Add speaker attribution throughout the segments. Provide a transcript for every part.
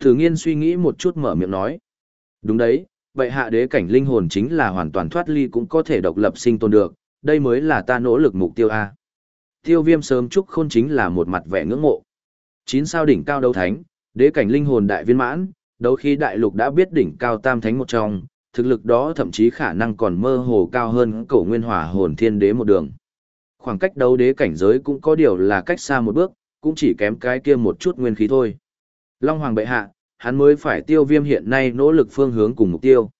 Speaker 1: Thử nghiên suy nghĩ một chút mở miệng nói. Đúng đấy, vậy hạ đế cảnh linh hồn chính là hoàn toàn thoát ly cũng có thể độc lập sinh tồn được, đây mới là ta nỗ lực mục tiêu A. Tiêu viêm sớm chúc khôn chính là một mặt vẻ ngưỡng mộ. Chín sao đỉnh cao đấu thánh, đế cảnh linh hồn đại viên mãn, đấu khi đại lục đã biết đỉnh cao tam thánh một trong, thực lực đó thậm chí khả năng còn mơ hồ cao hơn cổ nguyên hỏa hồn thiên đế một đường. Khoảng cách đấu đế cảnh giới cũng có điều là cách xa một bước, cũng chỉ kém cái kia một chút nguyên khí thôi. Long Hoàng bệ hạ, hắn mới phải tiêu viêm hiện nay nỗ lực phương hướng cùng mục tiêu.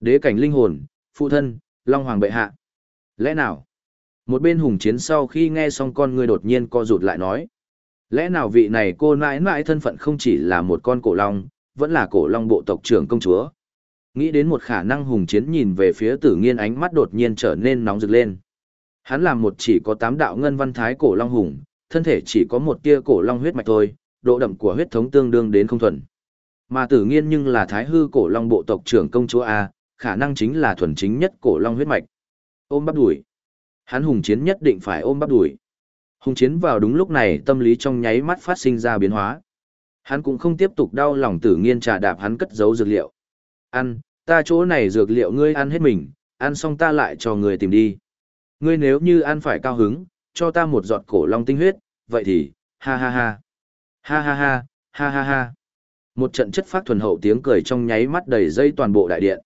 Speaker 1: Đế cảnh linh hồn, phụ thân, Long Hoàng bệ hạ. Lẽ nào? Một bên hùng chiến sau khi nghe xong con người đột nhiên co rụt lại nói. Lẽ nào vị này cô nãi nãi thân phận không chỉ là một con cổ long, vẫn là cổ long bộ tộc trưởng công chúa. Nghĩ đến một khả năng hùng chiến nhìn về phía tử nghiên ánh mắt đột nhiên trở nên nóng rực lên. Hắn là một chỉ có tám đạo ngân văn thái cổ long hùng, thân thể chỉ có một tia cổ long huyết mạch thôi, độ đậm của huyết thống tương đương đến không thuần. Mà tử nghiên nhưng là thái hư cổ long bộ tộc trưởng công chúa A, khả năng chính là thuần chính nhất cổ long huyết mạch. Ôm bắp đuổi. Hắn hùng chiến nhất định phải ôm bắp đuổi. Hùng chiến vào đúng lúc này tâm lý trong nháy mắt phát sinh ra biến hóa. Hắn cũng không tiếp tục đau lòng tử nghiên trà đạp hắn cất giấu dược liệu. Ăn, ta chỗ này dược liệu ngươi ăn hết mình, ăn xong ta lại cho người tìm đi. Ngươi nếu như ăn phải cao hứng, cho ta một giọt cổ long tinh huyết, vậy thì, ha ha ha. Ha ha ha, ha ha ha. Một trận chất phát thuần hậu tiếng cười trong nháy mắt đầy dây toàn bộ đại điện.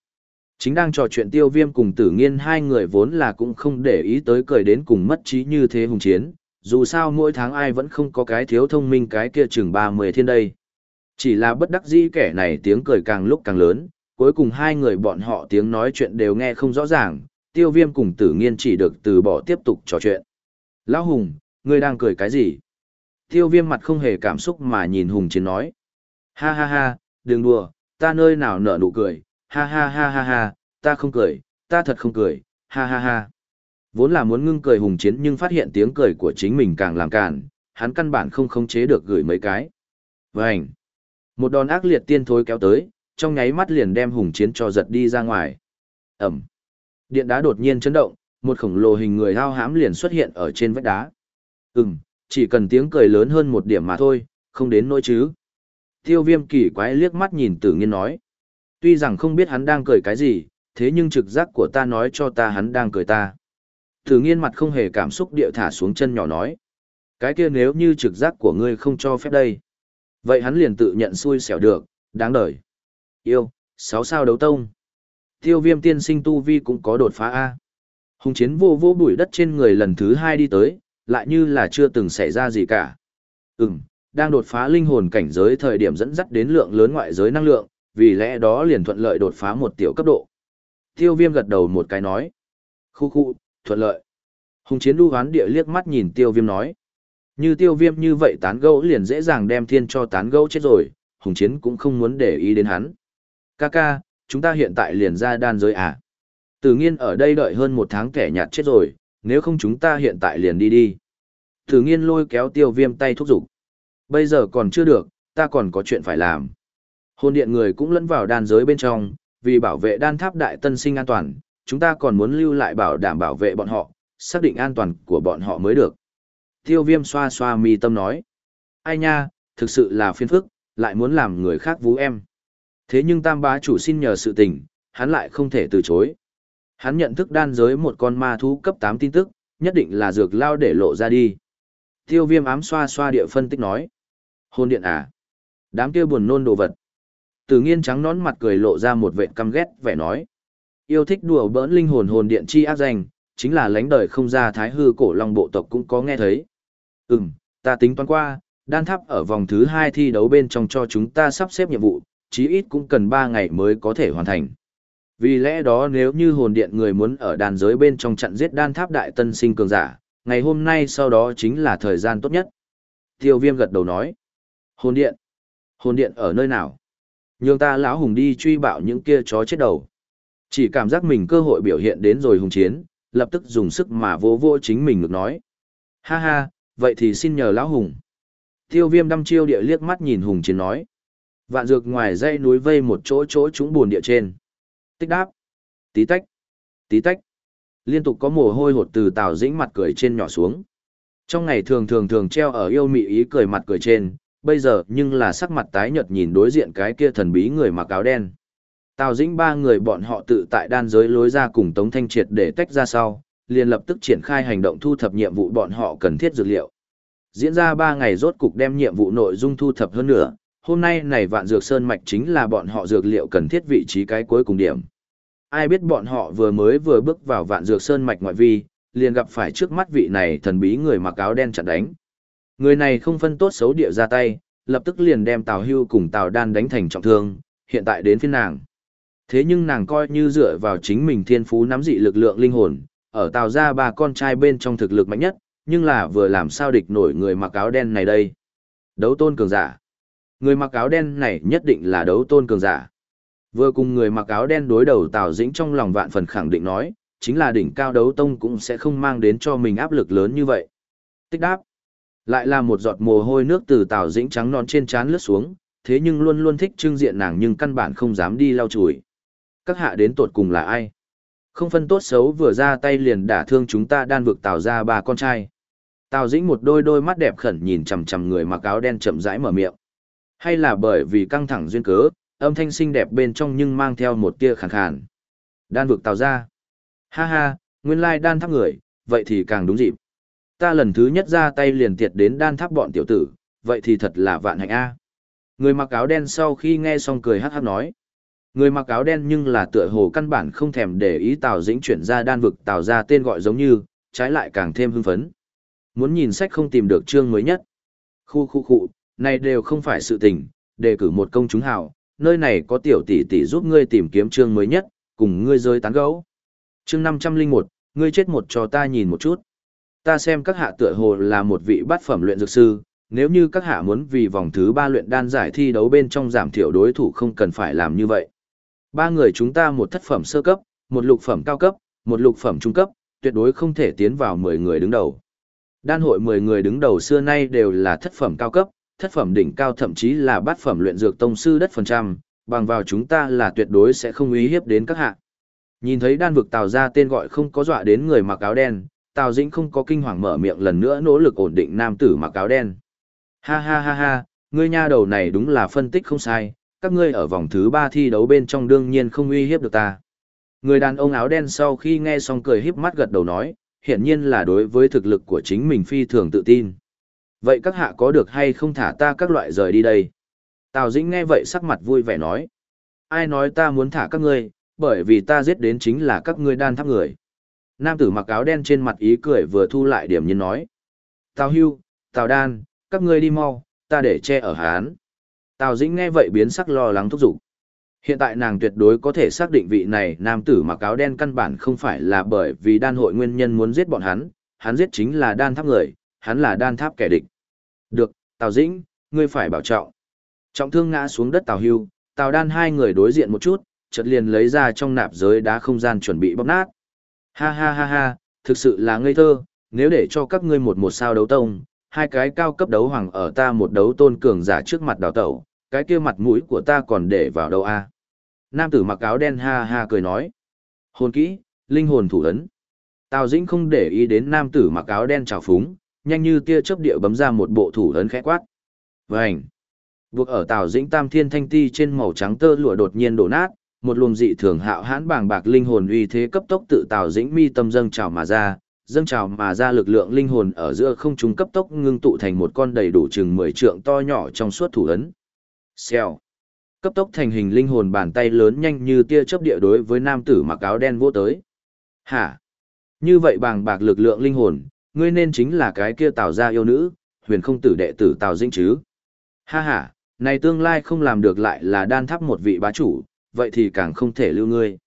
Speaker 1: Chính đang trò chuyện tiêu viêm cùng tử nghiên hai người vốn là cũng không để ý tới cười đến cùng mất trí như thế hùng chiến, dù sao mỗi tháng ai vẫn không có cái thiếu thông minh cái kia chừng ba mươi thiên đây. Chỉ là bất đắc dĩ kẻ này tiếng cười càng lúc càng lớn, cuối cùng hai người bọn họ tiếng nói chuyện đều nghe không rõ ràng, tiêu viêm cùng tử nghiên chỉ được từ bỏ tiếp tục trò chuyện. Lão Hùng, ngươi đang cười cái gì? Tiêu viêm mặt không hề cảm xúc mà nhìn Hùng Chiến nói. Ha ha ha, đừng đùa, ta nơi nào nở nụ cười, ha ha ha ha ha, ta không cười, ta thật không cười, ha ha ha. Vốn là muốn ngưng cười Hùng Chiến nhưng phát hiện tiếng cười của chính mình càng làm càn, hắn căn bản không khống chế được gửi mấy cái. Vânh! Một đòn ác liệt tiên thối kéo tới, trong nháy mắt liền đem Hùng Chiến cho giật đi ra ngoài. Ẩm! Điện đá đột nhiên chấn động, một khổng lồ hình người hao hãm liền xuất hiện ở trên vách đá. Ừm, chỉ cần tiếng cười lớn hơn một điểm mà thôi, không đến nỗi chứ. Tiêu viêm kỳ quái liếc mắt nhìn tử nghiên nói. Tuy rằng không biết hắn đang cười cái gì, thế nhưng trực giác của ta nói cho ta hắn đang cười ta. Tử nghiên mặt không hề cảm xúc địa thả xuống chân nhỏ nói. Cái kia nếu như trực giác của ngươi không cho phép đây. Vậy hắn liền tự nhận xui xẻo được, đáng đời. Yêu, sáu sao đấu tông. Tiêu viêm tiên sinh tu vi cũng có đột phá A. Hùng chiến vô vô bụi đất trên người lần thứ hai đi tới, lại như là chưa từng xảy ra gì cả. Ừm, đang đột phá linh hồn cảnh giới thời điểm dẫn dắt đến lượng lớn ngoại giới năng lượng, vì lẽ đó liền thuận lợi đột phá một tiểu cấp độ. Tiêu viêm gật đầu một cái nói. Khu khu, thuận lợi. Hùng chiến đu hoán địa liếc mắt nhìn tiêu viêm nói. Như tiêu viêm như vậy tán gẫu liền dễ dàng đem thiên cho tán gẫu chết rồi, hùng chiến cũng không muốn để ý đến hắn. Kaka, chúng ta hiện tại liền ra đan giới à? Tử nghiên ở đây đợi hơn một tháng kẻ nhạt chết rồi, nếu không chúng ta hiện tại liền đi đi. thử nghiên lôi kéo tiêu viêm tay thúc giục. Bây giờ còn chưa được, ta còn có chuyện phải làm. Hôn điện người cũng lẫn vào đan giới bên trong, vì bảo vệ đan tháp đại tân sinh an toàn, chúng ta còn muốn lưu lại bảo đảm bảo vệ bọn họ, xác định an toàn của bọn họ mới được. Tiêu viêm xoa xoa mi tâm nói. Ai nha, thực sự là phiền phức, lại muốn làm người khác vú em. Thế nhưng tam bá chủ xin nhờ sự tình, hắn lại không thể từ chối. Hắn nhận thức đan giới một con ma thú cấp 8 tin tức, nhất định là dược lao để lộ ra đi. Tiêu viêm ám xoa xoa địa phân tích nói. Hôn điện à? Đám kia buồn nôn đồ vật. Từ nghiên trắng nón mặt cười lộ ra một vệ căm ghét vẻ nói. Yêu thích đùa bỡn linh hồn hồn điện chi ác danh, chính là lãnh đời không ra thái hư cổ long bộ tộc cũng có nghe thấy. Ừm, ta tính toán qua, đan tháp ở vòng thứ hai thi đấu bên trong cho chúng ta sắp xếp nhiệm vụ, chí ít cũng cần 3 ngày mới có thể hoàn thành. Vì lẽ đó nếu như hồn điện người muốn ở đàn giới bên trong trận giết đan tháp đại tân sinh cường giả, ngày hôm nay sau đó chính là thời gian tốt nhất. Tiêu viêm gật đầu nói. Hồn điện? Hồn điện ở nơi nào? Nhường ta lão hùng đi truy bạo những kia chó chết đầu. Chỉ cảm giác mình cơ hội biểu hiện đến rồi hùng chiến, lập tức dùng sức mà vô vô chính mình ngược nói. Ha ha, vậy thì xin nhờ lão hùng. Tiêu viêm đăm chiêu địa liếc mắt nhìn hùng chiến nói. Vạn dược ngoài dãy núi vây một chỗ chỗ chúng buồn địa trên. Tích đáp. Tí tách. Tí tách. Liên tục có mồ hôi hột từ Tào Dĩnh mặt cười trên nhỏ xuống. Trong ngày thường thường thường treo ở yêu mị ý cười mặt cười trên, bây giờ nhưng là sắc mặt tái nhợt nhìn đối diện cái kia thần bí người mặc áo đen. Tào Dĩnh ba người bọn họ tự tại đan giới lối ra cùng Tống Thanh Triệt để tách ra sau, liền lập tức triển khai hành động thu thập nhiệm vụ bọn họ cần thiết dược liệu. Diễn ra ba ngày rốt cục đem nhiệm vụ nội dung thu thập hơn nữa, hôm nay này vạn dược sơn mạch chính là bọn họ dược liệu cần thiết vị trí cái cuối cùng điểm. Ai biết bọn họ vừa mới vừa bước vào vạn dược sơn mạch ngoại vi, liền gặp phải trước mắt vị này thần bí người mặc áo đen chặn đánh. Người này không phân tốt xấu địa ra tay, lập tức liền đem Tào Hưu cùng Tào Đan đánh thành trọng thương, hiện tại đến phiên nàng. Thế nhưng nàng coi như dựa vào chính mình thiên phú nắm dị lực lượng linh hồn, ở Tào ra ba con trai bên trong thực lực mạnh nhất, nhưng là vừa làm sao địch nổi người mặc áo đen này đây. Đấu tôn cường giả. Người mặc áo đen này nhất định là đấu tôn cường giả. Vừa cùng người mặc áo đen đối đầu Tào Dĩnh trong lòng vạn phần khẳng định nói, chính là đỉnh cao đấu tông cũng sẽ không mang đến cho mình áp lực lớn như vậy. Tích đáp. Lại là một giọt mồ hôi nước từ Tào Dĩnh trắng non trên trán lướt xuống, thế nhưng luôn luôn thích trưng diện nàng nhưng căn bản không dám đi lau chùi. Các hạ đến tột cùng là ai? Không phân tốt xấu vừa ra tay liền đả thương chúng ta đan vực Tào ra ba con trai. Tào Dĩnh một đôi đôi mắt đẹp khẩn nhìn chằm chằm người mặc áo đen chậm rãi mở miệng. Hay là bởi vì căng thẳng duyên cớ, âm thanh xinh đẹp bên trong nhưng mang theo một tia khàn khàn. Đan vực Tào ra. Ha ha, nguyên lai đan tháp người, vậy thì càng đúng dịp. Ta lần thứ nhất ra tay liền tiệt đến đan tháp bọn tiểu tử, vậy thì thật là vạn hạnh a. Người mặc áo đen sau khi nghe xong cười hát hát nói. Người mặc áo đen nhưng là tựa hồ căn bản không thèm để ý Tào Dĩnh chuyển ra đan vực Tào ra tên gọi giống như, trái lại càng thêm hưng phấn. Muốn nhìn sách không tìm được chương mới nhất. Khu khu khu, này đều không phải sự tình, đề cử một công chúng hào, nơi này có tiểu tỷ tỷ giúp ngươi tìm kiếm chương mới nhất, cùng ngươi rơi tán gấu. Chương 501, ngươi chết một cho ta nhìn một chút. Ta xem các hạ tựa hồ là một vị bát phẩm luyện dược sư, nếu như các hạ muốn vì vòng thứ ba luyện đan giải thi đấu bên trong giảm thiểu đối thủ không cần phải làm như vậy. Ba người chúng ta một thất phẩm sơ cấp, một lục phẩm cao cấp, một lục phẩm trung cấp, tuyệt đối không thể tiến vào 10 người đứng đầu. Đan hội 10 người đứng đầu xưa nay đều là thất phẩm cao cấp, thất phẩm đỉnh cao thậm chí là bát phẩm luyện dược tông sư đất phần trăm, bằng vào chúng ta là tuyệt đối sẽ không uy hiếp đến các hạ. Nhìn thấy đan vực Tào ra tên gọi không có dọa đến người mặc áo đen, Tào Dĩnh không có kinh hoàng mở miệng lần nữa nỗ lực ổn định nam tử mặc áo đen. Ha ha ha ha, ngươi nha đầu này đúng là phân tích không sai, các ngươi ở vòng thứ ba thi đấu bên trong đương nhiên không uy hiếp được ta. Người đàn ông áo đen sau khi nghe xong cười híp mắt gật đầu nói, hiển nhiên là đối với thực lực của chính mình phi thường tự tin. Vậy các hạ có được hay không thả ta các loại rời đi đây? Tào Dĩnh nghe vậy sắc mặt vui vẻ nói. Ai nói ta muốn thả các ngươi, bởi vì ta giết đến chính là các ngươi đan tháp người. Nam tử mặc áo đen trên mặt ý cười vừa thu lại điểm nhiên nói. Tào hưu, Tào đan, các ngươi đi mau, ta để che ở hán. Tào Dĩnh nghe vậy biến sắc lo lắng thúc giục. Hiện tại nàng tuyệt đối có thể xác định vị này nam tử mặc áo đen căn bản không phải là bởi vì đan hội nguyên nhân muốn giết bọn hắn, hắn giết chính là đan tháp người, hắn là đan tháp kẻ địch. Được, Tào Dĩnh, ngươi phải bảo trọng. Trọng thương ngã xuống đất Tào Hưu, Tào Đan hai người đối diện một chút, chợt liền lấy ra trong nạp giới đá không gian chuẩn bị bóp nát. Ha ha ha ha, thực sự là ngây thơ, nếu để cho các ngươi một một sao đấu tông, hai cái cao cấp đấu hoàng ở ta một đấu tôn cường giả trước mặt đào tẩu, cái kia mặt mũi của ta còn để vào đâu a? Nam tử mặc áo đen ha ha cười nói. Hồn kỹ, linh hồn thủ ấn. Tào Dĩnh không để ý đến nam tử mặc áo đen trào phúng, nhanh như tia chớp địa bấm ra một bộ thủ ấn khẽ quát. Vành. Buộc ở Tào Dĩnh Tam Thiên Thanh Ti trên màu trắng tơ lụa đột nhiên đổ nát, một luồng dị thường hạo hãn bàng bạc linh hồn uy thế cấp tốc tự Tào Dĩnh mi tâm dâng trào mà ra, dâng trào mà ra lực lượng linh hồn ở giữa không trung cấp tốc ngưng tụ thành một con đầy đủ chừng 10 trượng to nhỏ trong suốt thủ ấn. Xèo. Cấp tốc thành hình linh hồn bàn tay lớn nhanh như tia chớp địa đối với nam tử mặc áo đen vô tới. Hả? Như vậy bàng bạc lực lượng linh hồn, ngươi nên chính là cái kia Tào gia yêu nữ, huyền không tử đệ tử Tào Dĩnh chứ. Ha ha, này tương lai không làm được lại là đan tháp một vị bá chủ, vậy thì càng không thể lưu ngươi.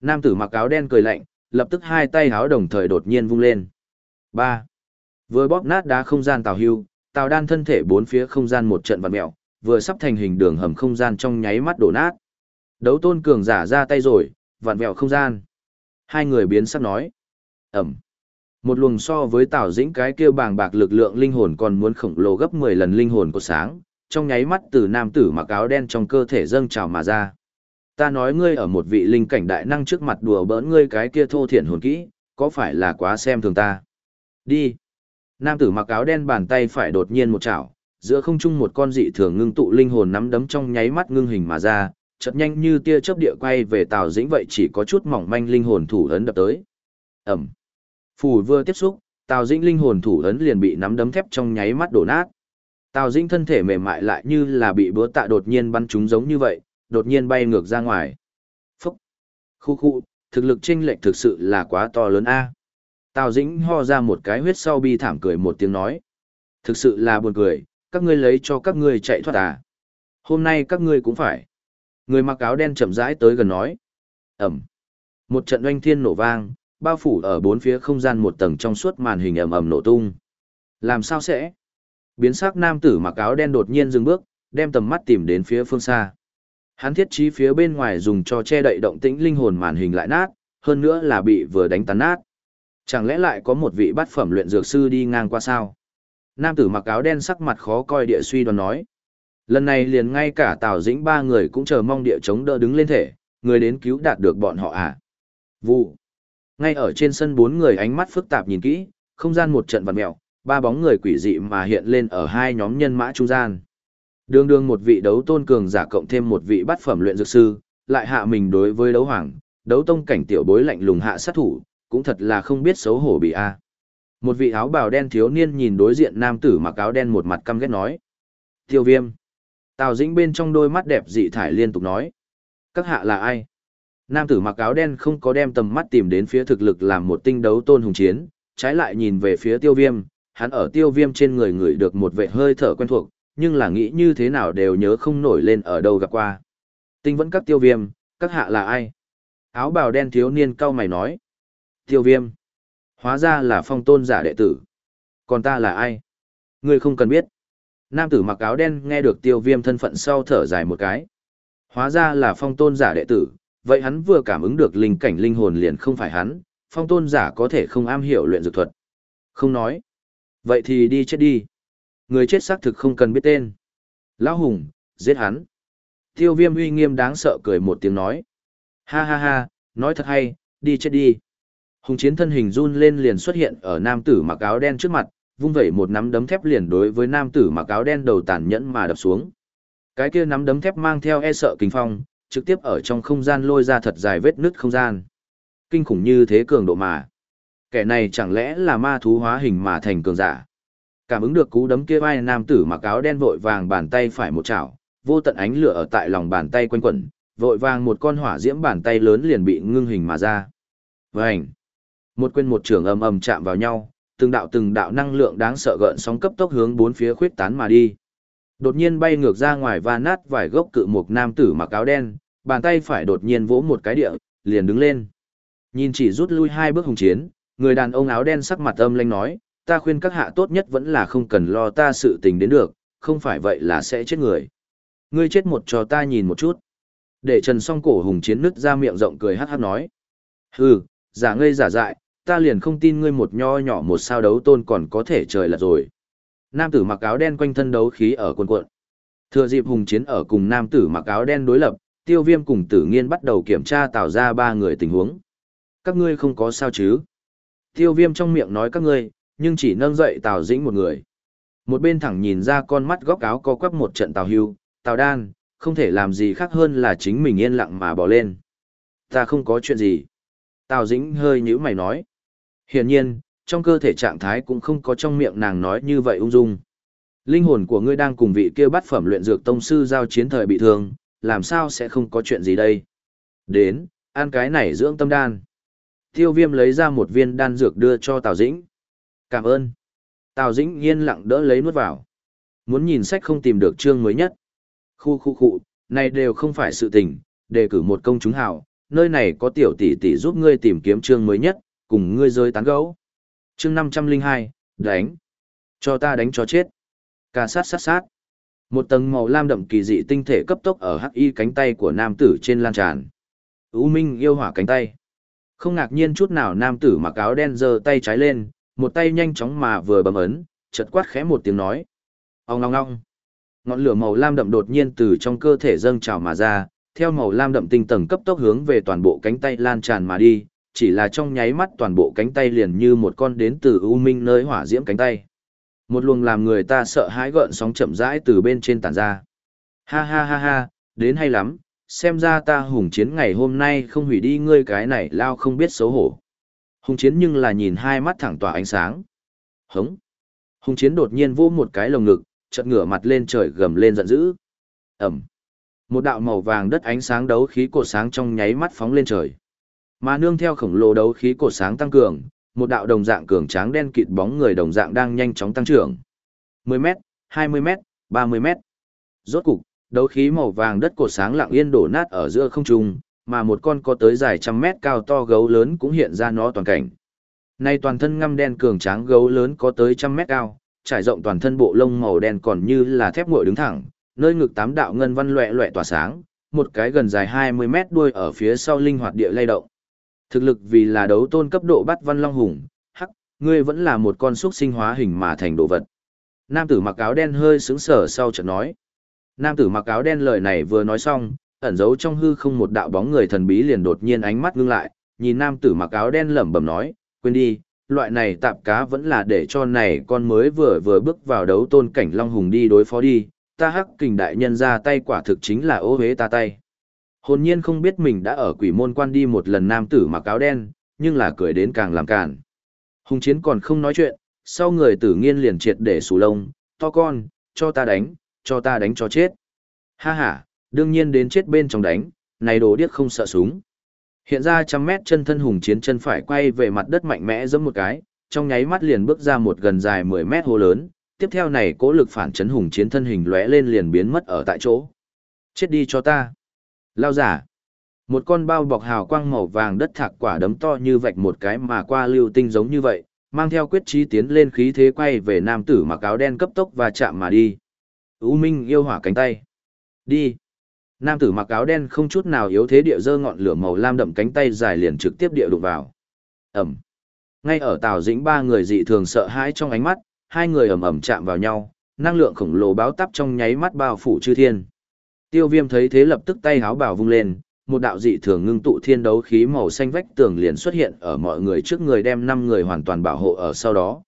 Speaker 1: Nam tử mặc áo đen cười lạnh, lập tức hai tay háo đồng thời đột nhiên vung lên. 3. Vừa bóp nát đá không gian Tào Hưu, Tào Đan thân thể bốn phía không gian một trận vặn mèo, vừa sắp thành hình đường hầm không gian trong nháy mắt đổ nát. Đấu tôn cường giả ra tay rồi, vặn vẹo không gian. Hai người biến sắc nói. Ẩm. Một luồng so với Tào Dĩnh cái kia bàng bạc lực lượng linh hồn còn muốn khổng lồ gấp 10 lần linh hồn của sáng, trong nháy mắt từ nam tử mặc áo đen trong cơ thể dâng trào mà ra. Ta nói ngươi ở một vị linh cảnh đại năng trước mặt đùa bỡn ngươi cái kia thô thiển hồn kỹ, có phải là quá xem thường ta? Đi. Nam tử mặc áo đen bàn tay phải đột nhiên một chảo, giữa không trung một con dị thường ngưng tụ linh hồn nắm đấm trong nháy mắt ngưng hình mà ra, chợt nhanh như tia chớp địa quay về Tào Dĩnh vậy chỉ có chút mỏng manh linh hồn thủ ấn đập tới. Ẩm. Phủ vừa tiếp xúc, Tào Dĩnh linh hồn thủ ấn liền bị nắm đấm thép trong nháy mắt đổ nát. Tào Dĩnh thân thể mềm mại lại như là bị búa tạ đột nhiên bắn trúng giống như vậy, đột nhiên bay ngược ra ngoài. Phúc. Khu khu, thực lực chênh lệch thực sự là quá to lớn a. Tào Dĩnh ho ra một cái huyết sau bi thảm cười một tiếng nói. Thực sự là buồn cười, các ngươi lấy cho các ngươi chạy thoát à. Hôm nay các ngươi cũng phải. Người mặc áo đen chậm rãi tới gần nói. Ẩm. Một trận oanh thiên nổ vang, bao phủ ở bốn phía không gian một tầng trong suốt màn hình ầm ầm nổ tung. Làm sao sẽ? Biến sắc nam tử mặc áo đen đột nhiên dừng bước, đem tầm mắt tìm đến phía phương xa. Hắn thiết trí phía bên ngoài dùng cho che đậy động tĩnh linh hồn màn hình lại nát, hơn nữa là bị vừa đánh tàn nát. Chẳng lẽ lại có một vị bát phẩm luyện dược sư đi ngang qua sao? Nam tử mặc áo đen sắc mặt khó coi địa suy đoán nói. Lần này liền ngay cả Tào Dĩnh ba người cũng chờ mong địa chống đỡ đứng lên thể, người đến cứu đạt được bọn họ à. Vụ. Ngay ở trên sân bốn người ánh mắt phức tạp nhìn kỹ, không gian một trận vặn mèo, ba bóng người quỷ dị mà hiện lên ở hai nhóm nhân mã trung gian. Đường đường một vị đấu tôn cường giả cộng thêm một vị bát phẩm luyện dược sư, lại hạ mình đối với đấu hoàng, đấu tông cảnh tiểu bối lạnh lùng hạ sát thủ, cũng thật là không biết xấu hổ bị a. Một vị áo bào đen thiếu niên nhìn đối diện nam tử mặc áo đen một mặt căm ghét nói. Tiêu viêm. Tào dĩnh bên trong đôi mắt đẹp dị thải liên tục nói. Các hạ là ai? Nam tử mặc áo đen không có đem tầm mắt tìm đến phía thực lực làm một tinh đấu tôn hùng chiến, trái lại nhìn về phía tiêu viêm, hắn ở tiêu viêm trên người người được một vệ hơi thở quen thuộc, nhưng là nghĩ như thế nào đều nhớ không nổi lên ở đâu gặp qua. Tinh vẫn các tiêu viêm, các hạ là ai? Áo bào đen thiếu niên cau mày nói. Tiêu viêm. Hóa ra là phong tôn giả đệ tử. Còn ta là ai? Ngươi không cần biết. Nam tử mặc áo đen nghe được tiêu viêm thân phận sau thở dài một cái. Hóa ra là phong tôn giả đệ tử, vậy hắn vừa cảm ứng được linh cảnh linh hồn liền không phải hắn, phong tôn giả có thể không am hiểu luyện dược thuật. Không nói. Vậy thì đi chết đi. Người chết xác thực không cần biết tên. Lão Hùng, giết hắn. Tiêu viêm uy nghiêm đáng sợ cười một tiếng nói. Ha ha ha, nói thật hay, đi chết đi. Hùng chiến thân hình run lên liền xuất hiện ở nam tử mặc áo đen trước mặt, vung vẩy một nắm đấm thép liền đối với nam tử mặc áo đen đầu tàn nhẫn mà đập xuống. Cái kia nắm đấm thép mang theo e sợ kinh phong, trực tiếp ở trong không gian lôi ra thật dài vết nứt không gian. Kinh khủng như thế cường độ mà. Kẻ này chẳng lẽ là ma thú hóa hình mà thành cường giả. Cảm ứng được cú đấm kia vai nam tử mặc áo đen vội vàng bàn tay phải một chảo, vô tận ánh lửa ở tại lòng bàn tay quanh quẩn, vội vàng một con hỏa diễm bàn tay lớn liền bị ngưng hình mà ra. Vành! Một quên một trường ầm ầm chạm vào nhau, từng đạo từng đạo năng lượng đáng sợ gợn sóng cấp tốc hướng bốn phía khuyết tán mà đi. Đột nhiên bay ngược ra ngoài và nát vài gốc cự mục nam tử mặc áo đen, bàn tay phải đột nhiên vỗ một cái địa, liền đứng lên. Nhìn chỉ rút lui hai bước hùng chiến, người đàn ông áo đen sắc mặt âm lanh nói, ta khuyên các hạ tốt nhất vẫn là không cần lo ta sự tình đến được, không phải vậy là sẽ chết người. Ngươi chết một cho ta nhìn một chút. Để trần song cổ hùng chiến nứt ra miệng rộng cười hát hát nói. Hừ, giả ngây giả dại, ta liền không tin ngươi một nho nhỏ một sao đấu tôn còn có thể trời lật rồi. Nam tử mặc áo đen quanh thân đấu khí ở quần cuộn. Thừa dịp hùng chiến ở cùng nam tử mặc áo đen đối lập, tiêu viêm cùng tử nghiên bắt đầu kiểm tra tạo ra ba người tình huống. Các ngươi không có sao chứ? Tiêu viêm trong miệng nói các ngươi, nhưng chỉ nâng dậy tào dĩnh một người. Một bên thẳng nhìn ra con mắt góc áo có quắp một trận tào hưu, tào đan, không thể làm gì khác hơn là chính mình yên lặng mà bỏ lên. Ta không có chuyện gì. Tào dĩnh hơi nhíu mày nói. Hiển nhiên, trong cơ thể trạng thái cũng không có trong miệng nàng nói như vậy ung dung. Linh hồn của ngươi đang cùng vị kia bắt phẩm luyện dược tông sư giao chiến thời bị thương, làm sao sẽ không có chuyện gì đây? Đến, ăn cái này dưỡng tâm đan. Tiêu viêm lấy ra một viên đan dược đưa cho Tào Dĩnh. Cảm ơn. Tào Dĩnh yên lặng đỡ lấy nuốt vào. Muốn nhìn sách không tìm được chương mới nhất. Khu khu khu, này đều không phải sự tình, đề cử một công chúng hảo, nơi này có tiểu tỷ tỷ giúp ngươi tìm kiếm chương mới nhất, cùng ngươi rơi tán gấu. Chương 502, đánh. Cho ta đánh cho chết. Ca sát sát sát. Một tầng màu lam đậm kỳ dị tinh thể cấp tốc ở hắc y cánh tay của nam tử trên lan tràn. U Minh yêu hỏa cánh tay. Không ngạc nhiên chút nào nam tử mặc áo đen giơ tay trái lên, một tay nhanh chóng mà vừa bấm ấn, chợt quát khẽ một tiếng nói. Ông ngong ngong. Ngọn lửa màu lam đậm đột nhiên từ trong cơ thể dâng trào mà ra, theo màu lam đậm tinh tầng cấp tốc hướng về toàn bộ cánh tay lan tràn mà đi, chỉ là trong nháy mắt toàn bộ cánh tay liền như một con đến từ U Minh nơi hỏa diễm cánh tay. Một luồng làm người ta sợ hãi gợn sóng chậm rãi từ bên trên tản ra. Ha ha ha ha, đến hay lắm, xem ra ta hùng chiến ngày hôm nay không hủy đi ngươi cái này lao không biết xấu hổ. Hùng chiến nhưng là nhìn hai mắt thẳng tỏa ánh sáng. Hống. Hùng chiến đột nhiên vô một cái lồng ngực, chợt ngửa mặt lên trời gầm lên giận dữ. Ẩm. Một đạo màu vàng đất ánh sáng đấu khí cột sáng trong nháy mắt phóng lên trời. Mà nương theo khổng lồ đấu khí cột sáng tăng cường, một đạo đồng dạng cường tráng đen kịt bóng người đồng dạng đang nhanh chóng tăng trưởng. 10m, 20m, 30m. Rốt cục, đấu khí màu vàng đất cột sáng lặng yên đổ nát ở giữa không trung, mà một con có tới dài trăm mét cao to gấu lớn cũng hiện ra nó toàn cảnh. Nay toàn thân ngăm đen cường tráng gấu lớn có tới trăm mét cao, trải rộng toàn thân bộ lông màu đen còn như là thép nguội đứng thẳng, nơi ngực tám đạo ngân văn loẹ loẹ tỏa sáng, một cái gần dài 20 mét đuôi ở phía sau linh hoạt địa lay động. Thực lực vì là đấu tôn cấp độ bắt văn long hùng, hắc, ngươi vẫn là một con xúc sinh hóa hình mà thành đồ vật. Nam tử mặc áo đen hơi sững sờ sau chợt nói. Nam tử mặc áo đen lời này vừa nói xong, ẩn giấu trong hư không một đạo bóng người thần bí liền đột nhiên ánh mắt ngưng lại, nhìn nam tử mặc áo đen lẩm bẩm nói, quên đi, loại này tạp cá vẫn là để cho này con mới vừa vừa bước vào đấu tôn cảnh long hùng đi đối phó đi, ta hắc kình đại nhân ra tay quả thực chính là ô hế ta tay. Hồn nhiên không biết mình đã ở quỷ môn quan đi một lần nam tử mặc áo đen, nhưng là cười đến càng làm càn. Hùng chiến còn không nói chuyện, sau người tử nghiên liền triệt để sù lông, to con, cho ta đánh, cho ta đánh cho chết. Ha ha, đương nhiên đến chết bên trong đánh, này đồ điếc không sợ súng. Hiện ra trăm mét chân thân hùng chiến chân phải quay về mặt đất mạnh mẽ giẫm một cái, trong nháy mắt liền bước ra một gần dài 10 mét hồ lớn, tiếp theo này cố lực phản chấn hùng chiến thân hình lóe lên liền biến mất ở tại chỗ. Chết đi cho ta. Lao giả. Một con bao bọc hào quang màu vàng đất thạc quả đấm to như vạch một cái mà qua lưu tinh giống như vậy, mang theo quyết chí tiến lên khí thế quay về nam tử mặc áo đen cấp tốc và chạm mà đi. U Minh yêu hỏa cánh tay. Đi. Nam tử mặc áo đen không chút nào yếu thế địa giơ ngọn lửa màu lam đậm cánh tay dài liền trực tiếp địa đụng vào. Ẩm. Ngay ở Tào Dĩnh ba người dị thường sợ hãi trong ánh mắt, hai người ầm ầm chạm vào nhau, năng lượng khổng lồ báo tắp trong nháy mắt bao phủ chư thiên. Tiêu Viêm thấy thế lập tức tay háo bảo vung lên, một đạo dị thường ngưng tụ thiên đấu khí màu xanh vách tường liền xuất hiện ở mọi người trước người đem năm người hoàn toàn bảo hộ ở sau đó.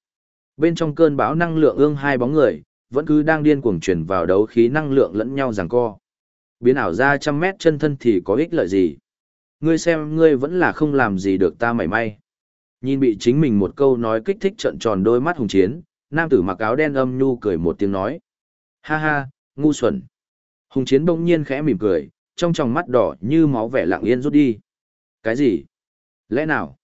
Speaker 1: Bên trong cơn bão năng lượng ương hai bóng người, vẫn cứ đang điên cuồng chuyển vào đấu khí năng lượng lẫn nhau giằng co. Biến ảo ra trăm mét chân thân thì có ích lợi gì? Ngươi xem ngươi vẫn là không làm gì được ta mảy may. Nhìn bị chính mình một câu nói kích thích trận tròn đôi mắt hùng chiến, nam tử mặc áo đen âm nhu cười một tiếng nói. Ha ha, ngu xuẩn. Hùng chiến bỗng nhiên khẽ mỉm cười, trong tròng mắt đỏ như máu vẻ lặng yên rút đi. Cái gì? Lẽ nào?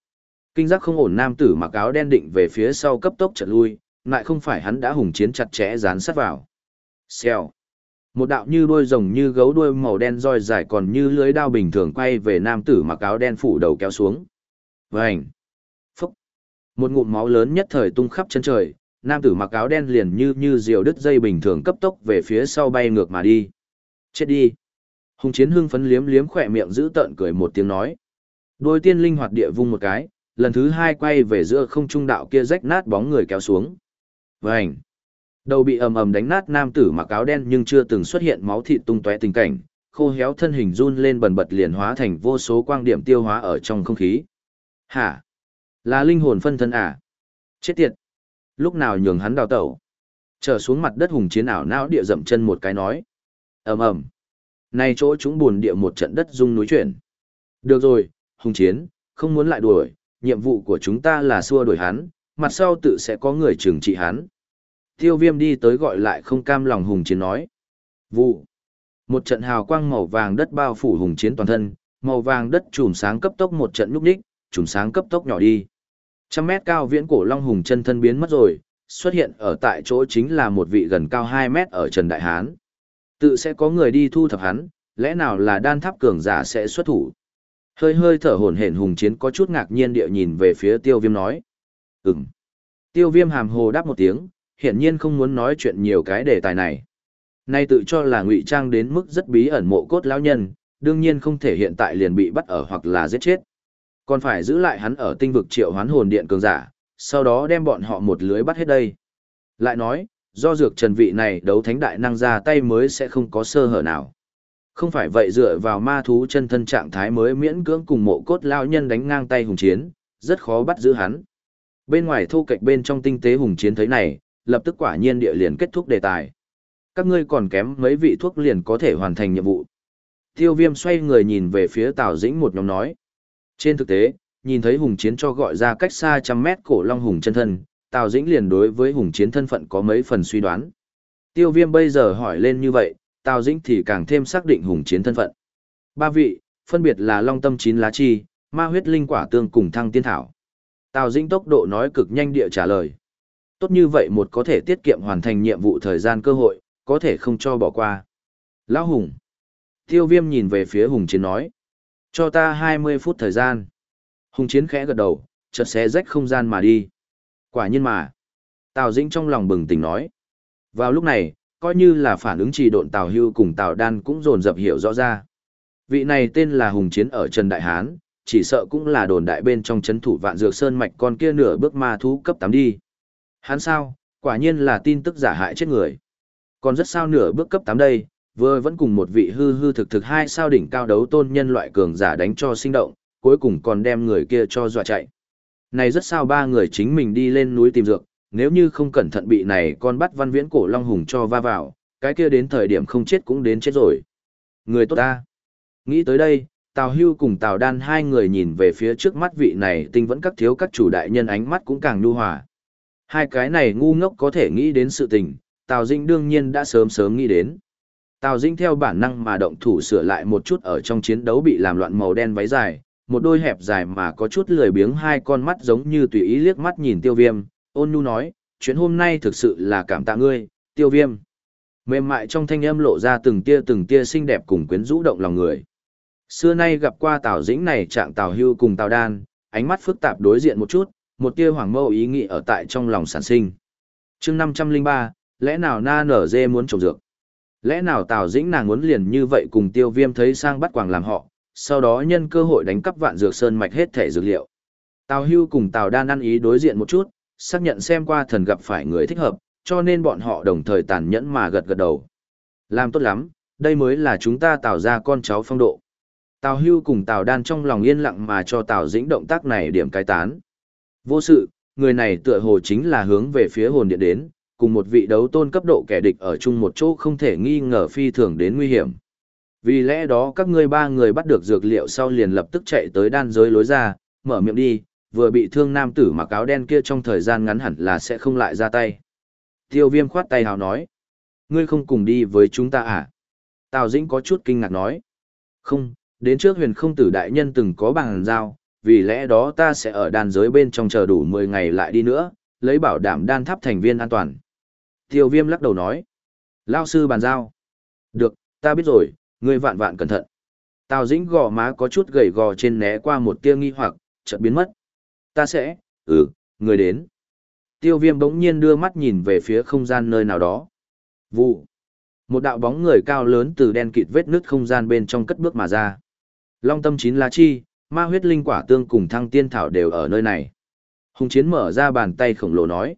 Speaker 1: Kinh giác không ổn nam tử mặc áo đen định về phía sau cấp tốc chợt lui, lại không phải hắn đã hùng chiến chặt chẽ dán sát vào. Xèo. Một đạo như đuôi rồng như gấu đuôi màu đen roi dài còn như lưới đao bình thường quay về nam tử mặc áo đen phủ đầu kéo xuống. Vành. Phúc. Một ngụm máu lớn nhất thời tung khắp chân trời, nam tử mặc áo đen liền như như diều đứt dây bình thường cấp tốc về phía sau bay ngược mà đi. Chết đi. Hùng chiến hưng phấn liếm liếm khỏe miệng giữ tợn cười một tiếng nói. Đôi tiên linh hoạt địa vung một cái, lần thứ hai quay về giữa không trung đạo kia rách nát bóng người kéo xuống. Vành. Đầu bị ầm ầm đánh nát nam tử mặc áo đen nhưng chưa từng xuất hiện máu thịt tung tóe tình cảnh, khô héo thân hình run lên bần bật liền hóa thành vô số quang điểm tiêu hóa ở trong không khí. Hả? Là linh hồn phân thân à? Chết tiệt! Lúc nào nhường hắn đào tẩu? Trở xuống mặt đất hùng chiến ảo não địa dậm chân một cái nói ầm ầm Này chỗ chúng buồn địa một trận đất rung núi chuyển. Được rồi, hùng chiến, không muốn lại đuổi, nhiệm vụ của chúng ta là xua đuổi hắn, mặt sau tự sẽ có người trừng trị hắn. Tiêu viêm đi tới gọi lại không cam lòng hùng chiến nói. Vụ. Một trận hào quang màu vàng đất bao phủ hùng chiến toàn thân, màu vàng đất chùm sáng cấp tốc một trận nhúc nhích, chùm sáng cấp tốc nhỏ đi. Trăm mét cao viễn cổ long hùng chân thân biến mất rồi, xuất hiện ở tại chỗ chính là một vị gần cao hai mét ở Trần Đại Hán. Tự sẽ có người đi thu thập hắn, lẽ nào là đan tháp cường giả sẽ xuất thủ. Hơi hơi thở hổn hển hùng chiến có chút ngạc nhiên địa nhìn về phía tiêu viêm nói. Ừm. Tiêu viêm hàm hồ đáp một tiếng, hiển nhiên không muốn nói chuyện nhiều cái đề tài này. Nay tự cho là ngụy trang đến mức rất bí ẩn mộ cốt lão nhân, đương nhiên không thể hiện tại liền bị bắt ở hoặc là giết chết. Còn phải giữ lại hắn ở tinh vực triệu hoán hồn điện cường giả, sau đó đem bọn họ một lưới bắt hết đây. Lại nói, do dược trần vị này đấu thánh đại năng ra tay mới sẽ không có sơ hở nào. Không phải vậy dựa vào ma thú chân thân trạng thái mới miễn cưỡng cùng mộ cốt lao nhân đánh ngang tay hùng chiến, rất khó bắt giữ hắn. Bên ngoài thu cạnh bên trong tinh tế hùng chiến thấy này, lập tức quả nhiên địa liền kết thúc đề tài. Các ngươi còn kém mấy vị thuốc liền có thể hoàn thành nhiệm vụ. Tiêu viêm xoay người nhìn về phía Tào Dĩnh một nhóm nói. Trên thực tế, nhìn thấy Hùng Chiến cho gọi ra cách xa trăm mét cổ Long Hùng chân thân, Tào Dĩnh liền đối với Hùng Chiến thân phận có mấy phần suy đoán. Tiêu viêm bây giờ hỏi lên như vậy, Tào Dĩnh thì càng thêm xác định Hùng Chiến thân phận. Ba vị, phân biệt là Long Tâm Chín Lá Chi, Ma Huyết Linh Quả Tương cùng Thăng Tiên Thảo. Tào Dĩnh tốc độ nói cực nhanh địa trả lời. Tốt như vậy một có thể tiết kiệm hoàn thành nhiệm vụ thời gian cơ hội, có thể không cho bỏ qua. Lão Hùng. Tiêu viêm nhìn về phía Hùng Chiến nói. Cho ta 20 phút thời gian. Hùng Chiến khẽ gật đầu, chợt xé rách không gian mà đi. Quả nhiên mà. Tào Dĩnh trong lòng bừng tỉnh nói. Vào lúc này, coi như là phản ứng trì độn Tào Hưu cùng Tào Đan cũng dồn dập hiểu rõ ra. Vị này tên là Hùng Chiến ở Trần Đại Hán, chỉ sợ cũng là đồn đại bên trong chấn thủ vạn dược sơn mạch con kia nửa bước ma thú cấp 8 đi. Hắn sao, quả nhiên là tin tức giả hại chết người. Còn rất sao nửa bước cấp 8 đây, vừa vẫn cùng một vị hư hư thực thực hai sao đỉnh cao đấu tôn nhân loại cường giả đánh cho sinh động, cuối cùng còn đem người kia cho dọa chạy. Này rất sao ba người chính mình đi lên núi tìm dược, nếu như không cẩn thận bị này con bắt văn viễn cổ long hùng cho va vào, cái kia đến thời điểm không chết cũng đến chết rồi. Người tốt ta. Nghĩ tới đây, Tào Hưu cùng Tào Đan hai người nhìn về phía trước mắt vị này tinh vẫn các thiếu các chủ đại nhân ánh mắt cũng càng nhu hòa. Hai cái này ngu ngốc có thể nghĩ đến sự tình, Tào dinh đương nhiên đã sớm sớm nghĩ đến. Tào dinh theo bản năng mà động thủ sửa lại một chút ở trong chiến đấu bị làm loạn màu đen váy dài, một đôi hẹp dài mà có chút lười biếng hai con mắt giống như tùy ý liếc mắt nhìn tiêu viêm, ôn nhu nói, chuyện hôm nay thực sự là cảm tạ ngươi, tiêu viêm. Mềm mại trong thanh âm lộ ra từng tia từng tia xinh đẹp cùng quyến rũ động lòng người. Xưa nay gặp qua Tào Dĩnh này trạng Tào Hưu cùng Tào Đan, ánh mắt phức tạp đối diện một chút, một tia hoàng mâu ý nghĩ ở tại trong lòng sản sinh. chương 503, lẽ nào na nở dê muốn trồng dược? Lẽ nào Tào Dĩnh nàng muốn liền như vậy cùng tiêu viêm thấy sang bắt quàng làm họ, sau đó nhân cơ hội đánh cắp vạn dược sơn mạch hết thể dược liệu. Tào Hưu cùng Tào Đan ăn ý đối diện một chút, xác nhận xem qua thần gặp phải người thích hợp, cho nên bọn họ đồng thời tàn nhẫn mà gật gật đầu. Làm tốt lắm, đây mới là chúng ta tạo ra con cháu phong độ. Tào Hưu cùng Tào Đan trong lòng yên lặng mà cho Tào Dĩnh động tác này điểm cai tán. Vô sự, người này tựa hồ chính là hướng về phía hồn điện đến, cùng một vị đấu tôn cấp độ kẻ địch ở chung một chỗ không thể nghi ngờ phi thường đến nguy hiểm. Vì lẽ đó các ngươi ba người bắt được dược liệu sau liền lập tức chạy tới đan giới lối ra, mở miệng đi, vừa bị thương nam tử mặc áo đen kia trong thời gian ngắn hẳn là sẽ không lại ra tay. Tiêu viêm khoát tay hào nói. Ngươi không cùng đi với chúng ta à? Tào Dĩnh có chút kinh ngạc nói. Không, đến trước huyền không tử đại nhân từng có bằng giao, vì lẽ đó ta sẽ ở đan giới bên trong chờ đủ 10 ngày lại đi nữa, lấy bảo đảm đan tháp thành viên an toàn. Tiêu viêm lắc đầu nói. Lao sư bàn giao. Được, ta biết rồi, ngươi vạn vạn cẩn thận. Tào Dĩnh gò má có chút gầy gò trên né qua một tia nghi hoặc, chợt biến mất. Ta sẽ, ừ, người đến. Tiêu viêm bỗng nhiên đưa mắt nhìn về phía không gian nơi nào đó. Vụ. Một đạo bóng người cao lớn từ đen kịt vết nứt không gian bên trong cất bước mà ra. Long tâm chín lá chi, ma huyết linh quả tương cùng thăng tiên thảo đều ở nơi này. Hùng chiến mở ra bàn tay khổng lồ nói.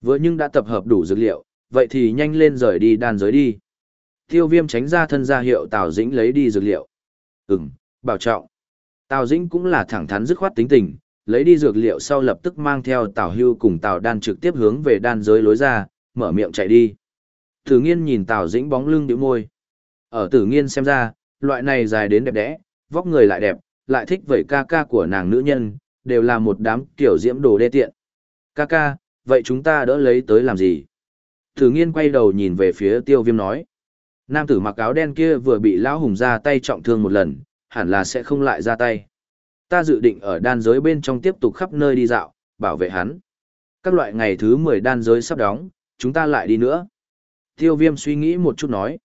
Speaker 1: Vừa nhưng đã tập hợp đủ dược liệu, vậy thì nhanh lên rời đi đan giới đi. Tiêu viêm tránh ra thân ra hiệu Tào Dĩnh lấy đi dược liệu. Ừm, bảo trọng. Tào Dĩnh cũng là thẳng thắn dứt khoát tính tình, lấy đi dược liệu sau lập tức mang theo Tào Hưu cùng Tào Đan trực tiếp hướng về đan giới lối ra, mở miệng chạy đi. Tử nghiên nhìn Tào Dĩnh bóng lưng đĩu môi. Ở tử nghiên xem ra, loại này dài đến đẹp đẽ, vóc người lại đẹp, lại thích vẩy ca ca của nàng nữ nhân, đều là một đám kiểu diễm đồ đê tiện. Ca ca, vậy chúng ta đỡ lấy tới làm gì? Tử nghiên quay đầu nhìn về phía tiêu viêm nói. Nam tử mặc áo đen kia vừa bị lão hùng ra tay trọng thương một lần, hẳn là sẽ không lại ra tay. Ta dự định ở đan giới bên trong tiếp tục khắp nơi đi dạo, bảo vệ hắn. Các loại ngày thứ 10 đan giới sắp đóng, chúng ta lại đi nữa. Tiêu viêm suy nghĩ một chút nói.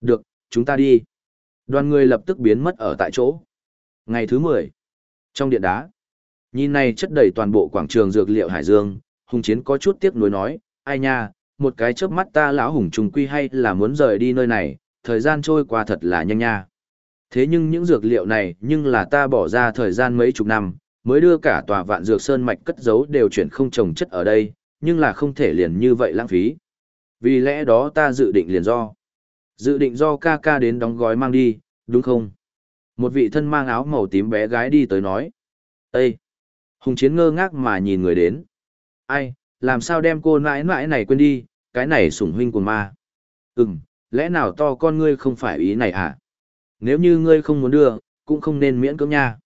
Speaker 1: Được, chúng ta đi. Đoàn người lập tức biến mất ở tại chỗ. Ngày thứ 10. Trong điện đá. Nhìn này chất đầy toàn bộ quảng trường dược liệu Hải Dương, Hùng Chiến có chút tiếc nuối nói, ai nha, một cái chớp mắt ta lão hùng trùng quy hay là muốn rời đi nơi này, thời gian trôi qua thật là nhanh nha. Thế nhưng những dược liệu này nhưng là ta bỏ ra thời gian mấy chục năm, mới đưa cả tòa vạn dược sơn mạch cất giấu đều chuyển không trồng chất ở đây, nhưng là không thể liền như vậy lãng phí. Vì lẽ đó ta dự định liền do. Dự định do ca ca đến đóng gói mang đi, đúng không? Một vị thân mang áo màu tím bé gái đi tới nói. Ê! Hùng chiến ngơ ngác mà nhìn người đến. Ai, Làm sao đem cô nãi nãi này quên đi, cái này sủng huynh của ma. Ừm, lẽ nào to con ngươi không phải ý này à? Nếu như ngươi không muốn đưa, cũng không nên miễn cưỡng nha.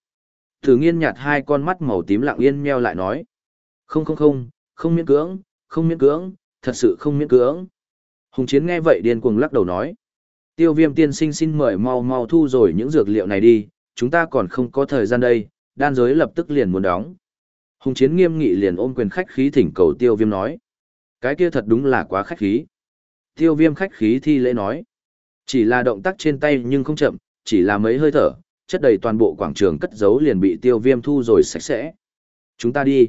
Speaker 1: Thử nghiên nhạt hai con mắt màu tím lặng yên meo lại nói. Không không không, không miễn cưỡng, không miễn cưỡng, thật sự không miễn cưỡng. Hùng Chiến nghe vậy điên cuồng lắc đầu nói. Tiêu viêm tiên sinh xin mời mau mau thu rồi những dược liệu này đi, chúng ta còn không có thời gian đây, đan giới lập tức liền muốn đóng. Hùng Chiến nghiêm nghị liền ôm quyền khách khí thỉnh cầu tiêu viêm nói. Cái kia thật đúng là quá khách khí. Tiêu viêm khách khí thi lễ nói. Chỉ là động tác trên tay nhưng không chậm, chỉ là mấy hơi thở, chất đầy toàn bộ quảng trường cất giấu liền bị tiêu viêm thu rồi sạch sẽ. Chúng ta đi.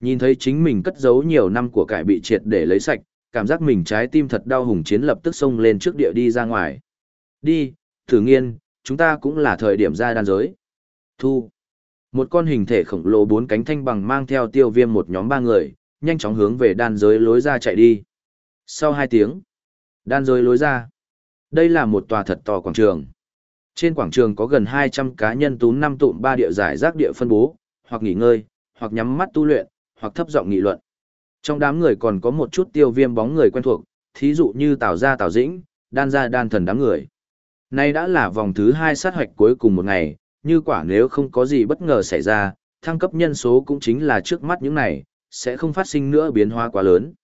Speaker 1: Nhìn thấy chính mình cất giấu nhiều năm của cải bị triệt để lấy sạch, cảm giác mình trái tim thật đau hùng chiến lập tức xông lên trước địa đi ra ngoài. Đi, thử nghiên, chúng ta cũng là thời điểm ra đan giới. Thu. Một con hình thể khổng lồ bốn cánh thanh bằng mang theo tiêu viêm một nhóm ba người, nhanh chóng hướng về đan giới lối ra chạy đi. Sau hai tiếng, đan giới lối ra. Đây là một tòa thật to quảng trường. Trên quảng trường có gần 200 cá nhân tú năm tụm ba địa giải rác địa phân bố, hoặc nghỉ ngơi, hoặc nhắm mắt tu luyện, hoặc thấp giọng nghị luận. Trong đám người còn có một chút tiêu viêm bóng người quen thuộc, thí dụ như Tào Gia Tào Dĩnh, đan gia đan thần đám người. Nay đã là vòng thứ hai sát hoạch cuối cùng một ngày, như quả nếu không có gì bất ngờ xảy ra, thăng cấp nhân số cũng chính là trước mắt những này, sẽ không phát sinh nữa biến hóa quá lớn.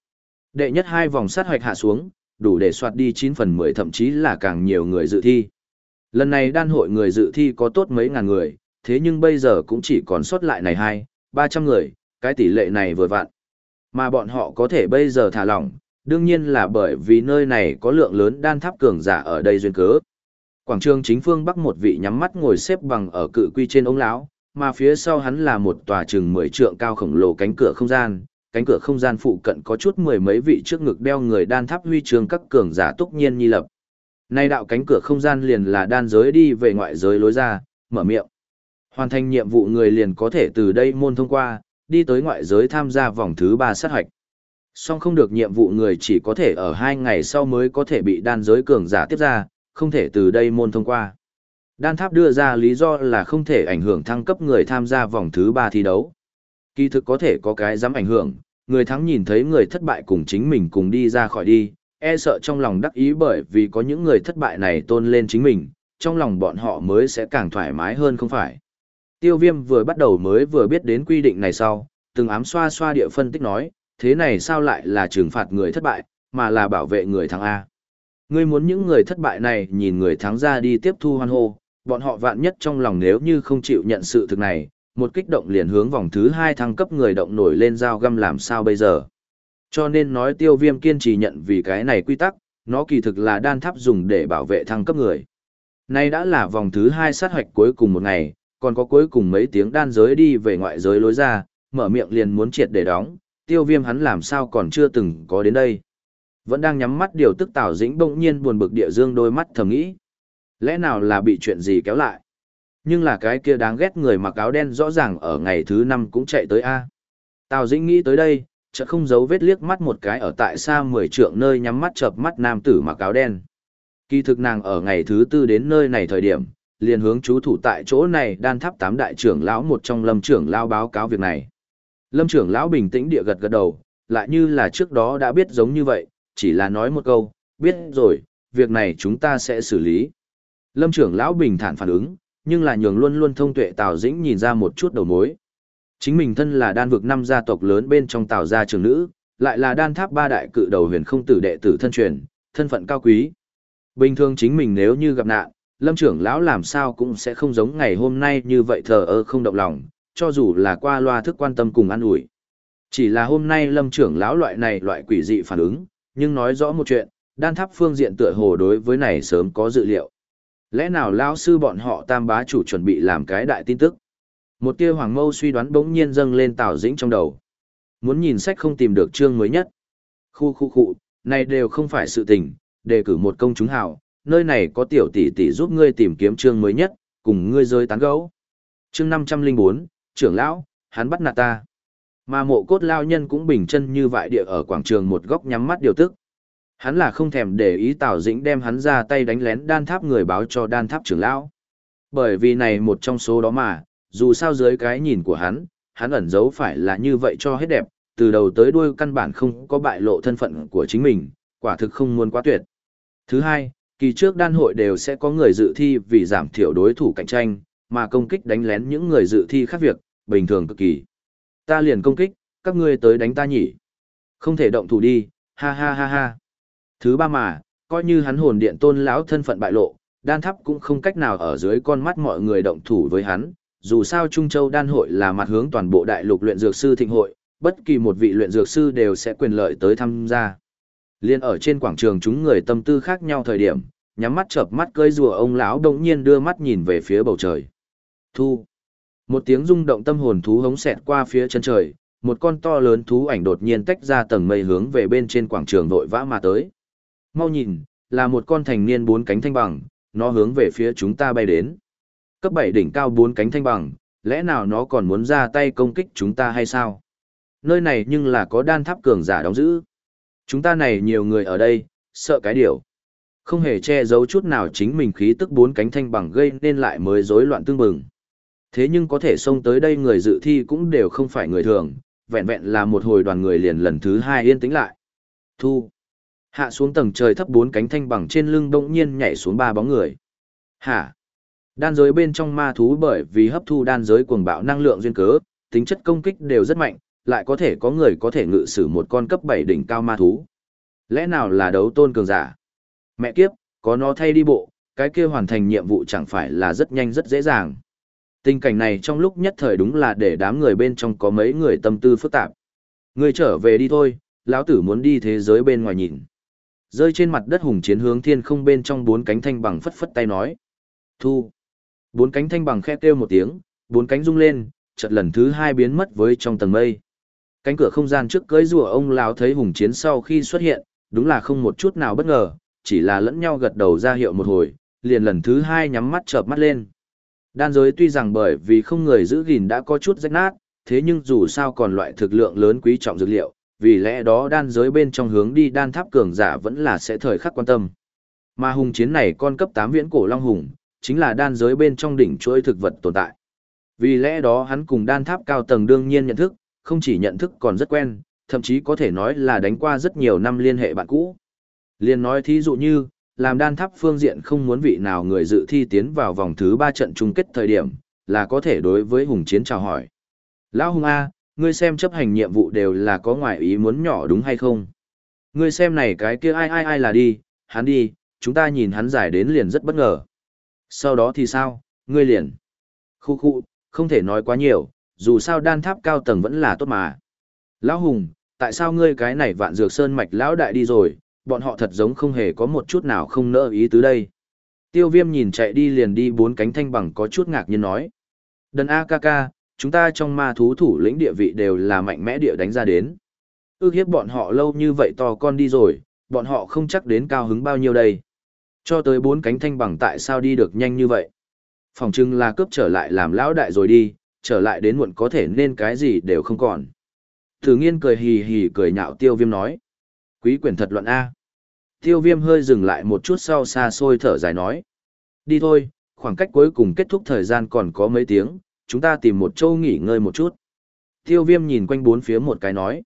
Speaker 1: Đệ nhất hai vòng sát hoạch hạ xuống, đủ để soạt đi 9 phần 10 thậm chí là càng nhiều người dự thi. Lần này đan hội người dự thi có tốt mấy ngàn người, thế nhưng bây giờ cũng chỉ còn sót lại này hai, 300 người, cái tỷ lệ này vừa vặn. Mà bọn họ có thể bây giờ thả lỏng, đương nhiên là bởi vì nơi này có lượng lớn đan tháp cường giả ở đây duyên cớ. Quảng trường chính phương bắc một vị nhắm mắt ngồi xếp bằng ở cự quy trên ống lão, mà phía sau hắn là một tòa chừng 10 trượng cao khổng lồ cánh cửa không gian, cánh cửa không gian phụ cận có chút mười mấy vị trước ngực đeo người đan tháp huy chương các cường giả túc nhiên nhi lập. Nay đạo cánh cửa không gian liền là đan giới đi về ngoại giới lối ra, mở miệng. Hoàn thành nhiệm vụ người liền có thể từ đây môn thông qua, đi tới ngoại giới tham gia vòng thứ ba sát hoạch. Song không được nhiệm vụ người chỉ có thể ở hai ngày sau mới có thể bị đan giới cường giả tiếp ra, không thể từ đây môn thông qua. Đan tháp đưa ra lý do là không thể ảnh hưởng thăng cấp người tham gia vòng thứ ba thi đấu. Kỳ thực có thể có cái dám ảnh hưởng, người thắng nhìn thấy người thất bại cùng chính mình cùng đi ra khỏi đi, e sợ trong lòng đắc ý bởi vì có những người thất bại này tôn lên chính mình, trong lòng bọn họ mới sẽ càng thoải mái hơn không phải. Tiêu viêm vừa bắt đầu mới vừa biết đến quy định này sau, từng ám xoa xoa địa phân tích nói, thế này sao lại là trừng phạt người thất bại, mà là bảo vệ người thắng A. Ngươi muốn những người thất bại này nhìn người thắng ra đi tiếp thu hoan hô, bọn họ vạn nhất trong lòng nếu như không chịu nhận sự thực này, một kích động liền hướng vòng thứ hai thăng cấp người động nổi lên dao găm làm sao bây giờ. Cho nên nói tiêu viêm kiên trì nhận vì cái này quy tắc, nó kỳ thực là đan tháp dùng để bảo vệ thăng cấp người. Nay đã là vòng thứ hai sát hoạch cuối cùng một ngày, còn có cuối cùng mấy tiếng đan giới đi về ngoại giới lối ra, mở miệng liền muốn triệt để đóng, tiêu viêm hắn làm sao còn chưa từng có đến đây. Vẫn đang nhắm mắt điều tức Tào Dĩnh bỗng nhiên buồn bực địa dương đôi mắt thầm nghĩ. Lẽ nào là bị chuyện gì kéo lại? Nhưng là cái kia đáng ghét người mặc áo đen rõ ràng ở ngày thứ năm cũng chạy tới A. Tào Dĩnh nghĩ tới đây, chợt không giấu vết liếc mắt một cái ở tại xa mười trượng nơi nhắm mắt chợp mắt nam tử mặc áo đen. Kỳ thực nàng ở ngày thứ tư đến nơi này thời điểm, liền hướng chú thủ tại chỗ này đan tháp tám đại trưởng lão một trong lâm trưởng lão báo cáo việc này. Lâm trưởng lão bình tĩnh địa gật gật đầu, lại như là trước đó đã biết giống như vậy, chỉ là nói một câu, biết rồi, việc này chúng ta sẽ xử lý. Lâm trưởng lão bình thản phản ứng, nhưng là nhường luôn luôn thông tuệ Tào Dĩnh nhìn ra một chút đầu mối. Chính mình thân là đan vực năm gia tộc lớn bên trong Tào gia trưởng nữ, lại là đan tháp ba đại cự đầu huyền không tử đệ tử thân truyền, thân phận cao quý. Bình thường chính mình nếu như gặp nạn, lâm trưởng lão làm sao cũng sẽ không giống ngày hôm nay như vậy thờ ơ không động lòng, cho dù là qua loa thức quan tâm cùng ăn ủi. Chỉ là hôm nay lâm trưởng lão loại này loại quỷ dị phản ứng, nhưng nói rõ một chuyện, đan tháp phương diện tựa hồ đối với này sớm có dự liệu. Lẽ nào lão sư bọn họ tam bá chủ chuẩn bị làm cái đại tin tức? Một tia hoàng mâu suy đoán bỗng nhiên dâng lên Tào Dĩnh trong đầu. Muốn nhìn sách không tìm được chương mới nhất. Khu khu khu, này đều không phải sự tình, đề cử một công chúng hảo, nơi này có tiểu tỷ tỷ giúp ngươi tìm kiếm chương mới nhất, cùng ngươi rơi tán gấu. Chương 504, trưởng lão, hắn bắt nạt ta. Mà mộ cốt lao nhân cũng bình chân như vậy địa ở quảng trường một góc nhắm mắt điều tức. Hắn là không thèm để ý Tào Dĩnh đem hắn ra tay đánh lén đan tháp người báo cho đan tháp trưởng lão. Bởi vì này một trong số đó mà, dù sao dưới cái nhìn của hắn, hắn ẩn giấu phải là như vậy cho hết đẹp, từ đầu tới đuôi căn bản không có bại lộ thân phận của chính mình, quả thực không muốn quá tuyệt. Thứ hai, kỳ trước đan hội đều sẽ có người dự thi vì giảm thiểu đối thủ cạnh tranh, mà công kích đánh lén những người dự thi khác việc, bình thường cực kỳ. Ta liền công kích, các ngươi tới đánh ta nhỉ. Không thể động thủ đi, ha ha ha ha. Thứ ba mà, coi như hắn hồn điện tôn lão thân phận bại lộ, đan tháp cũng không cách nào ở dưới con mắt mọi người động thủ với hắn. Dù sao Trung Châu đan hội là mặt hướng toàn bộ đại lục luyện dược sư thịnh hội, bất kỳ một vị luyện dược sư đều sẽ quyền lợi tới tham gia. Liên ở trên quảng trường chúng người tâm tư khác nhau thời điểm, nhắm mắt chợp mắt cơi rùa ông lão đột nhiên đưa mắt nhìn về phía bầu trời. Thu. Một tiếng rung động tâm hồn thú hống xẹt qua phía chân trời, một con to lớn thú ảnh đột nhiên tách ra tầng mây hướng về bên trên quảng trường vội vã mà tới. Mau nhìn, là một con thành niên bốn cánh thanh bằng, nó hướng về phía chúng ta bay đến. Cấp 7 đỉnh cao bốn cánh thanh bằng, lẽ nào nó còn muốn ra tay công kích chúng ta hay sao? Nơi này nhưng là có đan tháp cường giả đóng giữ. Chúng ta này nhiều người ở đây, sợ cái điều. Không hề che giấu chút nào chính mình khí tức bốn cánh thanh bằng gây nên lại mới rối loạn tương bừng. Thế nhưng có thể xông tới đây người dự thi cũng đều không phải người thường, vẹn vẹn là một hồi đoàn người liền lần thứ hai yên tĩnh lại. Thu. Hạ xuống tầng trời thấp bốn cánh thanh bằng trên lưng bỗng nhiên nhảy xuống ba bóng người. Hả? Đan giới bên trong ma thú bởi vì hấp thu đan giới cuồng bạo năng lượng duyên cớ, tính chất công kích đều rất mạnh, lại có thể có người có thể ngự sử một con cấp bảy đỉnh cao ma thú. Lẽ nào là đấu tôn cường giả? Mẹ kiếp, có nó thay đi bộ, cái kia hoàn thành nhiệm vụ chẳng phải là rất nhanh rất dễ dàng. Tình cảnh này trong lúc nhất thời đúng là để đám người bên trong có mấy người tâm tư phức tạp. Người trở về đi thôi, lão tử muốn đi thế giới bên ngoài nhìn. Rơi trên mặt đất hùng chiến hướng thiên không bên trong bốn cánh thanh bằng phất phất tay nói. Thu. Bốn cánh thanh bằng khe kêu một tiếng, bốn cánh rung lên, chợt lần thứ hai biến mất với trong tầng mây. Cánh cửa không gian trước cưới rùa ông lão thấy hùng chiến sau khi xuất hiện, đúng là không một chút nào bất ngờ, chỉ là lẫn nhau gật đầu ra hiệu một hồi, liền lần thứ hai nhắm mắt chợp mắt lên. Đan giới tuy rằng bởi vì không người giữ gìn đã có chút rách nát, thế nhưng dù sao còn loại thực lượng lớn quý trọng dược liệu, vì lẽ đó đan giới bên trong hướng đi đan tháp cường giả vẫn là sẽ thời khắc quan tâm. Mà hùng chiến này con cấp 8 viễn cổ long hùng, chính là đan giới bên trong đỉnh chuỗi thực vật tồn tại. Vì lẽ đó hắn cùng đan tháp cao tầng đương nhiên nhận thức, không chỉ nhận thức còn rất quen, thậm chí có thể nói là đánh qua rất nhiều năm liên hệ bạn cũ. Liên nói thí dụ như, làm đan tháp phương diện không muốn vị nào người dự thi tiến vào vòng thứ 3 trận chung kết thời điểm, là có thể đối với Hùng Chiến chào hỏi. Lão Hùng A, ngươi xem chấp hành nhiệm vụ đều là có ngoại ý muốn nhỏ đúng hay không? Ngươi xem này cái kia ai ai ai là đi, hắn đi, chúng ta nhìn hắn giải đến liền rất bất ngờ. Sau đó thì sao, ngươi liền. Khu khu, không thể nói quá nhiều, dù sao đan tháp cao tầng vẫn là tốt mà. Lão Hùng, tại sao ngươi cái này vạn dược sơn mạch lão đại đi rồi, bọn họ thật giống không hề có một chút nào không nỡ ý tứ đây. Tiêu viêm nhìn chạy đi liền đi bốn cánh thanh bằng có chút ngạc nhiên nói. Đần A-ca-ca, chúng ta trong ma thú thủ lĩnh địa vị đều là mạnh mẽ địa đánh ra đến. Ước hiếp bọn họ lâu như vậy to con đi rồi, bọn họ không chắc đến cao hứng bao nhiêu đây. Cho tới bốn cánh thanh bằng tại sao đi được nhanh như vậy. Phòng trưng là cướp trở lại làm lão đại rồi đi, trở lại đến muộn có thể nên cái gì đều không còn. Thử nghiên cười hì hì cười nhạo tiêu viêm nói. Quý quyển thật luận A. Tiêu viêm hơi dừng lại một chút sau xa xôi thở dài nói. Đi thôi, khoảng cách cuối cùng kết thúc thời gian còn có mấy tiếng, chúng ta tìm một châu nghỉ ngơi một chút. Tiêu viêm nhìn quanh bốn phía một cái nói.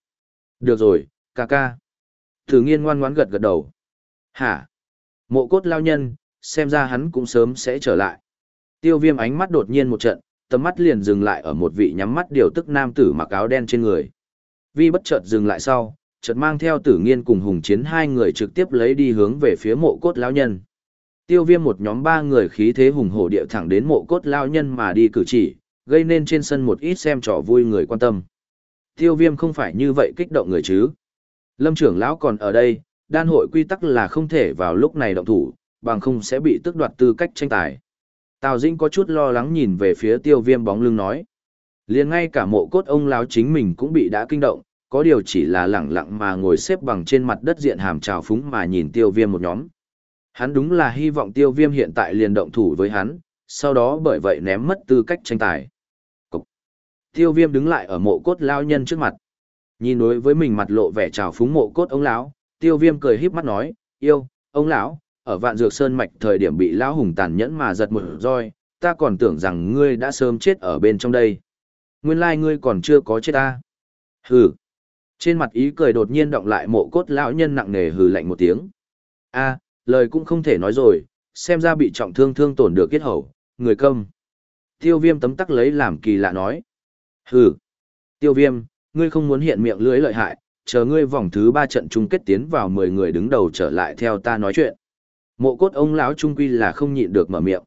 Speaker 1: Được rồi, ca ca. Thử nghiên ngoan ngoãn gật gật đầu. Hả? Mộ cốt lao nhân, xem ra hắn cũng sớm sẽ trở lại. Tiêu viêm ánh mắt đột nhiên một trận, tầm mắt liền dừng lại ở một vị nhắm mắt điều tức nam tử mặc áo đen trên người. Vi bất chợt dừng lại sau, chợt mang theo tử nghiên cùng hùng chiến hai người trực tiếp lấy đi hướng về phía mộ cốt lão nhân. Tiêu viêm một nhóm ba người khí thế hùng hổ điệu thẳng đến mộ cốt lão nhân mà đi cử chỉ, gây nên trên sân một ít xem trò vui người quan tâm. Tiêu viêm không phải như vậy kích động người chứ. Lâm trưởng lão còn ở đây, đan hội quy tắc là không thể vào lúc này động thủ, bằng không sẽ bị tước đoạt tư cách tranh tài. Tào Dĩnh có chút lo lắng nhìn về phía tiêu viêm bóng lưng nói. liền ngay cả mộ cốt ông lão chính mình cũng bị đã kinh động, có điều chỉ là lẳng lặng mà ngồi xếp bằng trên mặt đất diện hàm trào phúng mà nhìn tiêu viêm một nhóm. Hắn đúng là hy vọng tiêu viêm hiện tại liền động thủ với hắn, sau đó bởi vậy ném mất tư cách tranh tài. Tiêu viêm đứng lại ở mộ cốt lao nhân trước mặt. Nhìn đối với mình mặt lộ vẻ trào phúng mộ cốt ông lão, tiêu viêm cười híp mắt nói, yêu, ông lão, ở vạn dược sơn mạch thời điểm bị lão hùng tàn nhẫn mà giật một roi, ta còn tưởng rằng ngươi đã sớm chết ở bên trong đây. Nguyên lai ngươi còn chưa có chết ta. Hừ. Trên mặt ý cười đột nhiên động lại mộ cốt lão nhân nặng nề hừ lạnh một tiếng. a lời cũng không thể nói rồi, xem ra bị trọng thương thương tổn được kết hầu, người câm. Tiêu viêm tấm tắc lấy làm kỳ lạ nói. Hừ. Tiêu viêm, ngươi không muốn hiện miệng lưỡi lợi hại, chờ ngươi vòng thứ ba trận chung kết tiến vào 10 người đứng đầu trở lại theo ta nói chuyện. Mộ cốt ông lão trung quy là không nhịn được mở miệng.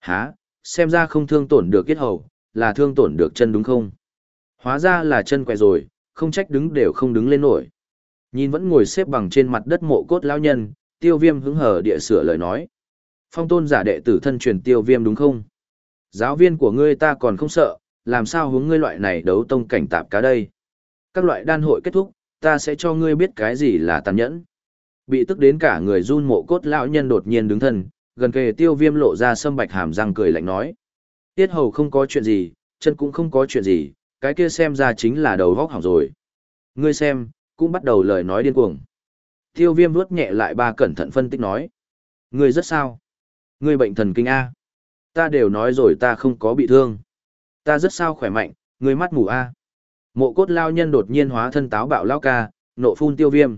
Speaker 1: Hả, xem ra không thương tổn được kết hầu, là thương tổn được chân đúng không? Hóa ra là chân quẹ rồi, không trách đứng đều không đứng lên nổi. Nhìn vẫn ngồi xếp bằng trên mặt đất mộ cốt lão nhân, tiêu viêm hứng hở địa sửa lời nói. Phong tôn giả đệ tử thân truyền tiêu viêm đúng không? Giáo viên của ngươi ta còn không sợ, làm sao hướng ngươi loại này đấu tông cảnh tạp cá đây? Các loại đan hội kết thúc, ta sẽ cho ngươi biết cái gì là tàn nhẫn. Bị tức đến cả người run mộ cốt lão nhân đột nhiên đứng thân, gần kề tiêu viêm lộ ra sâm bạch hàm răng cười lạnh nói. Tiết hầu không có chuyện gì, chân cũng không có chuyện gì, cái kia xem ra chính là đầu vóc hỏng rồi. Ngươi xem, cũng bắt đầu lời nói điên cuồng. Tiêu viêm vuốt nhẹ lại ba cẩn thận phân tích nói. Ngươi rất sao? Ngươi bệnh thần kinh A. Ta đều nói rồi ta không có bị thương. Ta rất sao khỏe mạnh, người mắt mù A. Mộ cốt lao nhân đột nhiên hóa thân táo bạo lao ca, nộ phun tiêu viêm.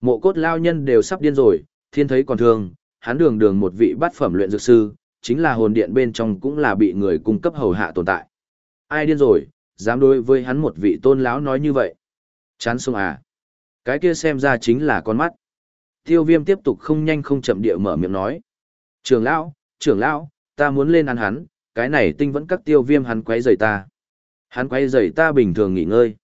Speaker 1: Mộ cốt lao nhân đều sắp điên rồi, thiên thấy còn thương, hắn đường đường một vị bát phẩm luyện dược sư, chính là hồn điện bên trong cũng là bị người cung cấp hầu hạ tồn tại. Ai điên rồi, dám đối với hắn một vị tôn lão nói như vậy. Chán sông à. Cái kia xem ra chính là con mắt. Tiêu viêm tiếp tục không nhanh không chậm địa mở miệng nói. Trưởng lão, trưởng lão, ta muốn lên ăn hắn, cái này tinh vẫn các tiêu viêm hắn quấy rầy ta. Hắn quấy dậy ta bình thường nghỉ ngơi.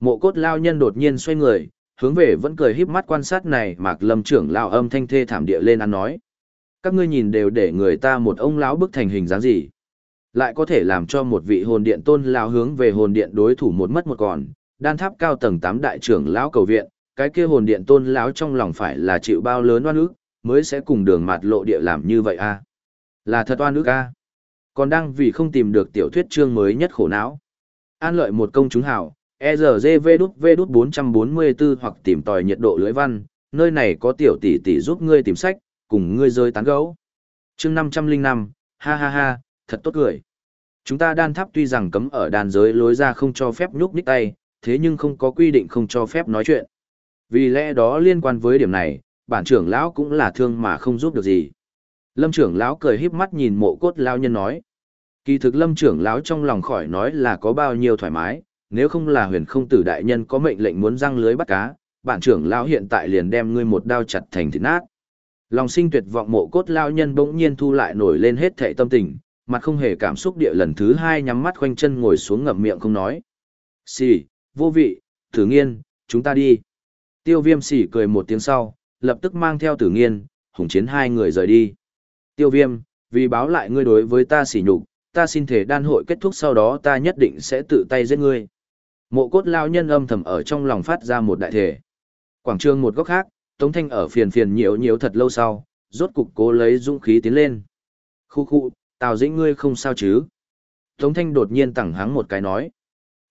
Speaker 1: Mộ cốt lao nhân đột nhiên xoay người, hướng về vẫn cười híp mắt quan sát này mạc lâm trưởng lao âm thanh thê thảm địa lên ăn nói. Các ngươi nhìn đều để người ta một ông lão bức thành hình dáng gì. Lại có thể làm cho một vị hồn điện tôn lao hướng về hồn điện đối thủ một mất một còn, đan tháp cao tầng tám đại trưởng lão cầu viện, cái kia hồn điện tôn lão trong lòng phải là chịu bao lớn oan ức, mới sẽ cùng đường mặt lộ địa làm như vậy a Là thật oan ức a còn đang vì không tìm được tiểu thuyết chương mới nhất khổ não. An lợi một công chúng hảo, ERGV đút V đút 444 hoặc tìm tòi nhiệt độ lưỡi văn, nơi này có tiểu tỷ tỷ giúp ngươi tìm sách, cùng ngươi rơi tán gấu. chương 505, ha ha ha, thật tốt cười. Chúng ta đan tháp tuy rằng cấm ở đàn giới lối ra không cho phép nhúc nhích tay, thế nhưng không có quy định không cho phép nói chuyện. Vì lẽ đó liên quan với điểm này, bản trưởng lão cũng là thương mà không giúp được gì. Lâm trưởng lão cười híp mắt nhìn mộ cốt lao nhân nói. Kỳ thực lâm trưởng lão trong lòng khỏi nói là có bao nhiêu thoải mái, nếu không là huyền không tử đại nhân có mệnh lệnh muốn răng lưới bắt cá, bản trưởng lão hiện tại liền đem ngươi một đao chặt thành thịt nát. Lòng sinh tuyệt vọng mộ cốt lao nhân bỗng nhiên thu lại nổi lên hết thệ tâm tình, mặt không hề cảm xúc địa lần thứ hai nhắm mắt khoanh chân ngồi xuống ngậm miệng không nói. Xì, vô vị, thử nghiên, chúng ta đi. Tiêu viêm xì cười một tiếng sau, lập tức mang theo tử nghiên, hùng chiến hai người rời đi. Tiêu viêm, vì báo lại ngươi đối với ta sỉ nhục, ta xin thể đan hội kết thúc sau đó ta nhất định sẽ tự tay giết ngươi. Mộ cốt lao nhân âm thầm ở trong lòng phát ra một đại thể. Quảng trường một góc khác, Tống Thanh ở phiền phiền nhiều nhiều thật lâu sau, rốt cục cố lấy dũng khí tiến lên. Khu khu, Tào Dĩnh ngươi không sao chứ? Tống Thanh đột nhiên tẳng hắng một cái nói.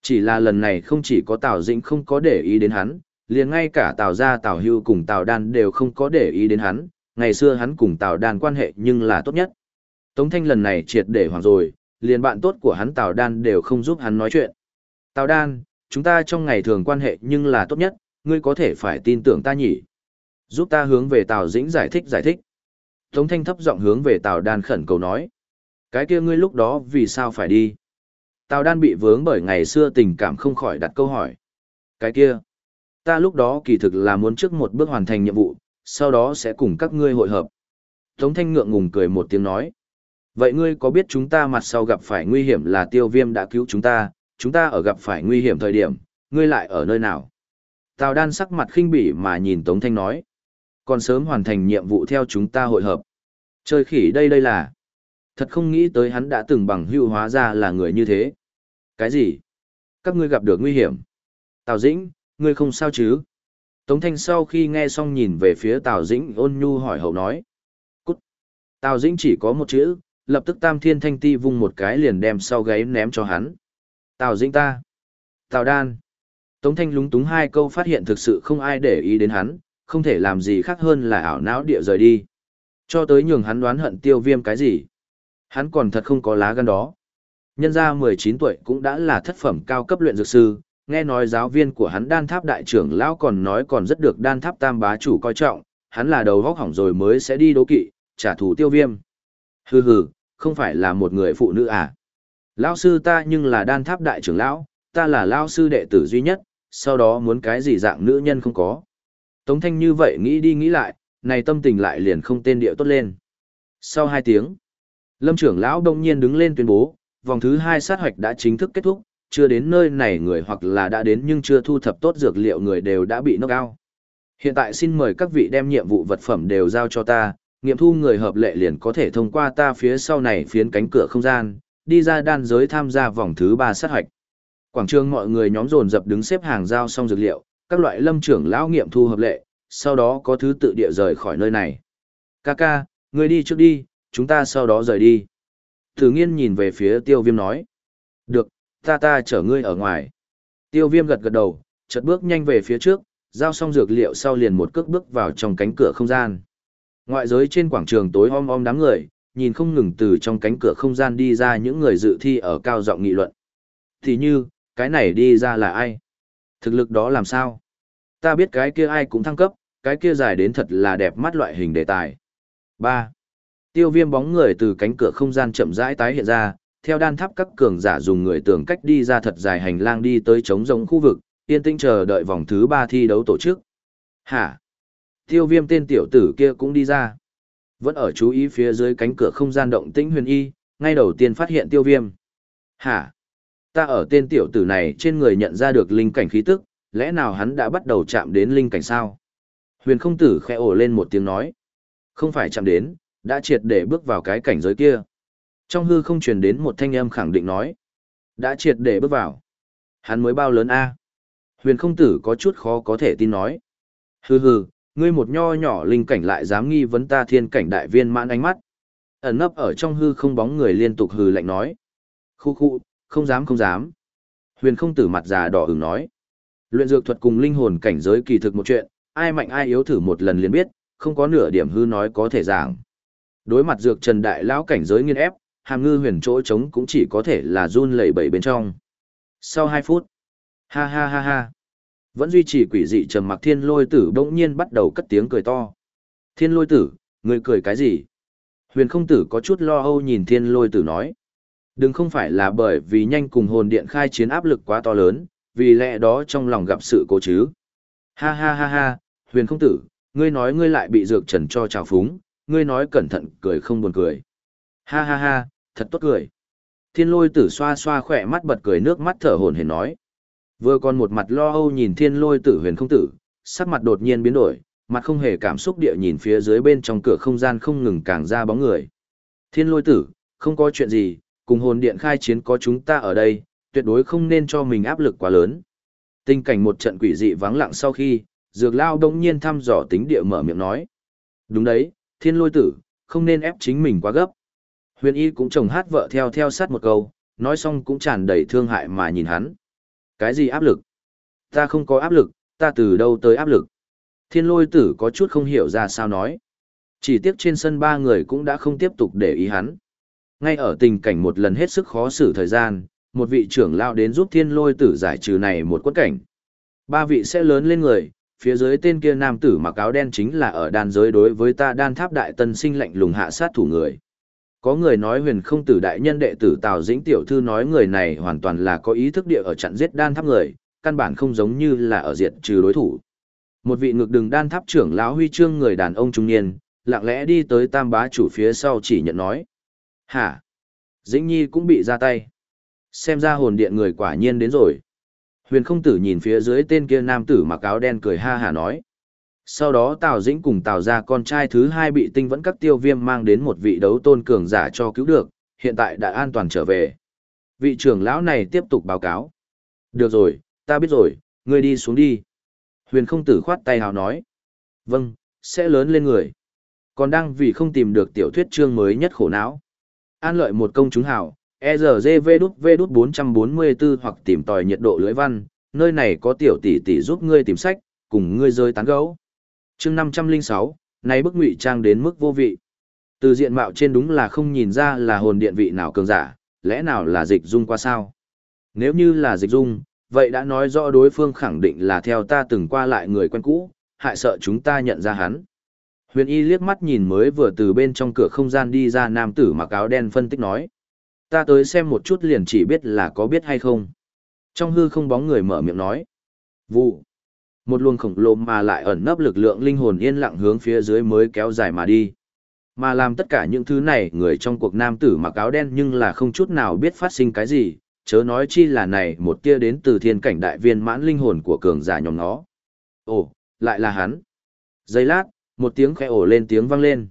Speaker 1: Chỉ là lần này không chỉ có Tào Dĩnh không có để ý đến hắn, liền ngay cả Tào gia Tào Hưu cùng Tào Đan đều không có để ý đến hắn, ngày xưa hắn cùng Tào Đan quan hệ nhưng là tốt nhất. Tống Thanh lần này triệt để hoàng rồi, liền bạn tốt của hắn Tào Đan đều không giúp hắn nói chuyện. Tào Đan, chúng ta trong ngày thường quan hệ nhưng là tốt nhất, ngươi có thể phải tin tưởng ta nhỉ. Giúp ta hướng về Tào Dĩnh giải thích giải thích. Tống Thanh thấp giọng hướng về Tào Đan khẩn cầu nói. Cái kia ngươi lúc đó vì sao phải đi? Tào Đan bị vướng bởi ngày xưa tình cảm không khỏi đặt câu hỏi. Cái kia, ta lúc đó kỳ thực là muốn trước một bước hoàn thành nhiệm vụ, sau đó sẽ cùng các ngươi hội hợp. Tống Thanh ngượng ngùng cười một tiếng nói. Vậy ngươi có biết chúng ta mặt sau gặp phải nguy hiểm là tiêu viêm đã cứu chúng ta, chúng ta ở gặp phải nguy hiểm thời điểm, ngươi lại ở nơi nào? Tào đan sắc mặt khinh bỉ mà nhìn Tống Thanh nói. Còn sớm hoàn thành nhiệm vụ theo chúng ta hội hợp. Chơi khỉ đây đây là. Thật không nghĩ tới hắn đã từng bằng hưu hóa ra là người như thế. Cái gì? Các ngươi gặp được nguy hiểm. Tào Dĩnh, ngươi không sao chứ? Tống Thanh sau khi nghe xong nhìn về phía Tào Dĩnh ôn nhu hỏi hậu nói. Cút. Tào Dĩnh chỉ có một chữ, lập tức tam thiên thanh ti vung một cái liền đem sau gáy ném cho hắn. Tào dĩnh ta. Tào đan. Tống thanh lúng túng hai câu phát hiện thực sự không ai để ý đến hắn, không thể làm gì khác hơn là ảo não địa rời đi. Cho tới nhường hắn đoán hận tiêu viêm cái gì. Hắn còn thật không có lá gan đó. Nhân ra 19 tuổi cũng đã là thất phẩm cao cấp luyện dược sư, nghe nói giáo viên của hắn đan tháp đại trưởng lão còn nói còn rất được đan tháp tam bá chủ coi trọng, hắn là đầu vóc hỏng rồi mới sẽ đi đố kỵ, trả thù tiêu viêm. Hừ hừ, không phải là một người phụ nữ à? Lão sư ta nhưng là đan tháp đại trưởng lão, ta là lão sư đệ tử duy nhất, sau đó muốn cái gì dạng nữ nhân không có. Tống thanh như vậy nghĩ đi nghĩ lại, này tâm tình lại liền không tên điệu tốt lên. Sau hai tiếng, lâm trưởng lão đông nhiên đứng lên tuyên bố, vòng thứ hai sát hoạch đã chính thức kết thúc, chưa đến nơi này người hoặc là đã đến nhưng chưa thu thập tốt dược liệu người đều đã bị knock out. Hiện tại xin mời các vị đem nhiệm vụ vật phẩm đều giao cho ta, nghiệm thu người hợp lệ liền có thể thông qua ta phía sau này phiến cánh cửa không gian, đi ra đan giới tham gia vòng thứ ba sát hoạch. Quảng trường mọi người nhóm dồn dập đứng xếp hàng giao xong dược liệu, các loại lâm trưởng lão nghiệm thu hợp lệ, sau đó có thứ tự địa rời khỏi nơi này. Kaka, người đi trước đi, chúng ta sau đó rời đi. Thử nghiên nhìn về phía tiêu viêm nói. Được, ta ta chở ngươi ở ngoài. Tiêu viêm gật gật đầu, chợt bước nhanh về phía trước, giao xong dược liệu sau liền một cước bước vào trong cánh cửa không gian. Ngoại giới trên quảng trường tối om om đám người, nhìn không ngừng từ trong cánh cửa không gian đi ra những người dự thi ở cao giọng nghị luận. Thì như, cái này đi ra là ai? Thực lực đó làm sao? Ta biết cái kia ai cũng thăng cấp, cái kia dài đến thật là đẹp mắt loại hình đề tài. 3. Tiêu viêm bóng người từ cánh cửa không gian chậm rãi tái hiện ra, theo đan tháp các cường giả dùng người tưởng cách đi ra thật dài hành lang đi tới trống rỗng khu vực, yên tĩnh chờ đợi vòng thứ 3 thi đấu tổ chức. Hả? Tiêu viêm tên tiểu tử kia cũng đi ra. Vẫn ở chú ý phía dưới cánh cửa không gian động tĩnh huyền y, ngay đầu tiên phát hiện tiêu viêm. Hả? Ta ở tên tiểu tử này trên người nhận ra được linh cảnh khí tức, lẽ nào hắn đã bắt đầu chạm đến linh cảnh sao? Huyền không tử khẽ ổ lên một tiếng nói. Không phải chạm đến, đã triệt để bước vào cái cảnh giới kia. Trong hư không truyền đến một thanh âm khẳng định nói. Đã triệt để bước vào. Hắn mới bao lớn a Huyền không tử có chút khó có thể tin nói. Hừ hừ, ngươi một nho nhỏ linh cảnh lại dám nghi vấn ta thiên cảnh đại viên mãn ánh mắt. Ẩn nấp ở trong hư không bóng người liên tục hừ lạnh nói. Khu khu, không dám không dám. Huyền không tử mặt già đỏ ửng nói. Luyện dược thuật cùng linh hồn cảnh giới kỳ thực một chuyện, ai mạnh ai yếu thử một lần liền biết, không có nửa điểm hư nói có thể giảng. Đối mặt dược trần đại lão cảnh giới nghiên ép, hàm ngư huyền chỗ trống cũng chỉ có thể là run lẩy bẩy bên trong. Sau 2 phút, ha ha ha ha, vẫn duy trì quỷ dị trầm mặc thiên lôi tử bỗng nhiên bắt đầu cất tiếng cười to. Thiên lôi tử, người cười cái gì? Huyền không tử có chút lo âu nhìn thiên lôi tử nói. Đừng không phải là bởi vì nhanh cùng hồn điện khai chiến áp lực quá to lớn, vì lẽ đó trong lòng gặp sự cố chứ. Ha ha ha ha, huyền không tử, ngươi nói ngươi lại bị dược trần cho trào phúng, ngươi nói cẩn thận cười không buồn cười. Ha ha ha, thật tốt cười. Thiên lôi tử xoa xoa khỏe mắt bật cười nước mắt thở hồn hển nói. Vừa còn một mặt lo âu nhìn thiên lôi tử huyền không tử, sắc mặt đột nhiên biến đổi, mặt không hề cảm xúc địa nhìn phía dưới bên trong cửa không gian không ngừng càng ra bóng người. Thiên lôi tử, không có chuyện gì, cùng hồn điện khai chiến có chúng ta ở đây, tuyệt đối không nên cho mình áp lực quá lớn. Tình cảnh một trận quỷ dị vắng lặng sau khi, dược lao đông nhiên thăm dò tính địa mở miệng nói. Đúng đấy, thiên lôi tử, không nên ép chính mình quá gấp. Huyền y cũng chồng hát vợ theo theo sát một câu, nói xong cũng tràn đầy thương hại mà nhìn hắn. Cái gì áp lực? Ta không có áp lực, ta từ đâu tới áp lực? Thiên lôi tử có chút không hiểu ra sao nói. Chỉ tiếc trên sân ba người cũng đã không tiếp tục để ý hắn. Ngay ở tình cảnh một lần hết sức khó xử thời gian, một vị trưởng lao đến giúp thiên lôi tử giải trừ này một quất cảnh. Ba vị sẽ lớn lên người, phía dưới tên kia nam tử mặc áo đen chính là ở đan giới đối với ta đan tháp đại tân sinh lạnh lùng hạ sát thủ người. Có người nói huyền không tử đại nhân đệ tử Tào Dĩnh Tiểu Thư nói người này hoàn toàn là có ý thức địa ở chặn giết đan tháp người, căn bản không giống như là ở diệt trừ đối thủ. Một vị ngược đường đan tháp trưởng lão huy chương người đàn ông trung niên, lặng lẽ đi tới tam bá chủ phía sau chỉ nhận nói. Hả? Dĩnh Nhi cũng bị ra tay. Xem ra hồn điện người quả nhiên đến rồi. Huyền không tử nhìn phía dưới tên kia nam tử mặc áo đen cười ha hả nói. Sau đó Tào Dĩnh cùng Tào ra con trai thứ hai bị tinh vẫn các tiêu viêm mang đến một vị đấu tôn cường giả cho cứu được, hiện tại đã an toàn trở về. Vị trưởng lão này tiếp tục báo cáo. Được rồi, ta biết rồi, ngươi đi xuống đi. Huyền không tử khoát tay hào nói. Vâng, sẽ lớn lên người. Còn đang vì không tìm được tiểu thuyết chương mới nhất khổ não. An lợi một công chúng hảo, ERGV đút V đút 444 hoặc tìm tòi nhiệt độ lưỡi văn, nơi này có tiểu tỷ tỷ giúp ngươi tìm sách, cùng ngươi rơi tán gấu chương 506, nay bức ngụy trang đến mức vô vị. Từ diện mạo trên đúng là không nhìn ra là hồn điện vị nào cường giả, lẽ nào là dịch dung qua sao? Nếu như là dịch dung, vậy đã nói rõ đối phương khẳng định là theo ta từng qua lại người quen cũ, hại sợ chúng ta nhận ra hắn. Huyền Y liếc mắt nhìn mới vừa từ bên trong cửa không gian đi ra nam tử mặc áo đen phân tích nói. Ta tới xem một chút liền chỉ biết là có biết hay không. Trong hư không bóng người mở miệng nói. Vụ. Một luồng khổng lồ mà lại ẩn nấp lực lượng linh hồn yên lặng hướng phía dưới mới kéo dài mà đi. Mà làm tất cả những thứ này người trong cuộc nam tử mặc áo đen nhưng là không chút nào biết phát sinh cái gì, chớ nói chi là này một tia đến từ thiên cảnh đại viên mãn linh hồn của cường giả nhóm nó. Ồ, lại là hắn. Giây lát, một tiếng khẽ ổ lên tiếng vang lên.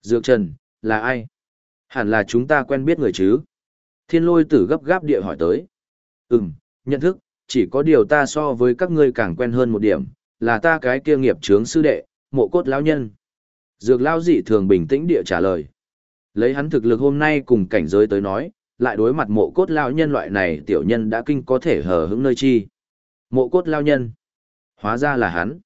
Speaker 1: Dược Trần, là ai? Hẳn là chúng ta quen biết người chứ? Thiên lôi tử gấp gáp địa hỏi tới. Ừm, nhận thức, chỉ có điều ta so với các ngươi càng quen hơn một điểm, là ta cái kia nghiệp trướng sư đệ, mộ cốt lão nhân. Dược lão dị thường bình tĩnh địa trả lời. Lấy hắn thực lực hôm nay cùng cảnh giới tới nói, lại đối mặt mộ cốt lão nhân loại này tiểu nhân đã kinh có thể hờ hững nơi chi. Mộ cốt lão nhân. Hóa ra là hắn.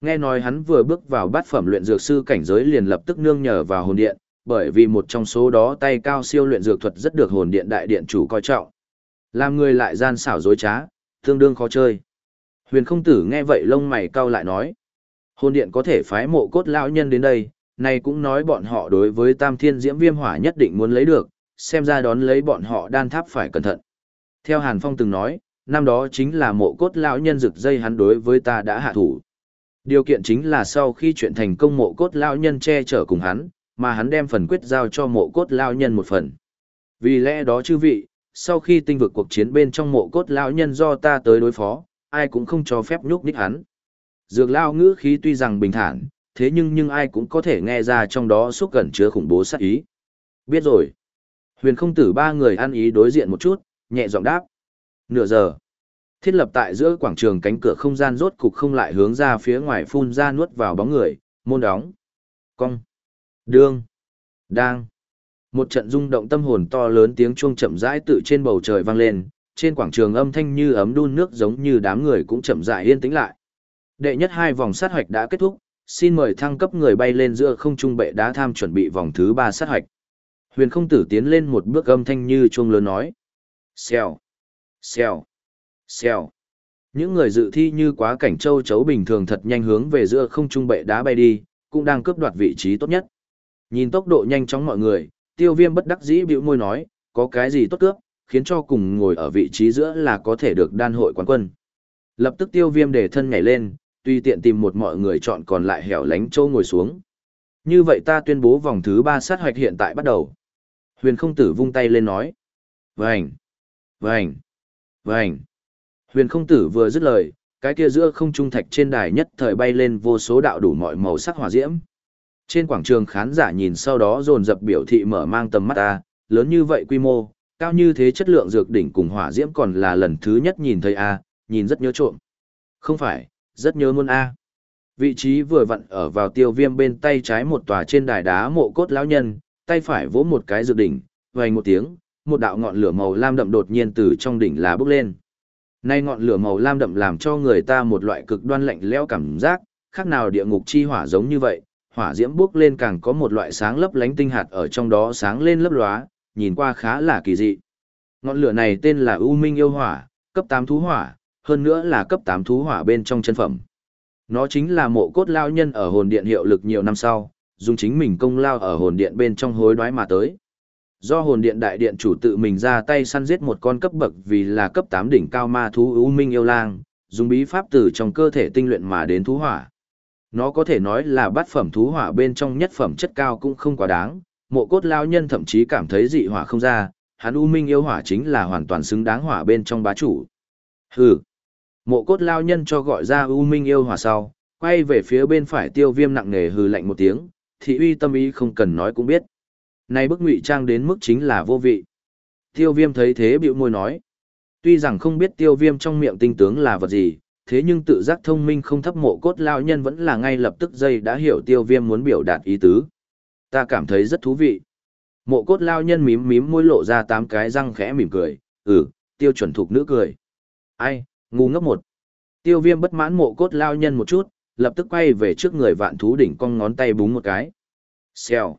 Speaker 1: Nghe nói hắn vừa bước vào bát phẩm luyện dược sư cảnh giới liền lập tức nương nhờ vào hồn điện, bởi vì một trong số đó tay cao siêu luyện dược thuật rất được hồn điện đại điện chủ coi trọng. Làm người lại gian xảo dối trá, tương đương khó chơi. Huyền không tử nghe vậy lông mày cau lại nói. Hồn điện có thể phái mộ cốt lão nhân đến đây, này cũng nói bọn họ đối với tam thiên diễm viêm hỏa nhất định muốn lấy được, xem ra đón lấy bọn họ đan tháp phải cẩn thận. Theo Hàn Phong từng nói, năm đó chính là mộ cốt lão nhân rực dây hắn đối với ta đã hạ thủ. Điều kiện chính là sau khi chuyện thành công mộ cốt lão nhân che chở cùng hắn, mà hắn đem phần quyết giao cho mộ cốt lão nhân một phần. Vì lẽ đó chư vị, sau khi tinh vực cuộc chiến bên trong mộ cốt lão nhân do ta tới đối phó, ai cũng không cho phép nhúc nhích hắn. Dược lao ngữ khí tuy rằng bình thản, thế nhưng nhưng ai cũng có thể nghe ra trong đó xúc gần chứa khủng bố sát ý. Biết rồi. Huyền không tử ba người ăn ý đối diện một chút, nhẹ giọng đáp. Nửa giờ. Thiết lập tại giữa quảng trường cánh cửa không gian rốt cục không lại hướng ra phía ngoài phun ra nuốt vào bóng người, môn đóng. Cong. Đương. Đang. Một trận rung động tâm hồn to lớn tiếng chuông chậm rãi tự trên bầu trời vang lên, trên quảng trường âm thanh như ấm đun nước giống như đám người cũng chậm rãi yên tĩnh lại. Đệ nhất hai vòng sát hoạch đã kết thúc, xin mời thăng cấp người bay lên giữa không trung bệ đá tham chuẩn bị vòng thứ ba sát hoạch. Huyền không tử tiến lên một bước âm thanh như chuông lớn nói. Xèo, xèo, xèo. Những người dự thi như quá cảnh châu chấu bình thường thật nhanh hướng về giữa không trung bệ đá bay đi, cũng đang cướp đoạt vị trí tốt nhất. Nhìn tốc độ nhanh chóng mọi người, tiêu viêm bất đắc dĩ bĩu môi nói, có cái gì tốt cướp, khiến cho cùng ngồi ở vị trí giữa là có thể được đan hội quán quân. Lập tức tiêu viêm để thân nhảy lên, tùy tiện tìm một mọi người chọn còn lại hẻo lánh châu ngồi xuống. Như vậy ta tuyên bố vòng thứ ba sát hoạch hiện tại bắt đầu. Huyền không tử vung tay lên nói. Vành, vành, vành. Huyền không tử vừa dứt lời, cái kia giữa không trung thạch trên đài nhất thời bay lên vô số đạo đủ mọi màu sắc hỏa diễm. Trên quảng trường khán giả nhìn sau đó dồn dập biểu thị mở mang tầm mắt ta, lớn như vậy quy mô, cao như thế chất lượng dược đỉnh cùng hỏa diễm còn là lần thứ nhất nhìn thấy a, nhìn rất nhớ trộm. Không phải, rất nhớ luôn a. Vị trí vừa vặn ở vào tiêu viêm bên tay trái một tòa trên đài đá mộ cốt lão nhân, tay phải vỗ một cái dược đỉnh, vang một tiếng, một đạo ngọn lửa màu lam đậm đột nhiên từ trong đỉnh lá bốc lên. Nay ngọn lửa màu lam đậm làm cho người ta một loại cực đoan lạnh lẽo cảm giác, khác nào địa ngục chi hỏa giống như vậy, hỏa diễm bước lên càng có một loại sáng lấp lánh tinh hạt ở trong đó sáng lên lấp lóa, nhìn qua khá là kỳ dị. Ngọn lửa này tên là U Minh yêu hỏa, cấp 8 thú hỏa, hơn nữa là cấp 8 thú hỏa bên trong chân phẩm. Nó chính là mộ cốt lao nhân ở hồn điện hiệu lực nhiều năm sau, dùng chính mình công lao ở hồn điện bên trong hối đoái mà tới. Do hồn điện đại điện chủ tự mình ra tay săn giết một con cấp bậc vì là cấp 8 đỉnh cao ma thú U Minh yêu lang, dùng bí pháp từ trong cơ thể tinh luyện mà đến thú hỏa. Nó có thể nói là bát phẩm thú hỏa bên trong nhất phẩm chất cao cũng không quá đáng, mộ cốt lao nhân thậm chí cảm thấy dị hỏa không ra, hắn U Minh yêu hỏa chính là hoàn toàn xứng đáng hỏa bên trong bá chủ. Hừ. Mộ cốt lao nhân cho gọi ra U Minh yêu hỏa sau, quay về phía bên phải tiêu viêm nặng nề hừ lạnh một tiếng, thị uy tâm ý không cần nói cũng biết. Này bức ngụy trang đến mức chính là vô vị. Tiêu viêm thấy thế bĩu môi nói. Tuy rằng không biết tiêu viêm trong miệng tinh tướng là vật gì, thế nhưng tự giác thông minh không thấp mộ cốt lao nhân vẫn là ngay lập tức dây đã hiểu tiêu viêm muốn biểu đạt ý tứ. Ta cảm thấy rất thú vị. Mộ cốt lao nhân mím mím môi lộ ra tám cái răng khẽ mỉm cười, ừ, tiêu chuẩn thục nữ cười. Ai, ngu ngốc một. Tiêu viêm bất mãn mộ cốt lao nhân một chút, lập tức quay về trước người vạn thú đỉnh cong ngón tay búng một cái. Xèo.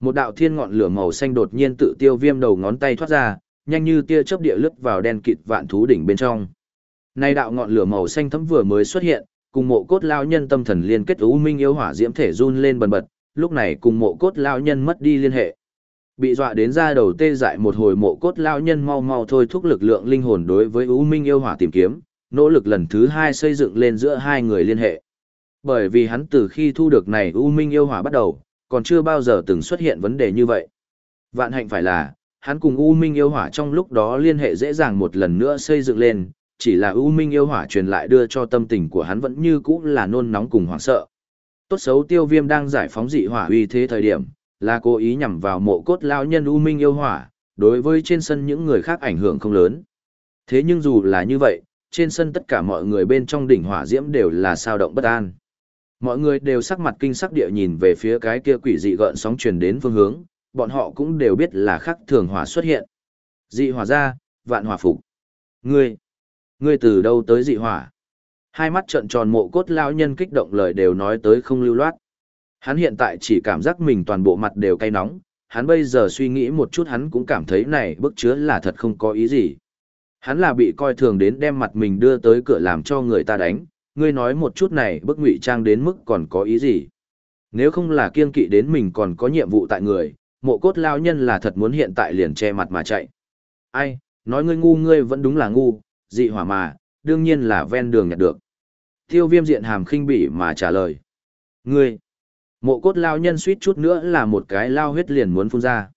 Speaker 1: Một đạo thiên ngọn lửa màu xanh đột nhiên tự tiêu viêm đầu ngón tay thoát ra, nhanh như tia chớp địa lướt vào đen kịt vạn thú đỉnh bên trong. Nay đạo ngọn lửa màu xanh thẫm vừa mới xuất hiện, cùng mộ cốt lao nhân tâm thần liên kết u minh yêu hỏa diễm thể run lên bần bật, lúc này cùng mộ cốt lao nhân mất đi liên hệ. Bị dọa đến ra đầu tê dại một hồi mộ cốt lao nhân mau mau thôi thúc lực lượng linh hồn đối với u minh yêu hỏa tìm kiếm, nỗ lực lần thứ hai xây dựng lên giữa hai người liên hệ. Bởi vì hắn từ khi thu được này u minh yêu hỏa bắt đầu, còn chưa bao giờ từng xuất hiện vấn đề như vậy. Vạn hạnh phải là, hắn cùng U Minh yêu hỏa trong lúc đó liên hệ dễ dàng một lần nữa xây dựng lên, chỉ là ưu Minh yêu hỏa truyền lại đưa cho tâm tình của hắn vẫn như cũ là nôn nóng cùng hoảng sợ. Tốt xấu tiêu viêm đang giải phóng dị hỏa uy thế thời điểm, là cố ý nhằm vào mộ cốt lao nhân ưu Minh yêu hỏa, đối với trên sân những người khác ảnh hưởng không lớn. Thế nhưng dù là như vậy, trên sân tất cả mọi người bên trong đỉnh hỏa diễm đều là sao động bất an. Mọi người đều sắc mặt kinh sắc địa nhìn về phía cái kia quỷ dị gợn sóng truyền đến phương hướng, bọn họ cũng đều biết là khắc thường hỏa xuất hiện. Dị hỏa ra, vạn hỏa phục. Ngươi, ngươi từ đâu tới dị hỏa? Hai mắt trợn tròn mộ cốt lao nhân kích động lời đều nói tới không lưu loát. Hắn hiện tại chỉ cảm giác mình toàn bộ mặt đều cay nóng, hắn bây giờ suy nghĩ một chút hắn cũng cảm thấy này bức chứa là thật không có ý gì. Hắn là bị coi thường đến đem mặt mình đưa tới cửa làm cho người ta đánh, ngươi nói một chút này bức ngụy trang đến mức còn có ý gì. Nếu không là kiên kỵ đến mình còn có nhiệm vụ tại người, mộ cốt lao nhân là thật muốn hiện tại liền che mặt mà chạy. Ai, nói ngươi ngu ngươi vẫn đúng là ngu, dị hỏa mà, đương nhiên là ven đường nhặt được. Tiêu viêm diện hàm khinh bỉ mà trả lời. Ngươi, mộ cốt lao nhân suýt chút nữa là một cái lao huyết liền muốn phun ra.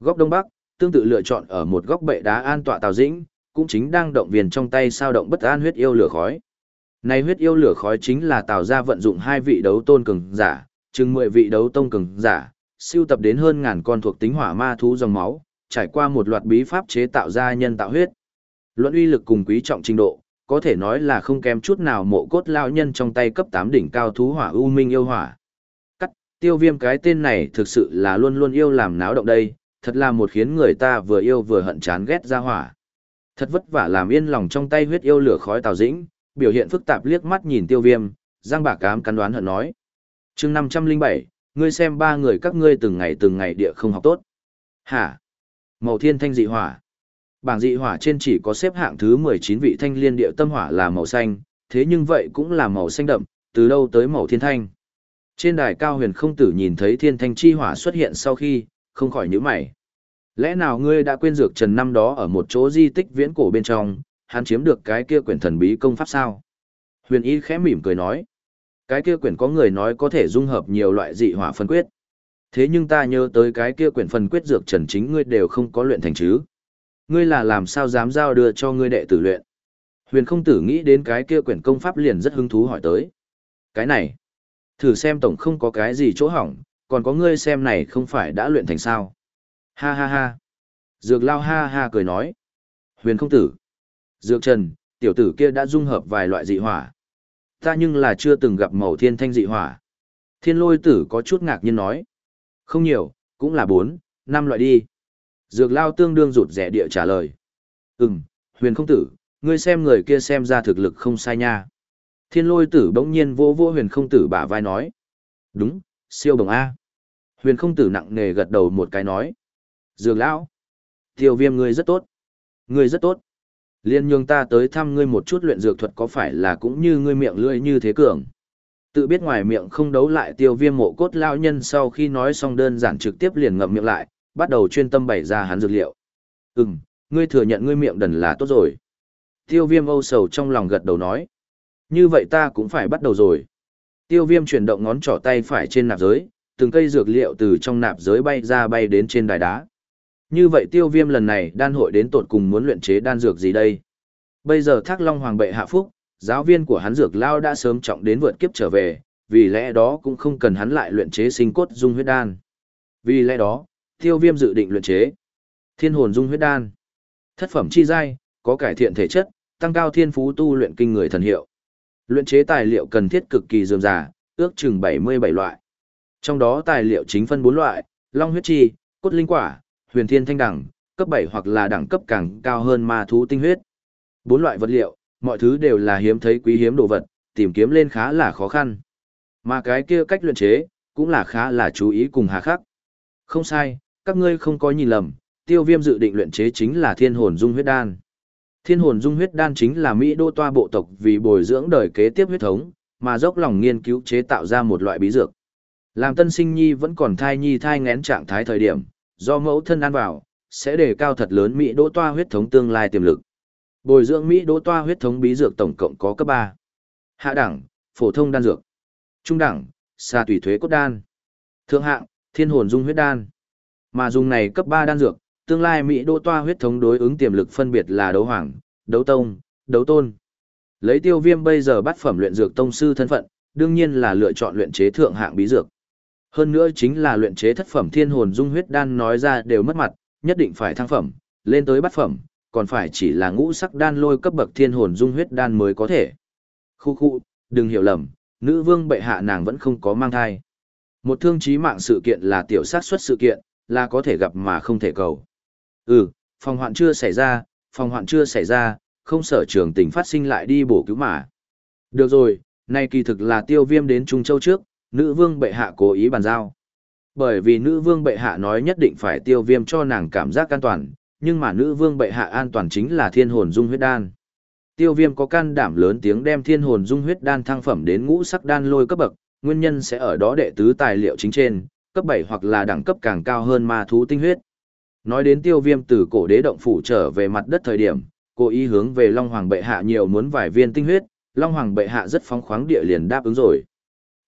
Speaker 1: Góc đông bắc, tương tự lựa chọn ở một góc bệ đá an tọa tào dĩnh, cũng chính đang động viên trong tay sao động bất an huyết yêu lửa khói. Này huyết yêu lửa khói chính là tạo ra vận dụng hai vị đấu tôn cường giả, chừng 10 vị đấu tông cường giả, siêu tập đến hơn ngàn con thuộc tính hỏa ma thú dòng máu, trải qua một loạt bí pháp chế tạo ra nhân tạo huyết. Luận uy lực cùng quý trọng trình độ, có thể nói là không kém chút nào mộ cốt lao nhân trong tay cấp 8 đỉnh cao thú hỏa u minh yêu hỏa. Cắt, tiêu viêm cái tên này thực sự là luôn luôn yêu làm náo động đây, thật là một khiến người ta vừa yêu vừa hận chán ghét ra hỏa. Thật vất vả làm yên lòng trong tay huyết yêu lửa khói tào dĩnh, biểu hiện phức tạp liếc mắt nhìn tiêu viêm, giang bạc cám cắn đoán hận nói. chương 507, ngươi xem ba người các ngươi từng ngày từng ngày địa không học tốt. Hả? Màu thiên thanh dị hỏa. Bảng dị hỏa trên chỉ có xếp hạng thứ 19 vị thanh liên địa tâm hỏa là màu xanh, thế nhưng vậy cũng là màu xanh đậm, từ đâu tới màu thiên thanh. Trên đài cao huyền không tử nhìn thấy thiên thanh chi hỏa xuất hiện sau khi, không khỏi nhíu mày. Lẽ nào ngươi đã quên dược trần năm đó ở một chỗ di tích viễn cổ bên trong, hắn chiếm được cái kia quyển thần bí công pháp sao? Huyền y khẽ mỉm cười nói. Cái kia quyển có người nói có thể dung hợp nhiều loại dị hỏa phân quyết. Thế nhưng ta nhớ tới cái kia quyển phân quyết dược trần chính ngươi đều không có luyện thành chứ. Ngươi là làm sao dám giao đưa cho ngươi đệ tử luyện. Huyền không tử nghĩ đến cái kia quyển công pháp liền rất hứng thú hỏi tới. Cái này, thử xem tổng không có cái gì chỗ hỏng, còn có ngươi xem này không phải đã luyện thành sao. Ha ha ha. Dược lao ha ha cười nói. Huyền không tử. Dược trần, tiểu tử kia đã dung hợp vài loại dị hỏa. Ta nhưng là chưa từng gặp màu thiên thanh dị hỏa. Thiên lôi tử có chút ngạc nhiên nói. Không nhiều, cũng là bốn, năm loại đi. Dược lao tương đương rụt rẻ địa trả lời. Ừm, huyền không tử, ngươi xem người kia xem ra thực lực không sai nha. Thiên lôi tử bỗng nhiên vô vô huyền không tử bả vai nói. Đúng, siêu đồng A. Huyền không tử nặng nề gật đầu một cái nói. Dược lão, tiêu viêm ngươi rất tốt. Ngươi rất tốt. Liên nhường ta tới thăm ngươi một chút luyện dược thuật có phải là cũng như ngươi miệng lưỡi như thế cường. Tự biết ngoài miệng không đấu lại tiêu viêm mộ cốt lao nhân sau khi nói xong đơn giản trực tiếp liền ngậm miệng lại, bắt đầu chuyên tâm bày ra hắn dược liệu. Ừm, ngươi thừa nhận ngươi miệng đần là tốt rồi. Tiêu viêm âu sầu trong lòng gật đầu nói. Như vậy ta cũng phải bắt đầu rồi. Tiêu viêm chuyển động ngón trỏ tay phải trên nạp giới, từng cây dược liệu từ trong nạp giới bay ra bay đến trên đài đá. Như vậy tiêu viêm lần này đan hội đến tột cùng muốn luyện chế đan dược gì đây? Bây giờ thác long hoàng bệ hạ phúc, giáo viên của hắn dược lao đã sớm trọng đến vượt kiếp trở về, vì lẽ đó cũng không cần hắn lại luyện chế sinh cốt dung huyết đan. Vì lẽ đó, tiêu viêm dự định luyện chế thiên hồn dung huyết đan. Thất phẩm chi giai, có cải thiện thể chất, tăng cao thiên phú tu luyện kinh người thần hiệu. Luyện chế tài liệu cần thiết cực kỳ dườm già, ước chừng 77 loại. Trong đó tài liệu chính phân bốn loại, long huyết chi, cốt linh quả, huyền thiên thanh đẳng, cấp bảy hoặc là đẳng cấp càng cao hơn ma thú tinh huyết. Bốn loại vật liệu, mọi thứ đều là hiếm thấy quý hiếm đồ vật, tìm kiếm lên khá là khó khăn. Mà cái kia cách luyện chế, cũng là khá là chú ý cùng hà khắc. Không sai, các ngươi không có nhìn lầm, tiêu viêm dự định luyện chế chính là thiên hồn dung huyết đan. Thiên hồn dung huyết đan chính là Mỹ đô toa bộ tộc vì bồi dưỡng đời kế tiếp huyết thống, mà dốc lòng nghiên cứu chế tạo ra một loại bí dược. Làm tân sinh nhi vẫn còn thai nhi thai ngén trạng thái thời điểm, do mẫu thân ăn vào, sẽ đề cao thật lớn Mỹ đô toa huyết thống tương lai tiềm lực. Bồi dưỡng Mỹ đô toa huyết thống bí dược tổng cộng có cấp 3. Hạ đẳng, phổ thông đan dược. Trung đẳng, xa tùy thuế cốt đan. Thượng hạng, thiên hồn dung huyết đan. Mà dùng này cấp 3 đan dược, tương lai Mỹ đô toa huyết thống đối ứng tiềm lực phân biệt là đấu hoàng, đấu tông, đấu tôn. Lấy tiêu viêm bây giờ bắt phẩm luyện dược tông sư thân phận, đương nhiên là lựa chọn luyện chế thượng hạng bí dược. Hơn nữa chính là luyện chế thất phẩm thiên hồn dung huyết đan nói ra đều mất mặt, nhất định phải thăng phẩm, lên tới bắt phẩm, còn phải chỉ là ngũ sắc đan lôi cấp bậc thiên hồn dung huyết đan mới có thể. Khu khu, đừng hiểu lầm, nữ vương bệ hạ nàng vẫn không có mang thai. Một thương chí mạng sự kiện là tiểu sát xuất sự kiện, là có thể gặp mà không thể cầu. Ừ, phòng hoạn chưa xảy ra, phòng hoạn chưa xảy ra, không sở trường tình phát sinh lại đi bổ cứu mà. Được rồi, nay kỳ thực là tiêu viêm đến Trung Châu trước, nữ vương bệ hạ cố ý bàn giao. Bởi vì nữ vương bệ hạ nói nhất định phải tiêu viêm cho nàng cảm giác an toàn, nhưng mà nữ vương bệ hạ an toàn chính là thiên hồn dung huyết đan. Tiêu viêm có can đảm lớn tiếng đem thiên hồn dung huyết đan thăng phẩm đến ngũ sắc đan lôi cấp bậc, nguyên nhân sẽ ở đó đệ tứ tài liệu chính trên, cấp 7 hoặc là đẳng cấp càng cao hơn ma thú tinh huyết. Nói đến tiêu viêm từ cổ đế động phủ trở về mặt đất thời điểm, cố ý hướng về Long Hoàng bệ hạ nhiều muốn vài viên tinh huyết, Long Hoàng bệ hạ rất phóng khoáng địa liền đáp ứng rồi.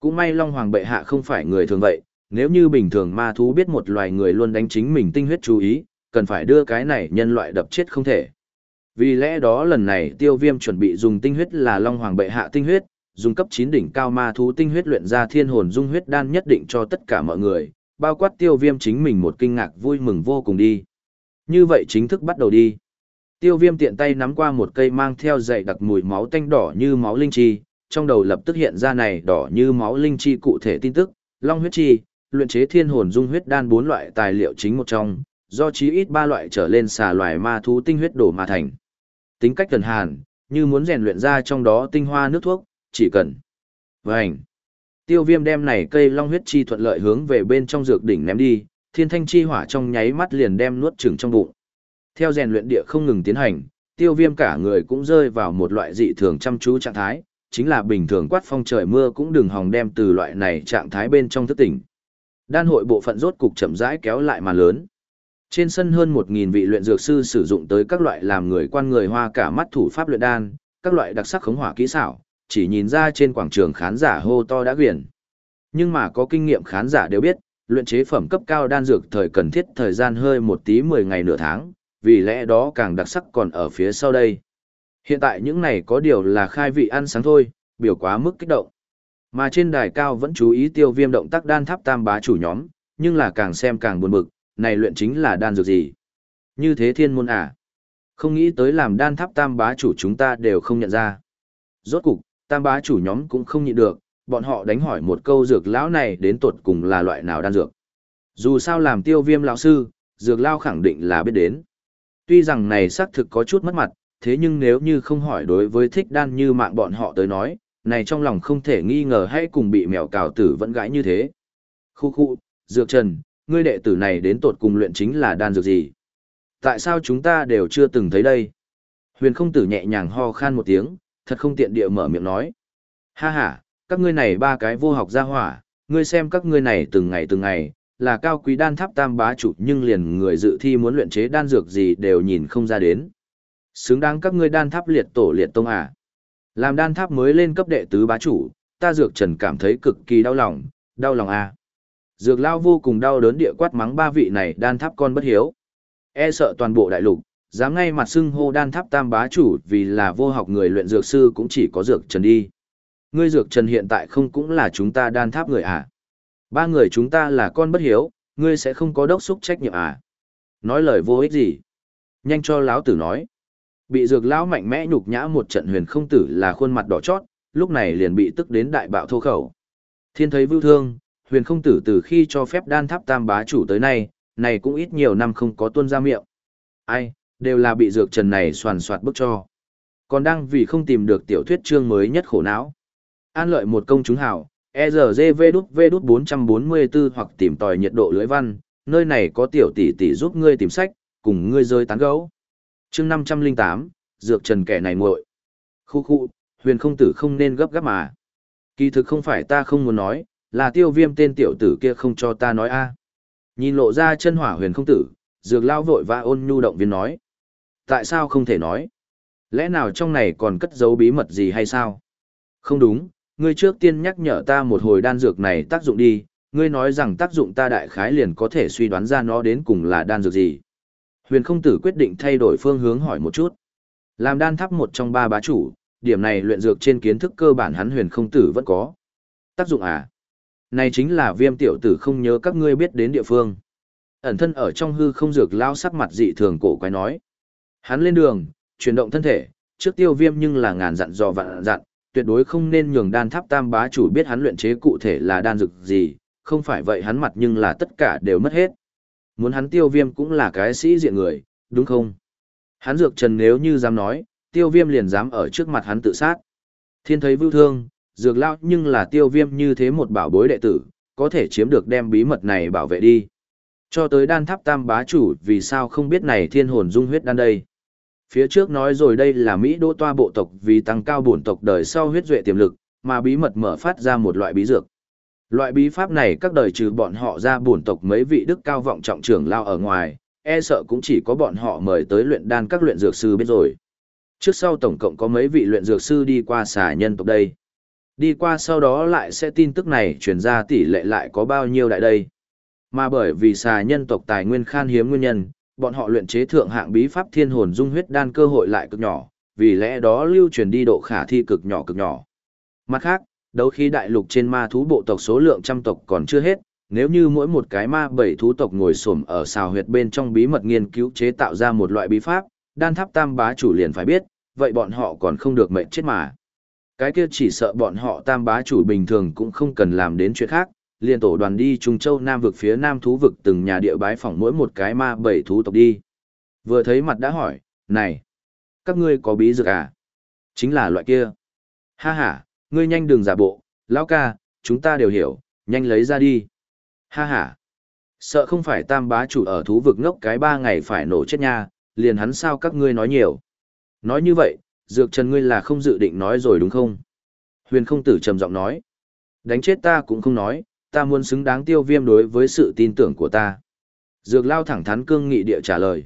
Speaker 1: Cũng may Long Hoàng bệ hạ không phải người thường vậy, nếu như bình thường ma thú biết một loài người luôn đánh chính mình tinh huyết chú ý, cần phải đưa cái này nhân loại đập chết không thể. Vì lẽ đó lần này tiêu viêm chuẩn bị dùng tinh huyết là Long Hoàng bệ hạ tinh huyết, dùng cấp 9 đỉnh cao ma thú tinh huyết luyện ra thiên hồn dung huyết đan nhất định cho tất cả mọi người, bao quát tiêu viêm chính mình một kinh ngạc vui mừng vô cùng đi. Như vậy chính thức bắt đầu đi. Tiêu viêm tiện tay nắm qua một cây mang theo dậy đặc mùi máu tanh đỏ như máu linh chi, trong đầu lập tức hiện ra này đỏ như máu linh chi cụ thể tin tức, long huyết chi, luyện chế thiên hồn dung huyết đan bốn loại tài liệu chính một trong, do chí ít ba loại trở lên xà loài ma thú tinh huyết đổ mà thành. Tính cách thần hàn, như muốn rèn luyện ra trong đó tinh hoa nước thuốc, chỉ cần. Vành. Tiêu viêm đem này cây long huyết chi thuận lợi hướng về bên trong dược đỉnh ném đi, thiên thanh chi hỏa trong nháy mắt liền đem nuốt chửng trong bụng. Theo rèn luyện địa không ngừng tiến hành, tiêu viêm cả người cũng rơi vào một loại dị thường chăm chú trạng thái, chính là bình thường quát phong trời mưa cũng đừng hòng đem từ loại này trạng thái bên trong thức tỉnh. Đan hội bộ phận rốt cục chậm rãi kéo lại mà lớn. Trên sân hơn 1.000 vị luyện dược sư sử dụng tới các loại làm người quan người hoa cả mắt thủ pháp luyện đan, các loại đặc sắc khống hỏa kỹ xảo, chỉ nhìn ra trên quảng trường khán giả hô to đã quyển. Nhưng mà có kinh nghiệm khán giả đều biết, luyện chế phẩm cấp cao đan dược thời cần thiết thời gian hơi một tí 10 ngày nửa tháng, vì lẽ đó càng đặc sắc còn ở phía sau đây. Hiện tại những này có điều là khai vị ăn sáng thôi, biểu quá mức kích động. Mà trên đài cao vẫn chú ý tiêu viêm động tác đan tháp tam bá chủ nhóm, nhưng là càng xem càng buồn bực, này luyện chính là đan dược gì? Như thế thiên môn à? Không nghĩ tới làm đan tháp tam bá chủ chúng ta đều không nhận ra. Rốt cục, tam bá chủ nhóm cũng không nhịn được, bọn họ đánh hỏi một câu dược lão này đến tột cùng là loại nào đan dược. Dù sao làm tiêu viêm lão sư, dược lao khẳng định là biết đến. Tuy rằng này xác thực có chút mất mặt, thế nhưng nếu như không hỏi đối với thích đan như mạng bọn họ tới nói, này trong lòng không thể nghi ngờ hay cùng bị mèo cào tử vẫn gãi như thế. Khu khu, dược trần, ngươi đệ tử này đến tột cùng luyện chính là đan dược gì? Tại sao chúng ta đều chưa từng thấy đây? Huyền không tử nhẹ nhàng ho khan một tiếng, thật không tiện địa mở miệng nói. Ha ha, các ngươi này ba cái vô học gia hỏa, ngươi xem các ngươi này từng ngày từng ngày, là cao quý đan tháp tam bá chủ nhưng liền người dự thi muốn luyện chế đan dược gì đều nhìn không ra đến. Xứng đáng các ngươi đan tháp liệt tổ liệt tông à. Làm đan tháp mới lên cấp đệ tứ bá chủ, ta dược trần cảm thấy cực kỳ đau lòng, đau lòng à. Dược lao vô cùng đau đớn địa quát mắng ba vị này đan tháp con bất hiếu. E sợ toàn bộ đại lục, dám ngay mặt xưng hô đan tháp tam bá chủ vì là vô học người luyện dược sư cũng chỉ có dược trần đi. Ngươi dược trần hiện tại không cũng là chúng ta đan tháp người à? Ba người chúng ta là con bất hiếu, ngươi sẽ không có đốc xúc trách nhiệm à? Nói lời vô ích gì? Nhanh cho lão tử nói. Bị dược lão mạnh mẽ nhục nhã một trận huyền không tử là khuôn mặt đỏ chót, lúc này liền bị tức đến đại bạo thô khẩu. Thiên thấy vưu thương, huyền không tử từ khi cho phép đan tháp tam bá chủ tới nay, này cũng ít nhiều năm không có tuôn ra miệng. Ai, đều là bị dược trần này soàn soạt bức cho. Còn đang vì không tìm được tiểu thuyết chương mới nhất khổ não. An lợi một công chúng hảo, ERGV đút V đút 444 hoặc tìm tòi nhiệt độ lưới văn, nơi này có tiểu tỷ tỷ giúp ngươi tìm sách, cùng ngươi rơi tán gấu. Chương 508, dược trần kẻ này nguội. Khu khu, huyền không tử không nên gấp gáp mà. Kỳ thực không phải ta không muốn nói, là tiêu viêm tên tiểu tử kia không cho ta nói a Nhìn lộ ra chân hỏa huyền không tử, dược lao vội và ôn nhu động viên nói. Tại sao không thể nói? Lẽ nào trong này còn cất giấu bí mật gì hay sao? Không đúng, ngươi trước tiên nhắc nhở ta một hồi đan dược này tác dụng đi, ngươi nói rằng tác dụng ta đại khái liền có thể suy đoán ra nó đến cùng là đan dược gì. Huyền không tử quyết định thay đổi phương hướng hỏi một chút. Làm đan tháp một trong ba bá chủ, điểm này luyện dược trên kiến thức cơ bản hắn huyền không tử vẫn có. Tác dụng à? Này chính là viêm tiểu tử không nhớ các ngươi biết đến địa phương. Ẩn thân ở trong hư không dược lao sắc mặt dị thường cổ quái nói. Hắn lên đường, chuyển động thân thể, trước tiêu viêm nhưng là ngàn dặn dò vạn dặn, tuyệt đối không nên nhường đan tháp tam bá chủ biết hắn luyện chế cụ thể là đan dược gì, không phải vậy hắn mặt nhưng là tất cả đều mất hết. Muốn hắn tiêu viêm cũng là cái sĩ diện người, đúng không? Hắn dược trần nếu như dám nói, tiêu viêm liền dám ở trước mặt hắn tự sát. Thiên thấy vưu thương, dược lao nhưng là tiêu viêm như thế một bảo bối đệ tử, có thể chiếm được đem bí mật này bảo vệ đi. Cho tới đan tháp tam bá chủ vì sao không biết này thiên hồn dung huyết đan đây. Phía trước nói rồi đây là Mỹ đô toa bộ tộc vì tăng cao bổn tộc đời sau huyết duệ tiềm lực, mà bí mật mở phát ra một loại bí dược. Loại bí pháp này các đời trừ bọn họ ra bổn tộc mấy vị đức cao vọng trọng trưởng lao ở ngoài, e sợ cũng chỉ có bọn họ mời tới luyện đan các luyện dược sư biết rồi. Trước sau tổng cộng có mấy vị luyện dược sư đi qua xà nhân tộc đây. Đi qua sau đó lại sẽ tin tức này truyền ra tỷ lệ lại có bao nhiêu đại đây. Mà bởi vì xà nhân tộc tài nguyên khan hiếm nguyên nhân, bọn họ luyện chế thượng hạng bí pháp thiên hồn dung huyết đan cơ hội lại cực nhỏ, vì lẽ đó lưu truyền đi độ khả thi cực nhỏ cực nhỏ. Mặt khác, đấu khí đại lục trên ma thú bộ tộc số lượng trăm tộc còn chưa hết, nếu như mỗi một cái ma bảy thú tộc ngồi xổm ở xào huyệt bên trong bí mật nghiên cứu chế tạo ra một loại bí pháp, đan tháp tam bá chủ liền phải biết, vậy bọn họ còn không được mệnh chết mà. Cái kia chỉ sợ bọn họ tam bá chủ bình thường cũng không cần làm đến chuyện khác, liền tổ đoàn đi Trung Châu Nam vực phía Nam thú vực từng nhà địa bái phỏng mỗi một cái ma bảy thú tộc đi. Vừa thấy mặt đã hỏi, này, các ngươi có bí dược à? Chính là loại kia. Ha ha, ngươi nhanh đừng giả bộ, lão ca, chúng ta đều hiểu, nhanh lấy ra đi. Ha ha, sợ không phải tam bá chủ ở thú vực ngốc cái ba ngày phải nổ chết nha, liền hắn sao các ngươi nói nhiều. Nói như vậy, dược trần ngươi là không dự định nói rồi đúng không? Huyền không tử trầm giọng nói. Đánh chết ta cũng không nói, ta muốn xứng đáng tiêu viêm đối với sự tin tưởng của ta. Dược lao thẳng thắn cương nghị địa trả lời.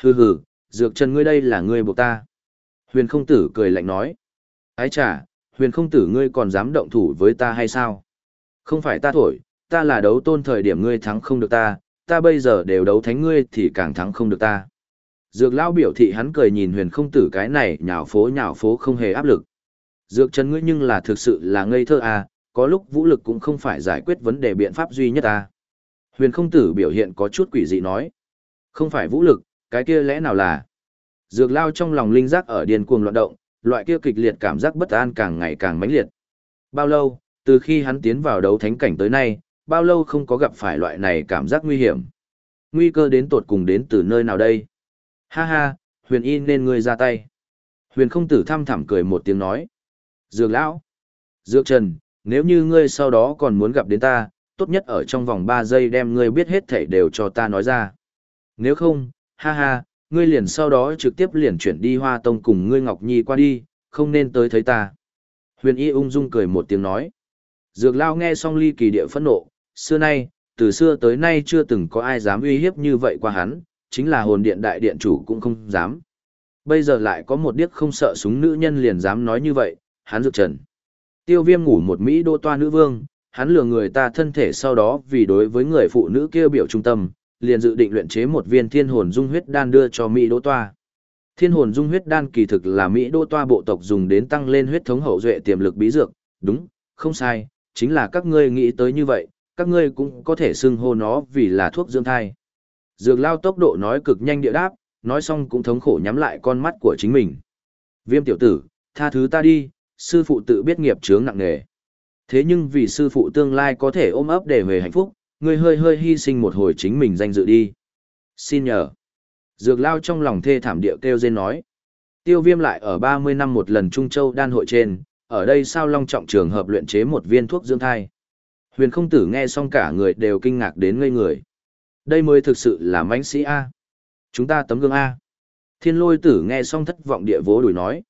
Speaker 1: Hừ hừ, dược trần ngươi đây là ngươi buộc ta. Huyền không tử cười lạnh nói. Ái trả? huyền không tử ngươi còn dám động thủ với ta hay sao? Không phải ta thổi, ta là đấu tôn thời điểm ngươi thắng không được ta, ta bây giờ đều đấu thánh ngươi thì càng thắng không được ta. Dược lao biểu thị hắn cười nhìn huyền không tử cái này nhào phố nhào phố không hề áp lực. Dược trần ngươi nhưng là thực sự là ngây thơ à, có lúc vũ lực cũng không phải giải quyết vấn đề biện pháp duy nhất à. Huyền không tử biểu hiện có chút quỷ dị nói. Không phải vũ lực, cái kia lẽ nào là... Dược lao trong lòng linh giác ở điên cuồng loạn động, loại kia kịch liệt cảm giác bất an càng ngày càng mãnh liệt. Bao lâu, từ khi hắn tiến vào đấu thánh cảnh tới nay, bao lâu không có gặp phải loại này cảm giác nguy hiểm. Nguy cơ đến tột cùng đến từ nơi nào đây? Ha ha, huyền y nên ngươi ra tay. Huyền không tử thăm thẳm cười một tiếng nói. Dược lão. Dược trần, nếu như ngươi sau đó còn muốn gặp đến ta, tốt nhất ở trong vòng 3 giây đem ngươi biết hết thảy đều cho ta nói ra. Nếu không, ha ha, ngươi liền sau đó trực tiếp liền chuyển đi hoa tông cùng ngươi Ngọc Nhi qua đi, không nên tới thấy ta. Huyền y ung dung cười một tiếng nói. Dược lao nghe xong ly kỳ địa phẫn nộ, xưa nay, từ xưa tới nay chưa từng có ai dám uy hiếp như vậy qua hắn, chính là hồn điện đại điện chủ cũng không dám. Bây giờ lại có một điếc không sợ súng nữ nhân liền dám nói như vậy, hắn dược trần. Tiêu viêm ngủ một Mỹ đô toa nữ vương, hắn lừa người ta thân thể sau đó vì đối với người phụ nữ kia biểu trung tâm, liền dự định luyện chế một viên thiên hồn dung huyết đan đưa cho Mỹ đô toa. Thiên hồn dung huyết đan kỳ thực là Mỹ đô toa bộ tộc dùng đến tăng lên huyết thống hậu duệ tiềm lực bí dược, đúng, không sai, chính là các ngươi nghĩ tới như vậy, các ngươi cũng có thể xưng hô nó vì là thuốc dưỡng thai. Dược lao tốc độ nói cực nhanh địa đáp, nói xong cũng thống khổ nhắm lại con mắt của chính mình. Viêm tiểu tử, tha thứ ta đi, sư phụ tự biết nghiệp chướng nặng nề. Thế nhưng vì sư phụ tương lai có thể ôm ấp để về hạnh phúc, ngươi hơi hơi hy sinh một hồi chính mình danh dự đi. Xin nhờ. Dược lao trong lòng thê thảm địa kêu dên nói. Tiêu viêm lại ở 30 năm một lần Trung Châu đan hội trên, ở đây sao long trọng trường hợp luyện chế một viên thuốc dưỡng thai. Huyền không tử nghe xong cả người đều kinh ngạc đến ngây người. Đây mới thực sự là mãnh sĩ A. Chúng ta tấm gương A. Thiên lôi tử nghe xong thất vọng địa vố đuổi nói.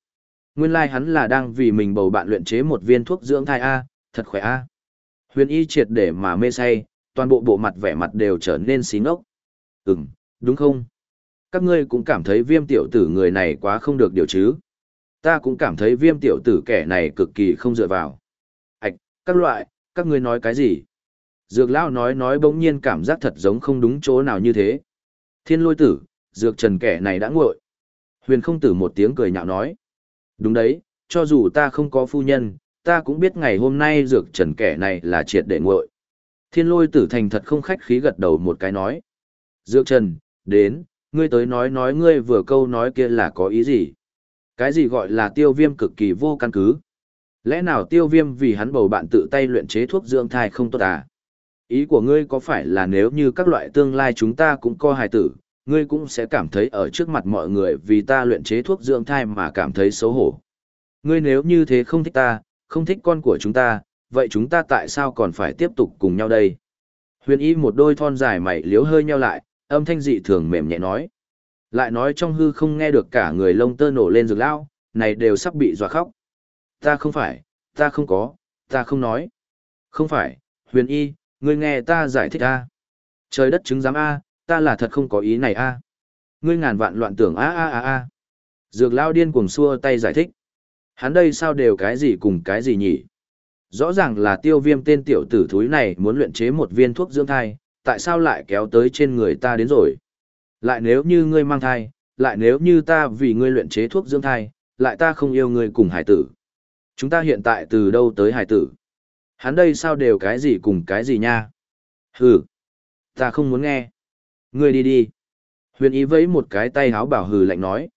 Speaker 1: Nguyên lai like hắn là đang vì mình bầu bạn luyện chế một viên thuốc dưỡng thai A, thật khỏe A. Huyền y triệt để mà mê say, toàn bộ bộ mặt vẻ mặt đều trở nên xí ngốc. Ừm, đúng không? Các ngươi cũng cảm thấy viêm tiểu tử người này quá không được điều chứ. Ta cũng cảm thấy viêm tiểu tử kẻ này cực kỳ không dựa vào. Ảch, các loại, các ngươi nói cái gì? Dược lão nói nói bỗng nhiên cảm giác thật giống không đúng chỗ nào như thế. Thiên lôi tử, dược trần kẻ này đã nguội. Huyền không tử một tiếng cười nhạo nói. Đúng đấy, cho dù ta không có phu nhân, ta cũng biết ngày hôm nay dược trần kẻ này là triệt để nguội. Thiên lôi tử thành thật không khách khí gật đầu một cái nói. Dược trần, đến, ngươi tới nói nói ngươi vừa câu nói kia là có ý gì? Cái gì gọi là tiêu viêm cực kỳ vô căn cứ? Lẽ nào tiêu viêm vì hắn bầu bạn tự tay luyện chế thuốc dưỡng thai không tốt à? Ý của ngươi có phải là nếu như các loại tương lai chúng ta cũng co hài tử, ngươi cũng sẽ cảm thấy ở trước mặt mọi người vì ta luyện chế thuốc dưỡng thai mà cảm thấy xấu hổ. Ngươi nếu như thế không thích ta, không thích con của chúng ta, vậy chúng ta tại sao còn phải tiếp tục cùng nhau đây? Huyền y một đôi thon dài mày liếu hơi nhau lại, âm thanh dị thường mềm nhẹ nói. Lại nói trong hư không nghe được cả người lông tơ nổ lên rực lao, này đều sắp bị dọa khóc. Ta không phải, ta không có, ta không nói. Không phải, huyền y, ngươi nghe ta giải thích a. Trời đất chứng giám a, ta là thật không có ý này a. Ngươi ngàn vạn loạn tưởng a a a a. Dược lao điên cuồng xua tay giải thích. Hắn đây sao đều cái gì cùng cái gì nhỉ? Rõ ràng là tiêu viêm tên tiểu tử thúi này muốn luyện chế một viên thuốc dưỡng thai, tại sao lại kéo tới trên người ta đến rồi? Lại nếu như ngươi mang thai, lại nếu như ta vì ngươi luyện chế thuốc dưỡng thai, lại ta không yêu ngươi cùng hải tử. Chúng ta hiện tại từ đâu tới hải tử? Hắn đây sao đều cái gì cùng cái gì nha? Hừ, ta không muốn nghe. Ngươi đi đi. Huyền ý vẫy một cái tay háo bảo hừ lạnh nói.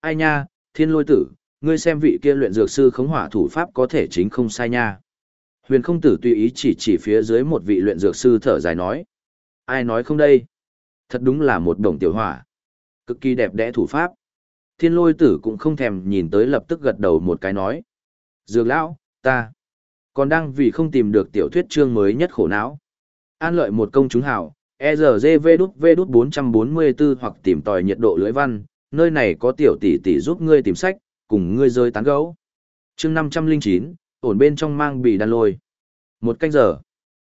Speaker 1: Ai nha, thiên lôi tử, ngươi xem vị kia luyện dược sư khống hỏa thủ pháp có thể chính không sai nha. Huyền không tử tùy ý chỉ chỉ phía dưới một vị luyện dược sư thở dài nói. Ai nói không đây? Thật đúng là một đồng tiểu hỏa. Cực kỳ đẹp đẽ thủ pháp. Thiên lôi tử cũng không thèm nhìn tới lập tức gật đầu một cái nói. Dược lão, ta. Còn đang vì không tìm được tiểu thuyết chương mới nhất khổ não. An lợi một công chúng hảo, ERGV đút V đút 444 hoặc tìm tòi nhiệt độ lưỡi văn, nơi này có tiểu tỷ tỷ giúp ngươi tìm sách, cùng ngươi rơi tán gấu. chương 509, ổn bên trong mang bị đàn lôi. Một canh giờ.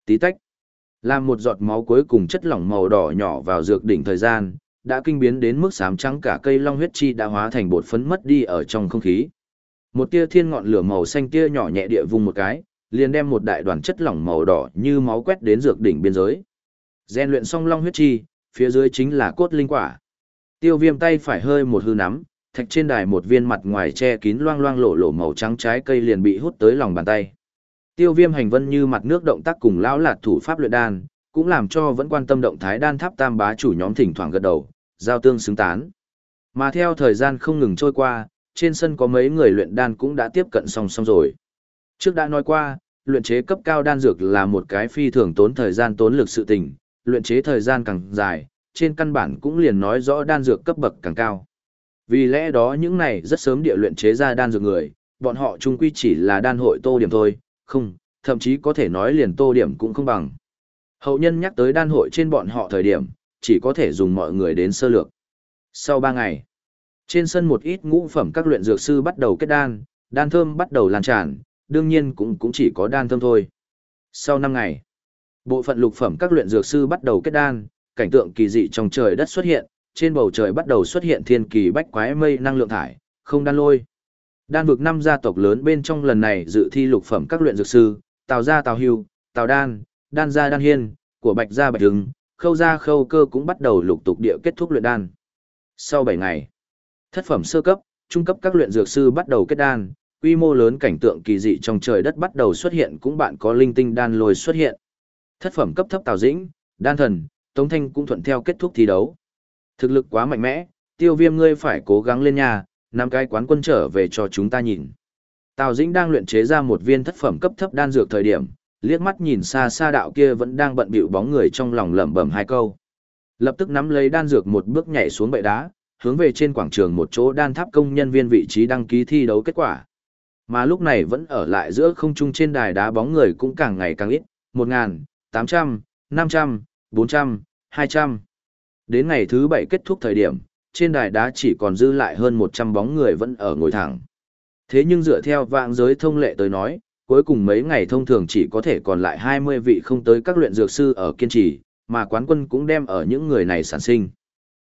Speaker 1: Tí tách. Làm một giọt máu cuối cùng chất lỏng màu đỏ nhỏ vào dược đỉnh thời gian, đã kinh biến đến mức xám trắng cả cây long huyết chi đã hóa thành bột phấn mất đi ở trong không khí. Một tia thiên ngọn lửa màu xanh tia nhỏ nhẹ địa vùng một cái, liền đem một đại đoàn chất lỏng màu đỏ như máu quét đến dược đỉnh biên giới. Gen luyện xong long huyết chi, phía dưới chính là cốt linh quả. Tiêu viêm tay phải hơi một hư nắm, thạch trên đài một viên mặt ngoài che kín loang loang lộ lộ màu trắng trái cây liền bị hút tới lòng bàn tay. Tiêu viêm hành vân như mặt nước động tác cùng lão lạt thủ pháp luyện đan, cũng làm cho vẫn quan tâm động thái đan tháp tam bá chủ nhóm thỉnh thoảng gật đầu, giao tương xứng tán. Mà theo thời gian không ngừng trôi qua, trên sân có mấy người luyện đan cũng đã tiếp cận song song rồi. Trước đã nói qua, luyện chế cấp cao đan dược là một cái phi thường tốn thời gian tốn lực sự tình, luyện chế thời gian càng dài, trên căn bản cũng liền nói rõ đan dược cấp bậc càng cao. Vì lẽ đó những này rất sớm địa luyện chế ra đan dược người, bọn họ chung quy chỉ là đan hội tô điểm thôi, không, thậm chí có thể nói liền tô điểm cũng không bằng. Hậu nhân nhắc tới đan hội trên bọn họ thời điểm, chỉ có thể dùng mọi người đến sơ lược. Sau 3 ngày, trên sân một ít ngũ phẩm các luyện dược sư bắt đầu kết đan, đan thơm bắt đầu lan tràn, đương nhiên cũng cũng chỉ có đan thơm thôi. Sau 5 ngày, bộ phận lục phẩm các luyện dược sư bắt đầu kết đan, cảnh tượng kỳ dị trong trời đất xuất hiện, trên bầu trời bắt đầu xuất hiện thiên kỳ bách quái mây năng lượng thải, không đan lôi. Đan vực năm gia tộc lớn bên trong lần này dự thi lục phẩm các luyện dược sư, Tào gia Tào Hưu, Tào Đan, Đan gia Đan Hiên, của Bạch gia Bạch Hưng, Khâu gia Khâu Cơ cũng bắt đầu lục tục địa kết thúc luyện đan. Sau 7 ngày, thất phẩm sơ cấp, trung cấp các luyện dược sư bắt đầu kết đan, quy mô lớn cảnh tượng kỳ dị trong trời đất bắt đầu xuất hiện cũng bạn có linh tinh đan lôi xuất hiện. Thất phẩm cấp thấp Tào Dĩnh, Đan Thần, Tống Thanh cũng thuận theo kết thúc thi đấu. Thực lực quá mạnh mẽ, tiêu viêm ngươi phải cố gắng lên nhà, năm cái quán quân trở về cho chúng ta nhìn. Tào Dĩnh đang luyện chế ra một viên thất phẩm cấp thấp đan dược thời điểm, liếc mắt nhìn xa xa đạo kia vẫn đang bận bịu bóng người trong lòng lẩm bẩm hai câu. Lập tức nắm lấy đan dược một bước nhảy xuống bệ đá, hướng về trên quảng trường một chỗ đan tháp công nhân viên vị trí đăng ký thi đấu kết quả. Mà lúc này vẫn ở lại giữa không trung trên đài đá bóng người cũng càng ngày càng ít, một ngàn. 800, 500, 400, 200. Đến ngày thứ bảy kết thúc thời điểm, trên đài đá chỉ còn dư lại hơn 100 bóng người vẫn ở ngồi thẳng. Thế nhưng dựa theo vạn giới thông lệ tới nói, cuối cùng mấy ngày thông thường chỉ có thể còn lại 20 vị không tới các luyện dược sư ở kiên trì, mà quán quân cũng đem ở những người này sản sinh.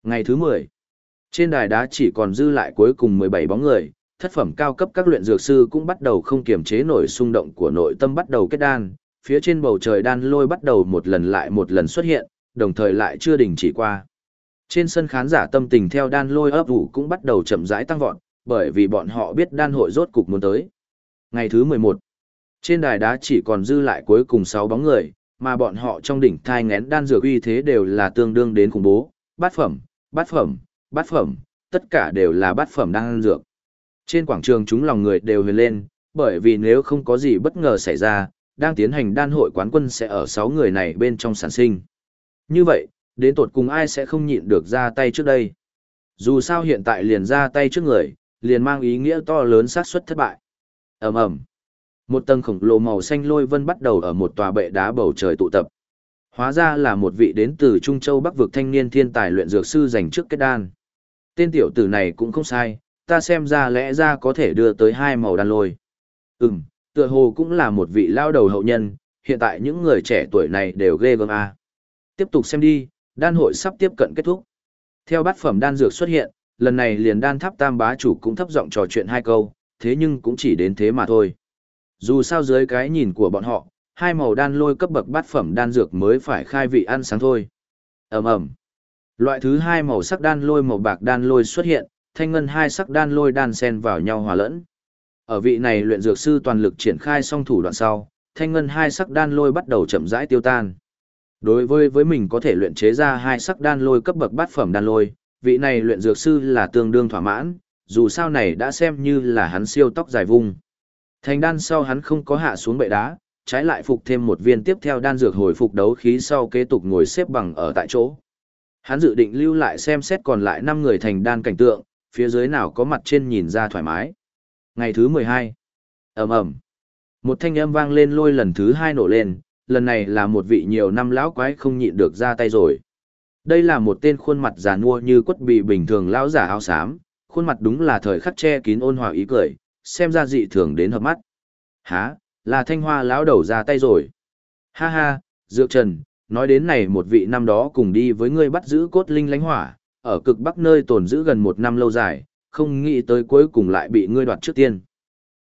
Speaker 1: Ngày thứ 10, trên đài đá chỉ còn dư lại cuối cùng 17 bóng người, thất phẩm cao cấp các luyện dược sư cũng bắt đầu không kiềm chế nổi xung động của nội tâm bắt đầu kết đan, phía trên bầu trời đan lôi bắt đầu một lần lại một lần xuất hiện, đồng thời lại chưa đình chỉ qua. Trên sân khán giả tâm tình theo đan lôi ấp ủ cũng bắt đầu chậm rãi tăng vọt, bởi vì bọn họ biết đan hội rốt cục muốn tới. Ngày thứ 11, trên đài đá chỉ còn dư lại cuối cùng 6 bóng người, mà bọn họ trong đỉnh thai ngén đan dược uy thế đều là tương đương đến khủng bố, bát phẩm, bát phẩm, bát phẩm, tất cả đều là bát phẩm đan dược. Trên quảng trường chúng lòng người đều huyền lên, bởi vì nếu không có gì bất ngờ xảy ra, đang tiến hành đan hội quán quân sẽ ở 6 người này bên trong sản sinh. Như vậy, đến tột cùng ai sẽ không nhịn được ra tay trước đây. Dù sao hiện tại liền ra tay trước người, liền mang ý nghĩa to lớn xác suất thất bại. ầm ầm Một tầng khổng lồ màu xanh lôi vân bắt đầu ở một tòa bệ đá bầu trời tụ tập. Hóa ra là một vị đến từ Trung Châu Bắc vực thanh niên thiên tài luyện dược sư dành trước kết đan. Tên tiểu tử này cũng không sai, ta xem ra lẽ ra có thể đưa tới hai màu đan lôi. Ừm, tựa hồ cũng là một vị lao đầu hậu nhân, hiện tại những người trẻ tuổi này đều ghê gớm a. Tiếp tục xem đi, đan hội sắp tiếp cận kết thúc. Theo bát phẩm đan dược xuất hiện, lần này liền đan tháp tam bá chủ cũng thấp giọng trò chuyện hai câu, thế nhưng cũng chỉ đến thế mà thôi. Dù sao dưới cái nhìn của bọn họ, hai màu đan lôi cấp bậc bát phẩm đan dược mới phải khai vị ăn sáng thôi. ầm ầm Loại thứ hai màu sắc đan lôi màu bạc đan lôi xuất hiện, thanh ngân hai sắc đan lôi đan xen vào nhau hòa lẫn. Ở vị này luyện dược sư toàn lực triển khai song thủ đoạn sau, thanh ngân hai sắc đan lôi bắt đầu chậm rãi tiêu tan. Đối với với mình có thể luyện chế ra hai sắc đan lôi cấp bậc bát phẩm đan lôi, vị này luyện dược sư là tương đương thỏa mãn, dù sao này đã xem như là hắn siêu tóc dài vung. Thành đan sau hắn không có hạ xuống bệ đá, trái lại phục thêm một viên tiếp theo đan dược hồi phục đấu khí sau kế tục ngồi xếp bằng ở tại chỗ. Hắn dự định lưu lại xem xét còn lại 5 người thành đan cảnh tượng, phía dưới nào có mặt trên nhìn ra thoải mái. Ngày thứ 12. ầm ầm Một thanh âm vang lên lôi lần thứ hai nổ lên, lần này là một vị nhiều năm lão quái không nhịn được ra tay rồi. Đây là một tên khuôn mặt già nua như quất bị bình thường lão giả áo xám, khuôn mặt đúng là thời khắc che kín ôn hòa ý cười, xem ra dị thường đến hợp mắt. Hả, là thanh hoa lão đầu ra tay rồi. Ha ha, Dược Trần, nói đến này một vị năm đó cùng đi với ngươi bắt giữ cốt linh lánh hỏa, ở cực bắc nơi tồn giữ gần một năm lâu dài, không nghĩ tới cuối cùng lại bị ngươi đoạt trước tiên.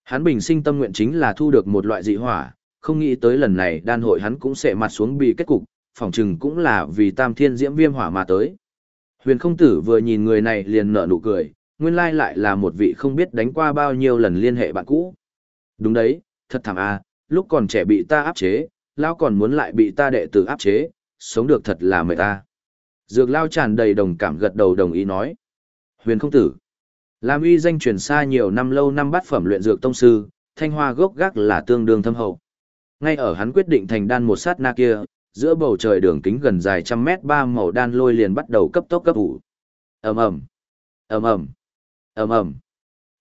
Speaker 1: Hắn bình sinh tâm nguyện chính là thu được một loại dị hỏa, không nghĩ tới lần này đan hội hắn cũng sẽ mặt xuống bị kết cục, phỏng chừng cũng là vì tam thiên diễm viêm hỏa mà tới. Huyền không tử vừa nhìn người này liền nở nụ cười, nguyên lai lại là một vị không biết đánh qua bao nhiêu lần liên hệ bạn cũ. Đúng đấy, thật thảm à, lúc còn trẻ bị ta áp chế, lao còn muốn lại bị ta đệ tử áp chế, sống được thật là mệt ta. Dược lao tràn đầy đồng cảm gật đầu đồng ý nói. Huyền không tử. Làm uy danh truyền xa nhiều năm lâu năm bát phẩm luyện dược tông sư, thanh hoa gốc gác là tương đương thâm hậu. Ngay ở hắn quyết định thành đan một sát na kia, giữa bầu trời đường kính gần dài trăm mét ba màu đan lôi liền bắt đầu cấp tốc cấp ủ. ầm ầm, ầm ầm, ầm ầm.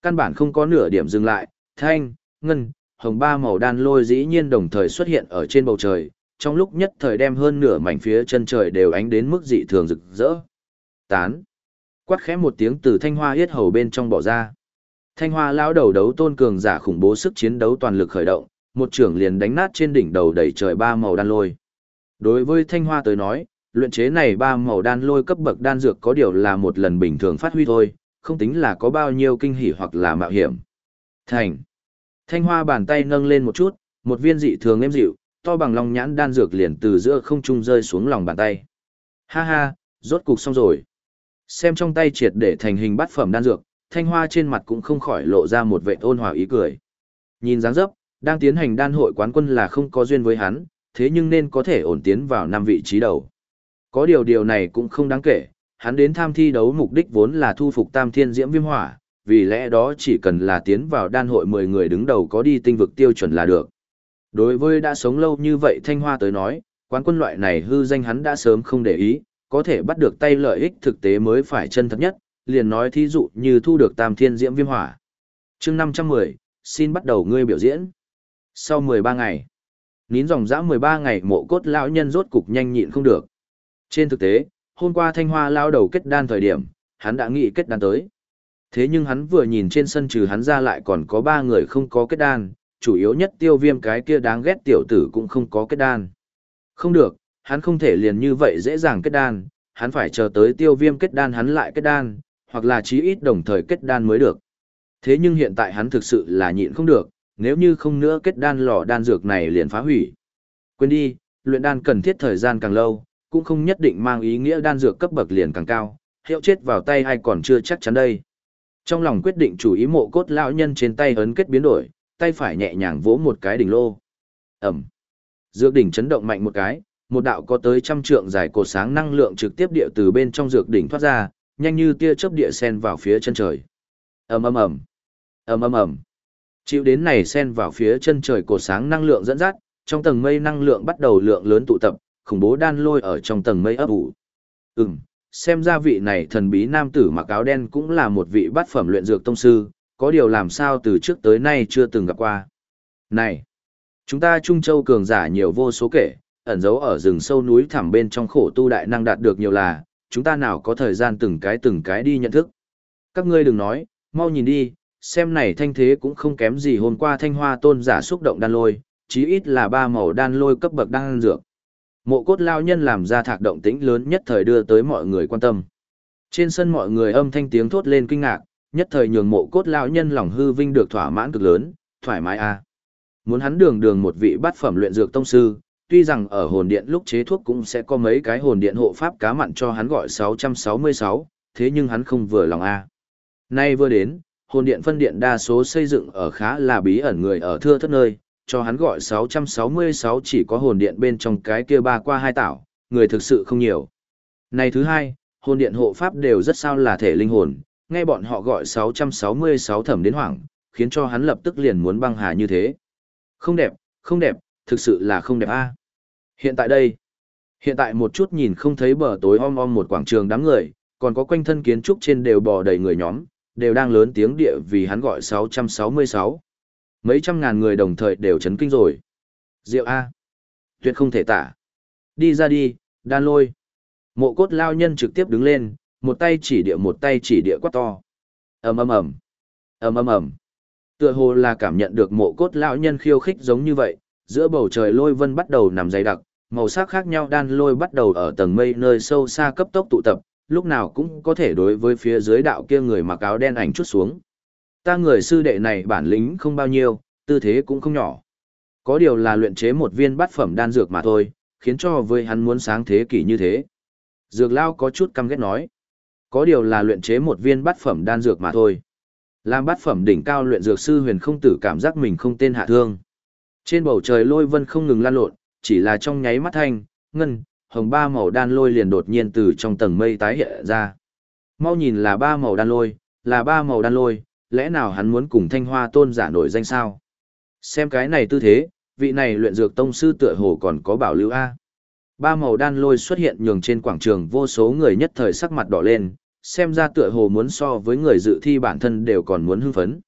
Speaker 1: Căn bản không có nửa điểm dừng lại, thanh, ngân, hồng ba màu đan lôi dĩ nhiên đồng thời xuất hiện ở trên bầu trời, trong lúc nhất thời đem hơn nửa mảnh phía chân trời đều ánh đến mức dị thường rực rỡ. Tán. Quát khẽ một tiếng từ thanh hoa yết hầu bên trong bỏ ra. Thanh hoa lão đầu đấu tôn cường giả khủng bố sức chiến đấu toàn lực khởi động, một trưởng liền đánh nát trên đỉnh đầu đầy trời ba màu đan lôi. Đối với thanh hoa tới nói, luyện chế này ba màu đan lôi cấp bậc đan dược có điều là một lần bình thường phát huy thôi, không tính là có bao nhiêu kinh hỉ hoặc là mạo hiểm. Thành. Thanh hoa bàn tay nâng lên một chút, một viên dị thường êm dịu, to bằng lòng nhãn đan dược liền từ giữa không trung rơi xuống lòng bàn tay. Ha ha, rốt cục xong rồi. Xem trong tay triệt để thành hình bát phẩm đan dược, thanh hoa trên mặt cũng không khỏi lộ ra một vẻ ôn hòa ý cười. Nhìn dáng dấp, đang tiến hành đan hội quán quân là không có duyên với hắn, thế nhưng nên có thể ổn tiến vào năm vị trí đầu. Có điều điều này cũng không đáng kể, hắn đến tham thi đấu mục đích vốn là thu phục tam thiên diễm viêm hỏa, vì lẽ đó chỉ cần là tiến vào đan hội 10 người đứng đầu có đi tinh vực tiêu chuẩn là được. Đối với đã sống lâu như vậy Thanh Hoa tới nói, quán quân loại này hư danh hắn đã sớm không để ý, có thể bắt được tay lợi ích thực tế mới phải chân thật nhất, liền nói thí dụ như thu được tam thiên diễm viêm hỏa. chương 510, xin bắt đầu ngươi biểu diễn. Sau 13 ngày, nín dòng dã 13 ngày mộ cốt lão nhân rốt cục nhanh nhịn không được. Trên thực tế, hôm qua thanh hoa lao đầu kết đan thời điểm, hắn đã nghĩ kết đan tới. Thế nhưng hắn vừa nhìn trên sân trừ hắn ra lại còn có ba người không có kết đan, chủ yếu nhất tiêu viêm cái kia đáng ghét tiểu tử cũng không có kết đan. Không được, hắn không thể liền như vậy dễ dàng kết đan, hắn phải chờ tới tiêu viêm kết đan hắn lại kết đan, hoặc là chí ít đồng thời kết đan mới được. Thế nhưng hiện tại hắn thực sự là nhịn không được, nếu như không nữa kết đan lò đan dược này liền phá hủy. Quên đi, luyện đan cần thiết thời gian càng lâu, cũng không nhất định mang ý nghĩa đan dược cấp bậc liền càng cao, hiệu chết vào tay ai còn chưa chắc chắn đây. Trong lòng quyết định chủ ý mộ cốt lão nhân trên tay ấn kết biến đổi, tay phải nhẹ nhàng vỗ một cái đỉnh lô. Ẩm. Dược đỉnh chấn động mạnh một cái, một đạo có tới trăm trượng dài cột sáng năng lượng trực tiếp địa từ bên trong dược đỉnh thoát ra, nhanh như tia chớp địa sen vào phía chân trời. Ầm ầm ầm. Ầm ầm ầm. Chịu đến này sen vào phía chân trời cột sáng năng lượng dẫn dắt, trong tầng mây năng lượng bắt đầu lượng lớn tụ tập, khủng bố đan lôi ở trong tầng mây ấp ủ. Ừm, xem ra vị này thần bí nam tử mặc áo đen cũng là một vị bát phẩm luyện dược tông sư, có điều làm sao từ trước tới nay chưa từng gặp qua. Này, chúng ta Trung Châu cường giả nhiều vô số kể, ẩn giấu ở rừng sâu núi thẳm bên trong khổ tu đại năng đạt được nhiều là, chúng ta nào có thời gian từng cái từng cái đi nhận thức. Các ngươi đừng nói, mau nhìn đi, xem này thanh thế cũng không kém gì hôm qua thanh hoa tôn giả xúc động đan lôi, chí ít là ba màu đan lôi cấp bậc đan dược. Mộ cốt lao nhân làm ra thạc động tĩnh lớn nhất thời đưa tới mọi người quan tâm. Trên sân mọi người âm thanh tiếng thốt lên kinh ngạc, nhất thời nhường mộ cốt lao nhân lòng hư vinh được thỏa mãn cực lớn, thoải mái a. À. Muốn hắn đường đường một vị bát phẩm luyện dược tông sư, tuy rằng ở hồn điện lúc chế thuốc cũng sẽ có mấy cái hồn điện hộ pháp cá mặn cho hắn gọi 666, thế nhưng hắn không vừa lòng a. Nay vừa đến, hồn điện phân điện đa số xây dựng ở khá là bí ẩn người ở thưa thất nơi, cho hắn gọi 666 chỉ có hồn điện bên trong cái kia ba qua hai tảo, người thực sự không nhiều. Này thứ hai, hồn điện hộ pháp đều rất sao là thể linh hồn, nghe bọn họ gọi 666 thẩm đến hoảng, khiến cho hắn lập tức liền muốn băng hà như thế. Không đẹp, không đẹp, thực sự là không đẹp a. Hiện tại đây, hiện tại một chút nhìn không thấy bờ tối om om một quảng trường đám người, còn có quanh thân kiến trúc trên đều bò đầy người nhóm, đều đang lớn tiếng địa vì hắn gọi 666. Mấy trăm ngàn người đồng thời đều chấn kinh rồi. Diệu A. Tuyệt không thể tả. Đi ra đi, đan lôi. Mộ cốt lao nhân trực tiếp đứng lên, một tay chỉ địa một tay chỉ địa quát to. ầm ầm ầm, ầm ầm ầm. Tựa hồ là cảm nhận được mộ cốt lão nhân khiêu khích giống như vậy, giữa bầu trời lôi vân bắt đầu nằm dày đặc, màu sắc khác nhau đan lôi bắt đầu ở tầng mây nơi sâu xa cấp tốc tụ tập, lúc nào cũng có thể đối với phía dưới đạo kia người mặc áo đen ảnh chút xuống. Ta người sư đệ này bản lĩnh không bao nhiêu, tư thế cũng không nhỏ. Có điều là luyện chế một viên bát phẩm đan dược mà thôi, khiến cho với hắn muốn sáng thế kỷ như thế. Dược lao có chút căm ghét nói. Có điều là luyện chế một viên bát phẩm đan dược mà thôi. Làm bát phẩm đỉnh cao luyện dược sư huyền không tử cảm giác mình không tên hạ thương. Trên bầu trời lôi vân không ngừng lan lộn, chỉ là trong nháy mắt thanh, ngân, hồng ba màu đan lôi liền đột nhiên từ trong tầng mây tái hiện ra. Mau nhìn là ba màu đan lôi, là ba màu đan lôi, lẽ nào hắn muốn cùng thanh hoa tôn giả nổi danh sao? Xem cái này tư thế, vị này luyện dược tông sư tựa hồ còn có bảo lưu A. Ba màu đan lôi xuất hiện nhường trên quảng trường vô số người nhất thời sắc mặt đỏ lên, xem ra tựa hồ muốn so với người dự thi bản thân đều còn muốn hưng phấn.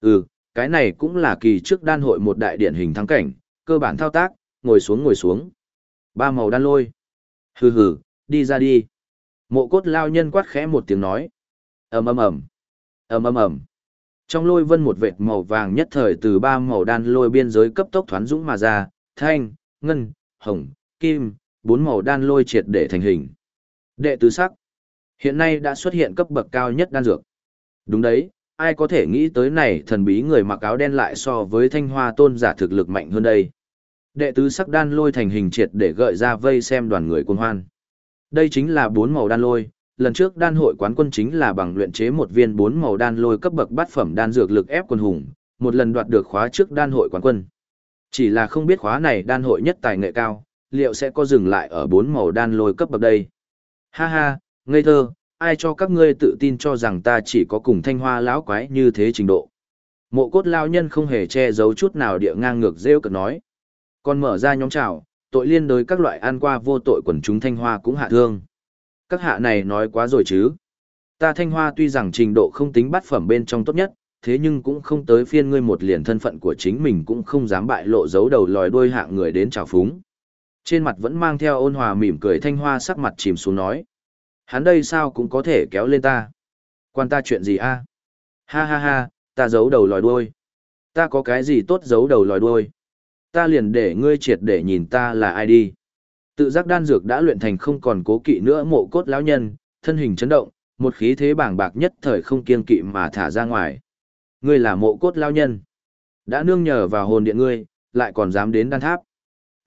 Speaker 1: Ừ, cái này cũng là kỳ trước đan hội một đại điển hình thắng cảnh, cơ bản thao tác, ngồi xuống ngồi xuống. Ba màu đan lôi. Hừ hừ, đi ra đi. Mộ cốt lao nhân quát khẽ một tiếng nói. ầm ầm ầm, ầm ầm ầm. Trong lôi vân một vệt màu vàng nhất thời từ ba màu đan lôi biên giới cấp tốc thoán dũng mà ra, thanh, ngân, hồng, kim, bốn màu đan lôi triệt để thành hình. Đệ tứ sắc. Hiện nay đã xuất hiện cấp bậc cao nhất đan dược. Đúng đấy, ai có thể nghĩ tới này thần bí người mặc áo đen lại so với thanh hoa tôn giả thực lực mạnh hơn đây. Đệ tứ sắc đan lôi thành hình triệt để gợi ra vây xem đoàn người quân hoan. Đây chính là bốn màu đan lôi, lần trước đan hội quán quân chính là bằng luyện chế một viên bốn màu đan lôi cấp bậc bát phẩm đan dược lực ép quân hùng, một lần đoạt được khóa trước đan hội quán quân. Chỉ là không biết khóa này đan hội nhất tài nghệ cao, liệu sẽ có dừng lại ở bốn màu đan lôi cấp bậc đây. Ha ha, ngây thơ, ai cho các ngươi tự tin cho rằng ta chỉ có cùng thanh hoa lão quái như thế trình độ. Mộ cốt lao nhân không hề che giấu chút nào địa ngang ngược rêu cực nói. Còn mở ra nhóm trào, tội liên đối các loại ăn qua vô tội quần chúng thanh hoa cũng hạ thương. Các hạ này nói quá rồi chứ. Ta thanh hoa tuy rằng trình độ không tính bắt phẩm bên trong tốt nhất, thế nhưng cũng không tới phiên ngươi một liền thân phận của chính mình cũng không dám bại lộ dấu đầu lòi đuôi hạng người đến trào phúng. Trên mặt vẫn mang theo ôn hòa mỉm cười thanh hoa sắc mặt chìm xuống nói. Hắn đây sao cũng có thể kéo lên ta. Quan ta chuyện gì a? Ha ha ha, ta giấu đầu lòi đuôi. Ta có cái gì tốt giấu đầu lòi đuôi? Ta liền để ngươi triệt để nhìn ta là ai đi. Tự giác đan dược đã luyện thành không còn cố kỵ nữa mộ cốt lão nhân, thân hình chấn động, một khí thế bảng bạc nhất thời không kiên kỵ mà thả ra ngoài. Ngươi là mộ cốt lão nhân. Đã nương nhờ vào hồn điện ngươi, lại còn dám đến đan tháp.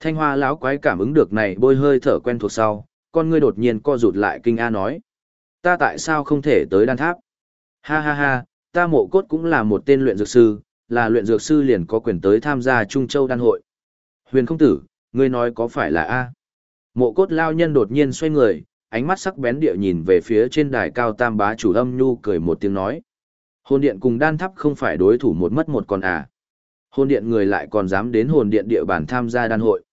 Speaker 1: Thanh hoa lão quái cảm ứng được này bôi hơi thở quen thuộc sau, con ngươi đột nhiên co rụt lại kinh a nói. Ta tại sao không thể tới đan tháp? Ha ha ha, ta mộ cốt cũng là một tên luyện dược sư, là luyện dược sư liền có quyền tới tham gia Trung Châu đan hội. Huyền không tử, ngươi nói có phải là A? Mộ cốt lao nhân đột nhiên xoay người, ánh mắt sắc bén địa nhìn về phía trên đài cao tam bá chủ âm nhu cười một tiếng nói. Hồn điện cùng đan tháp không phải đối thủ một mất một còn à. Hồn điện người lại còn dám đến hồn điện địa bàn tham gia đan hội.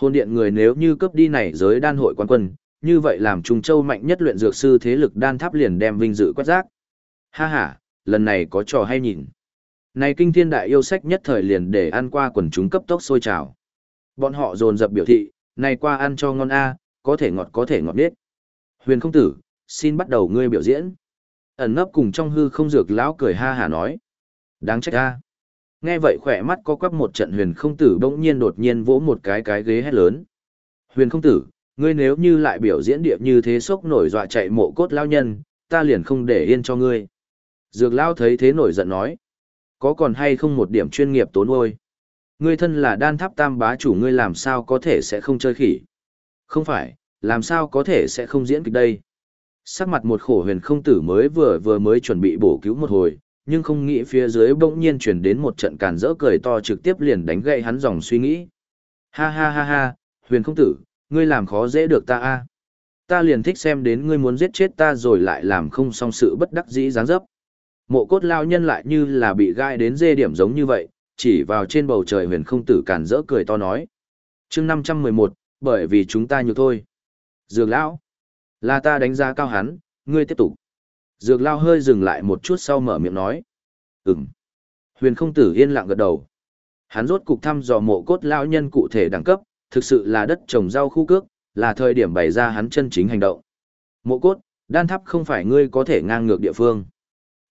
Speaker 1: Hồn điện người nếu như cấp đi này giới đan hội quan quân, như vậy làm Trung Châu mạnh nhất luyện dược sư thế lực đan tháp liền đem vinh dự quét rác. Ha ha, lần này có trò hay nhìn. Này kinh thiên đại yêu sách nhất thời liền để ăn qua quần chúng cấp tốc sôi trào. Bọn họ dồn dập biểu thị, này qua ăn cho ngon a, có thể ngọt có thể ngọt biết. Huyền không tử, xin bắt đầu ngươi biểu diễn. Ẩn nấp cùng trong hư không dược lão cười ha hà nói. Đáng trách a. Nghe vậy khỏe mắt có quắp một trận huyền không tử bỗng nhiên đột nhiên vỗ một cái cái ghế hét lớn. Huyền không tử, ngươi nếu như lại biểu diễn điệp như thế sốc nổi dọa chạy mộ cốt lao nhân, ta liền không để yên cho ngươi. Dược lao thấy thế nổi giận nói. Có còn hay không một điểm chuyên nghiệp tốn ôi? Ngươi thân là đan tháp tam bá chủ ngươi làm sao có thể sẽ không chơi khỉ? Không phải, làm sao có thể sẽ không diễn kịch đây? Sắc mặt một khổ huyền không tử mới vừa vừa mới chuẩn bị bổ cứu một hồi, nhưng không nghĩ phía dưới bỗng nhiên chuyển đến một trận càn rỡ cười to trực tiếp liền đánh gậy hắn dòng suy nghĩ. Ha ha ha ha, huyền không tử, ngươi làm khó dễ được ta a Ta liền thích xem đến ngươi muốn giết chết ta rồi lại làm không xong sự bất đắc dĩ dáng dấp. Mộ cốt lao nhân lại như là bị gai đến dê điểm giống như vậy, chỉ vào trên bầu trời huyền không tử càn rỡ cười to nói. chương năm trăm mười một bởi vì chúng ta nhược thôi. dường lão, là ta đánh giá cao hắn, ngươi tiếp tục. Dược lao hơi dừng lại một chút sau mở miệng nói. Ừm. Huyền không tử yên lặng gật đầu. Hắn rốt cục thăm dò mộ cốt lao nhân cụ thể đẳng cấp, thực sự là đất trồng rau khu cước, là thời điểm bày ra hắn chân chính hành động. Mộ cốt, đan tháp không phải ngươi có thể ngang ngược địa phương.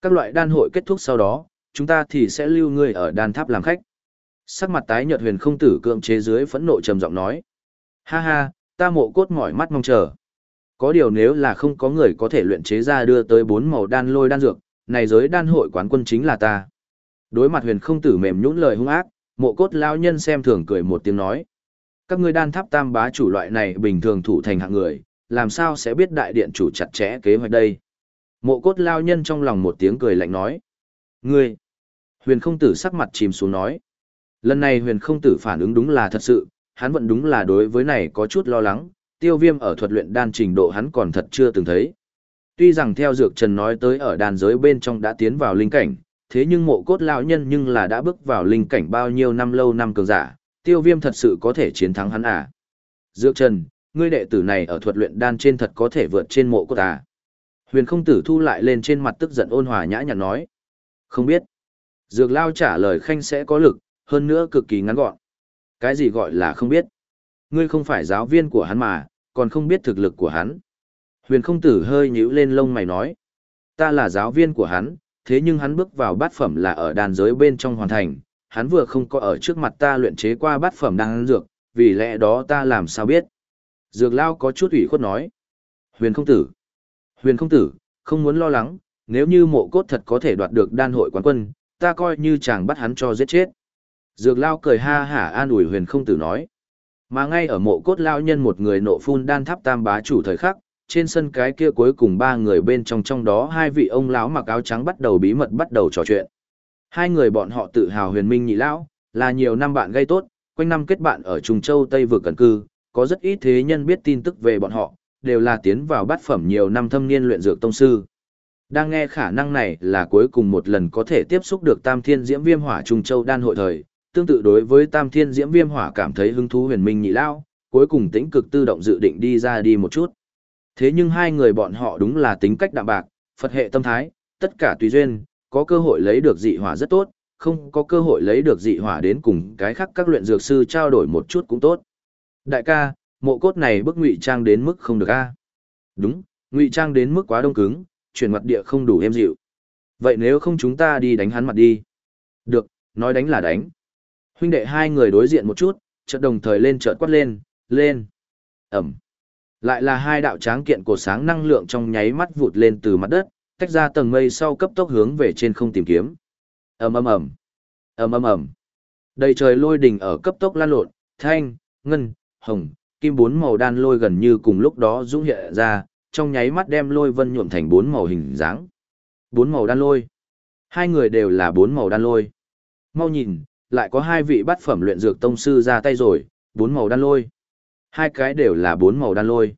Speaker 1: Các loại đan hội kết thúc sau đó, chúng ta thì sẽ lưu ngươi ở đan tháp làm khách. Sắc mặt tái nhợt huyền không tử cưỡng chế dưới phẫn nộ trầm giọng nói. Ha ha, ta mộ cốt mỏi mắt mong chờ. Có điều nếu là không có người có thể luyện chế ra đưa tới bốn màu đan lôi đan dược, này giới đan hội quán quân chính là ta. Đối mặt huyền không tử mềm nhũn lời hung ác, mộ cốt lao nhân xem thường cười một tiếng nói. Các ngươi đan tháp tam bá chủ loại này bình thường thủ thành hạng người, làm sao sẽ biết đại điện chủ chặt chẽ kế hoạch đây? Mộ cốt lao nhân trong lòng một tiếng cười lạnh nói. Ngươi! Huyền không tử sắc mặt chìm xuống nói. Lần này huyền không tử phản ứng đúng là thật sự, hắn vẫn đúng là đối với này có chút lo lắng, tiêu viêm ở thuật luyện đan trình độ hắn còn thật chưa từng thấy. Tuy rằng theo Dược Trần nói tới ở đàn giới bên trong đã tiến vào linh cảnh, thế nhưng mộ cốt lão nhân nhưng là đã bước vào linh cảnh bao nhiêu năm lâu năm cường giả, tiêu viêm thật sự có thể chiến thắng hắn à. Dược Trần, ngươi đệ tử này ở thuật luyện đan trên thật có thể vượt trên mộ cốt à. Huyền không tử thu lại lên trên mặt tức giận ôn hòa nhã nhặn nói. Không biết. Dược lao trả lời khanh sẽ có lực, hơn nữa cực kỳ ngắn gọn. Cái gì gọi là không biết? Ngươi không phải giáo viên của hắn mà, còn không biết thực lực của hắn. Huyền không tử hơi nhíu lên lông mày nói. Ta là giáo viên của hắn, thế nhưng hắn bước vào bát phẩm là ở đàn giới bên trong hoàn thành, hắn vừa không có ở trước mặt ta luyện chế qua bát phẩm đang dược, vì lẽ đó ta làm sao biết. Dược lao có chút ủy khuất nói. Huyền không tử. Huyền không tử, không muốn lo lắng, nếu như mộ cốt thật có thể đoạt được đan hội quán quân, ta coi như chàng bắt hắn cho giết chết. Dược lao cười ha hả an ủi huyền không tử nói. Mà ngay ở mộ cốt lao nhân một người nộ phun đan tháp tam bá chủ thời khắc, trên sân cái kia cuối cùng ba người bên trong trong đó hai vị ông lão mặc áo trắng bắt đầu bí mật bắt đầu trò chuyện. Hai người bọn họ tự hào huyền minh nhị lão, là nhiều năm bạn gây tốt, quanh năm kết bạn ở Trung Châu Tây vừa cẩn cư, có rất ít thế nhân biết tin tức về bọn họ, đều là tiến vào bát phẩm nhiều năm thâm niên luyện dược tông sư. Đang nghe khả năng này là cuối cùng một lần có thể tiếp xúc được Tam Thiên Diễm Viêm Hỏa Trung Châu đan hội thời, tương tự đối với Tam Thiên Diễm Viêm Hỏa cảm thấy hứng thú huyền minh nhị lao, cuối cùng tĩnh cực tự động dự định đi ra đi một chút. Thế nhưng hai người bọn họ đúng là tính cách đạm bạc, Phật hệ tâm thái, tất cả tùy duyên, có cơ hội lấy được dị hỏa rất tốt, không có cơ hội lấy được dị hỏa đến cùng cái khác các luyện dược sư trao đổi một chút cũng tốt. Đại ca, mộ cốt này bức ngụy trang đến mức không được a. Đúng, Ngụy trang đến mức quá đông cứng, chuyển mặt địa không đủ êm dịu. Vậy nếu không chúng ta đi đánh hắn mặt đi. Được, nói đánh là đánh. Huynh đệ hai người đối diện một chút, chợt đồng thời lên chợt quát lên, lên. Ẩm. Lại là hai đạo tráng kiện của sáng năng lượng trong nháy mắt vụt lên từ mặt đất, tách ra tầng mây sau cấp tốc hướng về trên không tìm kiếm. Ầm ầm ầm. Ầm ầm ầm. Đầy trời lôi đỉnh ở cấp tốc lan lộn, thanh, ngân, hồng, kim bốn màu đan lôi gần như cùng lúc đó dũng hiện ra, trong nháy mắt đem lôi vân nhuộm thành bốn màu hình dáng. Bốn màu đan lôi. Hai người đều là bốn màu đan lôi. Mau nhìn, lại có hai vị bát phẩm luyện dược tông sư ra tay rồi, bốn màu đan lôi. Hai cái đều là bốn màu đan lôi.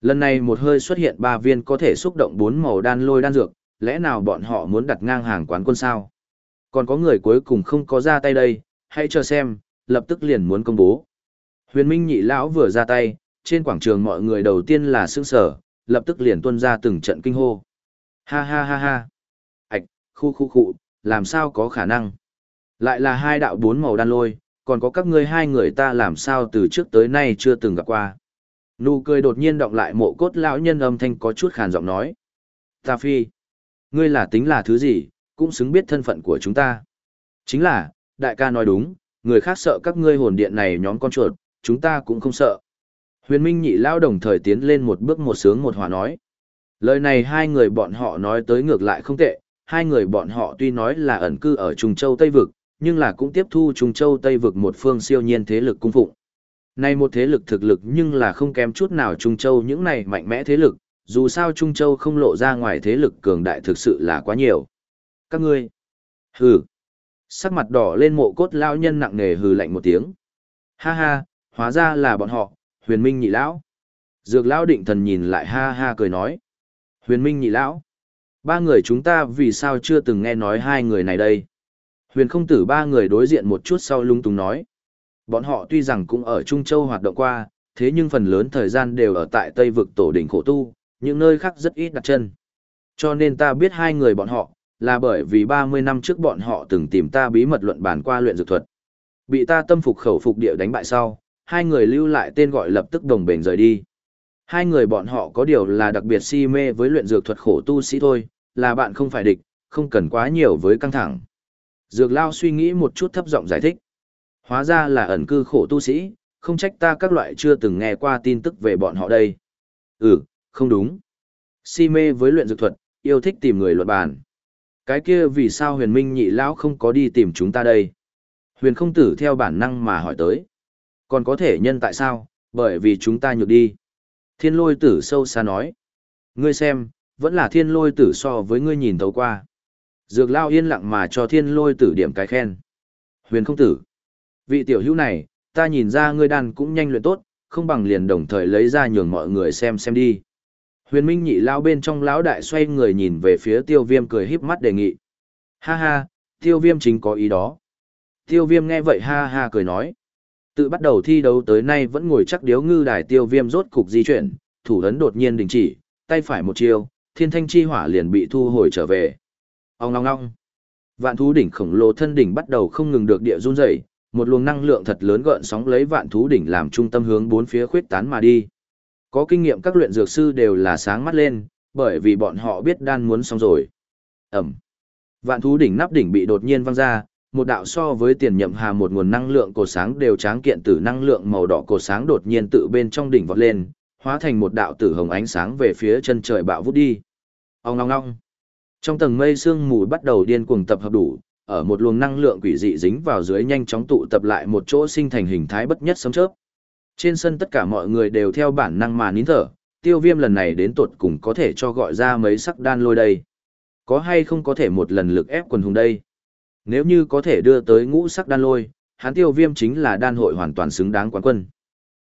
Speaker 1: Lần này một hơi xuất hiện ba viên có thể xúc động bốn màu đan lôi đan dược, lẽ nào bọn họ muốn đặt ngang hàng quán quân sao? Còn có người cuối cùng không có ra tay đây, hãy chờ xem, lập tức liền muốn công bố. Huyền Minh nhị lão vừa ra tay, trên quảng trường mọi người đầu tiên là sững sở, lập tức liền tuôn ra từng trận kinh hô. Ha ha ha ha. Ảch, khu khu khu, làm sao có khả năng? Lại là hai đạo bốn màu đan lôi, còn có các ngươi hai người ta làm sao từ trước tới nay chưa từng gặp qua. Nụ cười đột nhiên động lại mộ cốt lão nhân âm thanh có chút khàn giọng nói. Ta phi, ngươi là tính là thứ gì, cũng xứng biết thân phận của chúng ta. Chính là, đại ca nói đúng, người khác sợ các ngươi hồn điện này nhóm con chuột, chúng ta cũng không sợ. Huyền Minh nhị lao đồng thời tiến lên một bước một sướng một hòa nói. Lời này hai người bọn họ nói tới ngược lại không tệ, hai người bọn họ tuy nói là ẩn cư ở Trung Châu Tây Vực, nhưng là cũng tiếp thu Trung Châu Tây Vực một phương siêu nhiên thế lực cung phụng. Này một thế lực thực lực nhưng là không kém chút nào Trung Châu những này mạnh mẽ thế lực, dù sao Trung Châu không lộ ra ngoài thế lực cường đại thực sự là quá nhiều. Các ngươi, hừ, sắc mặt đỏ lên mộ cốt lao nhân nặng nề hừ lạnh một tiếng. Ha ha, hóa ra là bọn họ, huyền minh nhị lão. Dược lão định thần nhìn lại ha ha cười nói. Huyền minh nhị lão. Ba người chúng ta vì sao chưa từng nghe nói hai người này đây? Huyền không tử ba người đối diện một chút sau lung tung nói. Bọn họ tuy rằng cũng ở Trung Châu hoạt động qua, thế nhưng phần lớn thời gian đều ở tại Tây vực tổ đỉnh khổ tu, những nơi khác rất ít đặt chân. Cho nên ta biết hai người bọn họ, là bởi vì 30 năm trước bọn họ từng tìm ta bí mật luận bàn qua luyện dược thuật. Bị ta tâm phục khẩu phục địa đánh bại sau, hai người lưu lại tên gọi lập tức đồng bền rời đi. Hai người bọn họ có điều là đặc biệt si mê với luyện dược thuật khổ tu sĩ thôi, là bạn không phải địch, không cần quá nhiều với căng thẳng. Dược lao suy nghĩ một chút thấp giọng giải thích. Hóa ra là ẩn cư khổ tu sĩ, không trách ta các loại chưa từng nghe qua tin tức về bọn họ đây. Ừ, không đúng. Si mê với luyện dược thuật, yêu thích tìm người luận bàn. Cái kia vì sao huyền minh nhị lão không có đi tìm chúng ta đây? Huyền không tử theo bản năng mà hỏi tới. Còn có thể nhân tại sao? Bởi vì chúng ta nhược đi. Thiên lôi tử sâu xa nói. Ngươi xem, vẫn là thiên lôi tử so với ngươi nhìn thấu qua. Dược lao yên lặng mà cho thiên lôi tử điểm cái khen. Huyền không tử. Vị tiểu hữu này, ta nhìn ra ngươi đàn cũng nhanh luyện tốt, không bằng liền đồng thời lấy ra nhường mọi người xem xem đi. Huyền Minh nhị lao bên trong lão đại xoay người nhìn về phía tiêu viêm cười híp mắt đề nghị. Ha ha, tiêu viêm chính có ý đó. Tiêu viêm nghe vậy ha ha cười nói. Tự bắt đầu thi đấu tới nay vẫn ngồi chắc điếu ngư đài tiêu viêm rốt cục di chuyển, thủ ấn đột nhiên đình chỉ, tay phải một chiều thiên thanh chi hỏa liền bị thu hồi trở về. Ông ngong ngong. Vạn thú đỉnh khổng lồ thân đỉnh bắt đầu không ngừng được địa run rẩy, một luồng năng lượng thật lớn gợn sóng lấy vạn thú đỉnh làm trung tâm hướng bốn phía khuyết tán mà đi. Có kinh nghiệm các luyện dược sư đều là sáng mắt lên, bởi vì bọn họ biết đan muốn xong rồi. Ẩm. Vạn thú đỉnh nắp đỉnh bị đột nhiên văng ra, một đạo so với tiền nhậm hà một nguồn năng lượng cổ sáng đều tráng kiện từ năng lượng màu đỏ cổ sáng đột nhiên tự bên trong đỉnh vọt lên, hóa thành một đạo tử hồng ánh sáng về phía chân trời bạo vút đi. Ông ngong ngong. Trong tầng mây sương mù bắt đầu điên cuồng tập hợp đủ, ở một luồng năng lượng quỷ dị dính vào dưới nhanh chóng tụ tập lại một chỗ sinh thành hình thái bất nhất sấm chớp. Trên sân tất cả mọi người đều theo bản năng mà nín thở, tiêu viêm lần này đến tột cùng có thể cho gọi ra mấy sắc đan lôi đây. Có hay không có thể một lần lực ép quần hùng đây? Nếu như có thể đưa tới ngũ sắc đan lôi, hắn tiêu viêm chính là đan hội hoàn toàn xứng đáng quán quân.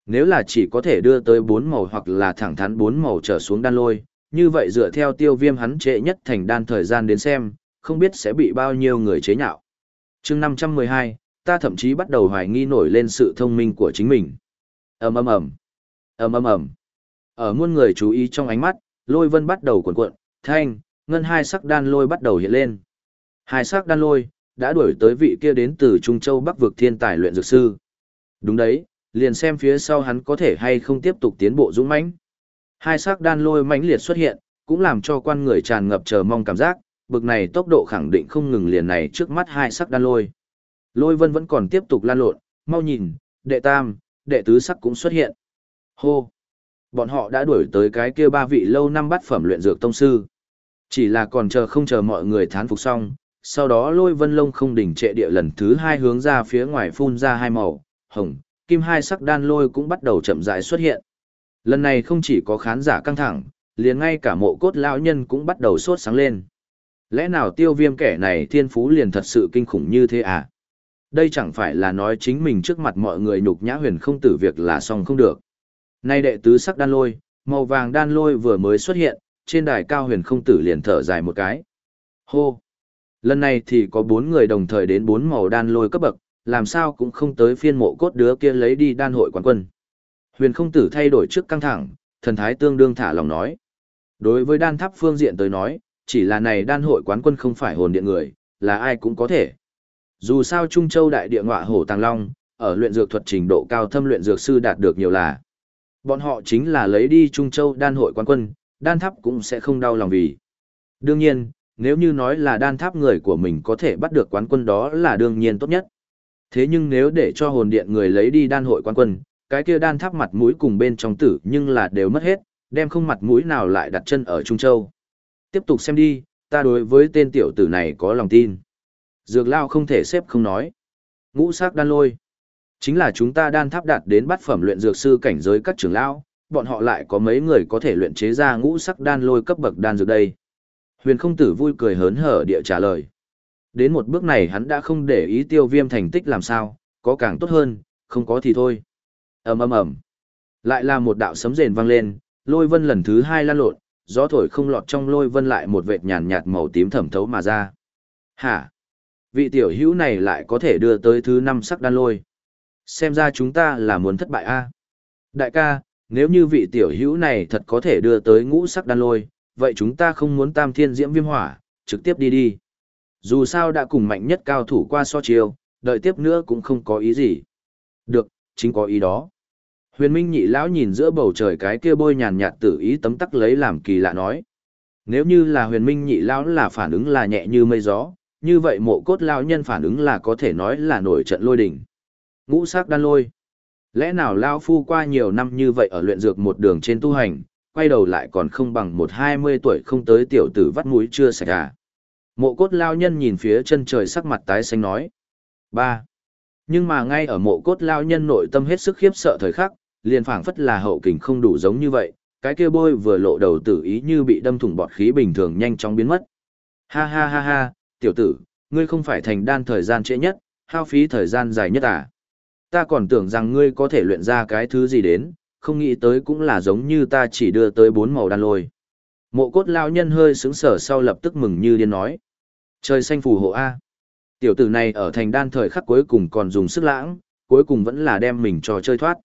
Speaker 1: Nếu là chỉ có thể đưa tới bốn màu hoặc là thẳng thắn bốn màu trở xuống đan lôi, như vậy dựa theo tiêu viêm hắn trệ nhất thành đan thời gian đến xem, không biết sẽ bị bao nhiêu người chế nhạo. chương 512, ta thậm chí bắt đầu hoài nghi nổi lên sự thông minh của chính mình. ầm ầm ầm ầm ầm ầm Ở muôn người chú ý trong ánh mắt, lôi vân bắt đầu cuộn cuộn, thanh, ngân hai sắc đan lôi bắt đầu hiện lên. Hai sắc đan lôi, đã đuổi tới vị kia đến từ Trung Châu Bắc vực thiên tài luyện dược sư. Đúng đấy, liền xem phía sau hắn có thể hay không tiếp tục tiến bộ dũng mãnh. Hai sắc đan lôi mãnh liệt xuất hiện, cũng làm cho quan người tràn ngập chờ mong cảm giác, bực này tốc độ khẳng định không ngừng liền này trước mắt hai sắc đan lôi. Lôi vân vẫn còn tiếp tục lan lộn, mau nhìn, đệ tam, đệ tứ sắc cũng xuất hiện. Hô! Bọn họ đã đuổi tới cái kia ba vị lâu năm bắt phẩm luyện dược tông sư. Chỉ là còn chờ không chờ mọi người thán phục xong, sau đó lôi vân lông không đỉnh trệ địa lần thứ hai hướng ra phía ngoài phun ra hai màu, hồng, kim hai sắc đan lôi cũng bắt đầu chậm rãi xuất hiện. Lần này không chỉ có khán giả căng thẳng, liền ngay cả mộ cốt lão nhân cũng bắt đầu sốt sáng lên. Lẽ nào tiêu viêm kẻ này thiên phú liền thật sự kinh khủng như thế à? Đây chẳng phải là nói chính mình trước mặt mọi người nhục nhã huyền không tử việc là xong không được. Nay đệ tứ sắc đan lôi, màu vàng đan lôi vừa mới xuất hiện, trên đài cao huyền không tử liền thở dài một cái. Hô! Lần này thì có bốn người đồng thời đến bốn màu đan lôi cấp bậc, làm sao cũng không tới phiên mộ cốt đứa kia lấy đi đan hội quán quân. Huyền không tử thay đổi trước căng thẳng, thần thái tương đương thả lòng nói. Đối với đan tháp phương diện tới nói, chỉ là này đan hội quán quân không phải hồn điện người, là ai cũng có thể. Dù sao Trung Châu đại địa ngọa hổ tàng long, ở luyện dược thuật trình độ cao thâm luyện dược sư đạt được nhiều là. Bọn họ chính là lấy đi Trung Châu đan hội quán quân, đan tháp cũng sẽ không đau lòng vì. Đương nhiên, nếu như nói là đan tháp người của mình có thể bắt được quán quân đó là đương nhiên tốt nhất. Thế nhưng nếu để cho hồn điện người lấy đi đan hội quán quân, cái kia đan tháp mặt mũi cùng bên trong tử nhưng là đều mất hết, đem không mặt mũi nào lại đặt chân ở Trung Châu. Tiếp tục xem đi, ta đối với tên tiểu tử này có lòng tin. Dược lao không thể xếp không nói. Ngũ sắc đan lôi. Chính là chúng ta đan tháp đạt đến bát phẩm luyện dược sư cảnh giới các trưởng lão, bọn họ lại có mấy người có thể luyện chế ra ngũ sắc đan lôi cấp bậc đan dược đây. Huyền không tử vui cười hớn hở địa trả lời. Đến một bước này hắn đã không để ý tiêu viêm thành tích làm sao, có càng tốt hơn, không có thì thôi ầm ầm ầm Lại là một đạo sấm rền vang lên, lôi vân lần thứ hai lan lộn, gió thổi không lọt trong lôi vân lại một vệt nhàn nhạt màu tím thẩm thấu mà ra. Hả? Vị tiểu hữu này lại có thể đưa tới thứ năm sắc đan lôi. Xem ra chúng ta là muốn thất bại a Đại ca, nếu như vị tiểu hữu này thật có thể đưa tới ngũ sắc đan lôi, vậy chúng ta không muốn tam thiên diễm viêm hỏa, trực tiếp đi đi. Dù sao đã cùng mạnh nhất cao thủ qua so chiêu, đợi tiếp nữa cũng không có ý gì. Được, chính có ý đó. Huyền Minh nhị lão nhìn giữa bầu trời cái kia bôi nhàn nhạt tử ý tấm tắc lấy làm kỳ lạ nói. Nếu như là huyền minh nhị lão là phản ứng là nhẹ như mây gió, như vậy mộ cốt lão nhân phản ứng là có thể nói là nổi trận lôi đỉnh. Ngũ sắc đan lôi. Lẽ nào lão phu qua nhiều năm như vậy ở luyện dược một đường trên tu hành, quay đầu lại còn không bằng một hai mươi tuổi không tới tiểu tử vắt mũi chưa sạch à. Mộ cốt lao nhân nhìn phía chân trời sắc mặt tái xanh nói. ba Nhưng mà ngay ở mộ cốt lao nhân nội tâm hết sức khiếp sợ thời khắc, liền phảng phất là hậu kình không đủ giống như vậy, cái kia bôi vừa lộ đầu tử ý như bị đâm thủng bọt khí bình thường nhanh chóng biến mất. Ha ha ha ha, tiểu tử, ngươi không phải thành đan thời gian trễ nhất, hao phí thời gian dài nhất à. Ta còn tưởng rằng ngươi có thể luyện ra cái thứ gì đến, không nghĩ tới cũng là giống như ta chỉ đưa tới bốn màu đan lôi. Mộ cốt lão nhân hơi sướng sở sau lập tức mừng như điên nói. Trời xanh phù hộ A. Tiểu tử này ở thành đan thời khắc cuối cùng còn dùng sức lãng, cuối cùng vẫn là đem mình cho chơi thoát.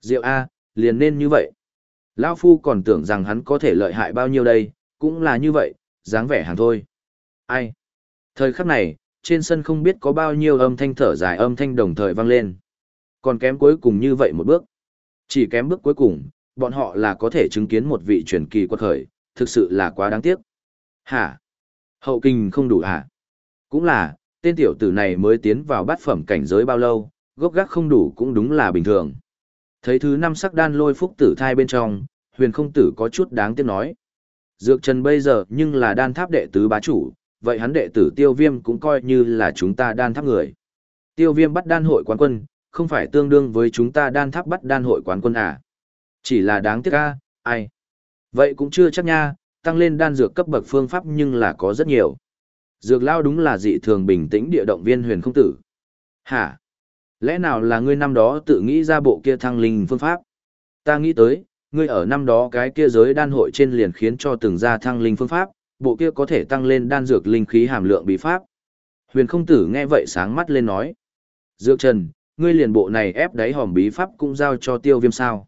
Speaker 1: Diệu A, liền nên như vậy. Lão Phu còn tưởng rằng hắn có thể lợi hại bao nhiêu đây, cũng là như vậy, dáng vẻ hàng thôi. Ai? Thời khắc này, trên sân không biết có bao nhiêu âm thanh thở dài âm thanh đồng thời vang lên. Còn kém cuối cùng như vậy một bước. Chỉ kém bước cuối cùng, bọn họ là có thể chứng kiến một vị truyền kỳ quật khởi, thực sự là quá đáng tiếc. Hả? Hậu kinh không đủ hả? Cũng là, tên tiểu tử này mới tiến vào bát phẩm cảnh giới bao lâu, gốc gác không đủ cũng đúng là bình thường. Thấy thứ năm sắc đan lôi phúc tử thai bên trong, huyền không tử có chút đáng tiếc nói. Dược trần bây giờ nhưng là đan tháp đệ tứ bá chủ, vậy hắn đệ tử tiêu viêm cũng coi như là chúng ta đan tháp người. Tiêu viêm bắt đan hội quán quân, không phải tương đương với chúng ta đan tháp bắt đan hội quán quân à. Chỉ là đáng tiếc a, ai. Vậy cũng chưa chắc nha, tăng lên đan dược cấp bậc phương pháp nhưng là có rất nhiều. Dược lao đúng là dị thường bình tĩnh địa động viên huyền không tử. Hả? Lẽ nào là ngươi năm đó tự nghĩ ra bộ kia thăng linh phương pháp? Ta nghĩ tới, ngươi ở năm đó cái kia giới đan hội trên liền khiến cho từng ra thăng linh phương pháp, bộ kia có thể tăng lên đan dược linh khí hàm lượng bí pháp. Huyền không tử nghe vậy sáng mắt lên nói. Dược trần, ngươi liền bộ này ép đáy hòm bí pháp cũng giao cho tiêu viêm sao.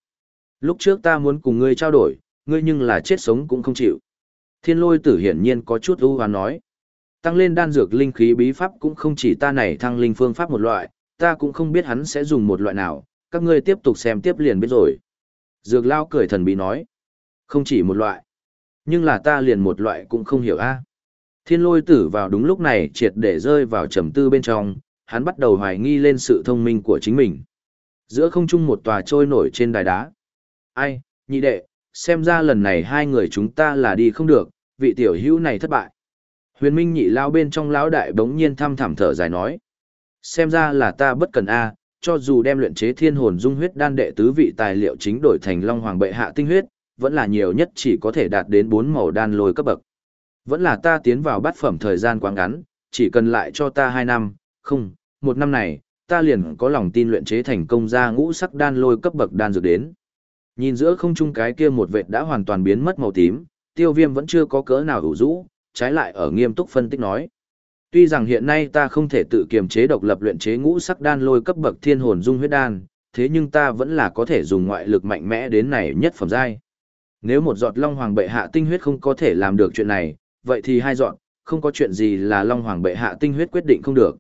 Speaker 1: Lúc trước ta muốn cùng ngươi trao đổi, ngươi nhưng là chết sống cũng không chịu. Thiên lôi tử hiển nhiên có chút ưu hoán nói. Tăng lên đan dược linh khí bí pháp cũng không chỉ ta này thăng linh phương pháp một loại, ta cũng không biết hắn sẽ dùng một loại nào, các ngươi tiếp tục xem tiếp liền biết rồi. Dược lao cười thần bí nói. Không chỉ một loại. Nhưng là ta liền một loại cũng không hiểu a. Thiên lôi tử vào đúng lúc này triệt để rơi vào trầm tư bên trong, hắn bắt đầu hoài nghi lên sự thông minh của chính mình. Giữa không trung một tòa trôi nổi trên đài đá. Ai, nhị đệ, xem ra lần này hai người chúng ta là đi không được, vị tiểu hữu này thất bại. Huyền Minh nhị lao bên trong lão đại bỗng nhiên thăm thẳm thở dài nói. Xem ra là ta bất cần a, cho dù đem luyện chế thiên hồn dung huyết đan đệ tứ vị tài liệu chính đổi thành long hoàng bệ hạ tinh huyết, vẫn là nhiều nhất chỉ có thể đạt đến bốn màu đan lôi cấp bậc. Vẫn là ta tiến vào bát phẩm thời gian quá ngắn, chỉ cần lại cho ta hai năm, không, một năm này, ta liền có lòng tin luyện chế thành công ra ngũ sắc đan lôi cấp bậc đan dược đến. Nhìn giữa không trung cái kia một vệt đã hoàn toàn biến mất màu tím, tiêu viêm vẫn chưa có cỡ nào hữu rũ, trái lại ở nghiêm túc phân tích nói. Tuy rằng hiện nay ta không thể tự kiềm chế độc lập luyện chế ngũ sắc đan lôi cấp bậc thiên hồn dung huyết đan, thế nhưng ta vẫn là có thể dùng ngoại lực mạnh mẽ đến này nhất phẩm giai. Nếu một giọt long hoàng bệ hạ tinh huyết không có thể làm được chuyện này, vậy thì hai giọt, không có chuyện gì là long hoàng bệ hạ tinh huyết quyết định không được.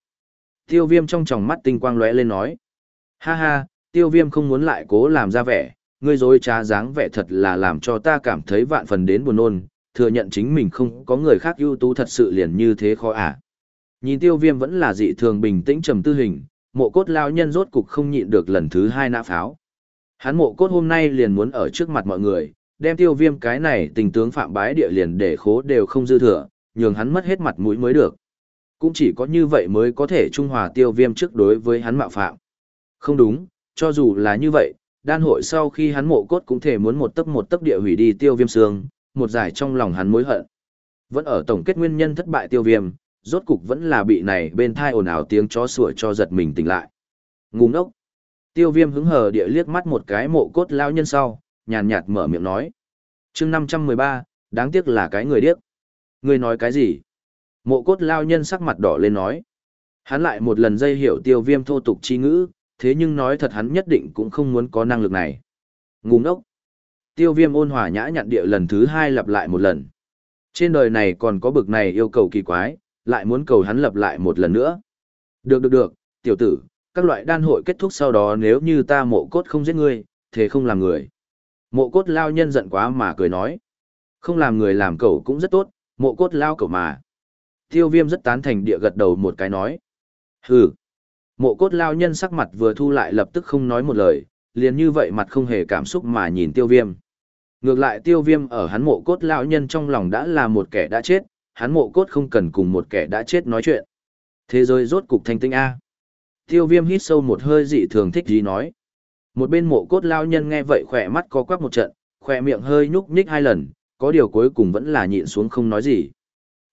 Speaker 1: Tiêu viêm trong tròng mắt tinh quang lóe lên nói. Ha ha, tiêu viêm không muốn lại cố làm ra vẻ, ngươi dối trá dáng vẻ thật là làm cho ta cảm thấy vạn phần đến buồn nôn, thừa nhận chính mình không có người khác ưu tú thật sự liền như thế khó à. Nhìn tiêu viêm vẫn là dị thường bình tĩnh trầm tư hình, mộ cốt lao nhân rốt cục không nhịn được lần thứ hai nã pháo. Hắn mộ cốt hôm nay liền muốn ở trước mặt mọi người, đem tiêu viêm cái này tình tướng phạm bái địa liền để khố đều không dư thừa, nhường hắn mất hết mặt mũi mới được. Cũng chỉ có như vậy mới có thể trung hòa tiêu viêm trước đối với hắn mạo phạm. Không đúng, cho dù là như vậy, đan hội sau khi hắn mộ cốt cũng thể muốn một tấc một tấc địa hủy đi tiêu viêm xương, một giải trong lòng hắn mối hận. Vẫn ở tổng kết nguyên nhân thất bại tiêu viêm, rốt cục vẫn là bị này bên thai ồn ào tiếng chó sủa cho giật mình tỉnh lại. Ngu ngốc. Tiêu viêm hứng hờ địa liếc mắt một cái mộ cốt lao nhân sau, nhàn nhạt mở miệng nói. chương 513, đáng tiếc là cái người điếc. Người nói cái gì? Mộ cốt lao nhân sắc mặt đỏ lên nói. Hắn lại một lần dây hiểu tiêu viêm thô tục chi ngữ, thế nhưng nói thật hắn nhất định cũng không muốn có năng lực này. Ngu ngốc. Tiêu viêm ôn hòa nhã nhặn địa lần thứ hai lặp lại một lần. Trên đời này còn có bực này yêu cầu kỳ quái, lại muốn cầu hắn lập lại một lần nữa. Được được được, tiểu tử, các loại đan hội kết thúc sau đó nếu như ta mộ cốt không giết ngươi, thế không làm người. Mộ cốt lao nhân giận quá mà cười nói. Không làm người làm cậu cũng rất tốt, mộ cốt lao cậu mà. Tiêu viêm rất tán thành địa gật đầu một cái nói. Hừ. Mộ cốt lao nhân sắc mặt vừa thu lại lập tức không nói một lời, liền như vậy mặt không hề cảm xúc mà nhìn tiêu viêm. Ngược lại tiêu viêm ở hắn mộ cốt lao nhân trong lòng đã là một kẻ đã chết, hắn mộ cốt không cần cùng một kẻ đã chết nói chuyện. Thế giới rốt cục thanh tinh A. Tiêu viêm hít sâu một hơi dị thường thích gì nói. Một bên mộ cốt lao nhân nghe vậy khỏe mắt có quắc một trận, khỏe miệng hơi nhúc nhích hai lần, có điều cuối cùng vẫn là nhịn xuống không nói gì.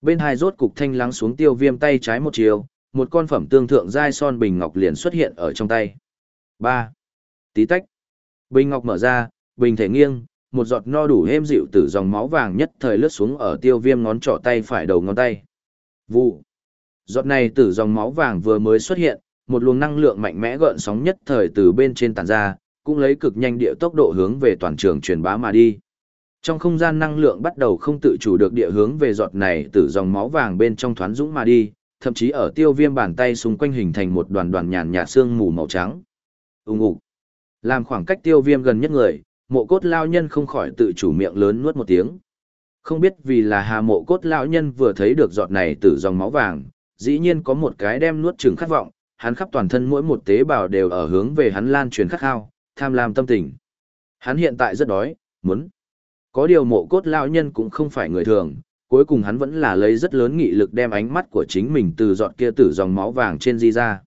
Speaker 1: Bên hai rốt cục thanh lắng xuống tiêu viêm tay trái một chiều, một con phẩm tương thượng giai son bình ngọc liền xuất hiện ở trong tay. 3. Tí tách. Bình ngọc mở ra, bình thể nghiêng, một giọt no đủ êm dịu từ dòng máu vàng nhất thời lướt xuống ở tiêu viêm ngón trỏ tay phải đầu ngón tay. Vụ. Giọt này từ dòng máu vàng vừa mới xuất hiện, một luồng năng lượng mạnh mẽ gợn sóng nhất thời từ bên trên tàn ra, cũng lấy cực nhanh địa tốc độ hướng về toàn trường truyền bá mà đi. Trong không gian năng lượng bắt đầu không tự chủ được địa hướng về giọt này từ dòng máu vàng bên trong thoán dũng mà đi, thậm chí ở tiêu viêm bàn tay xung quanh hình thành một đoàn đoàn nhàn nhạt xương mù màu trắng. ung ục. Làm khoảng cách tiêu viêm gần nhất người, mộ cốt lao nhân không khỏi tự chủ miệng lớn nuốt một tiếng. Không biết vì là hà mộ cốt lao nhân vừa thấy được giọt này từ dòng máu vàng, dĩ nhiên có một cái đem nuốt chừng khát vọng, hắn khắp toàn thân mỗi một tế bào đều ở hướng về hắn lan truyền khát khao, tham lam tâm tình. Hắn hiện tại rất đói, muốn. Có điều mộ cốt lao nhân cũng không phải người thường, cuối cùng hắn vẫn là lấy rất lớn nghị lực đem ánh mắt của chính mình từ giọt kia tử dòng máu vàng trên di ra.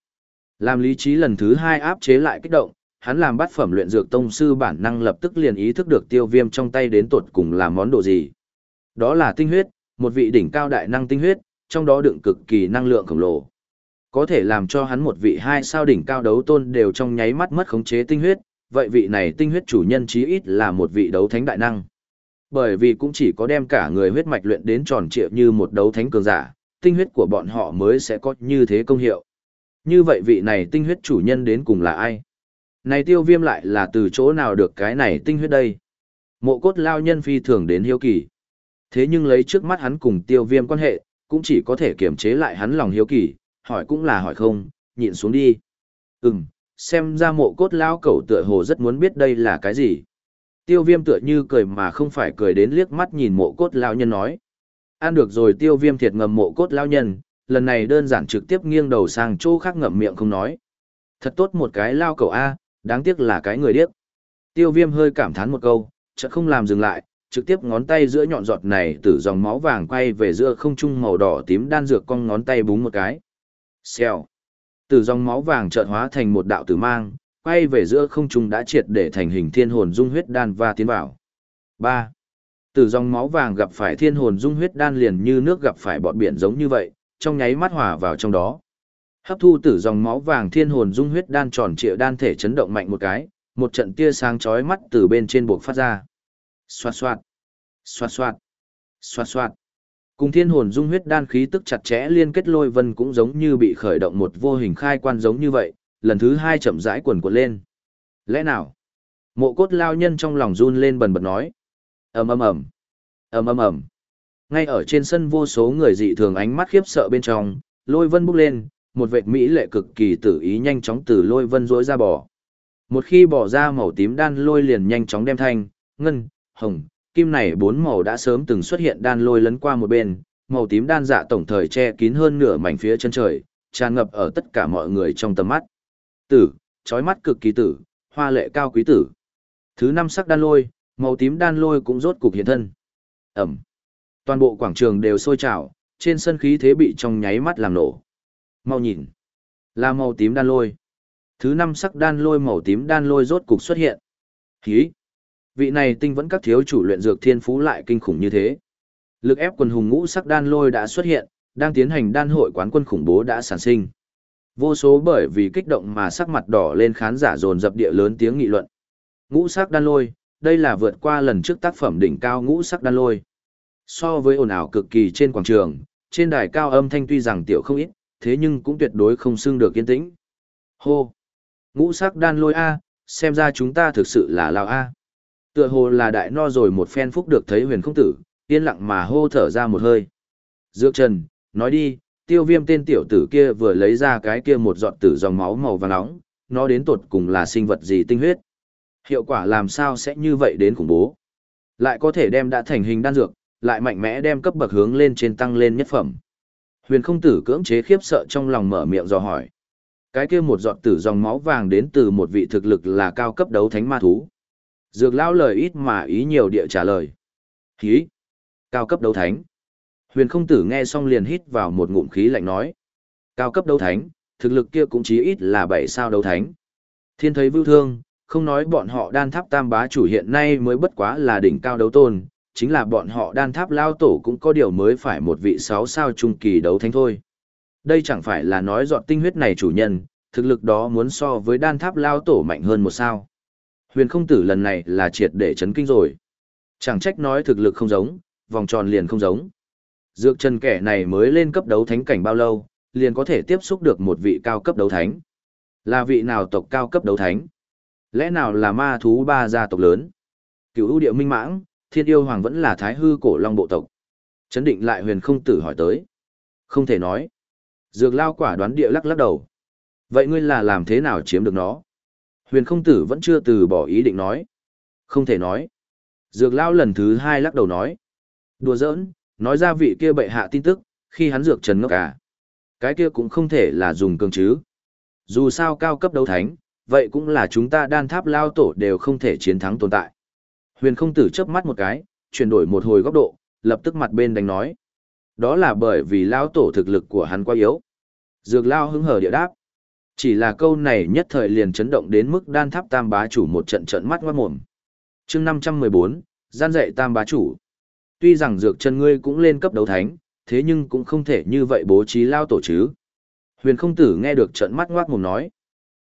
Speaker 1: Làm lý trí lần thứ hai áp chế lại kích động, hắn làm bát phẩm luyện dược tông sư bản năng lập tức liền ý thức được tiêu viêm trong tay đến tột cùng là món đồ gì. Đó là tinh huyết, một vị đỉnh cao đại năng tinh huyết, trong đó đựng cực kỳ năng lượng khổng lồ. Có thể làm cho hắn một vị hai sao đỉnh cao đấu tôn đều trong nháy mắt mất khống chế tinh huyết, vậy vị này tinh huyết chủ nhân chí ít là một vị đấu thánh đại năng. Bởi vì cũng chỉ có đem cả người huyết mạch luyện đến tròn trịa như một đấu thánh cường giả, tinh huyết của bọn họ mới sẽ có như thế công hiệu. Như vậy vị này tinh huyết chủ nhân đến cùng là ai? Này tiêu viêm lại là từ chỗ nào được cái này tinh huyết đây? Mộ cốt lao nhân phi thường đến hiếu kỳ. Thế nhưng lấy trước mắt hắn cùng tiêu viêm quan hệ, cũng chỉ có thể kiềm chế lại hắn lòng hiếu kỳ, hỏi cũng là hỏi không, nhịn xuống đi. Ừm, xem ra mộ cốt lao cẩu tựa hồ rất muốn biết đây là cái gì. Tiêu viêm tựa như cười mà không phải cười đến liếc mắt nhìn mộ cốt lao nhân nói. Ăn được rồi tiêu viêm thiệt ngầm mộ cốt lao nhân, lần này đơn giản trực tiếp nghiêng đầu sang chỗ khác ngậm miệng không nói. Thật tốt một cái lao cầu A, đáng tiếc là cái người điếc. Tiêu viêm hơi cảm thán một câu, chợt không làm dừng lại, trực tiếp ngón tay giữa nhọn giọt này từ dòng máu vàng quay về giữa không trung màu đỏ tím đan dược con ngón tay búng một cái. Xèo. Từ dòng máu vàng chợt hóa thành một đạo tử mang, quay về giữa không trung đã triệt để thành hình thiên hồn dung huyết đan và tiến vào. 3. Từ dòng máu vàng gặp phải thiên hồn dung huyết đan liền như nước gặp phải bọt biển giống như vậy, trong nháy mắt hòa vào trong đó. Hấp thu tử dòng máu vàng thiên hồn dung huyết đan tròn trịa đan thể chấn động mạnh một cái, một trận tia sáng chói mắt từ bên trên buộc phát ra. Xoạt xoạt, xoạt xoạt, xoạt xoạt. Cùng thiên hồn dung huyết đan khí tức chặt chẽ liên kết lôi vân cũng giống như bị khởi động một vô hình khai quan giống như vậy, lần thứ hai chậm rãi quần quật lên. Lẽ nào? Mộ cốt lao nhân trong lòng run lên bần bật nói. ầm ầm ầm, ầm ầm ầm. Ngay ở trên sân vô số người dị thường ánh mắt khiếp sợ bên trong, lôi vân bốc lên, một vệt mỹ lệ cực kỳ tử ý nhanh chóng từ lôi vân rỗi ra bỏ. Một khi bỏ ra màu tím đan lôi liền nhanh chóng đem thanh, ngân, hồng, kim này bốn màu đã sớm từng xuất hiện đan lôi lấn qua một bên, màu tím đan dạ tổng thời che kín hơn nửa mảnh phía chân trời, tràn ngập ở tất cả mọi người trong tầm mắt. Tử, chói mắt cực kỳ tử, hoa lệ cao quý tử. Thứ năm sắc đan lôi, màu tím đan lôi cũng rốt cục hiện thân. Ẩm. Toàn bộ quảng trường đều sôi trào, trên sân khí thế bị trong nháy mắt làm nổ. Mau nhìn. Là màu tím đan lôi. Thứ năm sắc đan lôi màu tím đan lôi rốt cục xuất hiện. Hí. Vị này tinh vẫn các thiếu chủ luyện dược thiên phú lại kinh khủng như thế. Lực ép quần hùng ngũ sắc đan lôi đã xuất hiện, đang tiến hành đan hội quán quân khủng bố đã sản sinh. Vô số bởi vì kích động mà sắc mặt đỏ lên khán giả dồn dập địa lớn tiếng nghị luận. Ngũ sắc đan lôi, đây là vượt qua lần trước tác phẩm đỉnh cao ngũ sắc đan lôi. So với ồn ào cực kỳ trên quảng trường, trên đài cao âm thanh tuy rằng tiểu không ít, thế nhưng cũng tuyệt đối không xưng được yên tĩnh. Hô! Ngũ sắc đan lôi A, xem ra chúng ta thực sự là lao A. Tựa hồ là đại no rồi một phen phúc được thấy huyền không tử, yên lặng mà hô thở ra một hơi. Dược trần, nói đi, tiêu viêm tên tiểu tử kia vừa lấy ra cái kia một giọt tử dòng máu màu vàng nóng, nó đến tột cùng là sinh vật gì tinh huyết. Hiệu quả làm sao sẽ như vậy đến khủng bố. Lại có thể đem đã thành hình đan dược, lại mạnh mẽ đem cấp bậc hướng lên trên tăng lên nhất phẩm. Huyền không tử cưỡng chế khiếp sợ trong lòng mở miệng dò hỏi. Cái kia một giọt tử dòng máu vàng đến từ một vị thực lực là cao cấp đấu thánh ma thú. Dược lao lời ít mà ý nhiều địa trả lời. Khí, Cao cấp đấu thánh. Huyền không tử nghe xong liền hít vào một ngụm khí lạnh nói. Cao cấp đấu thánh, thực lực kia cũng chí ít là bảy sao đấu thánh. Thiên thấy vưu thương, không nói bọn họ đan tháp tam bá chủ hiện nay mới bất quá là đỉnh cao đấu tôn, chính là bọn họ đan tháp lao tổ cũng có điều mới phải một vị sáu sao trung kỳ đấu thánh thôi. Đây chẳng phải là nói dọn tinh huyết này chủ nhân, thực lực đó muốn so với đan tháp lao tổ mạnh hơn một sao. Huyền không tử lần này là triệt để chấn kinh rồi. Chẳng trách nói thực lực không giống, vòng tròn liền không giống. Dược chân kẻ này mới lên cấp đấu thánh cảnh bao lâu, liền có thể tiếp xúc được một vị cao cấp đấu thánh. Là vị nào tộc cao cấp đấu thánh? Lẽ nào là ma thú ba gia tộc lớn? cửu ưu địa minh mãng, thiên yêu hoàng vẫn là thái hư cổ long bộ tộc. Chấn định lại huyền không tử hỏi tới. Không thể nói. Dược lao quả đoán địa lắc lắc đầu. Vậy ngươi là làm thế nào chiếm được nó? Huyền không tử vẫn chưa từ bỏ ý định nói. Không thể nói. Dược lao lần thứ hai lắc đầu nói. Đùa giỡn, nói ra vị kia bệ hạ tin tức, khi hắn dược trần ngốc cả. Cái kia cũng không thể là dùng cường chứ. Dù sao cao cấp đấu thánh, vậy cũng là chúng ta đan tháp lao tổ đều không thể chiến thắng tồn tại. Huyền không tử chớp mắt một cái, chuyển đổi một hồi góc độ, lập tức mặt bên đánh nói. Đó là bởi vì lao tổ thực lực của hắn quá yếu. Dược lao hứng hở địa đáp. Chỉ là câu này nhất thời liền chấn động đến mức đan tháp tam bá chủ một trận trận mắt ngoát mồm. chương 514, gian dạy tam bá chủ. Tuy rằng dược chân ngươi cũng lên cấp đấu thánh, thế nhưng cũng không thể như vậy bố trí lao tổ chứ. Huyền không tử nghe được trận mắt ngoát mồm nói.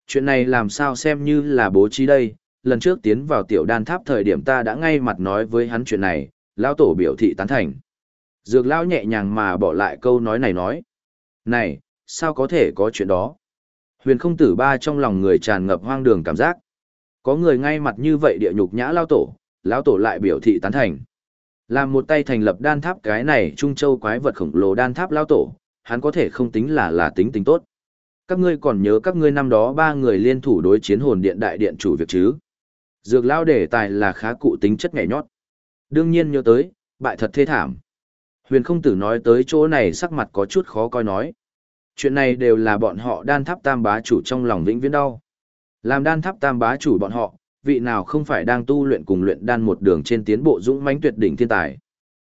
Speaker 1: Chuyện này làm sao xem như là bố trí đây, lần trước tiến vào tiểu đan tháp thời điểm ta đã ngay mặt nói với hắn chuyện này, lão tổ biểu thị tán thành. Dược lão nhẹ nhàng mà bỏ lại câu nói này nói. Này, sao có thể có chuyện đó? Huyền không tử ba trong lòng người tràn ngập hoang đường cảm giác. Có người ngay mặt như vậy địa nhục nhã lao tổ, lão tổ lại biểu thị tán thành. Làm một tay thành lập đan tháp cái này trung châu quái vật khổng lồ đan tháp lao tổ, hắn có thể không tính là là tính tính tốt. Các ngươi còn nhớ các ngươi năm đó ba người liên thủ đối chiến hồn điện đại điện chủ việc chứ? Dược lao đề tài là khá cụ tính chất nhảy nhót. Đương nhiên nhớ tới, bại thật thê thảm. Huyền không tử nói tới chỗ này sắc mặt có chút khó coi nói. Chuyện này đều là bọn họ đan tháp tam bá chủ trong lòng vĩnh viễn đau. Làm đan tháp tam bá chủ bọn họ, vị nào không phải đang tu luyện cùng luyện đan một đường trên tiến bộ dũng mãnh tuyệt đỉnh thiên tài.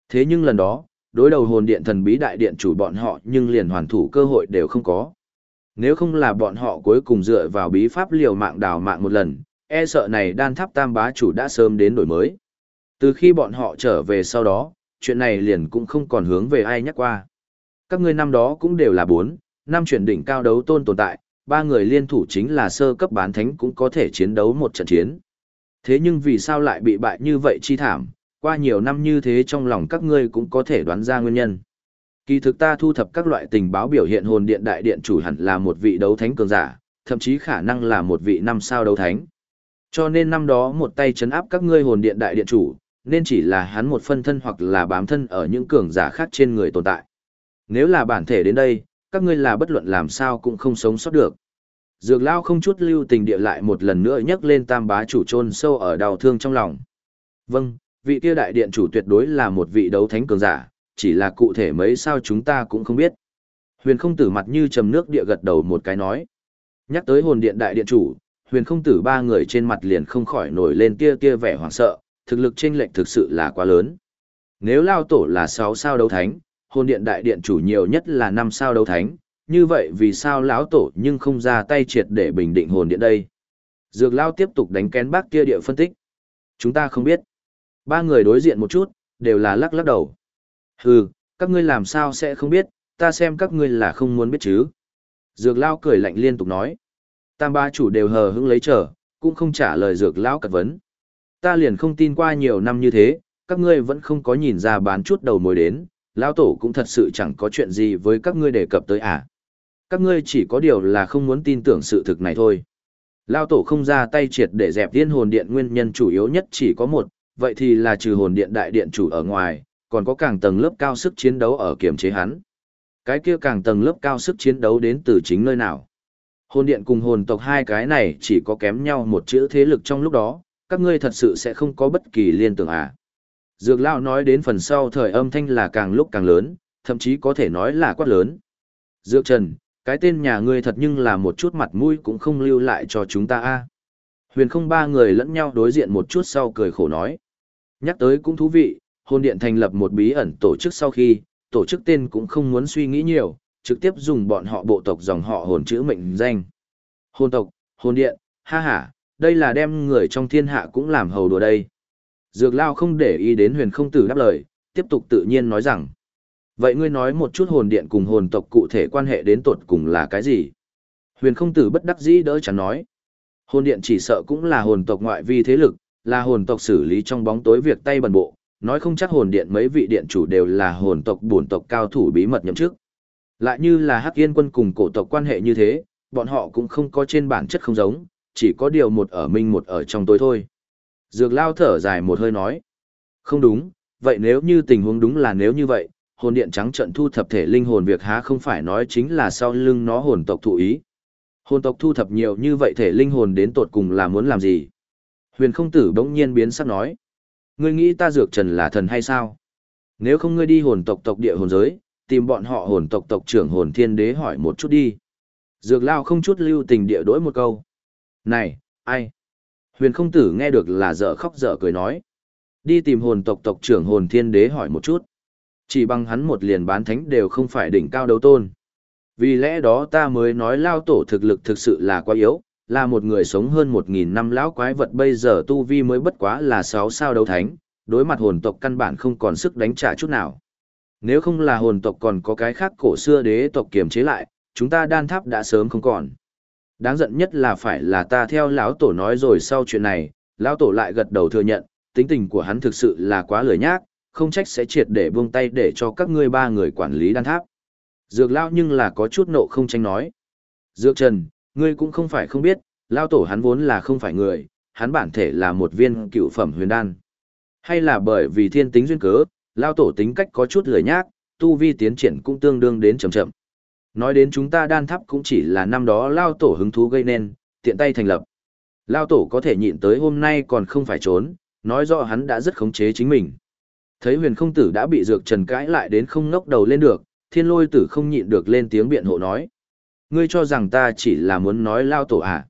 Speaker 1: Thế nhưng lần đó, đối đầu hồn điện thần bí đại điện chủ bọn họ nhưng liền hoàn thủ cơ hội đều không có. Nếu không là bọn họ cuối cùng dựa vào bí pháp liều mạng đào mạng một lần, e sợ này đan tháp tam bá chủ đã sớm đến đổi mới. Từ khi bọn họ trở về sau đó, chuyện này liền cũng không còn hướng về ai nhắc qua. Các ngươi năm đó cũng đều là bốn, năm chuyển đỉnh cao đấu tôn tồn tại, ba người liên thủ chính là sơ cấp bán thánh cũng có thể chiến đấu một trận chiến. Thế nhưng vì sao lại bị bại như vậy chi thảm, qua nhiều năm như thế trong lòng các ngươi cũng có thể đoán ra nguyên nhân. Kỳ thực ta thu thập các loại tình báo biểu hiện hồn điện đại điện chủ hẳn là một vị đấu thánh cường giả, thậm chí khả năng là một vị năm sao đấu thánh. Cho nên năm đó một tay chấn áp các ngươi hồn điện đại điện chủ, nên chỉ là hắn một phân thân hoặc là bám thân ở những cường giả khác trên người tồn tại. Nếu là bản thể đến đây, các ngươi là bất luận làm sao cũng không sống sót được. Dược lao không chút lưu tình địa lại một lần nữa nhắc lên tam bá chủ chôn sâu ở đau thương trong lòng. Vâng, vị kia đại điện chủ tuyệt đối là một vị đấu thánh cường giả, chỉ là cụ thể mấy sao chúng ta cũng không biết. Huyền không tử mặt như trầm nước địa gật đầu một cái nói. Nhắc tới hồn điện đại điện chủ, huyền không tử ba người trên mặt liền không khỏi nổi lên tia tia vẻ hoảng sợ, thực lực chênh lệch thực sự là quá lớn. Nếu lao tổ là 6 sao đấu thánh, hồn điện đại điện chủ nhiều nhất là 5 sao đấu thánh, như vậy vì sao lão tổ nhưng không ra tay triệt để bình định hồn điện đây? Dược lao tiếp tục đánh kén bác kia địa phân tích. Chúng ta không biết. Ba người đối diện một chút, đều là lắc lắc đầu. Hừ, các ngươi làm sao sẽ không biết, ta xem các ngươi là không muốn biết chứ. Dược lao cười lạnh liên tục nói. Tam ba chủ đều hờ hững lấy trở, cũng không trả lời dược lão cật vấn. Ta liền không tin qua nhiều năm như thế, các ngươi vẫn không có nhìn ra bán chút đầu mối đến, lão tổ cũng thật sự chẳng có chuyện gì với các ngươi đề cập tới à. Các ngươi chỉ có điều là không muốn tin tưởng sự thực này thôi. Lão tổ không ra tay triệt để dẹp tiên hồn điện nguyên nhân chủ yếu nhất chỉ có một, vậy thì là trừ hồn điện đại điện chủ ở ngoài, còn có càng tầng lớp cao sức chiến đấu ở kiểm chế hắn. Cái kia càng tầng lớp cao sức chiến đấu đến từ chính nơi nào. Hồn điện cùng hồn tộc hai cái này chỉ có kém nhau một chữ thế lực trong lúc đó, các ngươi thật sự sẽ không có bất kỳ liên tưởng à. Dược lão nói đến phần sau thời âm thanh là càng lúc càng lớn, thậm chí có thể nói là quát lớn. Dược Trần, cái tên nhà ngươi thật nhưng là một chút mặt mũi cũng không lưu lại cho chúng ta a. Huyền không ba người lẫn nhau đối diện một chút sau cười khổ nói. Nhắc tới cũng thú vị, hồn điện thành lập một bí ẩn tổ chức sau khi, tổ chức tên cũng không muốn suy nghĩ nhiều, trực tiếp dùng bọn họ bộ tộc dòng họ hồn chữ mệnh danh. Hồn tộc, hồn điện, ha ha, đây là đem người trong thiên hạ cũng làm hầu đùa đây. Dược lao không để ý đến huyền không tử đáp lời, tiếp tục tự nhiên nói rằng. Vậy ngươi nói một chút hồn điện cùng hồn tộc cụ thể quan hệ đến tột cùng là cái gì? Huyền không tử bất đắc dĩ đỡ chẳng nói. Hồn điện chỉ sợ cũng là hồn tộc ngoại vi thế lực, là hồn tộc xử lý trong bóng tối việc tay bần bộ, nói không chắc hồn điện mấy vị điện chủ đều là hồn tộc bổn tộc cao thủ bí mật nhậm chức. Lại như là Hắc Yên quân cùng cổ tộc quan hệ như thế, bọn họ cũng không có trên bản chất không giống, chỉ có điều một ở minh một ở trong tối thôi. Dược lao thở dài một hơi nói. Không đúng, vậy nếu như tình huống đúng là nếu như vậy, hồn điện trắng trận thu thập thể linh hồn việc há không phải nói chính là sau lưng nó hồn tộc thụ ý. Hồn tộc thu thập nhiều như vậy thể linh hồn đến tột cùng là muốn làm gì? Huyền không tử bỗng nhiên biến sắc nói. Ngươi nghĩ ta dược trần là thần hay sao? Nếu không ngươi đi hồn tộc tộc địa hồn giới, tìm bọn họ hồn tộc tộc trưởng hồn thiên đế hỏi một chút đi. Dược lao không chút lưu tình địa đối một câu. Này, ai? Huyền không tử nghe được là dở khóc dở cười nói. Đi tìm hồn tộc tộc trưởng hồn thiên đế hỏi một chút. Chỉ bằng hắn một liền bán thánh đều không phải đỉnh cao đấu tôn. Vì lẽ đó ta mới nói lao tổ thực lực thực sự là quá yếu, là một người sống hơn một nghìn năm lão quái vật bây giờ tu vi mới bất quá là sáu sao đấu thánh, đối mặt hồn tộc căn bản không còn sức đánh trả chút nào. Nếu không là hồn tộc còn có cái khác cổ xưa đế tộc kiềm chế lại, chúng ta đan tháp đã sớm không còn. Đáng giận nhất là phải là ta theo lão tổ nói rồi sau chuyện này, lão tổ lại gật đầu thừa nhận, tính tình của hắn thực sự là quá lười nhác, không trách sẽ triệt để buông tay để cho các ngươi ba người quản lý đan tháp. Dược lão nhưng là có chút nộ không tranh nói. Dược Trần, ngươi cũng không phải không biết, lão tổ hắn vốn là không phải người, hắn bản thể là một viên cựu phẩm huyền đan. Hay là bởi vì thiên tính duyên cớ, lão tổ tính cách có chút lười nhác, tu vi tiến triển cũng tương đương đến chậm chậm. Nói đến chúng ta đan tháp cũng chỉ là năm đó lao tổ hứng thú gây nên, tiện tay thành lập. Lao tổ có thể nhịn tới hôm nay còn không phải trốn, nói rõ hắn đã rất khống chế chính mình. Thấy huyền không tử đã bị dược trần cãi lại đến không ngóc đầu lên được, thiên lôi tử không nhịn được lên tiếng biện hộ nói. Ngươi cho rằng ta chỉ là muốn nói lao tổ à.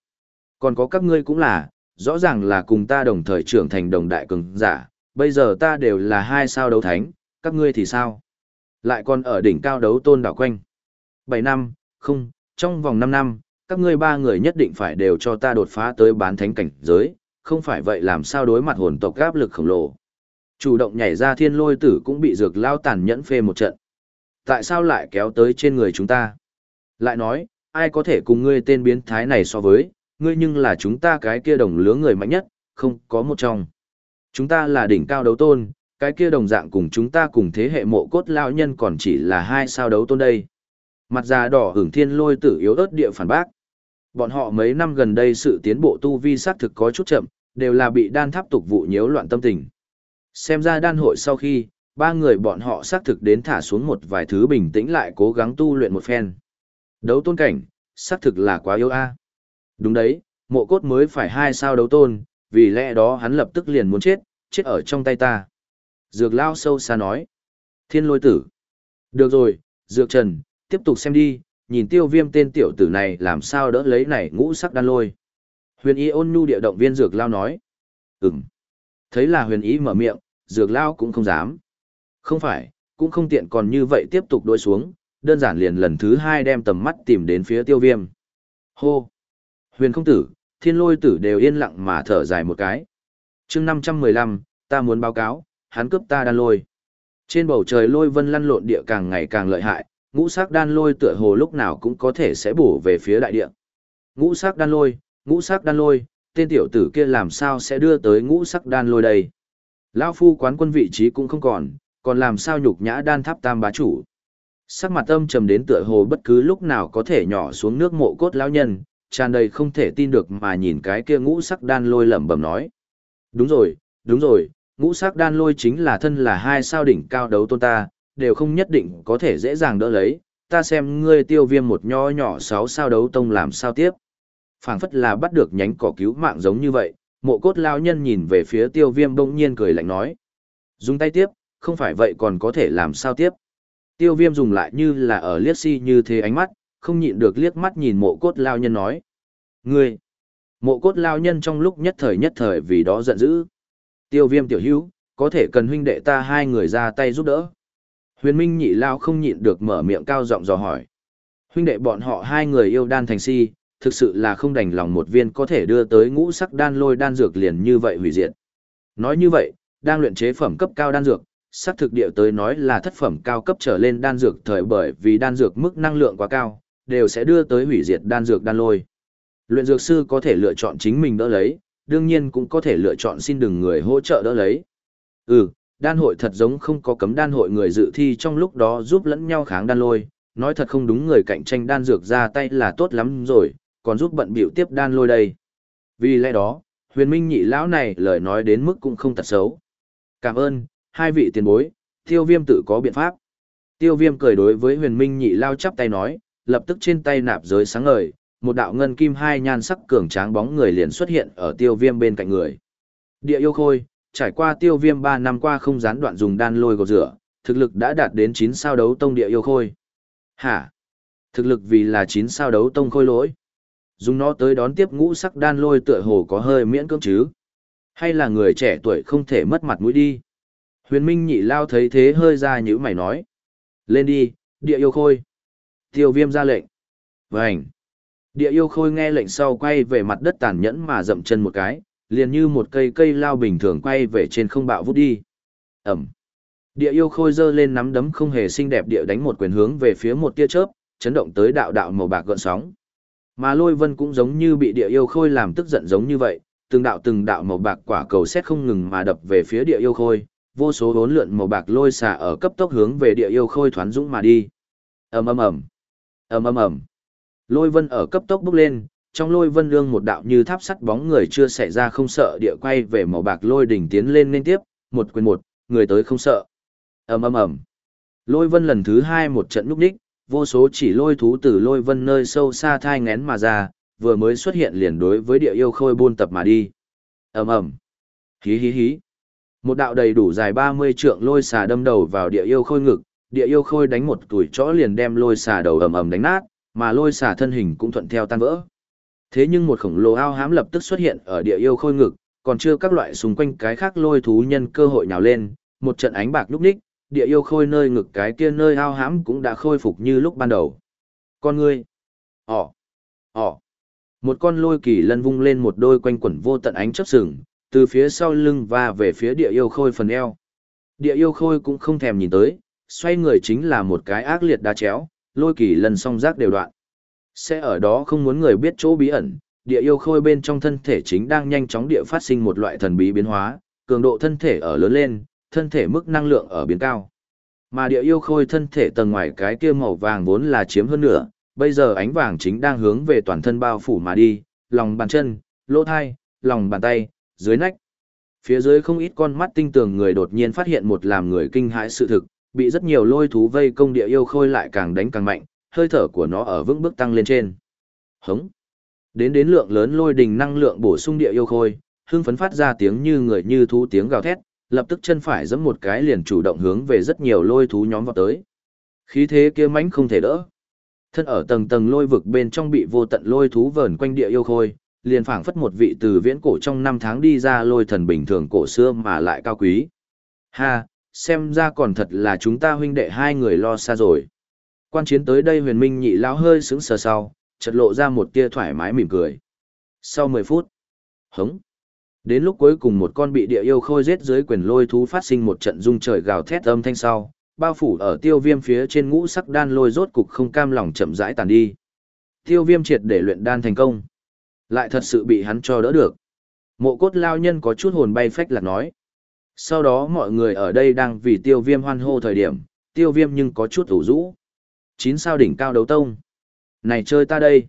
Speaker 1: Còn có các ngươi cũng là, rõ ràng là cùng ta đồng thời trưởng thành đồng đại cường giả, bây giờ ta đều là hai sao đấu thánh, các ngươi thì sao? Lại còn ở đỉnh cao đấu tôn đảo quanh. 7 năm, không, trong vòng 5 năm, các ngươi ba người nhất định phải đều cho ta đột phá tới bán thánh cảnh giới, không phải vậy làm sao đối mặt hồn tộc áp lực khổng lồ. Chủ động nhảy ra thiên lôi tử cũng bị dược lao tàn nhẫn phê một trận. Tại sao lại kéo tới trên người chúng ta? Lại nói, ai có thể cùng ngươi tên biến thái này so với, ngươi nhưng là chúng ta cái kia đồng lứa người mạnh nhất, không có một trong. Chúng ta là đỉnh cao đấu tôn, cái kia đồng dạng cùng chúng ta cùng thế hệ mộ cốt lao nhân còn chỉ là hai sao đấu tôn đây. Mặt già đỏ hưởng thiên lôi tử yếu ớt địa phản bác. Bọn họ mấy năm gần đây sự tiến bộ tu vi xác thực có chút chậm, đều là bị đan tháp tục vụ nhiễu loạn tâm tình. Xem ra đan hội sau khi, ba người bọn họ xác thực đến thả xuống một vài thứ bình tĩnh lại cố gắng tu luyện một phen. Đấu tôn cảnh, xác thực là quá yếu a. Đúng đấy, mộ cốt mới phải hai sao đấu tôn, vì lẽ đó hắn lập tức liền muốn chết, chết ở trong tay ta. Dược lao sâu xa nói. Thiên lôi tử. Được rồi, Dược Trần, tiếp tục xem đi, nhìn tiêu viêm tên tiểu tử này làm sao đỡ lấy này ngũ sắc đan lôi. Huyền Y ôn nhu địa động viên Dược lao nói. Ừm. Thấy là huyền Y mở miệng, Dược lao cũng không dám. Không phải, cũng không tiện còn như vậy tiếp tục đối xuống, đơn giản liền lần thứ hai đem tầm mắt tìm đến phía tiêu viêm. Hô! Huyền không tử, thiên lôi tử đều yên lặng mà thở dài một cái. chương 515, ta muốn báo cáo, hắn cướp ta đan lôi. Trên bầu trời lôi vân lăn lộn địa càng ngày càng lợi hại, ngũ sắc đan lôi tựa hồ lúc nào cũng có thể sẽ bổ về phía đại địa. Ngũ sắc đan lôi, ngũ sắc đan lôi, tên tiểu tử kia làm sao sẽ đưa tới ngũ sắc đan lôi đây? Lão phu quán quân vị trí cũng không còn, còn làm sao nhục nhã đan tháp tam bá chủ? Sắc mặt âm trầm đến tựa hồ bất cứ lúc nào có thể nhỏ xuống nước mộ cốt lão nhân, tràn đầy không thể tin được mà nhìn cái kia ngũ sắc đan lôi lẩm bẩm nói. Đúng rồi, đúng rồi, ngũ sắc đan lôi chính là thân là hai sao đỉnh cao đấu tôn ta, đều không nhất định có thể dễ dàng đỡ lấy, ta xem ngươi tiêu viêm một nho nhỏ sáu sao đấu tông làm sao tiếp. phảng phất là bắt được nhánh cỏ cứu mạng giống như vậy, mộ cốt lao nhân nhìn về phía tiêu viêm bỗng nhiên cười lạnh nói. Dùng tay tiếp, không phải vậy còn có thể làm sao tiếp. Tiêu viêm dùng lại như là ở liếc si như thế ánh mắt, không nhịn được liếc mắt nhìn mộ cốt lao nhân nói. Ngươi! Mộ cốt lao nhân trong lúc nhất thời nhất thời vì đó giận dữ. Tiêu viêm tiểu hữu, có thể cần huynh đệ ta hai người ra tay giúp đỡ. Huyền Minh nhị lao không nhịn được mở miệng cao giọng dò hỏi. Huynh đệ bọn họ hai người yêu đan thành si, thực sự là không đành lòng một viên có thể đưa tới ngũ sắc đan lôi đan dược liền như vậy hủy diệt. Nói như vậy, đang luyện chế phẩm cấp cao đan dược, sắc thực địa tới nói là thất phẩm cao cấp trở lên đan dược thời bởi vì đan dược mức năng lượng quá cao, đều sẽ đưa tới hủy diệt đan dược đan lôi. Luyện dược sư có thể lựa chọn chính mình đỡ lấy, đương nhiên cũng có thể lựa chọn xin đừng người hỗ trợ đỡ lấy. Ừ, đan hội thật giống không có cấm đan hội người dự thi trong lúc đó giúp lẫn nhau kháng đan lôi, nói thật không đúng người cạnh tranh đan dược ra tay là tốt lắm rồi, còn giúp bận biểu tiếp đan lôi đây. Vì lẽ đó, huyền minh nhị lão này lời nói đến mức cũng không tật xấu. Cảm ơn, hai vị tiền bối, tiêu viêm tự có biện pháp. Tiêu viêm cười đối với huyền minh nhị lao chắp tay nói, lập tức trên tay nạp giới sáng ngời, một đạo ngân kim hai nhan sắc cường tráng bóng người liền xuất hiện ở tiêu viêm bên cạnh người. Địa yêu khôi, trải qua tiêu viêm 3 năm qua không gián đoạn dùng đan lôi gột rửa, thực lực đã đạt đến 9 sao đấu tông địa yêu khôi. Hả? Thực lực vì là 9 sao đấu tông khôi lỗi. Dùng nó tới đón tiếp ngũ sắc đan lôi tựa hồ có hơi miễn cưỡng chứ. Hay là người trẻ tuổi không thể mất mặt mũi đi. Huyền Minh nhị lao thấy thế hơi ra như mày nói. Lên đi, địa yêu khôi. Tiêu viêm ra lệnh. Vânh. Địa yêu khôi nghe lệnh sau quay về mặt đất tàn nhẫn mà dậm chân một cái, liền như một cây cây lao bình thường quay về trên không bạo vút đi. Ẩm. Địa yêu khôi giơ lên nắm đấm không hề xinh đẹp địa đánh một quyền hướng về phía một tia chớp, chấn động tới đạo đạo màu bạc gợn sóng. Mà lôi vân cũng giống như bị địa yêu khôi làm tức giận giống như vậy, từng đạo từng đạo màu bạc quả cầu xét không ngừng mà đập về phía địa yêu khôi, vô số bốn lượn màu bạc lôi xả ở cấp tốc hướng về địa yêu khôi thoán dũng mà đi. ầm ầm ầm, ầm ầm ầm. Lôi vân ở cấp tốc bước lên, trong lôi vân lương một đạo như tháp sắt bóng người chưa xảy ra không sợ địa quay về màu bạc lôi đỉnh tiến lên liên tiếp, một quyền một, người tới không sợ. ầm ầm ầm. Lôi vân lần thứ hai một trận núp đích, vô số chỉ lôi thú từ lôi vân nơi sâu xa thai ngén mà ra, vừa mới xuất hiện liền đối với địa yêu khôi buôn tập mà đi. ầm ầm, hí hí hí. Một đạo đầy đủ dài 30 trượng lôi xà đâm đầu vào địa yêu khôi ngực, địa yêu khôi đánh một tuổi chó liền đem lôi xà đầu ầm ầm đánh nát, mà lôi xà thân hình cũng thuận theo tan vỡ. Thế nhưng một khổng lồ ao hám lập tức xuất hiện ở địa yêu khôi ngực, còn chưa các loại xung quanh cái khác lôi thú nhân cơ hội nhào lên, một trận ánh bạc lúc ních, địa yêu khôi nơi ngực cái kia nơi ao hám cũng đã khôi phục như lúc ban đầu. Con ngươi. ỏ, ỏ, Một con lôi kỳ lân vung lên một đôi quanh quẩn vô tận ánh chớp sừng, từ phía sau lưng và về phía địa yêu khôi phần eo. Địa yêu khôi cũng không thèm nhìn tới, xoay người chính là một cái ác liệt đá chéo, lôi kỳ lần song rác đều đoạn. Sẽ ở đó không muốn người biết chỗ bí ẩn, địa yêu khôi bên trong thân thể chính đang nhanh chóng địa phát sinh một loại thần bí biến hóa, cường độ thân thể ở lớn lên, thân thể mức năng lượng ở biến cao. Mà địa yêu khôi thân thể tầng ngoài cái kia màu vàng vốn là chiếm hơn nửa, bây giờ ánh vàng chính đang hướng về toàn thân bao phủ mà đi, lòng bàn chân, lỗ thai, lòng bàn tay, dưới nách. Phía dưới không ít con mắt tinh tường người đột nhiên phát hiện một làm người kinh hãi sự thực, bị rất nhiều lôi thú vây công địa yêu khôi lại càng đánh càng mạnh, hơi thở của nó ở vững bước tăng lên trên. Hống. Đến đến lượng lớn lôi đình năng lượng bổ sung địa yêu khôi, hưng phấn phát ra tiếng như người như thú tiếng gào thét, lập tức chân phải giẫm một cái liền chủ động hướng về rất nhiều lôi thú nhóm vào tới. Khí thế kia mãnh không thể đỡ. Thân ở tầng tầng lôi vực bên trong bị vô tận lôi thú vờn quanh địa yêu khôi, liền phảng phất một vị từ viễn cổ trong năm tháng đi ra lôi thần bình thường cổ xưa mà lại cao quý. Ha, xem ra còn thật là chúng ta huynh đệ hai người lo xa rồi. Quan chiến tới đây huyền minh nhị lão hơi sững sờ sau, chợt lộ ra một tia thoải mái mỉm cười. Sau 10 phút, hống. Đến lúc cuối cùng một con bị địa yêu khôi giết dưới quyền lôi thú phát sinh một trận rung trời gào thét âm thanh sau, bao phủ ở tiêu viêm phía trên ngũ sắc đan lôi rốt cục không cam lòng chậm rãi tàn đi. Tiêu viêm triệt để luyện đan thành công. Lại thật sự bị hắn cho đỡ được. Mộ cốt lao nhân có chút hồn bay phách lạc nói. Sau đó mọi người ở đây đang vì tiêu viêm hoan hô thời điểm, tiêu viêm nhưng có chút ủ rũ. Chín sao đỉnh cao đấu tông. Này chơi ta đây.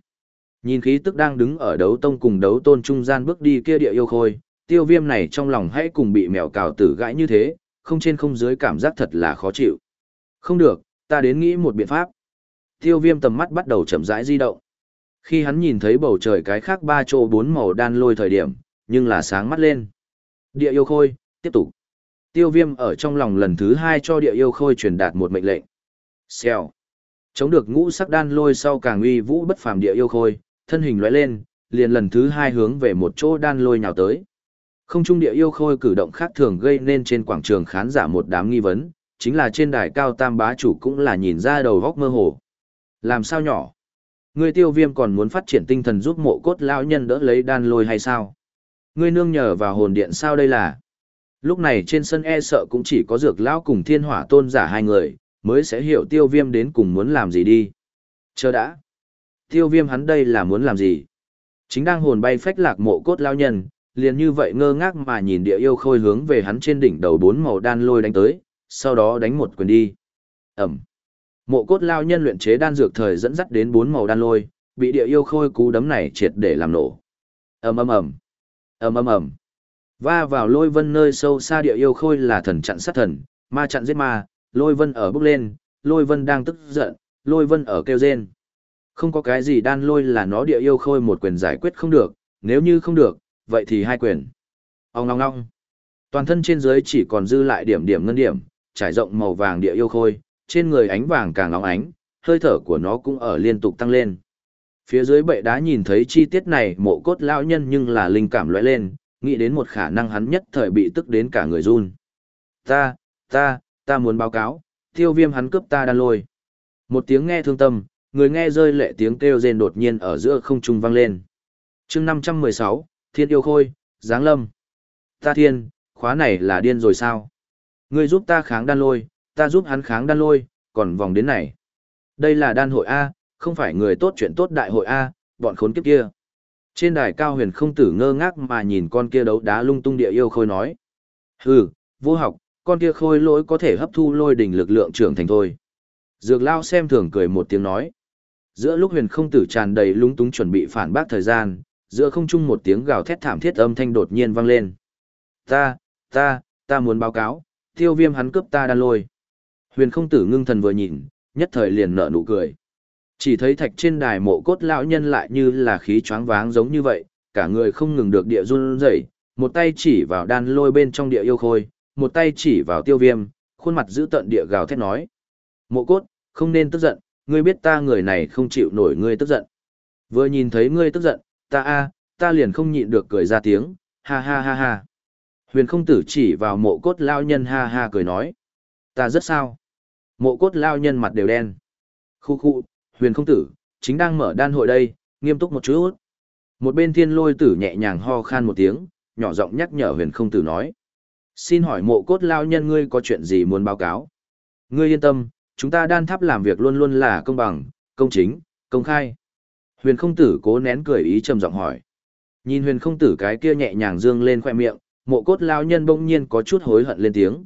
Speaker 1: Nhìn khí tức đang đứng ở đấu tông cùng đấu tôn trung gian bước đi kia địa yêu khôi, tiêu viêm này trong lòng hãy cùng bị mèo cào tử gãi như thế, không trên không dưới cảm giác thật là khó chịu. Không được, ta đến nghĩ một biện pháp. Tiêu viêm tầm mắt bắt đầu chậm rãi di động. Khi hắn nhìn thấy bầu trời cái khác ba chỗ bốn màu đan lôi thời điểm, nhưng là sáng mắt lên. Địa yêu khôi, tiếp tục. Tiêu viêm ở trong lòng lần thứ hai cho địa yêu khôi truyền đạt một mệnh lệnh. Xèo. Chống được ngũ sắc đan lôi sau càng uy vũ bất phàm địa yêu khôi, thân hình lóe lên, liền lần thứ hai hướng về một chỗ đan lôi nhào tới. Không trung địa yêu khôi cử động khác thường gây nên trên quảng trường khán giả một đám nghi vấn, chính là trên đài cao tam bá chủ cũng là nhìn ra đầu góc mơ hồ. Làm sao nhỏ? Ngươi tiêu viêm còn muốn phát triển tinh thần giúp mộ cốt lão nhân đỡ lấy đan lôi hay sao? Ngươi nương nhờ vào hồn điện sao đây là? Lúc này trên sân e sợ cũng chỉ có dược lão cùng thiên hỏa tôn giả hai người, mới sẽ hiểu tiêu viêm đến cùng muốn làm gì đi. Chờ đã. Tiêu viêm hắn đây là muốn làm gì? Chính đang hồn bay phách lạc mộ cốt lao nhân, liền như vậy ngơ ngác mà nhìn địa yêu khôi hướng về hắn trên đỉnh đầu bốn màu đan lôi đánh tới, sau đó đánh một quyền đi. Ẩm. Mộ cốt lao nhân luyện chế đan dược thời dẫn dắt đến bốn màu đan lôi, bị địa yêu khôi cú đấm này triệt để làm nổ. Ầm ầm ầm. Ầm ầm ầm. Va vào lôi vân nơi sâu xa địa yêu khôi là thần chặn sát thần, ma chặn giết ma, lôi vân ở bước lên, lôi vân đang tức giận, lôi vân ở kêu rên. Không có cái gì đan lôi là nó địa yêu khôi một quyền giải quyết không được, nếu như không được, vậy thì hai quyền. Ông ngong ngong. Toàn thân trên dưới chỉ còn dư lại điểm điểm ngân điểm, trải rộng màu vàng địa yêu khôi, trên người ánh vàng càng óng ánh, hơi thở của nó cũng ở liên tục tăng lên. Phía dưới bệ đá nhìn thấy chi tiết này mộ cốt lão nhân nhưng là linh cảm lóe lên, nghĩ đến một khả năng hắn nhất thời bị tức đến cả người run. Ta, ta, ta muốn báo cáo, tiêu viêm hắn cướp ta đan lôi. Một tiếng nghe thương tâm, người nghe rơi lệ tiếng kêu rên đột nhiên ở giữa không trung vang lên. chương 516, Thiên yêu khôi, Giáng lâm. Ta thiên, khóa này là điên rồi sao? Ngươi giúp ta kháng đan lôi, ta giúp hắn kháng đan lôi, còn vòng đến này. Đây là đan hội A, không phải người tốt chuyện tốt đại hội A, bọn khốn kiếp kia. Trên đài cao huyền không tử ngơ ngác mà nhìn con kia đấu đá lung tung địa yêu khôi nói. Hừ, vô học, con kia khôi lỗi có thể hấp thu lôi đỉnh lực lượng trưởng thành thôi. Dược lao xem thường cười một tiếng nói. Giữa lúc huyền không tử tràn đầy lung túng chuẩn bị phản bác thời gian, giữa không trung một tiếng gào thét thảm thiết âm thanh đột nhiên vang lên. Ta, ta, ta muốn báo cáo, tiêu viêm hắn cướp ta đan lôi. Huyền không tử ngưng thần vừa nhìn, nhất thời liền nở nụ cười. Chỉ thấy thạch trên đài mộ cốt lão nhân lại như là khí choáng váng giống như vậy, cả người không ngừng được địa run rẩy, một tay chỉ vào đan lôi bên trong địa yêu khôi, một tay chỉ vào tiêu viêm, khuôn mặt giữ tận địa gào thét nói. Mộ cốt, không nên tức giận, ngươi biết ta người này không chịu nổi ngươi tức giận. Vừa nhìn thấy ngươi tức giận, ta a, ta liền không nhịn được cười ra tiếng, ha ha ha ha. Huyền không tử chỉ vào mộ cốt lao nhân ha ha cười nói. Ta rất sao. Mộ cốt lao nhân mặt đều đen. Khu khu, huyền không tử, chính đang mở đan hội đây, nghiêm túc một chút. Một bên thiên lôi tử nhẹ nhàng ho khan một tiếng, nhỏ giọng nhắc nhở huyền không tử nói. Xin hỏi mộ cốt lao nhân ngươi có chuyện gì muốn báo cáo? Ngươi yên tâm, chúng ta đan tháp làm việc luôn luôn là công bằng, công chính, công khai. Huyền không tử cố nén cười ý trầm giọng hỏi. Nhìn huyền không tử cái kia nhẹ nhàng dương lên khoe miệng, mộ cốt lao nhân bỗng nhiên có chút hối hận lên tiếng.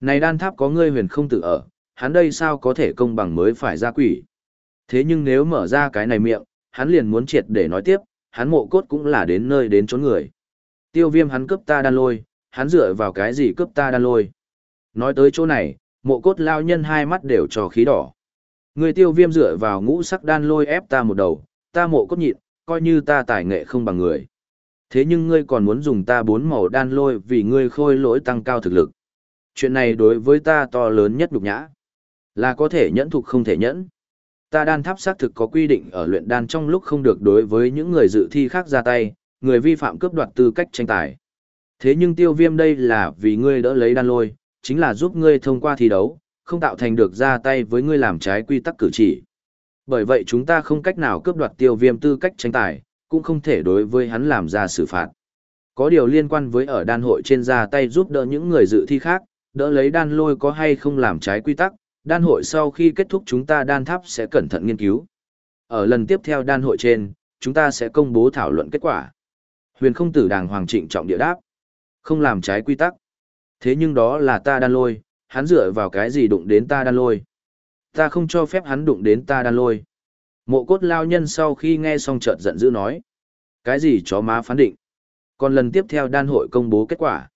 Speaker 1: Này đan tháp có ngươi huyền không tử ở, hắn đây sao có thể công bằng mới phải ra quỷ. Thế nhưng nếu mở ra cái này miệng, hắn liền muốn triệt để nói tiếp, hắn mộ cốt cũng là đến nơi đến chốn người. Tiêu viêm hắn cướp ta đan lôi, hắn dựa vào cái gì cướp ta đan lôi. Nói tới chỗ này, mộ cốt lao nhân hai mắt đều trò khí đỏ. Người tiêu viêm dựa vào ngũ sắc đan lôi ép ta một đầu, ta mộ cốt nhịn, coi như ta tài nghệ không bằng người. Thế nhưng ngươi còn muốn dùng ta bốn màu đan lôi vì ngươi khôi lỗi tăng cao thực lực. Chuyện này đối với ta to lớn nhất nhục nhã. Là có thể nhẫn thục không thể nhẫn. Ta đan tháp xác thực có quy định ở luyện đan trong lúc không được đối với những người dự thi khác ra tay, người vi phạm cướp đoạt tư cách tranh tài. Thế nhưng tiêu viêm đây là vì ngươi đỡ lấy đan lôi, chính là giúp ngươi thông qua thi đấu, không tạo thành được ra tay với ngươi làm trái quy tắc cử chỉ. Bởi vậy chúng ta không cách nào cướp đoạt tiêu viêm tư cách tranh tài, cũng không thể đối với hắn làm ra xử phạt. Có điều liên quan với ở đan hội trên ra tay giúp đỡ những người dự thi khác, đỡ lấy đan lôi có hay không làm trái quy tắc, đan hội sau khi kết thúc chúng ta đan tháp sẽ cẩn thận nghiên cứu. Ở lần tiếp theo đan hội trên, chúng ta sẽ công bố thảo luận kết quả. Huyền không tử đàng hoàng trịnh trọng địa đáp. Không làm trái quy tắc. Thế nhưng đó là ta đan lôi, hắn dựa vào cái gì đụng đến ta đan lôi. Ta không cho phép hắn đụng đến ta đan lôi. Mộ cốt lao nhân sau khi nghe xong chợt giận dữ nói. Cái gì chó má phán định. Còn lần tiếp theo đan hội công bố kết quả.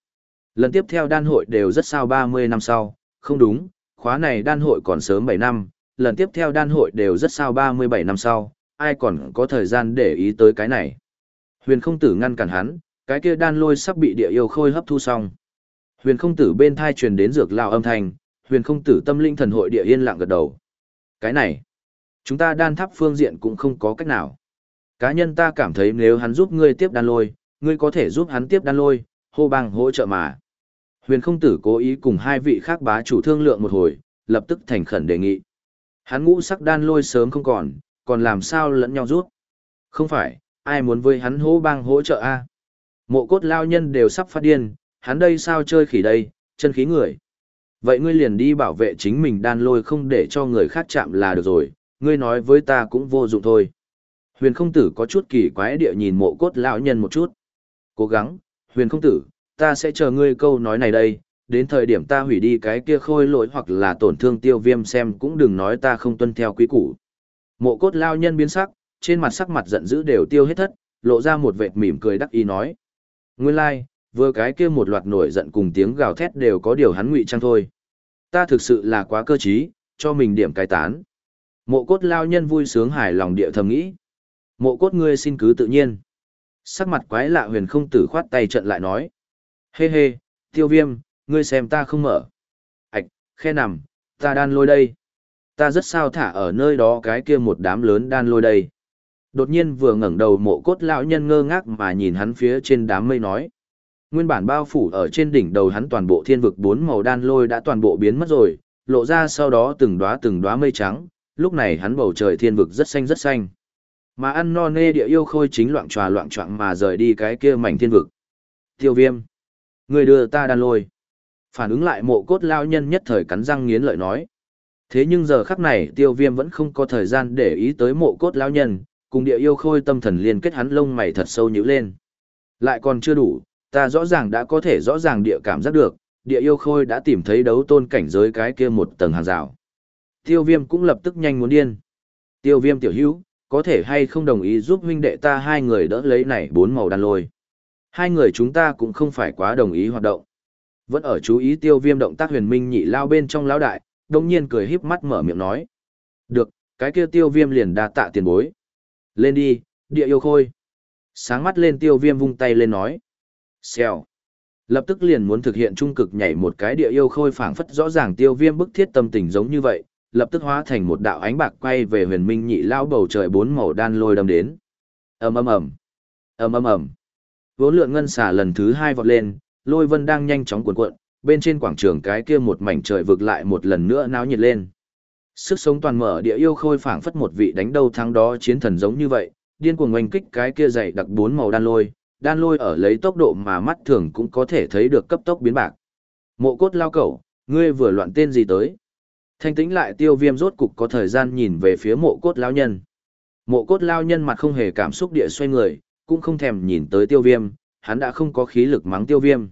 Speaker 1: Lần tiếp theo đan hội đều rất sao 30 năm sau, không đúng, khóa này đan hội còn sớm 7 năm, lần tiếp theo đan hội đều rất sao 37 năm sau, ai còn có thời gian để ý tới cái này. Huyền không tử ngăn cản hắn, cái kia đan lôi sắp bị địa yêu khôi hấp thu xong. Huyền không tử bên thai truyền đến dược lao âm thanh, huyền không tử tâm linh thần hội địa yên lặng gật đầu. Cái này, chúng ta đan tháp phương diện cũng không có cách nào. Cá nhân ta cảm thấy nếu hắn giúp ngươi tiếp đan lôi, ngươi có thể giúp hắn tiếp đan lôi, hô bằng hỗ trợ mà. Huyền không tử cố ý cùng hai vị khác bá chủ thương lượng một hồi, lập tức thành khẩn đề nghị. Hắn ngũ sắc đan lôi sớm không còn, còn làm sao lẫn nhau rút. Không phải, ai muốn với hắn hỗ bang hỗ trợ a Mộ cốt lao nhân đều sắp phát điên, hắn đây sao chơi khỉ đây, chân khí người. Vậy ngươi liền đi bảo vệ chính mình đan lôi không để cho người khác chạm là được rồi, ngươi nói với ta cũng vô dụng thôi. Huyền không tử có chút kỳ quái địa nhìn mộ cốt lão nhân một chút. Cố gắng, huyền không tử, ta sẽ chờ ngươi câu nói này đây, đến thời điểm ta hủy đi cái kia khôi lỗi hoặc là tổn thương tiêu viêm xem cũng đừng nói ta không tuân theo quý củ. Mộ cốt lao nhân biến sắc, trên mặt sắc mặt giận dữ đều tiêu hết thất, lộ ra một vệt mỉm cười đắc ý nói. Nguyên lai, like, vừa cái kia một loạt nổi giận cùng tiếng gào thét đều có điều hắn ngụy trang thôi. Ta thực sự là quá cơ trí, cho mình điểm cai tán. Mộ cốt lao nhân vui sướng hài lòng địa thầm nghĩ. Mộ cốt ngươi xin cứ tự nhiên. Sắc mặt quái lạ huyền không tử khoát tay trận lại nói. Hê hê, tiêu viêm, ngươi xem ta không mở. Ảch, khe nằm, ta đan lôi đây. Ta rất sao thả ở nơi đó cái kia một đám lớn đan lôi đây. Đột nhiên vừa ngẩng đầu mộ cốt lão nhân ngơ ngác mà nhìn hắn phía trên đám mây nói. Nguyên bản bao phủ ở trên đỉnh đầu hắn toàn bộ thiên vực bốn màu đan lôi đã toàn bộ biến mất rồi, lộ ra sau đó từng đóa từng đóa mây trắng, lúc này hắn bầu trời thiên vực rất xanh rất xanh. Mà ăn no nê địa yêu khôi chính loạn tròa loạn trọng mà rời đi cái kia mảnh thiên vực. Tiêu viêm. Người đưa ta đan lôi. Phản ứng lại mộ cốt lao nhân nhất thời cắn răng nghiến lợi nói. Thế nhưng giờ khắc này tiêu viêm vẫn không có thời gian để ý tới mộ cốt lao nhân, cùng địa yêu khôi tâm thần liên kết hắn lông mày thật sâu nhữ lên. Lại còn chưa đủ, ta rõ ràng đã có thể rõ ràng địa cảm giác được, địa yêu khôi đã tìm thấy đấu tôn cảnh giới cái kia một tầng hàng rào. Tiêu viêm cũng lập tức nhanh muốn điên. Tiêu viêm tiểu hữu, có thể hay không đồng ý giúp huynh đệ ta hai người đỡ lấy này bốn màu đàn lôi. Hai người chúng ta cũng không phải quá đồng ý hoạt động. Vẫn ở chú ý tiêu viêm động tác huyền minh nhị lao bên trong lão đại, đồng nhiên cười híp mắt mở miệng nói. Được, Cái kia tiêu viêm liền đa tạ tiền bối. Lên đi, địa yêu khôi. Sáng mắt lên tiêu viêm vung tay lên nói. Xèo. Lập tức liền muốn thực hiện trung cực nhảy một cái địa yêu khôi phảng phất rõ ràng tiêu viêm bức thiết tâm tình giống như vậy, lập tức hóa thành một đạo ánh bạc quay về huyền minh nhị lao bầu trời bốn màu đan lôi đâm đến. ầm ầm ầm, ầm ầm ầm. Vốn lượng ngân xả lần thứ hai vọt lên, lôi vân đang nhanh chóng cuộn cuộn, bên trên quảng trường cái kia một mảnh trời vực lại một lần nữa náo nhiệt lên. Sức sống toàn mở địa yêu khôi phảng phất một vị đánh đầu thắng đó chiến thần giống như vậy, điên cuồng oanh kích cái kia dày đặc bốn màu đan lôi, đan lôi ở lấy tốc độ mà mắt thường cũng có thể thấy được cấp tốc biến bạc. Mộ cốt lao cẩu, ngươi vừa loạn tên gì tới? Thanh tĩnh lại tiêu viêm rốt cục có thời gian nhìn về phía mộ cốt lao nhân. Mộ cốt lao nhân mặt không hề cảm xúc địa xoay người, cũng không thèm nhìn tới tiêu viêm, hắn đã không có khí lực mắng tiêu viêm.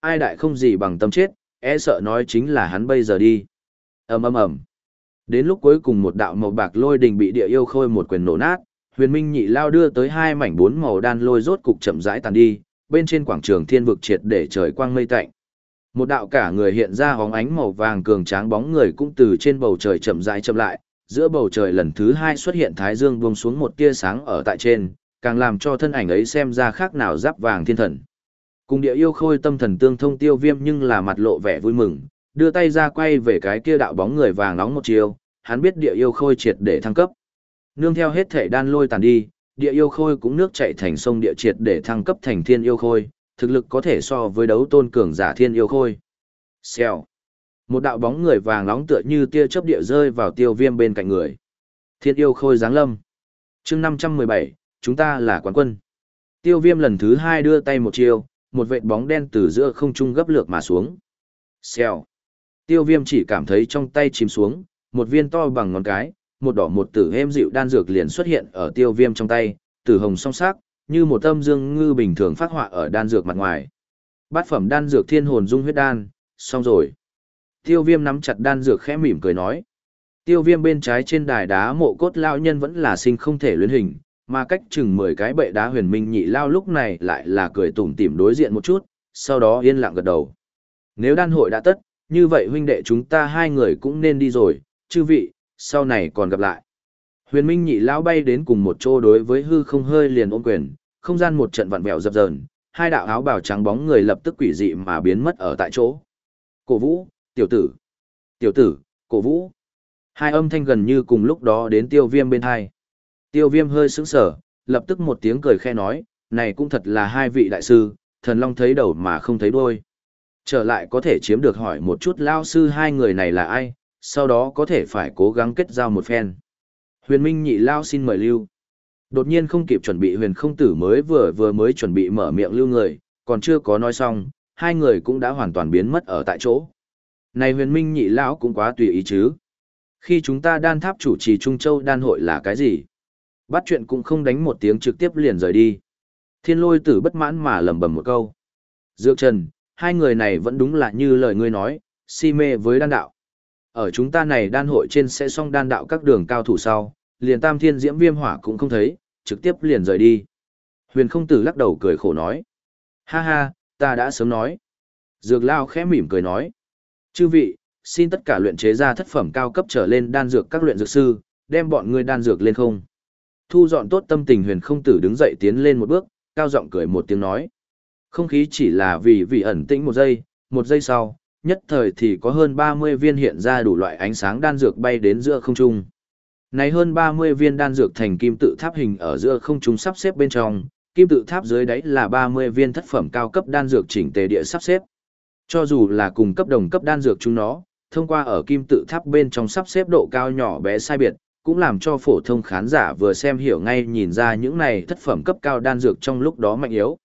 Speaker 1: Ai đại không gì bằng tâm chết, e sợ nói chính là hắn bây giờ đi. ầm ầm ầm. Đến lúc cuối cùng một đạo màu bạc lôi đình bị địa yêu khôi một quyền nổ nát, huyền minh nhị lao đưa tới hai mảnh bốn màu đan lôi rốt cục chậm rãi tàn đi, bên trên quảng trường thiên vực triệt để trời quang mây tạnh. Một đạo cả người hiện ra hóng ánh màu vàng cường tráng bóng người cũng từ trên bầu trời chậm rãi chậm lại, giữa bầu trời lần thứ hai xuất hiện thái dương buông xuống một tia sáng ở tại trên, càng làm cho thân ảnh ấy xem ra khác nào giáp vàng thiên thần. Cùng địa yêu khôi tâm thần tương thông tiêu viêm nhưng là mặt lộ vẻ vui mừng, đưa tay ra quay về cái kia đạo bóng người vàng nóng một chiều, hắn biết địa yêu khôi triệt để thăng cấp. Nương theo hết thể đan lôi tàn đi, địa yêu khôi cũng nước chạy thành sông địa triệt để thăng cấp thành thiên yêu khôi, thực lực có thể so với đấu tôn cường giả thiên yêu khôi. Xèo. Một đạo bóng người vàng nóng tựa như tia chớp địa rơi vào tiêu viêm bên cạnh người. Thiên yêu khôi giáng lâm. chương 517, chúng ta là quán quân. Tiêu viêm lần thứ hai đưa tay một chiêu, một vệt bóng đen từ giữa không trung gấp lược mà xuống. Xèo. Tiêu viêm chỉ cảm thấy trong tay chìm xuống, một viên to bằng ngón cái, một đỏ một tử êm dịu đan dược liền xuất hiện ở tiêu viêm trong tay, tử hồng song sắc, như một âm dương ngư bình thường phát họa ở đan dược mặt ngoài. Bát phẩm đan dược thiên hồn dung huyết đan, xong rồi. Tiêu viêm nắm chặt đan dược khẽ mỉm cười nói. Tiêu viêm bên trái trên đài đá mộ cốt lao nhân vẫn là sinh không thể luyến hình, mà cách chừng 10 cái bệ đá huyền minh nhị lao lúc này lại là cười tủm tỉm đối diện một chút, sau đó yên lặng gật đầu. Nếu đan hội đã tất, như vậy huynh đệ chúng ta hai người cũng nên đi rồi, chư vị, sau này còn gặp lại. Huyền Minh nhị lão bay đến cùng một chỗ đối với hư không hơi liền ôm quyền, không gian một trận vặn vẹo dập dờn, hai đạo áo bào trắng bóng người lập tức quỷ dị mà biến mất ở tại chỗ. Cổ Vũ, tiểu tử, tiểu tử, Cổ Vũ. Hai âm thanh gần như cùng lúc đó đến Tiêu Viêm bên hai. Tiêu Viêm hơi sững sờ, lập tức một tiếng cười khe nói, này cũng thật là hai vị đại sư, thần long thấy đầu mà không thấy đuôi. Trở lại có thể chiếm được hỏi một chút lao sư hai người này là ai, sau đó có thể phải cố gắng kết giao một phen. Huyền Minh nhị lao xin mời lưu. Đột nhiên không kịp chuẩn bị huyền không tử mới vừa vừa mới chuẩn bị mở miệng lưu người, còn chưa có nói xong, hai người cũng đã hoàn toàn biến mất ở tại chỗ. Này huyền minh nhị lão cũng quá tùy ý chứ. Khi chúng ta đan tháp chủ trì Trung Châu đan hội là cái gì? Bắt chuyện cũng không đánh một tiếng trực tiếp liền rời đi. Thiên lôi tử bất mãn mà lầm bầm một câu. Dược trần, hai người này vẫn đúng là như lời ngươi nói, si mê với đan đạo. Ở chúng ta này đan hội trên sẽ xong đan đạo các đường cao thủ sau, liền tam thiên diễm viêm hỏa cũng không thấy, trực tiếp liền rời đi. Huyền không tử lắc đầu cười khổ nói. Ha ha, ta đã sớm nói. Dược lao khẽ mỉm cười nói. Chư vị, xin tất cả luyện chế ra thất phẩm cao cấp trở lên đan dược các luyện dược sư, đem bọn ngươi đan dược lên không. Thu dọn tốt tâm tình huyền không tử đứng dậy tiến lên một bước, cao giọng cười một tiếng nói. Không khí chỉ là vì vì ẩn tĩnh một giây, một giây sau, nhất thời thì có hơn 30 viên hiện ra đủ loại ánh sáng đan dược bay đến giữa không trung. Này hơn 30 viên đan dược thành kim tự tháp hình ở giữa không trung sắp xếp bên trong, kim tự tháp dưới đáy là 30 viên thất phẩm cao cấp đan dược chỉnh tề địa sắp xếp. Cho dù là cùng cấp đồng cấp đan dược chúng nó, thông qua ở kim tự tháp bên trong sắp xếp độ cao nhỏ bé sai biệt, cũng làm cho phổ thông khán giả vừa xem hiểu ngay nhìn ra những này thất phẩm cấp cao đan dược trong lúc đó mạnh yếu.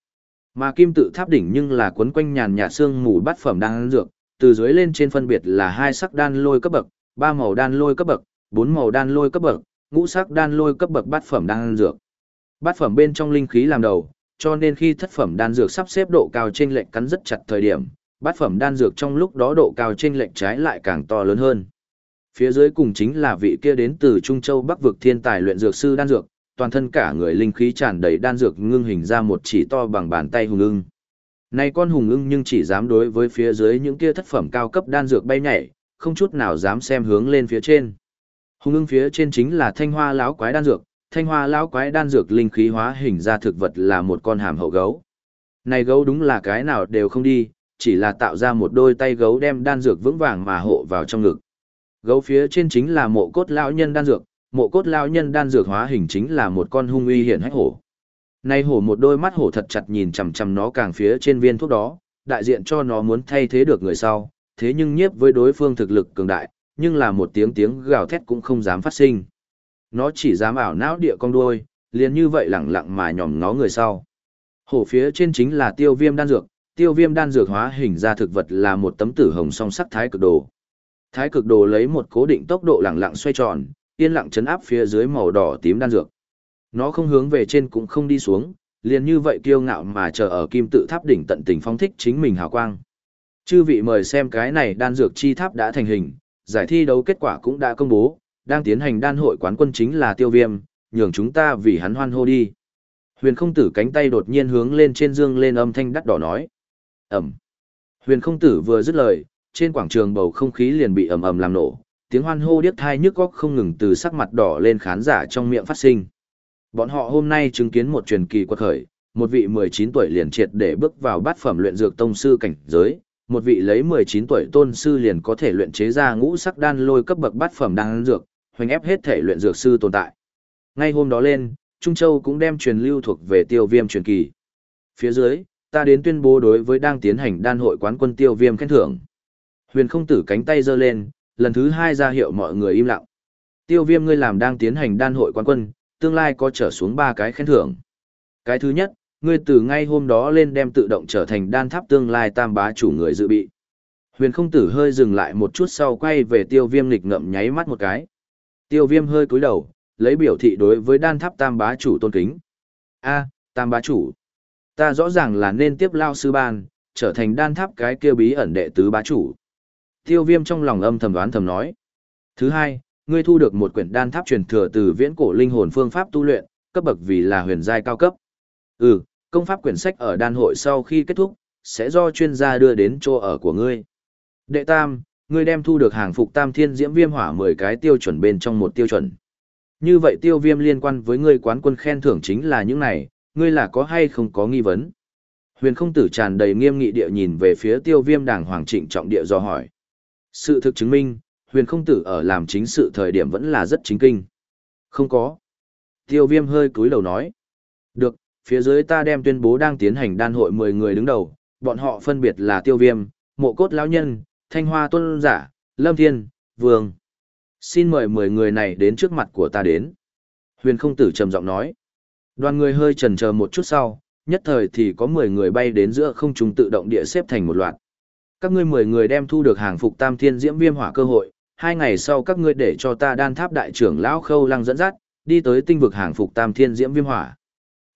Speaker 1: Mà kim tự tháp đỉnh nhưng là quấn quanh nhàn nhạt xương mù bát phẩm đan dược, từ dưới lên trên phân biệt là hai sắc đan lôi cấp bậc, ba màu đan lôi cấp bậc, bốn màu đan lôi cấp bậc, ngũ sắc đan lôi cấp bậc bát phẩm đan dược. Bát phẩm bên trong linh khí làm đầu, cho nên khi thất phẩm đan dược sắp xếp độ cao trên lệnh cắn rất chặt thời điểm, bát phẩm đan dược trong lúc đó độ cao trên lệnh trái lại càng to lớn hơn. Phía dưới cùng chính là vị kia đến từ Trung Châu Bắc vực thiên tài luyện dược sư đan dược, toàn thân cả người linh khí tràn đầy đan dược ngưng hình ra một chỉ to bằng bàn tay hùng ưng. Này con hùng ưng nhưng chỉ dám đối với phía dưới những kia thất phẩm cao cấp đan dược bay nhảy, không chút nào dám xem hướng lên phía trên. Hùng ưng phía trên chính là thanh hoa lão quái đan dược, thanh hoa lão quái đan dược linh khí hóa hình ra thực vật là một con hàm hậu gấu. Này gấu đúng là cái nào đều không đi, chỉ là tạo ra một đôi tay gấu đem đan dược vững vàng mà hộ vào trong ngực. Gấu phía trên chính là mộ cốt lão nhân đan dược, mộ cốt lão nhân đan dược hóa hình chính là một con hung uy hiển hách hổ. Nay hổ một đôi mắt hổ thật chặt nhìn chằm chằm nó càng phía trên viên thuốc đó, đại diện cho nó muốn thay thế được người sau, thế nhưng nhiếp với đối phương thực lực cường đại, nhưng là một tiếng tiếng gào thét cũng không dám phát sinh. Nó chỉ dám ảo não địa con đuôi, liền như vậy lẳng lặng mà nhòm nó người sau. Hổ phía trên chính là tiêu viêm đan dược, tiêu viêm đan dược hóa hình ra thực vật là một tấm tử hồng song sắc thái cực đồ. Thái cực đồ lấy một cố định tốc độ lẳng lặng xoay tròn, yên lặng chấn áp phía dưới màu đỏ tím đan dược. Nó không hướng về trên cũng không đi xuống, liền như vậy kiêu ngạo mà chờ ở kim tự tháp đỉnh tận tình phong thích chính mình hào quang. Chư vị mời xem cái này đan dược chi tháp đã thành hình, giải thi đấu kết quả cũng đã công bố, đang tiến hành đan hội quán quân chính là tiêu viêm, nhường chúng ta vì hắn hoan hô đi. Huyền không tử cánh tay đột nhiên hướng lên trên dương lên âm thanh đắt đỏ nói. Ẩm. Huyền không tử vừa dứt lời, trên quảng trường bầu không khí liền bị ầm ầm làm nổ, tiếng hoan hô điếc thai nhức góc không ngừng từ sắc mặt đỏ lên khán giả trong miệng phát sinh. Bọn họ hôm nay chứng kiến một truyền kỳ quật khởi, một vị 19 tuổi liền triệt để bước vào bát phẩm luyện dược tông sư cảnh giới, một vị lấy 19 tuổi tôn sư liền có thể luyện chế ra ngũ sắc đan lôi cấp bậc bát phẩm đan dược, hoành ép hết thể luyện dược sư tồn tại. Ngay hôm đó lên, Trung Châu cũng đem truyền lưu thuộc về tiêu viêm truyền kỳ. Phía dưới, ta đến tuyên bố đối với đang tiến hành đan hội quán quân tiêu viêm khen thưởng. Huyền không tử cánh tay giơ lên, lần thứ hai ra hiệu mọi người im lặng. Tiêu viêm ngươi làm đang tiến hành đan hội quán quân, tương lai có trở xuống ba cái khen thưởng. Cái thứ nhất, ngươi từ ngay hôm đó lên đem tự động trở thành đan tháp tương lai tam bá chủ người dự bị. Huyền không tử hơi dừng lại một chút sau quay về tiêu viêm lịch ngậm nháy mắt một cái. Tiêu viêm hơi cúi đầu, lấy biểu thị đối với đan tháp tam bá chủ tôn kính. a tam bá chủ. Ta rõ ràng là nên tiếp lao sư ban, trở thành đan tháp cái kia bí ẩn đệ tứ bá chủ. Tiêu viêm trong lòng âm thầm đoán thầm nói. Thứ hai, ngươi thu được một quyển đan tháp truyền thừa từ viễn cổ linh hồn phương pháp tu luyện, cấp bậc vì là huyền giai cao cấp. Ừ, công pháp quyển sách ở đan hội sau khi kết thúc, sẽ do chuyên gia đưa đến chỗ ở của ngươi. Đệ tam, ngươi đem thu được hàng phục tam thiên diễm viêm hỏa 10 cái tiêu chuẩn bên trong một tiêu chuẩn. Như vậy tiêu viêm liên quan với ngươi quán quân khen thưởng chính là những này, ngươi là có hay không có nghi vấn. Huyền không tử tràn đầy nghiêm nghị địa nhìn về phía tiêu viêm đàng hoàng trịnh trọng địa do hỏi. Sự thực chứng minh, huyền không tử ở làm chính sự thời điểm vẫn là rất chính kinh. Không có. Tiêu viêm hơi cúi đầu nói. Được, phía dưới ta đem tuyên bố đang tiến hành đan hội 10 người đứng đầu, bọn họ phân biệt là tiêu viêm, mộ cốt lão nhân, thanh hoa tuân giả, lâm thiên, vương. Xin mời 10 người này đến trước mặt của ta đến. Huyền không tử trầm giọng nói. Đoàn người hơi chần chờ một chút sau, nhất thời thì có 10 người bay đến giữa không trung tự động địa xếp thành một loạt. Các ngươi 10 người đem thu được hàng phục tam thiên diễm viêm hỏa cơ hội, hai ngày sau các ngươi để cho ta đan tháp đại trưởng lão khâu lăng dẫn dắt, đi tới tinh vực hàng phục tam thiên diễm viêm hỏa.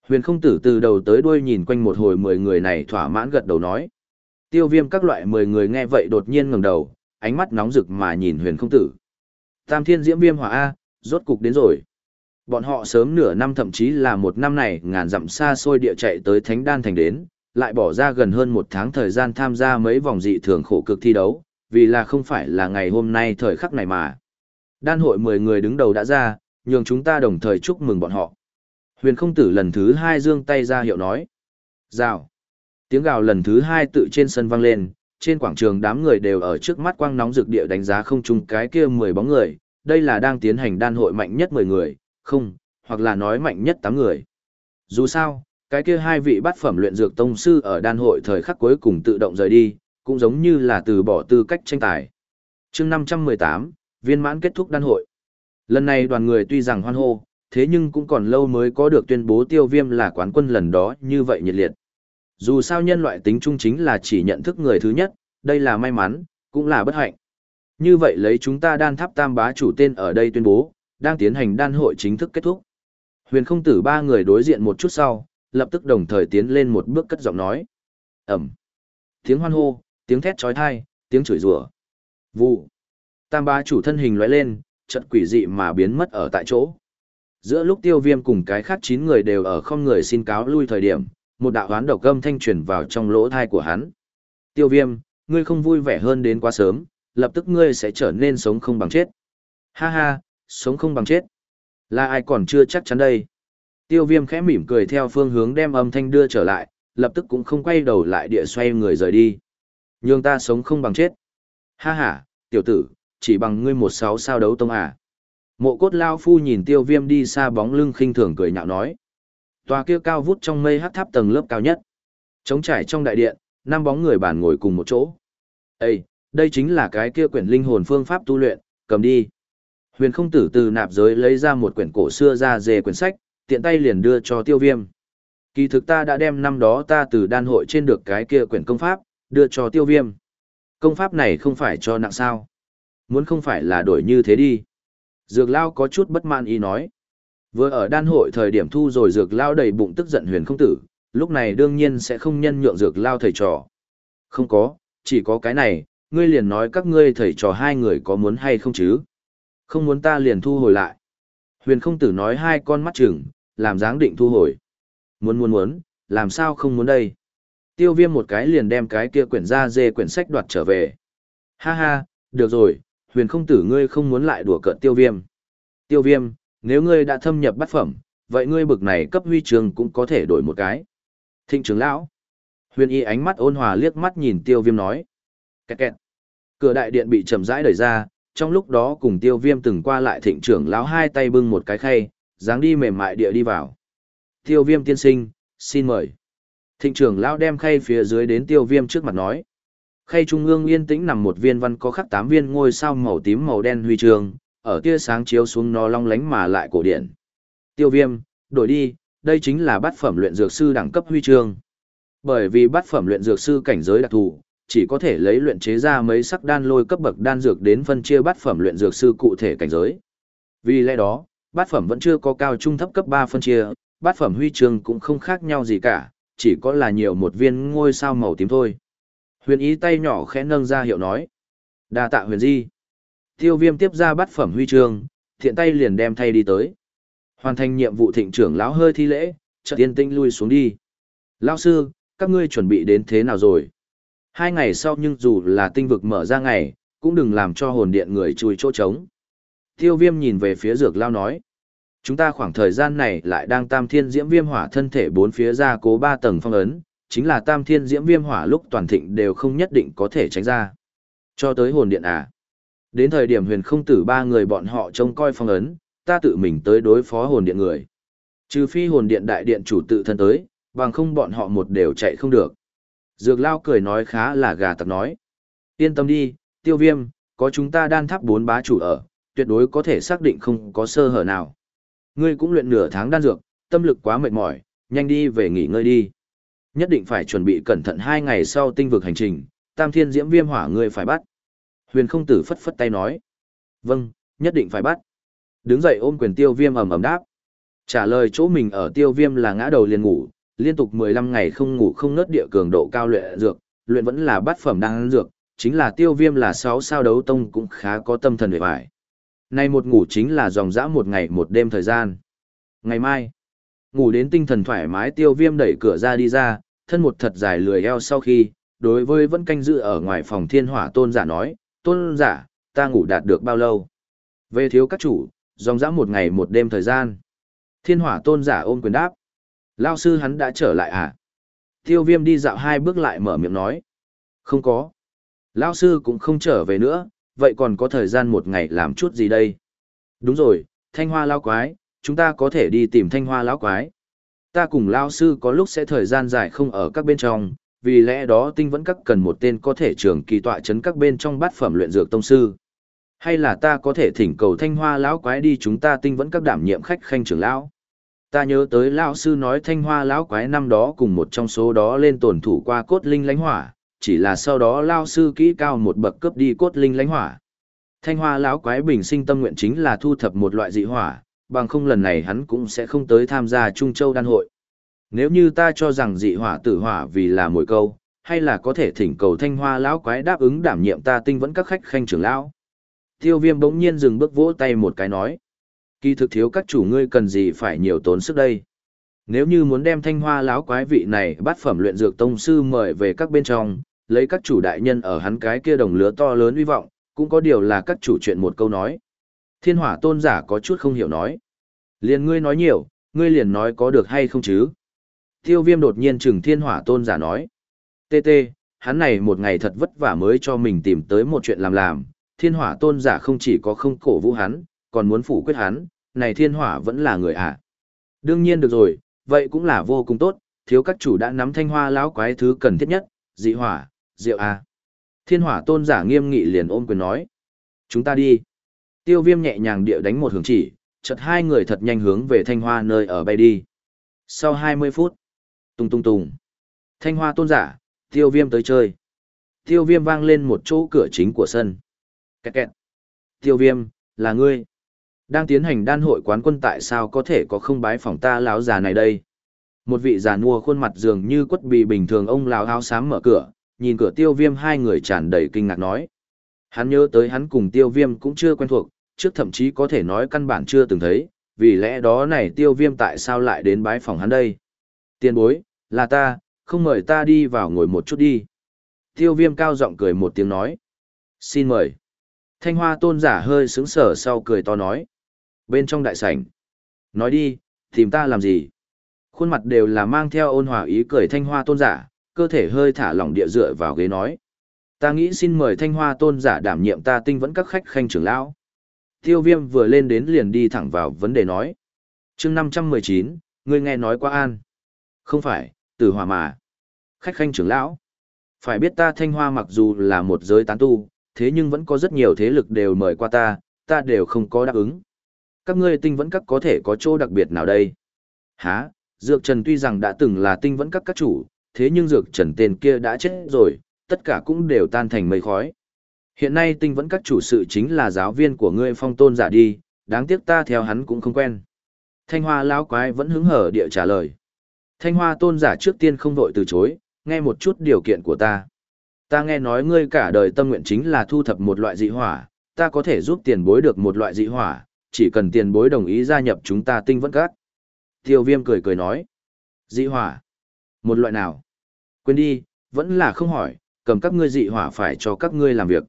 Speaker 1: Huyền không tử từ đầu tới đuôi nhìn quanh một hồi 10 người này thỏa mãn gật đầu nói. Tiêu viêm các loại 10 người nghe vậy đột nhiên ngẩng đầu, ánh mắt nóng rực mà nhìn huyền không tử. Tam thiên diễm viêm hỏa A, rốt cục đến rồi. Bọn họ sớm nửa năm thậm chí là một năm này ngàn dặm xa xôi địa chạy tới Thánh Đan Thành đến, lại bỏ ra gần hơn một tháng thời gian tham gia mấy vòng dị thường khổ cực thi đấu, vì là không phải là ngày hôm nay thời khắc này mà. Đan hội 10 người đứng đầu đã ra, nhường chúng ta đồng thời chúc mừng bọn họ. Huyền không tử lần thứ hai giương tay ra hiệu nói. Rào. Tiếng gào lần thứ hai tự trên sân vang lên, trên quảng trường đám người đều ở trước mắt quang nóng rực địa đánh giá không chung cái kia 10 bóng người, đây là đang tiến hành đan hội mạnh nhất 10 người, không, hoặc là nói mạnh nhất 8 người. Dù sao, cái kia hai vị bát phẩm luyện dược tông sư ở đan hội thời khắc cuối cùng tự động rời đi, cũng giống như là từ bỏ tư cách tranh tài. chương 518, viên mãn kết thúc đan hội. Lần này đoàn người tuy rằng hoan hô, thế nhưng cũng còn lâu mới có được tuyên bố tiêu viêm là quán quân lần đó như vậy nhiệt liệt. Dù sao nhân loại tính chung chính là chỉ nhận thức người thứ nhất, đây là may mắn, cũng là bất hạnh. Như vậy lấy chúng ta đan tháp tam bá chủ tên ở đây tuyên bố, đang tiến hành đan hội chính thức kết thúc. Huyền không tử ba người đối diện một chút sau, lập tức đồng thời tiến lên một bước cất giọng nói. Ẩm. Tiếng hoan hô, tiếng thét trói thai, tiếng chửi rủa. Vụ. Tam bá chủ thân hình lóe lên, trận quỷ dị mà biến mất ở tại chỗ. Giữa lúc tiêu viêm cùng cái khác chín người đều ở không người xin cáo lui thời điểm, một đạo hoán độc âm thanh truyền vào trong lỗ thai của hắn. Tiêu viêm, ngươi không vui vẻ hơn đến quá sớm, lập tức ngươi sẽ trở nên sống không bằng chết. Ha ha, sống không bằng chết. Là ai còn chưa chắc chắn đây. Tiêu viêm khẽ mỉm cười theo phương hướng đem âm thanh đưa trở lại, lập tức cũng không quay đầu lại địa xoay người rời đi. Nhưng ta sống không bằng chết. Ha ha, tiểu tử, chỉ bằng ngươi một sáu sao đấu tông à. Mộ cốt lao phu nhìn tiêu viêm đi xa bóng lưng khinh thường cười nhạo nói. Tòa kia cao vút trong mây hát tháp tầng lớp cao nhất. Trống trải trong đại điện, năm bóng người bàn ngồi cùng một chỗ. Ê, đây chính là cái kia quyển linh hồn phương pháp tu luyện, cầm đi. Huyền không tử từ nạp giới lấy ra một quyển cổ xưa ra dề quyển sách, tiện tay liền đưa cho tiêu viêm. Kỳ thực ta đã đem năm đó ta từ đan hội trên được cái kia quyển công pháp, đưa cho tiêu viêm. Công pháp này không phải cho nặng sao. Muốn không phải là đổi như thế đi. Dược lao có chút bất mãn ý nói. Vừa ở đan hội thời điểm thu rồi dược lao đầy bụng tức giận huyền không tử, lúc này đương nhiên sẽ không nhân nhượng dược lao thầy trò. Không có, chỉ có cái này, ngươi liền nói các ngươi thầy trò hai người có muốn hay không chứ. Không muốn ta liền thu hồi lại. Huyền không tử nói hai con mắt chừng, làm dáng định thu hồi. Muốn muốn muốn, làm sao không muốn đây. Tiêu viêm một cái liền đem cái kia quyển ra dê quyển sách đoạt trở về. Ha ha, được rồi, huyền không tử ngươi không muốn lại đùa cợt tiêu viêm. Tiêu viêm, nếu ngươi đã thâm nhập bát phẩm, vậy ngươi bực này cấp huy trường cũng có thể đổi một cái. Thịnh trưởng lão. Huyền y ánh mắt ôn hòa liếc mắt nhìn tiêu viêm nói. Kẹt kẹt. Cửa đại điện bị chậm rãi đẩy ra, trong lúc đó cùng tiêu viêm từng qua lại thịnh trưởng lão hai tay bưng một cái khay, dáng đi mềm mại địa đi vào. Tiêu viêm tiên sinh, xin mời. Thịnh trưởng lão đem khay phía dưới đến tiêu viêm trước mặt nói. Khay trung ương yên tĩnh nằm một viên văn có khắc tám viên ngôi sao màu tím màu đen huy trường, ở tia sáng chiếu xuống nó long lánh mà lại cổ điển. Tiêu viêm, đổi đi, đây chính là bát phẩm luyện dược sư đẳng cấp huy chương. Bởi vì bát phẩm luyện dược sư cảnh giới đặc thù, chỉ có thể lấy luyện chế ra mấy sắc đan lôi cấp bậc đan dược đến phân chia bát phẩm luyện dược sư cụ thể cảnh giới. Vì lẽ đó, bát phẩm vẫn chưa có cao trung thấp cấp 3 phân chia, bát phẩm huy chương cũng không khác nhau gì cả, chỉ có là nhiều một viên ngôi sao màu tím thôi. Huyền ý tay nhỏ khẽ nâng ra hiệu nói. đa tạ huyền di. Tiêu viêm tiếp ra bát phẩm huy chương, thiện tay liền đem thay đi tới. Hoàn thành nhiệm vụ thịnh trưởng lão hơi thi lễ, chợt tiên tinh lui xuống đi. Lão sư, các ngươi chuẩn bị đến thế nào rồi? Hai ngày sau nhưng dù là tinh vực mở ra ngày, cũng đừng làm cho hồn điện người chui chỗ trống. Tiêu viêm nhìn về phía dược lao nói. Chúng ta khoảng thời gian này lại đang tam thiên diễm viêm hỏa thân thể bốn phía ra cố ba tầng phong ấn, chính là tam thiên diễm viêm hỏa lúc toàn thịnh đều không nhất định có thể tránh ra. Cho tới hồn điện à. Đến thời điểm huyền không tử ba người bọn họ trông coi phong ấn, ta tự mình tới đối phó hồn điện người. Trừ phi hồn điện đại điện chủ tự thân tới, bằng không bọn họ một đều chạy không được. Dược lao cười nói khá là gà tặc nói. Yên tâm đi, tiêu viêm, có chúng ta đan tháp bốn bá chủ ở, tuyệt đối có thể xác định không có sơ hở nào. Ngươi cũng luyện nửa tháng đan dược, tâm lực quá mệt mỏi, nhanh đi về nghỉ ngơi đi. Nhất định phải chuẩn bị cẩn thận hai ngày sau tinh vực hành trình, tam thiên diễm viêm hỏa ngươi phải bắt. Huyền không tử phất phất tay nói. Vâng, nhất định phải bắt. Đứng dậy ôm quyền tiêu viêm ầm ầm đáp. Trả lời chỗ mình ở tiêu viêm là ngã đầu liền ngủ, liên tục 15 ngày không ngủ không nớt địa cường độ cao luyện dược, luyện vẫn là bát phẩm đang dược, chính là tiêu viêm là 6 sao đấu tông cũng khá có tâm thần về vải. Nay một ngủ chính là dòng dã một ngày một đêm thời gian. Ngày mai, ngủ đến tinh thần thoải mái tiêu viêm đẩy cửa ra đi ra, thân một thật dài lười eo sau khi, đối với vẫn canh dự ở ngoài phòng thiên hỏa tôn giả nói, tôn giả, ta ngủ đạt được bao lâu? Về thiếu các chủ, dòng dã một ngày một đêm thời gian. Thiên hỏa tôn giả ôm quyền đáp. Lao sư hắn đã trở lại à? Tiêu viêm đi dạo hai bước lại mở miệng nói. Không có. Lao sư cũng không trở về nữa, vậy còn có thời gian một ngày làm chút gì đây? Đúng rồi, thanh hoa lao quái, chúng ta có thể đi tìm thanh hoa lão quái. Ta cùng Lao sư có lúc sẽ thời gian dài không ở các bên trong, vì lẽ đó tinh vẫn các cần một tên có thể trường kỳ tọa chấn các bên trong bát phẩm luyện dược tông sư. Hay là ta có thể thỉnh cầu thanh hoa lão quái đi chúng ta tinh vẫn các đảm nhiệm khách khanh trưởng lão. Ta nhớ tới lão sư nói thanh hoa lão quái năm đó cùng một trong số đó lên tổn thủ qua cốt linh lánh hỏa, chỉ là sau đó lao sư kỹ cao một bậc cấp đi cốt linh lánh hỏa. Thanh hoa lão quái bình sinh tâm nguyện chính là thu thập một loại dị hỏa, bằng không lần này hắn cũng sẽ không tới tham gia Trung Châu đan hội. Nếu như ta cho rằng dị hỏa tử hỏa vì là mỗi câu, hay là có thể thỉnh cầu thanh hoa lão quái đáp ứng đảm nhiệm ta tinh vẫn các khách khanh trưởng lão. Tiêu viêm bỗng nhiên dừng bước vỗ tay một cái nói. Kỳ thực thiếu các chủ ngươi cần gì phải nhiều tốn sức đây. Nếu như muốn đem thanh hoa láo quái vị này bắt phẩm luyện dược tông sư mời về các bên trong, lấy các chủ đại nhân ở hắn cái kia đồng lứa to lớn uy vọng, cũng có điều là các chủ chuyện một câu nói. Thiên hỏa tôn giả có chút không hiểu nói. Liền ngươi nói nhiều, ngươi liền nói có được hay không chứ? Tiêu viêm đột nhiên chừng thiên hỏa tôn giả nói. Tê tê, hắn này một ngày thật vất vả mới cho mình tìm tới một chuyện làm làm. Thiên hỏa tôn giả không chỉ có không cổ vũ hắn, còn muốn phủ quyết hắn, này thiên hỏa vẫn là người ạ. À. Đương nhiên được rồi, vậy cũng là vô cùng tốt, thiếu các chủ đã nắm thanh hoa lão quái thứ cần thiết nhất, dị hỏa, rượu à. Thiên hỏa tôn giả nghiêm nghị liền ôm quyền nói. Chúng ta đi. Tiêu viêm nhẹ nhàng địa đánh một hướng chỉ, chợt hai người thật nhanh hướng về thanh hoa nơi ở bay đi. Sau 20 phút, tung tung tung, thanh hoa tôn giả, tiêu viêm tới chơi. Tiêu viêm vang lên một chỗ cửa chính của sân. Kẹt kẹt. Tiêu viêm, là ngươi. Đang tiến hành đan hội quán quân tại sao có thể có không bái phòng ta lão già này đây? Một vị già nua khuôn mặt dường như quất bì bình thường ông lão áo xám mở cửa, nhìn cửa tiêu viêm hai người tràn đầy kinh ngạc nói. Hắn nhớ tới hắn cùng tiêu viêm cũng chưa quen thuộc, trước thậm chí có thể nói căn bản chưa từng thấy, vì lẽ đó này tiêu viêm tại sao lại đến bái phòng hắn đây? Tiên bối, là ta, không mời ta đi vào ngồi một chút đi. Tiêu viêm cao giọng cười một tiếng nói. Xin mời. Thanh hoa tôn giả hơi sướng sở sau cười to nói. Bên trong đại sảnh. Nói đi, tìm ta làm gì? Khuôn mặt đều là mang theo ôn hòa ý cười thanh hoa tôn giả, cơ thể hơi thả lỏng địa dựa vào ghế nói. Ta nghĩ xin mời thanh hoa tôn giả đảm nhiệm ta tinh vẫn các khách khanh trưởng lão. Tiêu viêm vừa lên đến liền đi thẳng vào vấn đề nói. chương 519, ngươi nghe nói quá an. Không phải, tử hòa mà. Khách khanh trưởng lão. Phải biết ta thanh hoa mặc dù là một giới tán tu, thế nhưng vẫn có rất nhiều thế lực đều mời qua ta, ta đều không có đáp ứng. Các ngươi tinh vẫn các có thể có chỗ đặc biệt nào đây? Hả, Dược Trần tuy rằng đã từng là tinh vẫn các các chủ, thế nhưng Dược Trần tên kia đã chết rồi, tất cả cũng đều tan thành mây khói. Hiện nay tinh vẫn các chủ sự chính là giáo viên của ngươi phong tôn giả đi, đáng tiếc ta theo hắn cũng không quen. Thanh hoa lão quái vẫn hứng hở địa trả lời. Thanh hoa tôn giả trước tiên không vội từ chối, nghe một chút điều kiện của ta. Ta nghe nói ngươi cả đời tâm nguyện chính là thu thập một loại dị hỏa, ta có thể giúp tiền bối được một loại dị hỏa, chỉ cần tiền bối đồng ý gia nhập chúng ta tinh vẫn các. Tiêu viêm cười cười nói. Dị hỏa? Một loại nào? Quên đi, vẫn là không hỏi, cầm các ngươi dị hỏa phải cho các ngươi làm việc.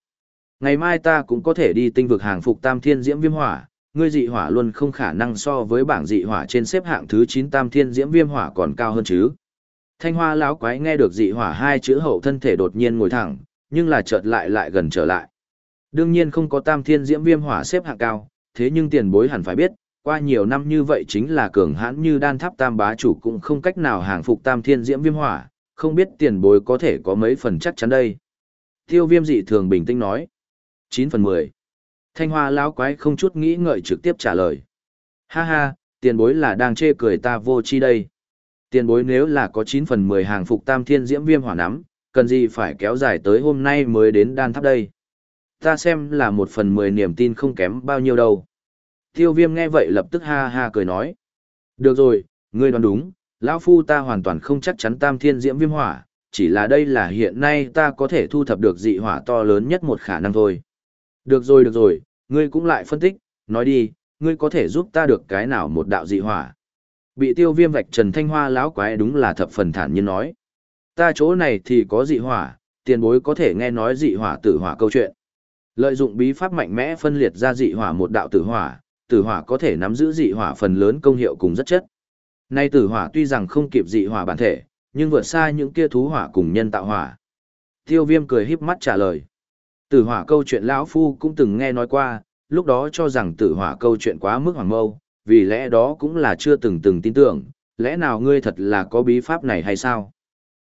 Speaker 1: Ngày mai ta cũng có thể đi tinh vực hàng phục tam thiên diễm viêm hỏa, ngươi dị hỏa luôn không khả năng so với bảng dị hỏa trên xếp hạng thứ 9 tam thiên diễm viêm hỏa còn cao hơn chứ. Thanh hoa lão quái nghe được dị hỏa hai chữ hậu thân thể đột nhiên ngồi thẳng, nhưng là chợt lại lại gần trở lại. Đương nhiên không có tam thiên diễm viêm hỏa xếp hạng cao, thế nhưng tiền bối hẳn phải biết, qua nhiều năm như vậy chính là cường hãn như đan tháp tam bá chủ cũng không cách nào hàng phục tam thiên diễm viêm hỏa, không biết tiền bối có thể có mấy phần chắc chắn đây. Tiêu viêm dị thường bình tĩnh nói. 9 phần 10. Thanh hoa lão quái không chút nghĩ ngợi trực tiếp trả lời. Ha ha, tiền bối là đang chê cười ta vô chi đây. Tiền bối nếu là có 9 phần 10 hàng phục tam thiên diễm viêm hỏa nắm, cần gì phải kéo dài tới hôm nay mới đến đan tháp đây. Ta xem là một phần 10 niềm tin không kém bao nhiêu đâu. Tiêu viêm nghe vậy lập tức ha ha cười nói. Được rồi, ngươi đoán đúng, lão phu ta hoàn toàn không chắc chắn tam thiên diễm viêm hỏa, chỉ là đây là hiện nay ta có thể thu thập được dị hỏa to lớn nhất một khả năng thôi. Được rồi được rồi, ngươi cũng lại phân tích, nói đi, ngươi có thể giúp ta được cái nào một đạo dị hỏa. Bị tiêu viêm vạch trần thanh hoa lão quái đúng là thập phần thản nhiên nói. Ta chỗ này thì có dị hỏa, tiền bối có thể nghe nói dị hỏa tử hỏa câu chuyện. Lợi dụng bí pháp mạnh mẽ phân liệt ra dị hỏa một đạo tử hỏa, tử hỏa có thể nắm giữ dị hỏa phần lớn công hiệu cùng rất chất. Nay tử hỏa tuy rằng không kịp dị hỏa bản thể, nhưng vượt xa những kia thú hỏa cùng nhân tạo hỏa. Tiêu viêm cười híp mắt trả lời. Tử hỏa câu chuyện lão phu cũng từng nghe nói qua, lúc đó cho rằng tử hỏa câu chuyện quá mức hoàng mâu, vì lẽ đó cũng là chưa từng từng tin tưởng, lẽ nào ngươi thật là có bí pháp này hay sao?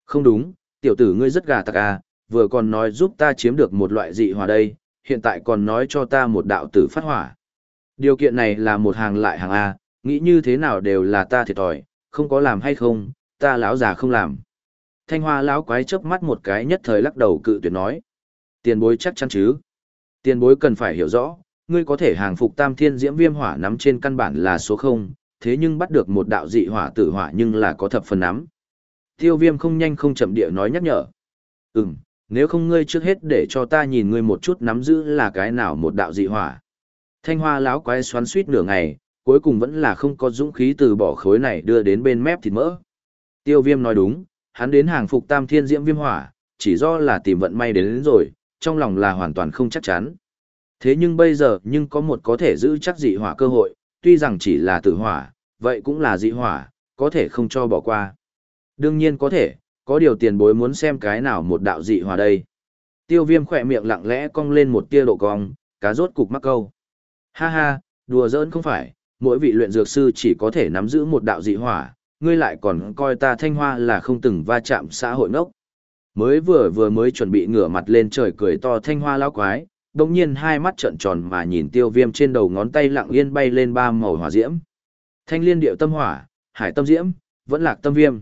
Speaker 1: Không đúng, tiểu tử ngươi rất gà tặc à, vừa còn nói giúp ta chiếm được một loại dị hỏa đây, hiện tại còn nói cho ta một đạo tử phát hỏa. Điều kiện này là một hàng lại hàng A, nghĩ như thế nào đều là ta thiệt thòi, không có làm hay không, ta lão già không làm. Thanh hoa lão quái chớp mắt một cái nhất thời lắc đầu cự tuyệt nói. Tiền bối chắc chắn chứ. Tiền bối cần phải hiểu rõ, ngươi có thể hàng phục tam thiên diễm viêm hỏa nắm trên căn bản là số 0, thế nhưng bắt được một đạo dị hỏa tử hỏa nhưng là có thập phần nắm. Tiêu viêm không nhanh không chậm địa nói nhắc nhở. Ừm, nếu không ngươi trước hết để cho ta nhìn ngươi một chút nắm giữ là cái nào một đạo dị hỏa. Thanh hoa lão quái xoắn suýt nửa ngày, cuối cùng vẫn là không có dũng khí từ bỏ khối này đưa đến bên mép thịt mỡ. Tiêu viêm nói đúng, hắn đến hàng phục tam thiên diễm viêm hỏa, chỉ do là tìm vận may đến, đến rồi, trong lòng là hoàn toàn không chắc chắn. Thế nhưng bây giờ nhưng có một có thể giữ chắc dị hỏa cơ hội, tuy rằng chỉ là tử hỏa, vậy cũng là dị hỏa, có thể không cho bỏ qua. Đương nhiên có thể, có điều tiền bối muốn xem cái nào một đạo dị hỏa đây. Tiêu viêm khỏe miệng lặng lẽ cong lên một tia độ cong, cá rốt cục mắc câu. Ha ha, đùa giỡn không phải, mỗi vị luyện dược sư chỉ có thể nắm giữ một đạo dị hỏa, ngươi lại còn coi ta thanh hoa là không từng va chạm xã hội ngốc. Mới vừa vừa mới chuẩn bị ngửa mặt lên trời cười to thanh hoa lão quái, đồng nhiên hai mắt trợn tròn mà nhìn tiêu viêm trên đầu ngón tay lặng yên bay lên ba màu hỏa diễm. Thanh liên điệu tâm hỏa, hải tâm diễm, vẫn lạc tâm viêm.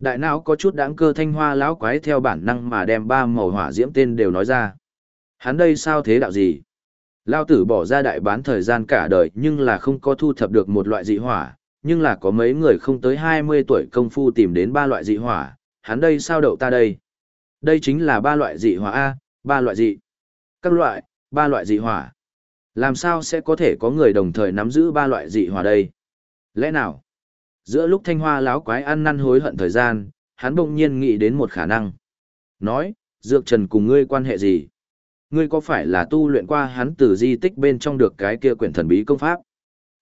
Speaker 1: Đại não có chút đáng cơ thanh hoa lão quái theo bản năng mà đem ba màu hỏa diễm tên đều nói ra. Hắn đây sao thế đạo gì? Lao tử bỏ ra đại bán thời gian cả đời nhưng là không có thu thập được một loại dị hỏa, nhưng là có mấy người không tới 20 tuổi công phu tìm đến ba loại dị hỏa, hắn đây sao đậu ta đây? Đây chính là ba loại dị hỏa A, ba loại dị. Các loại, ba loại dị hỏa. Làm sao sẽ có thể có người đồng thời nắm giữ ba loại dị hỏa đây? Lẽ nào? Giữa lúc thanh hoa láo quái ăn năn hối hận thời gian, hắn bỗng nhiên nghĩ đến một khả năng. Nói, Dược Trần cùng ngươi quan hệ gì? Ngươi có phải là tu luyện qua hắn từ di tích bên trong được cái kia quyển thần bí công pháp?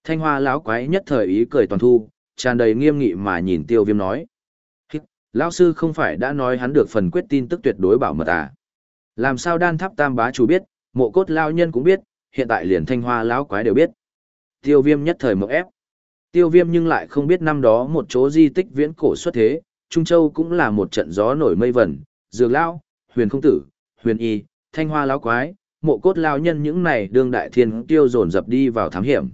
Speaker 1: Thanh hoa láo quái nhất thời ý cười toàn thu, tràn đầy nghiêm nghị mà nhìn tiêu viêm nói. Lão sư không phải đã nói hắn được phần quyết tin tức tuyệt đối bảo mật à? Làm sao đan tháp tam bá chủ biết, mộ cốt lao nhân cũng biết, hiện tại liền thanh hoa láo quái đều biết. Tiêu viêm nhất thời mộng ép. Tiêu viêm nhưng lại không biết năm đó một chỗ di tích viễn cổ xuất thế, Trung Châu cũng là một trận gió nổi mây vẩn, dược lao, huyền không tử, huyền y, thanh hoa lão quái, mộ cốt lao nhân những này đương đại thiên tiêu dồn dập đi vào thám hiểm.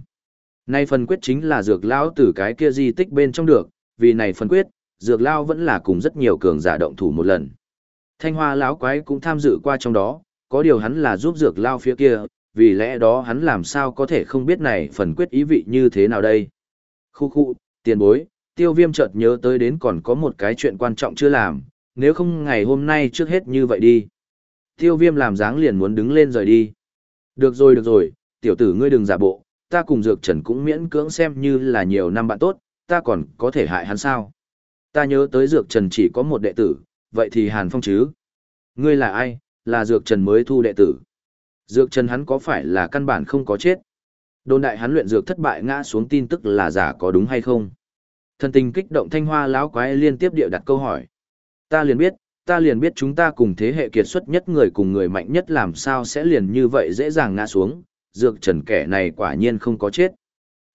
Speaker 1: Nay phần quyết chính là dược lao từ cái kia di tích bên trong được, vì này phần quyết, dược lao vẫn là cùng rất nhiều cường giả động thủ một lần. Thanh hoa lão quái cũng tham dự qua trong đó, có điều hắn là giúp dược lao phía kia, vì lẽ đó hắn làm sao có thể không biết này phần quyết ý vị như thế nào đây. Khu khu, tiền bối, tiêu viêm chợt nhớ tới đến còn có một cái chuyện quan trọng chưa làm, nếu không ngày hôm nay trước hết như vậy đi. Tiêu viêm làm dáng liền muốn đứng lên rời đi. Được rồi được rồi, tiểu tử ngươi đừng giả bộ, ta cùng Dược Trần cũng miễn cưỡng xem như là nhiều năm bạn tốt, ta còn có thể hại hắn sao. Ta nhớ tới Dược Trần chỉ có một đệ tử, vậy thì Hàn Phong chứ. Ngươi là ai, là Dược Trần mới thu đệ tử. Dược Trần hắn có phải là căn bản không có chết? Đồn đại hắn luyện dược thất bại ngã xuống tin tức là giả có đúng hay không? Thần tình kích động thanh hoa lão quái liên tiếp địa đặt câu hỏi. Ta liền biết, ta liền biết chúng ta cùng thế hệ kiệt xuất nhất người cùng người mạnh nhất làm sao sẽ liền như vậy dễ dàng ngã xuống, dược trần kẻ này quả nhiên không có chết.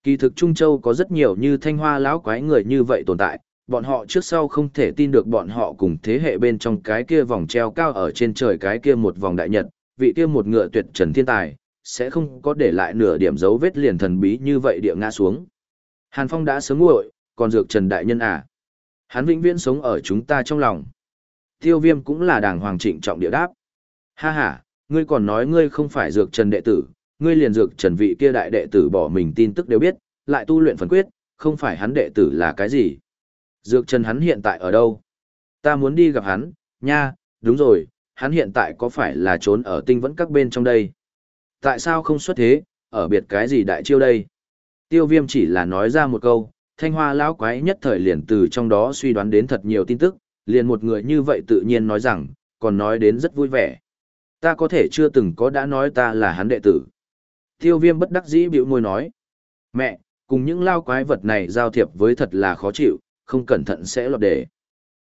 Speaker 1: Kỳ thực Trung Châu có rất nhiều như thanh hoa lão quái người như vậy tồn tại, bọn họ trước sau không thể tin được bọn họ cùng thế hệ bên trong cái kia vòng treo cao ở trên trời cái kia một vòng đại nhật, vị kia một ngựa tuyệt trần thiên tài, sẽ không có để lại nửa điểm dấu vết liền thần bí như vậy địa ngã xuống. Hàn Phong đã sớm nguội, còn dược trần đại nhân à. Hắn vĩnh viễn sống ở chúng ta trong lòng. Tiêu viêm cũng là đàng hoàng trịnh trọng địa đáp. Ha ha, ngươi còn nói ngươi không phải dược trần đệ tử, ngươi liền dược trần vị kia đại đệ tử bỏ mình tin tức đều biết, lại tu luyện phần quyết, không phải hắn đệ tử là cái gì. Dược trần hắn hiện tại ở đâu? Ta muốn đi gặp hắn, nha, đúng rồi, hắn hiện tại có phải là trốn ở tinh vẫn các bên trong đây? Tại sao không xuất thế, ở biệt cái gì đại chiêu đây? Tiêu viêm chỉ là nói ra một câu, thanh hoa lão quái nhất thời liền từ trong đó suy đoán đến thật nhiều tin tức, liền một người như vậy tự nhiên nói rằng, còn nói đến rất vui vẻ. Ta có thể chưa từng có đã nói ta là hắn đệ tử. Tiêu viêm bất đắc dĩ biểu môi nói. Mẹ, cùng những lao quái vật này giao thiệp với thật là khó chịu, không cẩn thận sẽ lọt đề.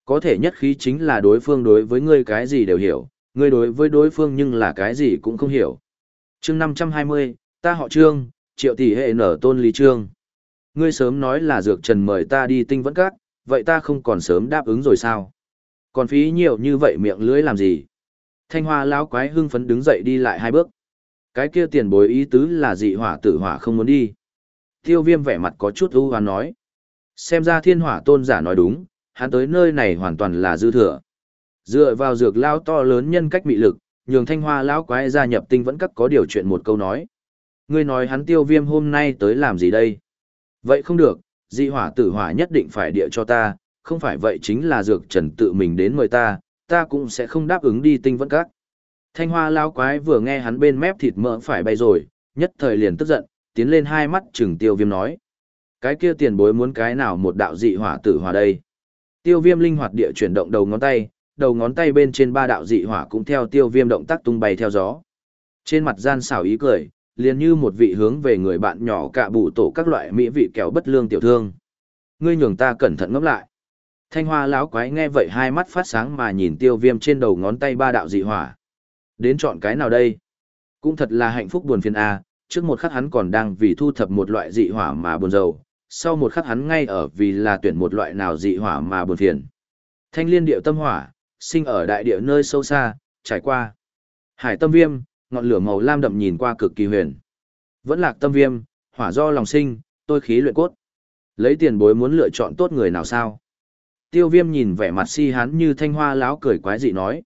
Speaker 1: Có thể nhất khí chính là đối phương đối với ngươi cái gì đều hiểu, ngươi đối với đối phương nhưng là cái gì cũng không hiểu chương 520, ta họ trương, triệu tỷ hệ nở tôn lý trương. Ngươi sớm nói là dược trần mời ta đi tinh vẫn các, vậy ta không còn sớm đáp ứng rồi sao? Còn phí nhiều như vậy miệng lưới làm gì? Thanh hoa lão quái hưng phấn đứng dậy đi lại hai bước. Cái kia tiền bối ý tứ là dị hỏa tử hỏa không muốn đi. Tiêu viêm vẻ mặt có chút ưu hoán nói. Xem ra thiên hỏa tôn giả nói đúng, hắn tới nơi này hoàn toàn là dư thừa. Dựa vào dược lao to lớn nhân cách mị lực, nhường thanh hoa lão quái gia nhập tinh vẫn cắt có điều chuyện một câu nói. Ngươi nói hắn tiêu viêm hôm nay tới làm gì đây? Vậy không được, dị hỏa tử hỏa nhất định phải địa cho ta, không phải vậy chính là dược trần tự mình đến mời ta, ta cũng sẽ không đáp ứng đi tinh vẫn các. Thanh hoa Lão quái vừa nghe hắn bên mép thịt mỡ phải bay rồi, nhất thời liền tức giận, tiến lên hai mắt chừng tiêu viêm nói. Cái kia tiền bối muốn cái nào một đạo dị hỏa tử hỏa đây? Tiêu viêm linh hoạt địa chuyển động đầu ngón tay, đầu ngón tay bên trên ba đạo dị hỏa cũng theo tiêu viêm động tác tung bay theo gió. Trên mặt gian xảo ý cười, liền như một vị hướng về người bạn nhỏ cạ bụ tổ các loại mỹ vị kéo bất lương tiểu thương. Ngươi nhường ta cẩn thận ngẫm lại. Thanh hoa lão quái nghe vậy hai mắt phát sáng mà nhìn tiêu viêm trên đầu ngón tay ba đạo dị hỏa. Đến chọn cái nào đây? Cũng thật là hạnh phúc buồn phiền a trước một khắc hắn còn đang vì thu thập một loại dị hỏa mà buồn rầu, sau một khắc hắn ngay ở vì là tuyển một loại nào dị hỏa mà buồn phiền. Thanh liên điệu tâm hỏa, sinh ở đại địa nơi sâu xa, trải qua. Hải tâm viêm, ngọn lửa màu lam đậm nhìn qua cực kỳ huyền. Vẫn lạc tâm viêm, hỏa do lòng sinh, tôi khí luyện cốt. Lấy tiền bối muốn lựa chọn tốt người nào sao? Tiêu viêm nhìn vẻ mặt si hán như thanh hoa láo cười quái dị nói.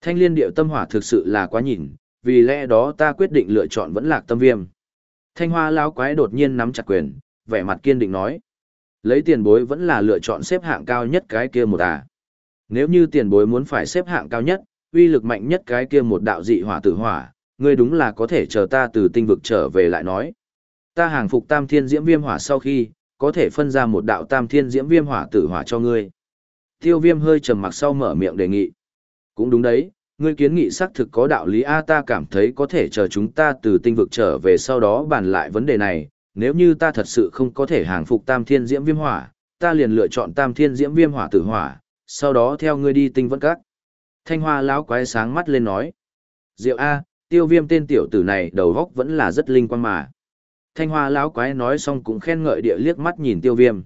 Speaker 1: Thanh liên điệu tâm hỏa thực sự là quá nhìn, vì lẽ đó ta quyết định lựa chọn vẫn lạc tâm viêm. Thanh hoa láo quái đột nhiên nắm chặt quyền, vẻ mặt kiên định nói. Lấy tiền bối vẫn là lựa chọn xếp hạng cao nhất cái kia một à. Nếu như tiền bối muốn phải xếp hạng cao nhất, uy lực mạnh nhất cái kia một đạo dị hỏa tử hỏa, ngươi đúng là có thể chờ ta từ tinh vực trở về lại nói. Ta hàng phục tam thiên diễm viêm hỏa sau khi, có thể phân ra một đạo tam thiên diễm viêm hỏa tử hỏa cho ngươi. Tiêu viêm hơi trầm mặc sau mở miệng đề nghị. Cũng đúng đấy, ngươi kiến nghị xác thực có đạo lý A ta cảm thấy có thể chờ chúng ta từ tinh vực trở về sau đó bàn lại vấn đề này, nếu như ta thật sự không có thể hàng phục tam thiên diễm viêm hỏa, ta liền lựa chọn tam thiên diễm viêm hỏa tử hỏa, sau đó theo ngươi đi tinh vẫn các. Thanh hoa lão quái sáng mắt lên nói. Diệu A, tiêu viêm tên tiểu tử này đầu góc vẫn là rất linh quan mà. Thanh hoa lão quái nói xong cũng khen ngợi địa liếc mắt nhìn tiêu viêm.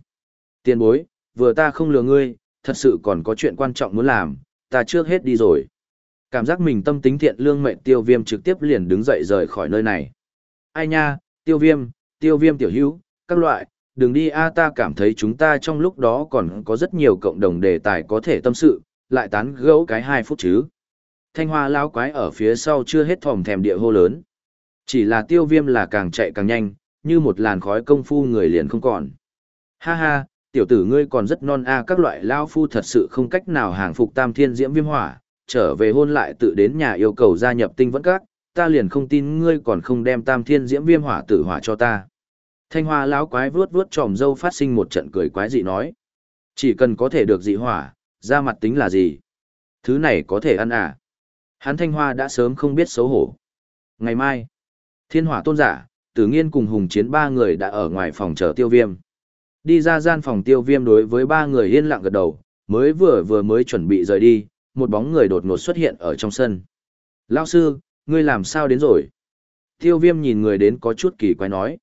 Speaker 1: Tiền bối, vừa ta không lừa ngươi, thật sự còn có chuyện quan trọng muốn làm, ta trước hết đi rồi. Cảm giác mình tâm tính thiện lương mệnh tiêu viêm trực tiếp liền đứng dậy rời khỏi nơi này. Ai nha, tiêu viêm, tiêu viêm tiểu hữu, các loại, đừng đi a ta cảm thấy chúng ta trong lúc đó còn có rất nhiều cộng đồng đề tài có thể tâm sự, lại tán gẫu cái hai phút chứ. Thanh hoa lão quái ở phía sau chưa hết thòm thèm địa hô lớn. Chỉ là tiêu viêm là càng chạy càng nhanh, như một làn khói công phu người liền không còn. Ha ha, tiểu tử ngươi còn rất non a các loại lao phu thật sự không cách nào hàng phục tam thiên diễm viêm hỏa, trở về hôn lại tự đến nhà yêu cầu gia nhập tinh vẫn các, ta liền không tin ngươi còn không đem tam thiên diễm viêm hỏa tử hỏa cho ta. Thanh hoa lão quái vuốt vuốt tròm dâu phát sinh một trận cười quái dị nói. Chỉ cần có thể được dị hỏa, ra mặt tính là gì? Thứ này có thể ăn à? Hắn thanh hoa đã sớm không biết xấu hổ. Ngày mai, thiên hỏa tôn giả, tử nghiên cùng hùng chiến ba người đã ở ngoài phòng chờ tiêu viêm. Đi ra gian phòng tiêu viêm đối với ba người yên lặng gật đầu, mới vừa vừa mới chuẩn bị rời đi, một bóng người đột ngột xuất hiện ở trong sân. Lao sư, ngươi làm sao đến rồi? Tiêu viêm nhìn người đến có chút kỳ quái nói.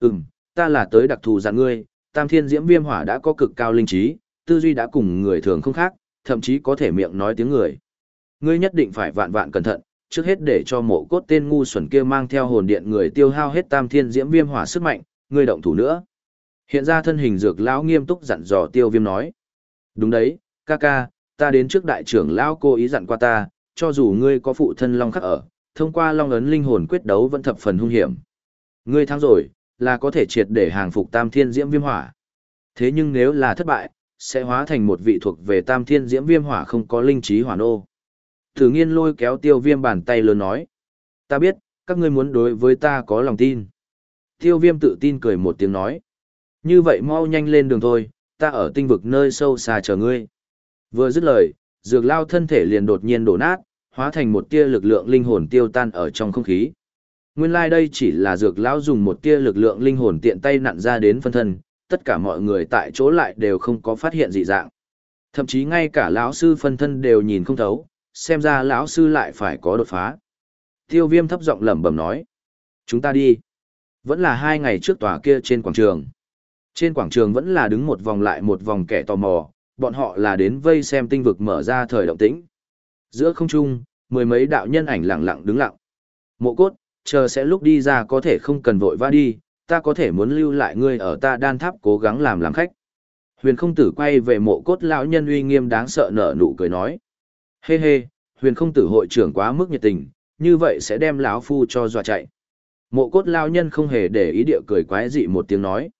Speaker 1: Ừm, ta là tới đặc thù dặn ngươi, tam thiên diễm viêm hỏa đã có cực cao linh trí, tư duy đã cùng người thường không khác, thậm chí có thể miệng nói tiếng người. Ngươi nhất định phải vạn vạn cẩn thận, trước hết để cho mộ cốt tên ngu xuẩn kia mang theo hồn điện người tiêu hao hết tam thiên diễm viêm hỏa sức mạnh, ngươi động thủ nữa. Hiện ra thân hình dược lão nghiêm túc dặn dò tiêu viêm nói. Đúng đấy, ca ca, ta đến trước đại trưởng lão cô ý dặn qua ta, cho dù ngươi có phụ thân long khắc ở, thông qua long ấn linh hồn quyết đấu vẫn thập phần hung hiểm. Ngươi thắng rồi, là có thể triệt để hàng phục tam thiên diễm viêm hỏa. Thế nhưng nếu là thất bại, sẽ hóa thành một vị thuộc về tam thiên diễm viêm hỏa không có linh trí hỏa nô. Thử nghiên lôi kéo tiêu viêm bàn tay lớn nói. Ta biết, các ngươi muốn đối với ta có lòng tin. Tiêu viêm tự tin cười một tiếng nói. Như vậy mau nhanh lên đường thôi, ta ở tinh vực nơi sâu xa chờ ngươi. Vừa dứt lời, dược lao thân thể liền đột nhiên đổ nát, hóa thành một tia lực lượng linh hồn tiêu tan ở trong không khí. Nguyên lai like đây chỉ là dược lão dùng một tia lực lượng linh hồn tiện tay nặn ra đến phân thân, tất cả mọi người tại chỗ lại đều không có phát hiện dị dạng. Thậm chí ngay cả lão sư phân thân đều nhìn không thấu, xem ra lão sư lại phải có đột phá. Tiêu viêm thấp giọng lẩm bẩm nói. Chúng ta đi. Vẫn là hai ngày trước tòa kia trên quảng trường. Trên quảng trường vẫn là đứng một vòng lại một vòng kẻ tò mò, bọn họ là đến vây xem tinh vực mở ra thời động tĩnh. Giữa không trung, mười mấy đạo nhân ảnh lặng lặng đứng lặng. Mộ cốt, chờ sẽ lúc đi ra có thể không cần vội vã đi, ta có thể muốn lưu lại ngươi ở ta đan tháp cố gắng làm làm khách. Huyền không tử quay về mộ cốt lão nhân uy nghiêm đáng sợ nở nụ cười nói. Hê hê, huyền không tử hội trưởng quá mức nhiệt tình, như vậy sẽ đem lão phu cho dọa chạy. Mộ cốt lão nhân không hề để ý địa cười quái dị một tiếng nói.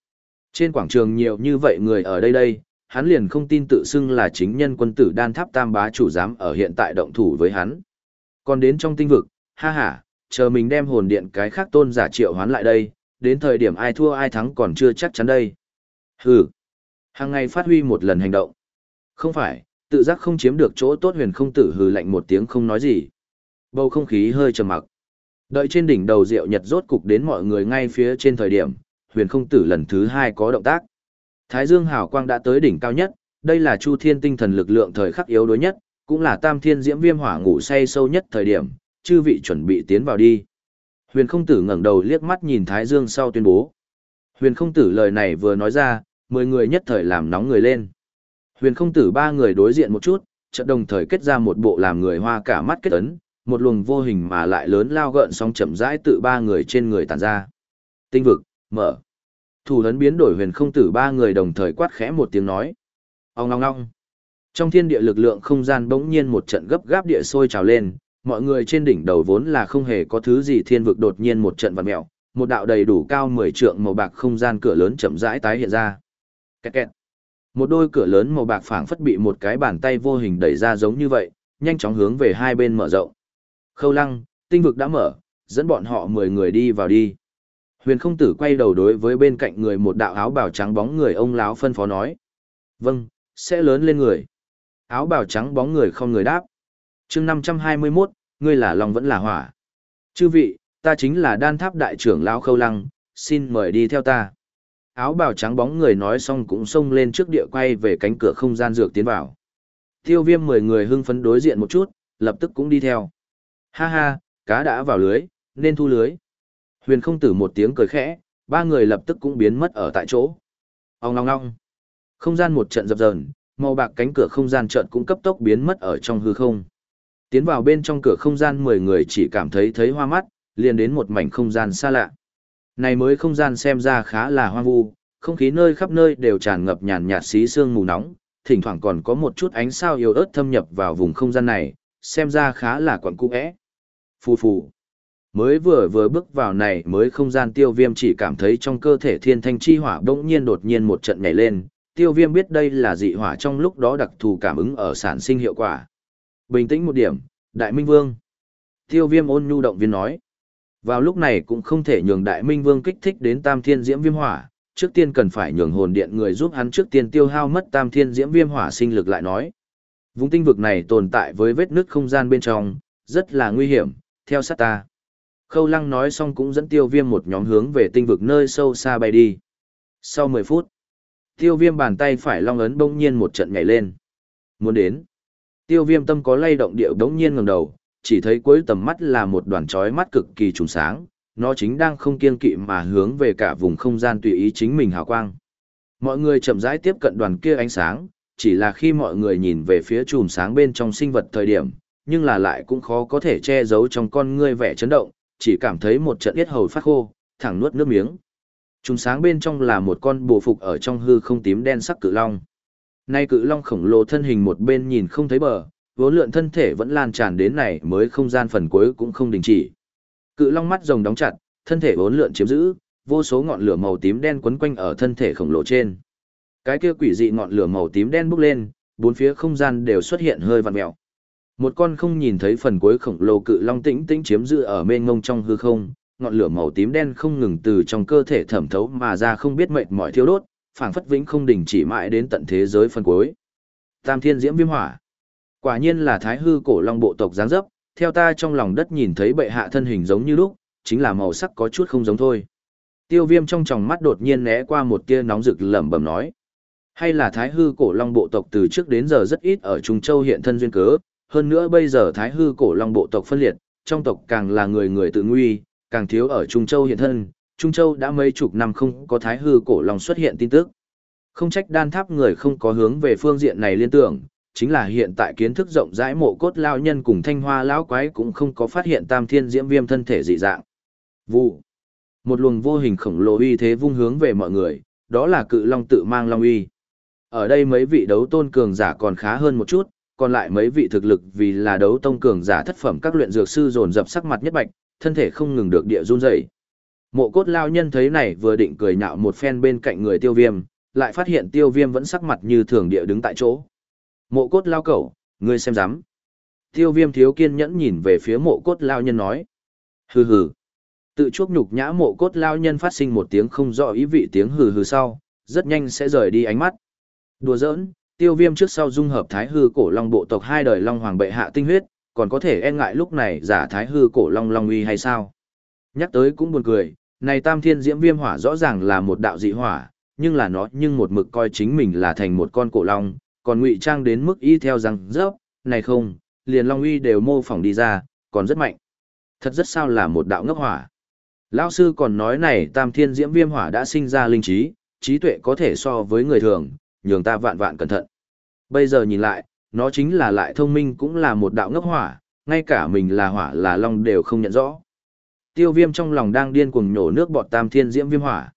Speaker 1: Trên quảng trường nhiều như vậy người ở đây đây, hắn liền không tin tự xưng là chính nhân quân tử đan tháp tam bá chủ giám ở hiện tại động thủ với hắn. Còn đến trong tinh vực, ha ha, chờ mình đem hồn điện cái khác tôn giả triệu hoán lại đây, đến thời điểm ai thua ai thắng còn chưa chắc chắn đây. Hừ, hàng ngày phát huy một lần hành động. Không phải, tự giác không chiếm được chỗ tốt huyền không tử hừ lạnh một tiếng không nói gì. Bầu không khí hơi trầm mặc. Đợi trên đỉnh đầu rượu nhật rốt cục đến mọi người ngay phía trên thời điểm, huyền không tử lần thứ hai có động tác. Thái dương hào quang đã tới đỉnh cao nhất, đây là chu thiên tinh thần lực lượng thời khắc yếu đối nhất, cũng là tam thiên diễm viêm hỏa ngủ say sâu nhất thời điểm, chư vị chuẩn bị tiến vào đi. Huyền không tử ngẩng đầu liếc mắt nhìn Thái Dương sau tuyên bố. Huyền không tử lời này vừa nói ra, mười người nhất thời làm nóng người lên. Huyền không tử ba người đối diện một chút, chợt đồng thời kết ra một bộ làm người hoa cả mắt kết ấn, một luồng vô hình mà lại lớn lao gợn sóng chậm rãi tự ba người trên người tàn ra. Tinh vực, mở. Thủ lấn biến đổi huyền không tử ba người đồng thời quát khẽ một tiếng nói. Ông ngong ngong. Trong thiên địa lực lượng không gian bỗng nhiên một trận gấp gáp địa sôi trào lên, mọi người trên đỉnh đầu vốn là không hề có thứ gì thiên vực đột nhiên một trận vặn mèo, một đạo đầy đủ cao 10 trượng màu bạc không gian cửa lớn chậm rãi tái hiện ra. Kẹt kẹt. Một đôi cửa lớn màu bạc phảng phất bị một cái bàn tay vô hình đẩy ra giống như vậy, nhanh chóng hướng về hai bên mở rộng. Khâu Lăng, tinh vực đã mở, dẫn bọn họ 10 người đi vào đi. Huyền không tử quay đầu đối với bên cạnh người một đạo áo bào trắng bóng người ông láo phân phó nói. Vâng, sẽ lớn lên người. Áo bào trắng bóng người không người đáp chương năm trăm hai mươi 521, ngươi là lòng vẫn là hỏa. Chư vị, ta chính là đan tháp đại trưởng lão khâu lăng, xin mời đi theo ta. Áo bào trắng bóng người nói xong cũng xông lên trước địa quay về cánh cửa không gian dược tiến vào. Tiêu viêm mười người hưng phấn đối diện một chút, lập tức cũng đi theo. Ha ha, cá đã vào lưới, nên thu lưới. Huyền không tử một tiếng cười khẽ, ba người lập tức cũng biến mất ở tại chỗ. Ông ngong ngong. Không gian một trận dập dờn, màu bạc cánh cửa không gian trận cũng cấp tốc biến mất ở trong hư không. Tiến vào bên trong cửa không gian 10 người chỉ cảm thấy thấy hoa mắt, liền đến một mảnh không gian xa lạ. Này mới không gian xem ra khá là hoang vu, không khí nơi khắp nơi đều tràn ngập nhàn nhạt xí sương mù nóng, thỉnh thoảng còn có một chút ánh sao yếu ớt thâm nhập vào vùng không gian này, xem ra khá là quẩn cung ẽ. Phù phù. Mới vừa vừa bước vào này mới không gian tiêu viêm chỉ cảm thấy trong cơ thể thiên thanh chi hỏa bỗng nhiên đột nhiên một trận nhảy lên, tiêu viêm biết đây là dị hỏa trong lúc đó đặc thù cảm ứng ở sản sinh hiệu quả. Bình tĩnh một điểm, Đại Minh Vương. Tiêu viêm ôn nhu động viên nói. Vào lúc này cũng không thể nhường Đại Minh Vương kích thích đến Tam Thiên Diễm Viêm Hỏa, trước tiên cần phải nhường hồn điện người giúp hắn trước tiên tiêu hao mất Tam Thiên Diễm Viêm Hỏa sinh lực lại nói. Vùng tinh vực này tồn tại với vết nứt không gian bên trong, rất là nguy hiểm, theo sát ta. Khâu Lăng nói xong cũng dẫn tiêu viêm một nhóm hướng về tinh vực nơi sâu xa bay đi. Sau 10 phút, tiêu viêm bàn tay phải long ấn bỗng nhiên một trận nhảy lên. Muốn đến. Tiêu viêm tâm có lay động điệu đống nhiên ngẩng đầu, chỉ thấy cuối tầm mắt là một đoàn chói mắt cực kỳ trùng sáng, nó chính đang không kiên kỵ mà hướng về cả vùng không gian tùy ý chính mình hào quang. Mọi người chậm rãi tiếp cận đoàn kia ánh sáng, chỉ là khi mọi người nhìn về phía chùm sáng bên trong sinh vật thời điểm, nhưng là lại cũng khó có thể che giấu trong con ngươi vẻ chấn động, chỉ cảm thấy một trận yết hầu phát khô, thẳng nuốt nước miếng. Chùm sáng bên trong là một con bồ phục ở trong hư không tím đen sắc cự long. Nay cự long khổng lồ thân hình một bên nhìn không thấy bờ, vốn lượn thân thể vẫn lan tràn đến này mới không gian phần cuối cũng không đình chỉ. Cự long mắt rồng đóng chặt, thân thể vốn lượn chiếm giữ, vô số ngọn lửa màu tím đen quấn quanh ở thân thể khổng lồ trên. Cái kia quỷ dị ngọn lửa màu tím đen bốc lên, bốn phía không gian đều xuất hiện hơi vặn mèo. Một con không nhìn thấy phần cuối khổng lồ cự long tĩnh tĩnh chiếm giữ ở mênh ngông trong hư không, ngọn lửa màu tím đen không ngừng từ trong cơ thể thẩm thấu mà ra không biết mệt mỏi thiêu đốt, phảng phất vĩnh không đình chỉ mãi đến tận thế giới phân cuối. Tam thiên diễm viêm hỏa. Quả nhiên là thái hư cổ long bộ tộc dáng dấp, theo ta trong lòng đất nhìn thấy bệ hạ thân hình giống như lúc, chính là màu sắc có chút không giống thôi. Tiêu viêm trong tròng mắt đột nhiên né qua một tia nóng rực lẩm bẩm nói. Hay là thái hư cổ long bộ tộc từ trước đến giờ rất ít ở Trung Châu hiện thân duyên cớ, hơn nữa bây giờ thái hư cổ long bộ tộc phân liệt, trong tộc càng là người người tự nguy, càng thiếu ở Trung Châu hiện thân, Trung Châu đã mấy chục năm không có thái hư cổ long xuất hiện tin tức. Không trách đan tháp người không có hướng về phương diện này liên tưởng, chính là hiện tại kiến thức rộng rãi mộ cốt lao nhân cùng thanh hoa lão quái cũng không có phát hiện tam thiên diễm viêm thân thể dị dạng. Vụ. Một luồng vô hình khổng lồ uy thế vung hướng về mọi người, đó là cự long tự mang long uy. Ở đây mấy vị đấu tôn cường giả còn khá hơn một chút, còn lại mấy vị thực lực vì là đấu tông cường giả thất phẩm các luyện dược sư dồn dập sắc mặt nhất bạch, thân thể không ngừng được địa run rẩy. Mộ cốt lao nhân thấy này vừa định cười nhạo một phen bên cạnh người tiêu viêm, lại phát hiện tiêu viêm vẫn sắc mặt như thường địa đứng tại chỗ. Mộ cốt lao cẩu, ngươi xem dám. Tiêu viêm thiếu kiên nhẫn nhìn về phía mộ cốt lao nhân nói. Hừ hừ. Tự chuốc nhục nhã mộ cốt lao nhân phát sinh một tiếng không rõ ý vị tiếng hừ hừ sau, rất nhanh sẽ rời đi ánh mắt. Đùa giỡn, tiêu viêm trước sau dung hợp thái hư cổ long bộ tộc hai đời long hoàng bệ hạ tinh huyết, còn có thể e ngại lúc này giả thái hư cổ long long uy hay sao? Nhắc tới cũng buồn cười, này tam thiên diễm viêm hỏa rõ ràng là một đạo dị hỏa, nhưng là nó nhưng một mực coi chính mình là thành một con cổ long, còn ngụy trang đến mức y theo rằng rớp, này không, liền long uy đều mô phỏng đi ra, còn rất mạnh. Thật rất sao là một đạo ngốc hỏa. Lão sư còn nói này tam thiên diễm viêm hỏa đã sinh ra linh trí, trí tuệ có thể so với người thường, nhường ta vạn vạn cẩn thận. Bây giờ nhìn lại, nó chính là lại thông minh cũng là một đạo ngốc hỏa, ngay cả mình là hỏa là long đều không nhận rõ. Tiêu viêm trong lòng đang điên cuồng nhổ nước bọt tam thiên diễm viêm hỏa.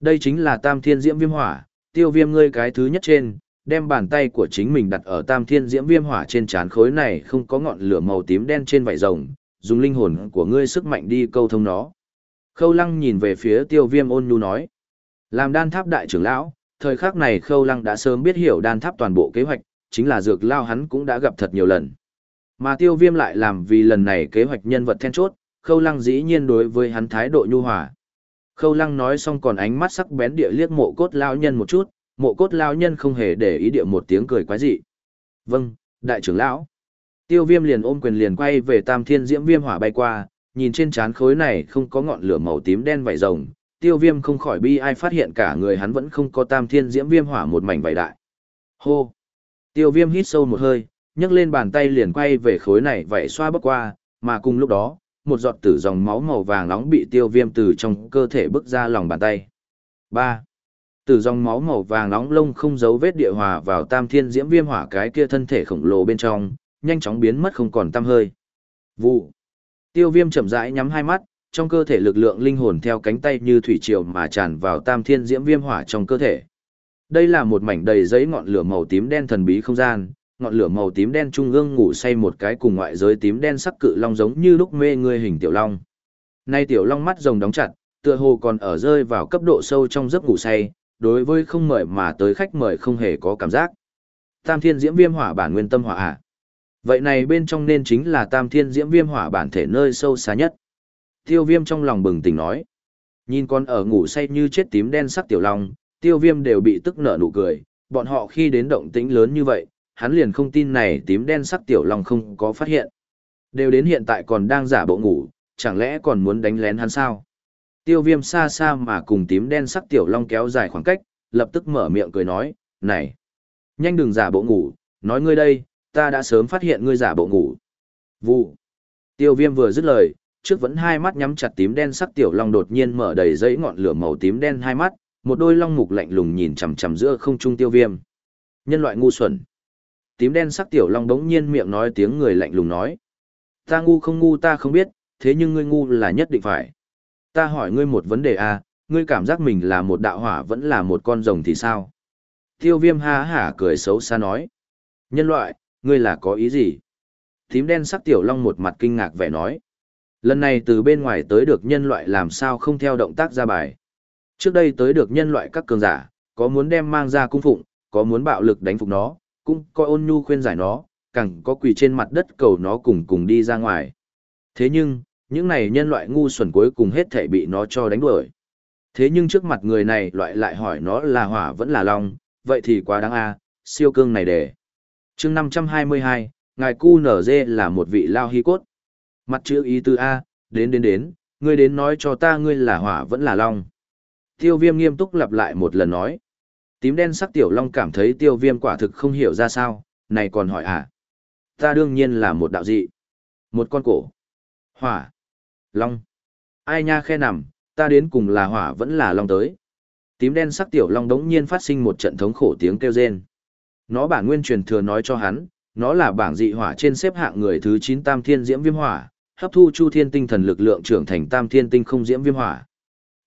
Speaker 1: Đây chính là tam thiên diễm viêm hỏa, tiêu viêm ngươi cái thứ nhất trên, đem bàn tay của chính mình đặt ở tam thiên diễm viêm hỏa trên trán khối này không có ngọn lửa màu tím đen trên vảy rồng, dùng linh hồn của ngươi sức mạnh đi câu thông nó. Khâu lăng nhìn về phía tiêu viêm ôn nhu nói. Làm đan tháp đại trưởng lão, thời khắc này khâu lăng đã sớm biết hiểu đan tháp toàn bộ kế hoạch, chính là dược lao hắn cũng đã gặp thật nhiều lần. Mà tiêu viêm lại làm vì lần này kế hoạch nhân vật then chốt, khâu lăng dĩ nhiên đối với hắn thái độ nhu hòa. Khâu lăng nói xong còn ánh mắt sắc bén địa liếc mộ cốt lao nhân một chút, mộ cốt lao nhân không hề để ý địa một tiếng cười quái dị. Vâng, đại trưởng lão. Tiêu viêm liền ôm quyền liền quay về tam thiên diễm viêm hỏa bay qua, nhìn trên trán khối này không có ngọn lửa màu tím đen vảy rồng, tiêu viêm không khỏi bi ai phát hiện cả người hắn vẫn không có tam thiên diễm viêm hỏa một mảnh vảy đại. Hô! Tiêu viêm hít sâu một hơi, nhấc lên bàn tay liền quay về khối này vảy xoa bước qua, mà cùng lúc đó, một giọt tử dòng máu màu vàng nóng bị tiêu viêm từ trong cơ thể bước ra lòng bàn tay. 3. Tử dòng máu màu vàng nóng lông không giấu vết địa hòa vào tam thiên diễm viêm hỏa cái kia thân thể khổng lồ bên trong, nhanh chóng biến mất không còn tăm hơi. Vụ. Tiêu viêm chậm rãi nhắm hai mắt, trong cơ thể lực lượng linh hồn theo cánh tay như thủy triều mà tràn vào tam thiên diễm viêm hỏa trong cơ thể. Đây là một mảnh đầy giấy ngọn lửa màu tím đen thần bí không gian, ngọn lửa màu tím đen trung ương ngủ say một cái cùng ngoại giới tím đen sắc cự long giống như lúc mê người hình tiểu long. Nay tiểu long mắt rồng đóng chặt, tựa hồ còn ở rơi vào cấp độ sâu trong giấc ngủ say, đối với không mời mà tới khách mời không hề có cảm giác. Tam thiên diễm viêm hỏa bản nguyên tâm hỏa à? Vậy này bên trong nên chính là tam thiên diễm viêm hỏa bản thể nơi sâu xa nhất. Tiêu viêm trong lòng bừng tỉnh nói. Nhìn con ở ngủ say như chết tím đen sắc tiểu long, tiêu viêm đều bị tức nở nụ cười. Bọn họ khi đến động tĩnh lớn như vậy, hắn liền không tin này tím đen sắc tiểu long không có phát hiện. Đều đến hiện tại còn đang giả bộ ngủ, chẳng lẽ còn muốn đánh lén hắn sao? Tiêu viêm xa xa mà cùng tím đen sắc tiểu long kéo dài khoảng cách, lập tức mở miệng cười nói, này, nhanh đừng giả bộ ngủ, nói ngươi đây, ta đã sớm phát hiện ngươi giả bộ ngủ. Vụ. Tiêu viêm vừa dứt lời, trước vẫn hai mắt nhắm chặt tím đen sắc tiểu long đột nhiên mở đầy dãy ngọn lửa màu tím đen hai mắt, một đôi long mục lạnh lùng nhìn chằm chằm giữa không trung tiêu viêm. Nhân loại ngu xuẩn. Tím đen sắc tiểu long bỗng nhiên miệng nói tiếng người lạnh lùng nói. Ta ngu không ngu ta không biết, thế nhưng ngươi ngu là nhất định phải. Ta hỏi ngươi một vấn đề a, à, ngươi cảm giác mình là một đạo hỏa vẫn là một con rồng thì sao? Tiêu viêm ha hả cười xấu xa nói. Nhân loại, ngươi là có ý gì? Tím đen sắc tiểu long một mặt kinh ngạc vẻ nói. Lần này từ bên ngoài tới được nhân loại làm sao không theo động tác ra bài. Trước đây tới được nhân loại các cường giả, có muốn đem mang ra cung phụng, có muốn bạo lực đánh phục nó, cũng coi ôn nhu khuyên giải nó, càng có quỳ trên mặt đất cầu nó cùng cùng đi ra ngoài. Thế nhưng, những này nhân loại ngu xuẩn cuối cùng hết thể bị nó cho đánh đuổi. Thế nhưng trước mặt người này loại lại hỏi nó là hỏa vẫn là long, vậy thì quá đáng a siêu cương này để. chương 522, ngài cu nở dê là một vị lao hy cốt. Mặt chữ ý tư A, đến đến đến, ngươi đến nói cho ta ngươi là hỏa vẫn là long. Tiêu viêm nghiêm túc lặp lại một lần nói. Tím đen sắc tiểu long cảm thấy tiêu viêm quả thực không hiểu ra sao, này còn hỏi à? Ta đương nhiên là một đạo dị. Một con cổ. Hỏa. Long. Ai nha khe nằm, ta đến cùng là hỏa vẫn là long tới. Tím đen sắc tiểu long đống nhiên phát sinh một trận thống khổ tiếng kêu rên. Nó bản nguyên truyền thừa nói cho hắn, nó là bảng dị hỏa trên xếp hạng người thứ 9 tam thiên diễm viêm hỏa, hấp thu chu thiên tinh thần lực lượng trưởng thành tam thiên tinh không diễm viêm hỏa.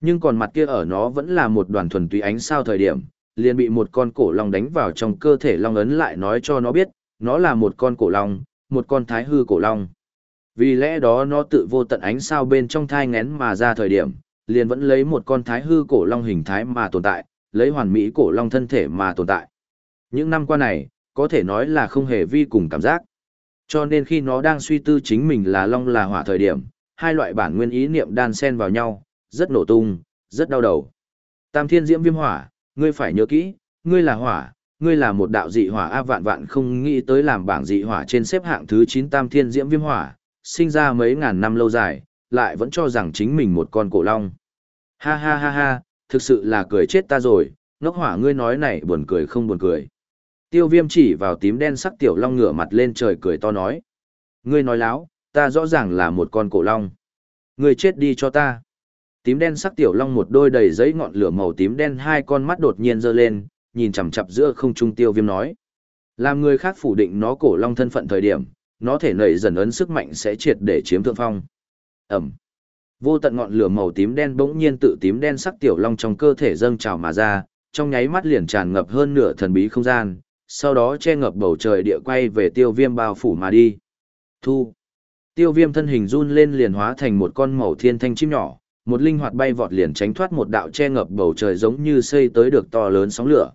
Speaker 1: Nhưng còn mặt kia ở nó vẫn là một đoàn thuần túy ánh sao thời điểm, liền bị một con cổ long đánh vào trong cơ thể long ấn lại nói cho nó biết, nó là một con cổ long, một con thái hư cổ long. Vì lẽ đó nó tự vô tận ánh sao bên trong thai ngén mà ra thời điểm, liền vẫn lấy một con thái hư cổ long hình thái mà tồn tại, lấy hoàn mỹ cổ long thân thể mà tồn tại. Những năm qua này, có thể nói là không hề vi cùng cảm giác. Cho nên khi nó đang suy tư chính mình là long là hỏa thời điểm, hai loại bản nguyên ý niệm đan xen vào nhau, rất nổ tung, rất đau đầu. Tam thiên diễm viêm hỏa, ngươi phải nhớ kỹ, ngươi là hỏa, ngươi là một đạo dị hỏa a vạn vạn không nghĩ tới làm bảng dị hỏa trên xếp hạng thứ 9 tam thiên diễm viêm hỏa, sinh ra mấy ngàn năm lâu dài, lại vẫn cho rằng chính mình một con cổ long. Ha ha ha ha, thực sự là cười chết ta rồi, ngốc hỏa ngươi nói này buồn cười không buồn cười. Tiêu viêm chỉ vào tím đen sắc tiểu long ngửa mặt lên trời cười to nói. Ngươi nói láo, ta rõ ràng là một con cổ long. Ngươi chết đi cho ta. Tím đen sắc tiểu long một đôi đầy giấy ngọn lửa màu tím đen hai con mắt đột nhiên giơ lên, nhìn chằm chằm giữa không trung tiêu viêm nói. Làm người khác phủ định nó cổ long thân phận thời điểm, nó thể nảy dần ấn sức mạnh sẽ triệt để chiếm thượng phong. Ẩm. Vô tận ngọn lửa màu tím đen bỗng nhiên tự tím đen sắc tiểu long trong cơ thể dâng trào mà ra, trong nháy mắt liền tràn ngập hơn nửa thần bí không gian, sau đó che ngập bầu trời địa quay về tiêu viêm bao phủ mà đi. Thu. Tiêu viêm thân hình run lên liền hóa thành một con màu thiên thanh chim nhỏ, một linh hoạt bay vọt liền tránh thoát một đạo che ngập bầu trời giống như xây tới được to lớn sóng lửa.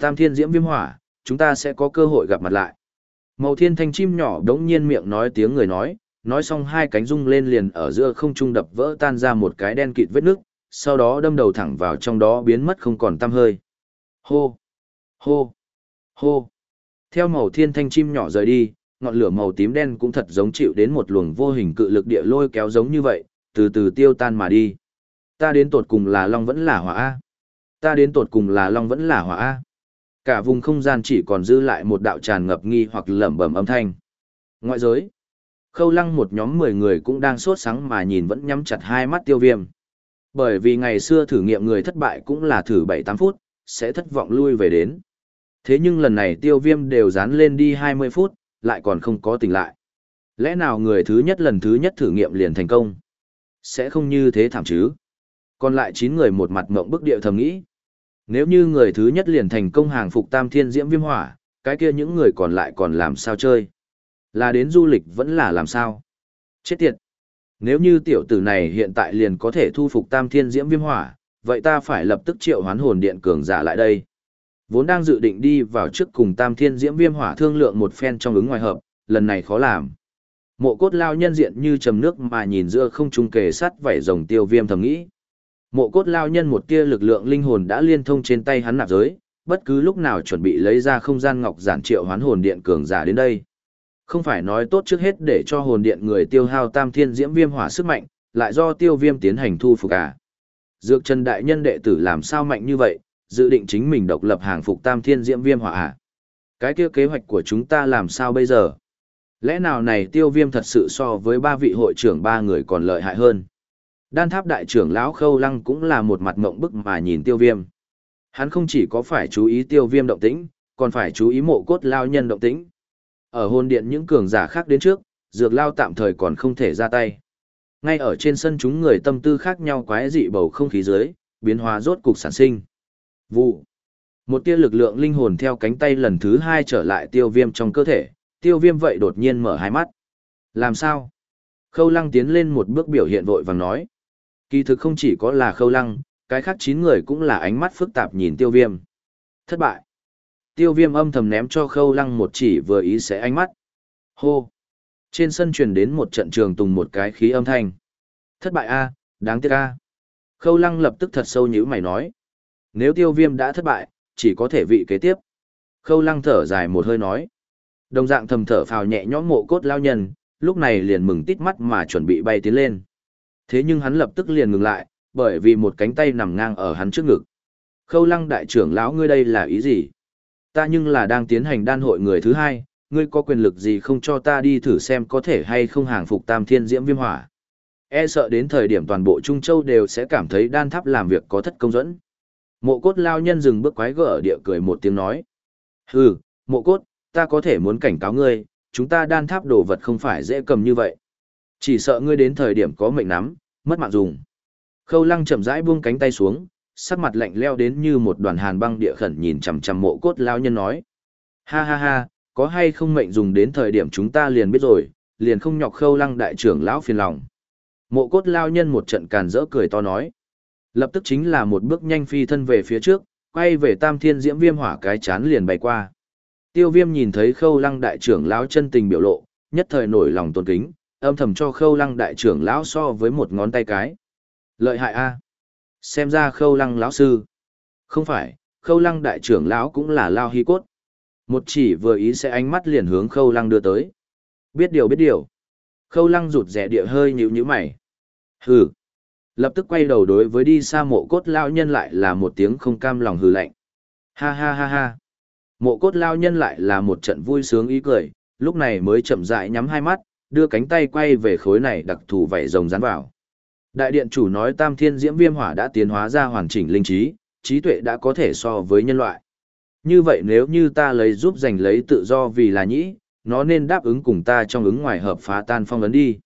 Speaker 1: Tam thiên diễm viêm hỏa, chúng ta sẽ có cơ hội gặp mặt lại. Màu thiên thanh chim nhỏ đống nhiên miệng nói tiếng người nói, nói xong hai cánh rung lên liền ở giữa không trung đập vỡ tan ra một cái đen kịt vết nước, sau đó đâm đầu thẳng vào trong đó biến mất không còn tăm hơi. Hô! Hô! Hô! Theo màu thiên thanh chim nhỏ rời đi, ngọn lửa màu tím đen cũng thật giống chịu đến một luồng vô hình cự lực địa lôi kéo giống như vậy, từ từ tiêu tan mà đi. Ta đến tột cùng là long vẫn là hỏa A. Ta đến tột cùng là long vẫn là hỏa A. Cả vùng không gian chỉ còn dư lại một đạo tràn ngập nghi hoặc lẩm bẩm âm thanh. Ngoại giới. Khâu lăng một nhóm 10 người cũng đang sốt sáng mà nhìn vẫn nhắm chặt hai mắt tiêu viêm. Bởi vì ngày xưa thử nghiệm người thất bại cũng là thử 7-8 phút, sẽ thất vọng lui về đến. Thế nhưng lần này tiêu viêm đều dán lên đi 20 phút, lại còn không có tỉnh lại. Lẽ nào người thứ nhất lần thứ nhất thử nghiệm liền thành công? Sẽ không như thế thảm chứ? Còn lại 9 người một mặt mộng bức điệu thầm nghĩ. Nếu như người thứ nhất liền thành công hàng phục tam thiên diễm viêm hỏa, cái kia những người còn lại còn làm sao chơi? Là đến du lịch vẫn là làm sao? Chết tiệt! Nếu như tiểu tử này hiện tại liền có thể thu phục tam thiên diễm viêm hỏa, vậy ta phải lập tức triệu hoán hồn điện cường giả lại đây. Vốn đang dự định đi vào trước cùng tam thiên diễm viêm hỏa thương lượng một phen trong ứng ngoài hợp, lần này khó làm. Mộ cốt lao nhân diện như trầm nước mà nhìn giữa không trung kề sắt vảy rồng tiêu viêm thầm nghĩ. Mộ cốt lao nhân một tia lực lượng linh hồn đã liên thông trên tay hắn nạp giới, bất cứ lúc nào chuẩn bị lấy ra không gian ngọc giản triệu hoán hồn điện cường giả đến đây. Không phải nói tốt trước hết để cho hồn điện người tiêu hao tam thiên diễm viêm hỏa sức mạnh, lại do tiêu viêm tiến hành thu phục à. Dược Trần Đại Nhân đệ tử làm sao mạnh như vậy, dự định chính mình độc lập hàng phục tam thiên diễm viêm hỏa à. Cái kia kế hoạch của chúng ta làm sao bây giờ? Lẽ nào này tiêu viêm thật sự so với ba vị hội trưởng ba người còn lợi hại hơn? Đan tháp đại trưởng lão khâu lăng cũng là một mặt mộng bức mà nhìn tiêu viêm. Hắn không chỉ có phải chú ý tiêu viêm động tĩnh, còn phải chú ý mộ cốt lao nhân động tĩnh. Ở hôn điện những cường giả khác đến trước, dược lao tạm thời còn không thể ra tay. Ngay ở trên sân chúng người tâm tư khác nhau quái dị bầu không khí dưới, biến hóa rốt cục sản sinh. Vụ. Một tia lực lượng linh hồn theo cánh tay lần thứ hai trở lại tiêu viêm trong cơ thể, tiêu viêm vậy đột nhiên mở hai mắt. Làm sao? Khâu lăng tiến lên một bước biểu hiện vội vàng nói. Kỳ thực không chỉ có là khâu lăng, cái khác chín người cũng là ánh mắt phức tạp nhìn tiêu viêm. Thất bại. Tiêu viêm âm thầm ném cho khâu lăng một chỉ vừa ý sẽ ánh mắt. Hô. Trên sân truyền đến một trận trường tùng một cái khí âm thanh. Thất bại a đáng tiếc a Khâu lăng lập tức thật sâu như mày nói. Nếu tiêu viêm đã thất bại, chỉ có thể vị kế tiếp. Khâu lăng thở dài một hơi nói. Đồng dạng thầm thở phào nhẹ nhõm mộ cốt lao nhân, lúc này liền mừng tít mắt mà chuẩn bị bay tiến lên. Thế nhưng hắn lập tức liền ngừng lại, bởi vì một cánh tay nằm ngang ở hắn trước ngực. Khâu lăng đại trưởng lão ngươi đây là ý gì? Ta nhưng là đang tiến hành đan hội người thứ hai, ngươi có quyền lực gì không cho ta đi thử xem có thể hay không hàng phục tam thiên diễm viêm hỏa. E sợ đến thời điểm toàn bộ Trung Châu đều sẽ cảm thấy đan tháp làm việc có thất công dẫn. Mộ cốt lao nhân dừng bước quái gở địa cười một tiếng nói. Hừ, mộ cốt, ta có thể muốn cảnh cáo ngươi, chúng ta đan tháp đồ vật không phải dễ cầm như vậy. Chỉ sợ ngươi đến thời điểm có mệnh nắm, mất mạng dùng. Khâu lăng chậm rãi buông cánh tay xuống, sắc mặt lạnh leo đến như một đoàn hàn băng địa khẩn nhìn chằm chằm mộ cốt lao nhân nói. Ha ha ha, có hay không mệnh dùng đến thời điểm chúng ta liền biết rồi, liền không nhọc khâu lăng đại trưởng lão phiền lòng. Mộ cốt lao nhân một trận càn rỡ cười to nói. Lập tức chính là một bước nhanh phi thân về phía trước, quay về tam thiên diễm viêm hỏa cái chán liền bay qua. Tiêu viêm nhìn thấy khâu lăng đại trưởng lão chân tình biểu lộ, nhất thời nổi lòng tôn kính, âm thầm cho khâu lăng đại trưởng lão so với một ngón tay cái. Lợi hại a Xem ra khâu lăng lão sư. Không phải, khâu lăng đại trưởng lão cũng là lao hy cốt. Một chỉ vừa ý sẽ ánh mắt liền hướng khâu lăng đưa tới. Biết điều biết điều. Khâu lăng rụt rẻ địa hơi nhíu nhíu mày. Hừ. Lập tức quay đầu đối với đi xa mộ cốt lao nhân lại là một tiếng không cam lòng hừ lạnh. Ha ha ha ha. Mộ cốt lao nhân lại là một trận vui sướng ý cười, lúc này mới chậm rãi nhắm hai mắt, đưa cánh tay quay về khối này đặc thù vảy rồng dán vào. Đại điện chủ nói Tam Thiên Diễm Viêm Hỏa đã tiến hóa ra hoàn chỉnh linh trí, trí tuệ đã có thể so với nhân loại. Như vậy nếu như ta lấy giúp giành lấy tự do vì là nhĩ, nó nên đáp ứng cùng ta trong ứng ngoài hợp phá tan phong ấn đi.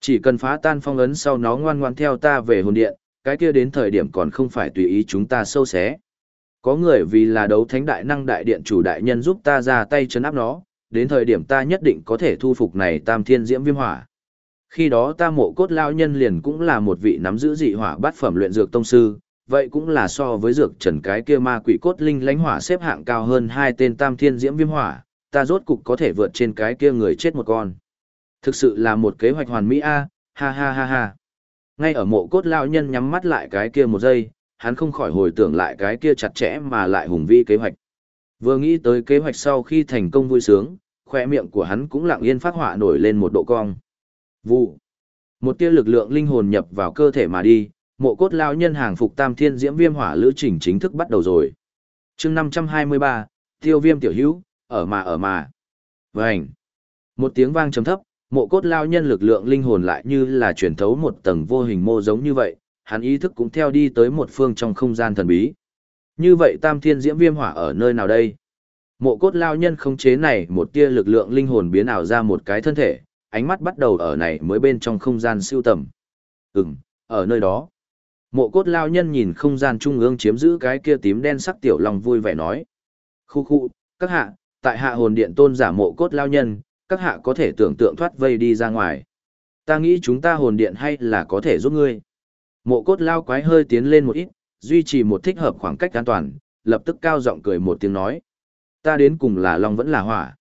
Speaker 1: Chỉ cần phá tan phong ấn sau nó ngoan ngoan theo ta về hồn điện, cái kia đến thời điểm còn không phải tùy ý chúng ta sâu xé. Có người vì là đấu thánh đại năng đại điện chủ đại nhân giúp ta ra tay chấn áp nó, đến thời điểm ta nhất định có thể thu phục này tam thiên diễm viêm hỏa. Khi đó ta mộ cốt lao nhân liền cũng là một vị nắm giữ dị hỏa bát phẩm luyện dược tông sư, vậy cũng là so với dược trần cái kia ma quỷ cốt linh lãnh hỏa xếp hạng cao hơn hai tên tam thiên diễm viêm hỏa, ta rốt cục có thể vượt trên cái kia người chết một con. Thực sự là một kế hoạch hoàn mỹ a, ha ha ha ha. Ngay ở mộ cốt lao nhân nhắm mắt lại cái kia một giây, hắn không khỏi hồi tưởng lại cái kia chặt chẽ mà lại hùng vi kế hoạch. Vừa nghĩ tới kế hoạch sau khi thành công vui sướng, khoe miệng của hắn cũng lặng yên phát họa nổi lên một độ cong. Vụ. Một tia lực lượng linh hồn nhập vào cơ thể mà đi, mộ cốt lao nhân hàng phục tam thiên diễm viêm hỏa lữ trình chính thức bắt đầu rồi. chương 523, tiêu viêm tiểu hữu, ở mà ở mà. Vânh. Một tiếng vang trầm thấp, mộ cốt lao nhân lực lượng linh hồn lại như là chuyển thấu một tầng vô hình mô giống như vậy, hắn ý thức cũng theo đi tới một phương trong không gian thần bí. Như vậy tam thiên diễm viêm hỏa ở nơi nào đây? Mộ cốt lao nhân không chế này một tia lực lượng linh hồn biến ảo ra một cái thân thể, ánh mắt bắt đầu ở này mới bên trong không gian siêu tầm. Ừm, ở nơi đó. Mộ cốt lao nhân nhìn không gian trung ương chiếm giữ cái kia tím đen sắc tiểu lòng vui vẻ nói. Khu khu, các hạ, tại hạ hồn điện tôn giả mộ cốt lao nhân, các hạ có thể tưởng tượng thoát vây đi ra ngoài. Ta nghĩ chúng ta hồn điện hay là có thể giúp ngươi. Mộ cốt lao quái hơi tiến lên một ít, duy trì một thích hợp khoảng cách an toàn, lập tức cao giọng cười một tiếng nói. Ta đến cùng là long vẫn là hỏa.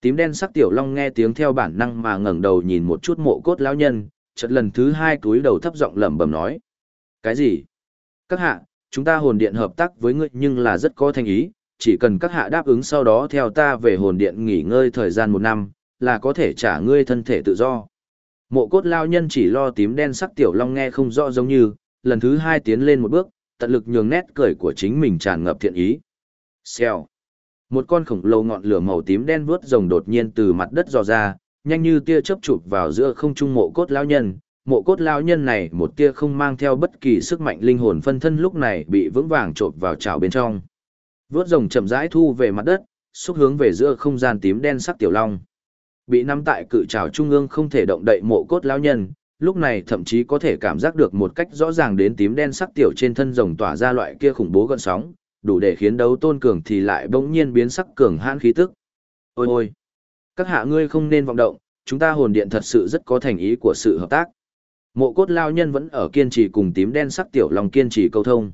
Speaker 1: Tím đen sắc tiểu long nghe tiếng theo bản năng mà ngẩng đầu nhìn một chút mộ cốt lão nhân, chợt lần thứ hai túi đầu thấp giọng lẩm bẩm nói. Cái gì? Các hạ, chúng ta hồn điện hợp tác với ngươi nhưng là rất có thành ý, chỉ cần các hạ đáp ứng sau đó theo ta về hồn điện nghỉ ngơi thời gian một năm, là có thể trả ngươi thân thể tự do. Mộ cốt lao nhân chỉ lo tím đen sắc tiểu long nghe không rõ giống như, lần thứ hai tiến lên một bước, tận lực nhường nét cười của chính mình tràn ngập thiện ý. Xèo. Một con khổng lồ ngọn lửa màu tím đen vuốt rồng đột nhiên từ mặt đất dò ra, nhanh như tia chớp chụp vào giữa không trung mộ cốt lao nhân. Mộ cốt lao nhân này một tia không mang theo bất kỳ sức mạnh linh hồn phân thân lúc này bị vững vàng trộn vào chảo bên trong. Vuốt rồng chậm rãi thu về mặt đất, xúc hướng về giữa không gian tím đen sắc tiểu long bị nắm tại cự trào trung ương không thể động đậy mộ cốt lão nhân, lúc này thậm chí có thể cảm giác được một cách rõ ràng đến tím đen sắc tiểu trên thân rồng tỏa ra loại kia khủng bố gợn sóng, đủ để khiến đấu tôn cường thì lại bỗng nhiên biến sắc cường hãn khí tức. Ôi ôi! Các hạ ngươi không nên vọng động, chúng ta hồn điện thật sự rất có thành ý của sự hợp tác. Mộ cốt lao nhân vẫn ở kiên trì cùng tím đen sắc tiểu long kiên trì câu thông.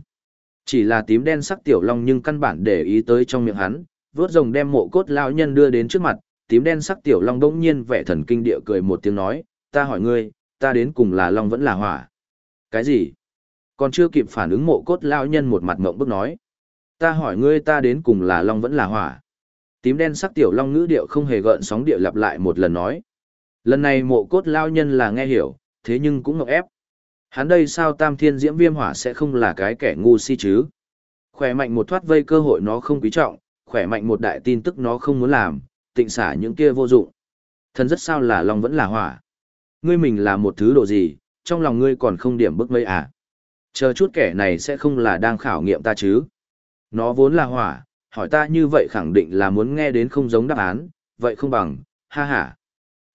Speaker 1: Chỉ là tím đen sắc tiểu long nhưng căn bản để ý tới trong miệng hắn, vớt rồng đem mộ cốt lao nhân đưa đến trước mặt, tím đen sắc tiểu long bỗng nhiên vẻ thần kinh địa cười một tiếng nói, ta hỏi ngươi, ta đến cùng là long vẫn là hỏa. Cái gì? Còn chưa kịp phản ứng mộ cốt lao nhân một mặt ngộng bức nói. Ta hỏi ngươi ta đến cùng là long vẫn là hỏa. Tím đen sắc tiểu long ngữ điệu không hề gợn sóng điệu lặp lại một lần nói. Lần này mộ cốt lao nhân là nghe hiểu, thế nhưng cũng ngọc ép. Hắn đây sao tam thiên diễm viêm hỏa sẽ không là cái kẻ ngu si chứ? Khỏe mạnh một thoát vây cơ hội nó không quý trọng, khỏe mạnh một đại tin tức nó không muốn làm, tịnh xả những kia vô dụng. Thần rất sao là long vẫn là hỏa. Ngươi mình là một thứ độ gì, trong lòng ngươi còn không điểm bức mấy à. Chờ chút kẻ này sẽ không là đang khảo nghiệm ta chứ. Nó vốn là hỏa, hỏi ta như vậy khẳng định là muốn nghe đến không giống đáp án, vậy không bằng, ha ha.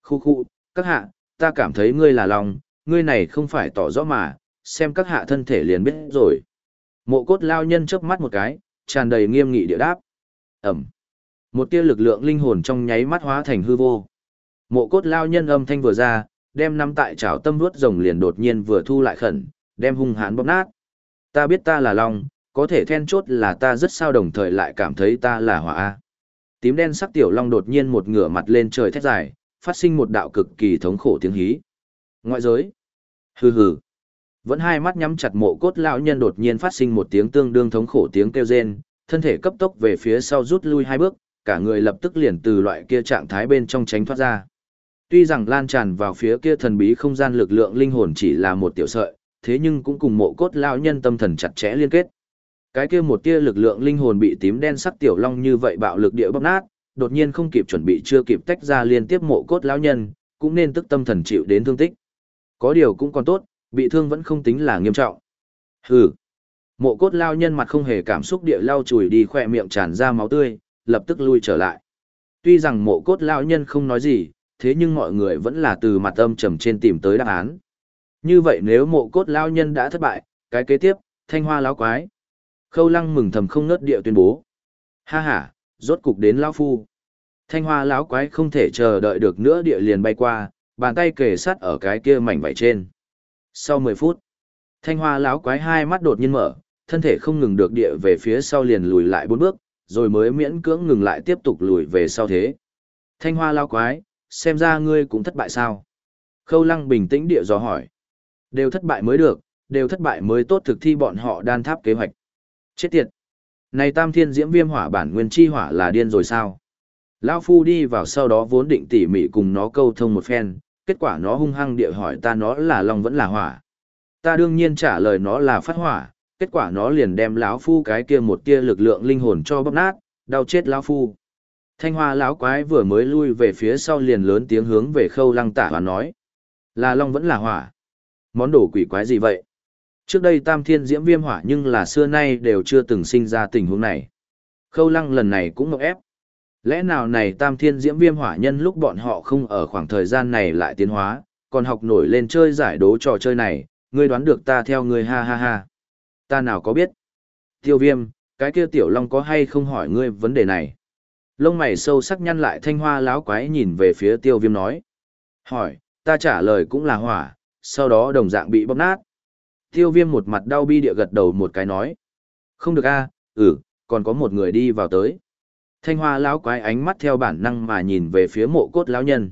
Speaker 1: Khu khu, các hạ, ta cảm thấy ngươi là lòng, ngươi này không phải tỏ rõ mà, xem các hạ thân thể liền biết rồi. Mộ cốt lao nhân chớp mắt một cái, tràn đầy nghiêm nghị địa đáp. Ẩm. Một tia lực lượng linh hồn trong nháy mắt hóa thành hư vô. Mộ cốt lao nhân âm thanh vừa ra, đem nắm tại chảo tâm vuốt rồng liền đột nhiên vừa thu lại khẩn, đem hung hãn bóp nát. Ta biết ta là long, có thể then chốt là ta rất sao đồng thời lại cảm thấy ta là hỏa a. Tím đen sắc tiểu long đột nhiên một ngửa mặt lên trời thét dài, phát sinh một đạo cực kỳ thống khổ tiếng hí. Ngoại giới. Hừ hừ. Vẫn hai mắt nhắm chặt mộ cốt lão nhân đột nhiên phát sinh một tiếng tương đương thống khổ tiếng kêu rên, thân thể cấp tốc về phía sau rút lui hai bước, cả người lập tức liền từ loại kia trạng thái bên trong tránh thoát ra. Tuy rằng lan tràn vào phía kia thần bí không gian lực lượng linh hồn chỉ là một tiểu sợi, thế nhưng cũng cùng mộ cốt lão nhân tâm thần chặt chẽ liên kết. Cái kia một tia lực lượng linh hồn bị tím đen sắc tiểu long như vậy bạo lực địa bóp nát, đột nhiên không kịp chuẩn bị chưa kịp tách ra liên tiếp mộ cốt lão nhân, cũng nên tức tâm thần chịu đến thương tích. Có điều cũng còn tốt, bị thương vẫn không tính là nghiêm trọng. Hừ. Mộ cốt lao nhân mặt không hề cảm xúc địa lao chùi đi khỏe miệng tràn ra máu tươi, lập tức lui trở lại. Tuy rằng mộ cốt lão nhân không nói gì, thế nhưng mọi người vẫn là từ mặt âm trầm trên tìm tới đáp án. Như vậy nếu mộ cốt lão nhân đã thất bại, cái kế tiếp, thanh hoa lão quái. Khâu lăng mừng thầm không nớt địa tuyên bố. Ha ha, rốt cục đến lão phu. Thanh hoa lão quái không thể chờ đợi được nữa địa liền bay qua, bàn tay kề sát ở cái kia mảnh vải trên. Sau 10 phút, thanh hoa lão quái hai mắt đột nhiên mở, thân thể không ngừng được địa về phía sau liền lùi lại bốn bước, rồi mới miễn cưỡng ngừng lại tiếp tục lùi về sau thế. Thanh hoa lao quái, xem ra ngươi cũng thất bại sao? Khâu lăng bình tĩnh địa dò hỏi. Đều thất bại mới được, đều thất bại mới tốt thực thi bọn họ đan tháp kế hoạch. Chết tiệt! Này tam thiên diễm viêm hỏa bản nguyên chi hỏa là điên rồi sao? lao Phu đi vào sau đó vốn định tỉ mỉ cùng nó câu thông một phen, kết quả nó hung hăng địa hỏi ta nó là lòng vẫn là hỏa. Ta đương nhiên trả lời nó là phát hỏa, kết quả nó liền đem lão phu cái kia một tia lực lượng linh hồn cho bóp nát, đau chết lão phu. Thanh hoa lão quái vừa mới lui về phía sau liền lớn tiếng hướng về khâu lăng tả và nói. Là long vẫn là hỏa. Món đồ quỷ quái gì vậy? Trước đây tam thiên diễm viêm hỏa nhưng là xưa nay đều chưa từng sinh ra tình huống này. Khâu lăng lần này cũng ngọc ép. Lẽ nào này tam thiên diễm viêm hỏa nhân lúc bọn họ không ở khoảng thời gian này lại tiến hóa, còn học nổi lên chơi giải đố trò chơi này, ngươi đoán được ta theo ngươi ha ha ha. Ta nào có biết. Tiêu viêm, cái kia tiểu long có hay không hỏi ngươi vấn đề này. Lông mày sâu sắc nhăn lại thanh hoa láo quái nhìn về phía tiêu viêm nói. Hỏi, ta trả lời cũng là hỏa, sau đó đồng dạng bị bóp nát. Tiêu viêm một mặt đau bi địa gật đầu một cái nói. Không được a ừ, còn có một người đi vào tới. Thanh hoa lão quái ánh mắt theo bản năng mà nhìn về phía mộ cốt lão nhân.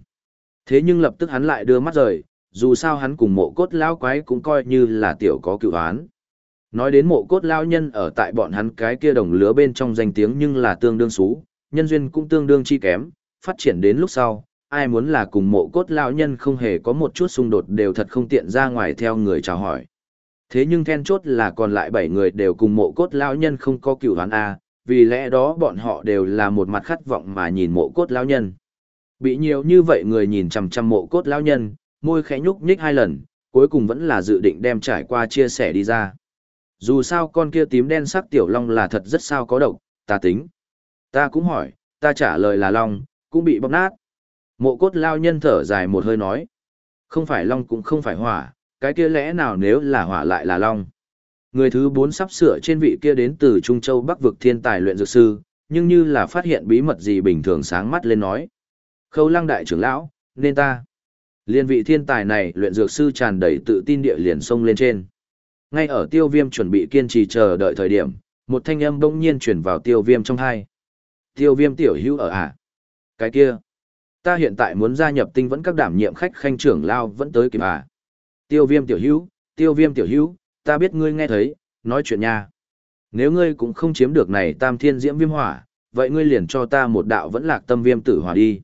Speaker 1: Thế nhưng lập tức hắn lại đưa mắt rời, dù sao hắn cùng mộ cốt lão quái cũng coi như là tiểu có cựu án. Nói đến mộ cốt lão nhân ở tại bọn hắn cái kia đồng lứa bên trong danh tiếng nhưng là tương đương xú, nhân duyên cũng tương đương chi kém, phát triển đến lúc sau, ai muốn là cùng mộ cốt lão nhân không hề có một chút xung đột đều thật không tiện ra ngoài theo người chào hỏi. Thế nhưng then chốt là còn lại 7 người đều cùng mộ cốt lão nhân không có cửu đoán A, vì lẽ đó bọn họ đều là một mặt khát vọng mà nhìn mộ cốt lão nhân. Bị nhiều như vậy người nhìn chằm chằm mộ cốt lão nhân, môi khẽ nhúc nhích hai lần, cuối cùng vẫn là dự định đem trải qua chia sẻ đi ra. Dù sao con kia tím đen sắc tiểu long là thật rất sao có độc, ta tính. Ta cũng hỏi, ta trả lời là long, cũng bị bóp nát. Mộ cốt lao nhân thở dài một hơi nói. Không phải long cũng không phải hỏa, cái kia lẽ nào nếu là hỏa lại là long. Người thứ bốn sắp sửa trên vị kia đến từ Trung Châu Bắc vực thiên tài luyện dược sư, nhưng như là phát hiện bí mật gì bình thường sáng mắt lên nói. Khâu lăng đại trưởng lão, nên ta. Liên vị thiên tài này luyện dược sư tràn đầy tự tin địa liền sông lên trên. Ngay ở tiêu viêm chuẩn bị kiên trì chờ đợi thời điểm, một thanh âm bỗng nhiên chuyển vào tiêu viêm trong hai. Tiêu viêm tiểu hữu ở à? Cái kia. Ta hiện tại muốn gia nhập tinh vẫn các đảm nhiệm khách khanh trưởng lao vẫn tới kịp à? Tiêu viêm tiểu hữu, tiêu viêm tiểu hữu, ta biết ngươi nghe thấy, nói chuyện nha. Nếu ngươi cũng không chiếm được này tam thiên diễm viêm hỏa, vậy ngươi liền cho ta một đạo vẫn lạc tâm viêm tử hỏa đi.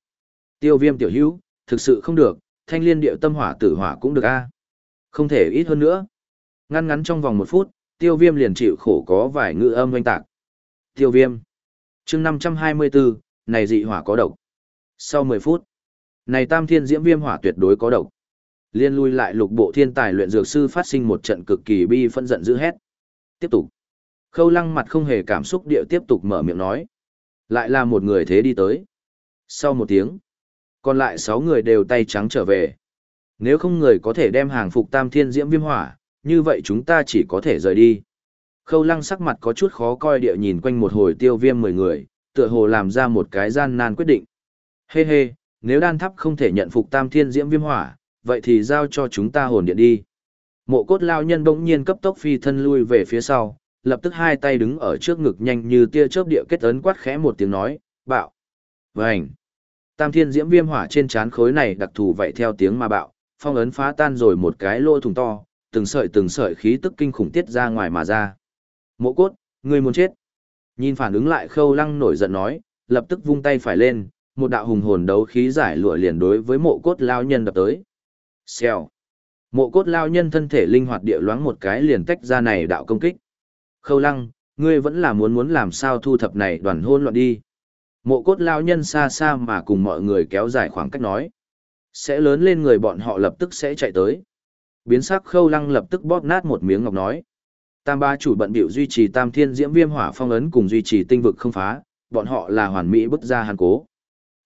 Speaker 1: Tiêu viêm tiểu hữu, thực sự không được, thanh liên điệu tâm hỏa tử hỏa cũng được a Không thể ít hơn nữa. Ngăn ngắn trong vòng một phút, tiêu viêm liền chịu khổ có vài ngữ âm oanh tạc. Tiêu viêm. chương 524, này dị hỏa có độc. Sau 10 phút, này tam thiên diễm viêm hỏa tuyệt đối có độc. Liên lui lại lục bộ thiên tài luyện dược sư phát sinh một trận cực kỳ bi phân giận dữ hét. Tiếp tục. Khâu lăng mặt không hề cảm xúc địa tiếp tục mở miệng nói. Lại là một người thế đi tới. Sau một tiếng, còn lại sáu người đều tay trắng trở về. Nếu không người có thể đem hàng phục tam thiên diễm viêm hỏa, như vậy chúng ta chỉ có thể rời đi. Khâu lăng sắc mặt có chút khó coi địa nhìn quanh một hồi tiêu viêm mười người, tựa hồ làm ra một cái gian nan quyết định. Hê hê, nếu đan thắp không thể nhận phục tam thiên diễm viêm hỏa, vậy thì giao cho chúng ta hồn điện đi. Mộ cốt lao nhân bỗng nhiên cấp tốc phi thân lui về phía sau, lập tức hai tay đứng ở trước ngực nhanh như tia chớp địa kết ấn quát khẽ một tiếng nói, bạo. Vành. Tam thiên diễm viêm hỏa trên chán khối này đặc thù vậy theo tiếng mà bạo, phong ấn phá tan rồi một cái lỗ thùng to, từng sợi từng sợi khí tức kinh khủng tiết ra ngoài mà ra. Mộ cốt, ngươi muốn chết. Nhìn phản ứng lại khâu lăng nổi giận nói, lập tức vung tay phải lên, một đạo hùng hồn đấu khí giải lụa liền đối với mộ cốt lao nhân đập tới. Xèo. Mộ cốt lao nhân thân thể linh hoạt địa loáng một cái liền tách ra này đạo công kích. Khâu lăng, ngươi vẫn là muốn muốn làm sao thu thập này đoàn hôn loạn đi. Mộ cốt lao nhân xa xa mà cùng mọi người kéo dài khoảng cách nói. Sẽ lớn lên người bọn họ lập tức sẽ chạy tới. Biến sắc khâu lăng lập tức bóp nát một miếng ngọc nói. Tam ba chủ bận biểu duy trì tam thiên diễm viêm hỏa phong ấn cùng duy trì tinh vực không phá, bọn họ là hoàn mỹ bức ra hàn cố.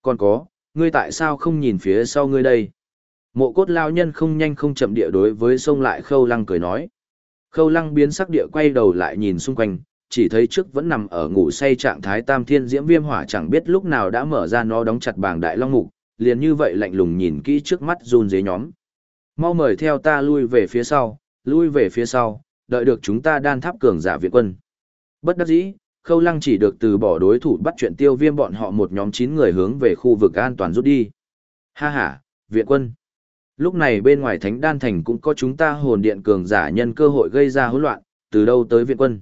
Speaker 1: Còn có, ngươi tại sao không nhìn phía sau ngươi đây? Mộ cốt lao nhân không nhanh không chậm địa đối với sông lại khâu lăng cười nói. Khâu lăng biến sắc địa quay đầu lại nhìn xung quanh, chỉ thấy trước vẫn nằm ở ngủ say trạng thái tam thiên diễm viêm hỏa chẳng biết lúc nào đã mở ra nó đóng chặt bảng đại long mục, liền như vậy lạnh lùng nhìn kỹ trước mắt run dế nhóm. Mau mời theo ta lui về phía sau, lui về phía sau, đợi được chúng ta đan tháp cường giả viện quân. Bất đắc dĩ, khâu lăng chỉ được từ bỏ đối thủ bắt chuyện tiêu viêm bọn họ một nhóm 9 người hướng về khu vực an toàn rút đi. Ha ha, viện quân. Lúc này bên ngoài thánh đan thành cũng có chúng ta hồn điện cường giả nhân cơ hội gây ra hỗn loạn, từ đâu tới viện quân.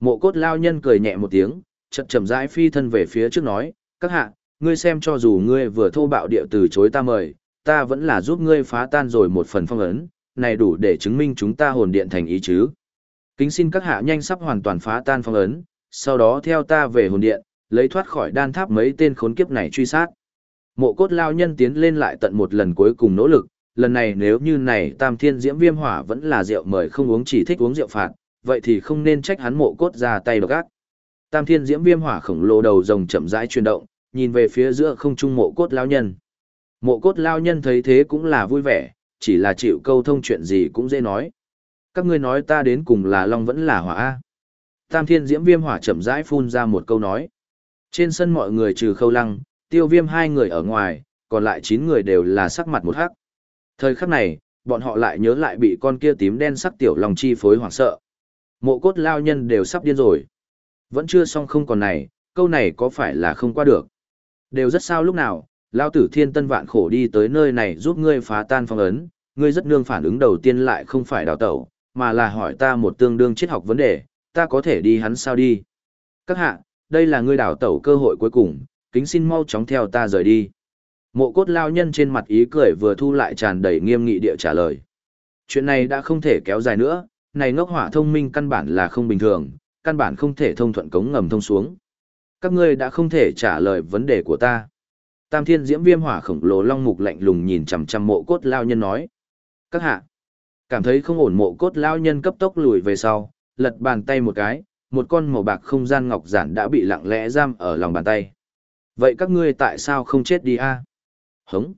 Speaker 1: Mộ cốt lao nhân cười nhẹ một tiếng, chậm chậm rãi phi thân về phía trước nói, các hạ, ngươi xem cho dù ngươi vừa thô bạo địa từ chối ta mời, ta vẫn là giúp ngươi phá tan rồi một phần phong ấn, này đủ để chứng minh chúng ta hồn điện thành ý chứ. Kính xin các hạ nhanh sắp hoàn toàn phá tan phong ấn, sau đó theo ta về hồn điện, lấy thoát khỏi đan tháp mấy tên khốn kiếp này truy sát. Mộ cốt lao nhân tiến lên lại tận một lần cuối cùng nỗ lực, lần này nếu như này tam thiên diễm viêm hỏa vẫn là rượu mời không uống chỉ thích uống rượu phạt, vậy thì không nên trách hắn mộ cốt ra tay độc ác. Tam thiên diễm viêm hỏa khổng lồ đầu rồng chậm rãi chuyển động, nhìn về phía giữa không trung mộ cốt lao nhân. Mộ cốt lao nhân thấy thế cũng là vui vẻ, chỉ là chịu câu thông chuyện gì cũng dễ nói. Các ngươi nói ta đến cùng là long vẫn là hỏa A. Tam thiên diễm viêm hỏa chậm rãi phun ra một câu nói. Trên sân mọi người trừ khâu lăng, tiêu viêm hai người ở ngoài, còn lại chín người đều là sắc mặt một hắc. Thời khắc này, bọn họ lại nhớ lại bị con kia tím đen sắc tiểu lòng chi phối hoảng sợ. Mộ cốt lao nhân đều sắp điên rồi. Vẫn chưa xong không còn này, câu này có phải là không qua được. Đều rất sao lúc nào, lao tử thiên tân vạn khổ đi tới nơi này giúp ngươi phá tan phong ấn, ngươi rất nương phản ứng đầu tiên lại không phải đào tẩu, mà là hỏi ta một tương đương triết học vấn đề, ta có thể đi hắn sao đi. Các hạ, đây là ngươi đào tẩu cơ hội cuối cùng, kính xin mau chóng theo ta rời đi. Mộ cốt lao nhân trên mặt ý cười vừa thu lại tràn đầy nghiêm nghị địa trả lời. Chuyện này đã không thể kéo dài nữa, này ngốc hỏa thông minh căn bản là không bình thường, căn bản không thể thông thuận cống ngầm thông xuống. Các ngươi đã không thể trả lời vấn đề của ta. Tam thiên diễm viêm hỏa khổng lồ long mục lạnh lùng nhìn chằm chằm mộ cốt lao nhân nói. Các hạ, cảm thấy không ổn mộ cốt lao nhân cấp tốc lùi về sau, lật bàn tay một cái, một con màu bạc không gian ngọc giản đã bị lặng lẽ giam ở lòng bàn tay. Vậy các ngươi tại sao không chết đi a? Hống.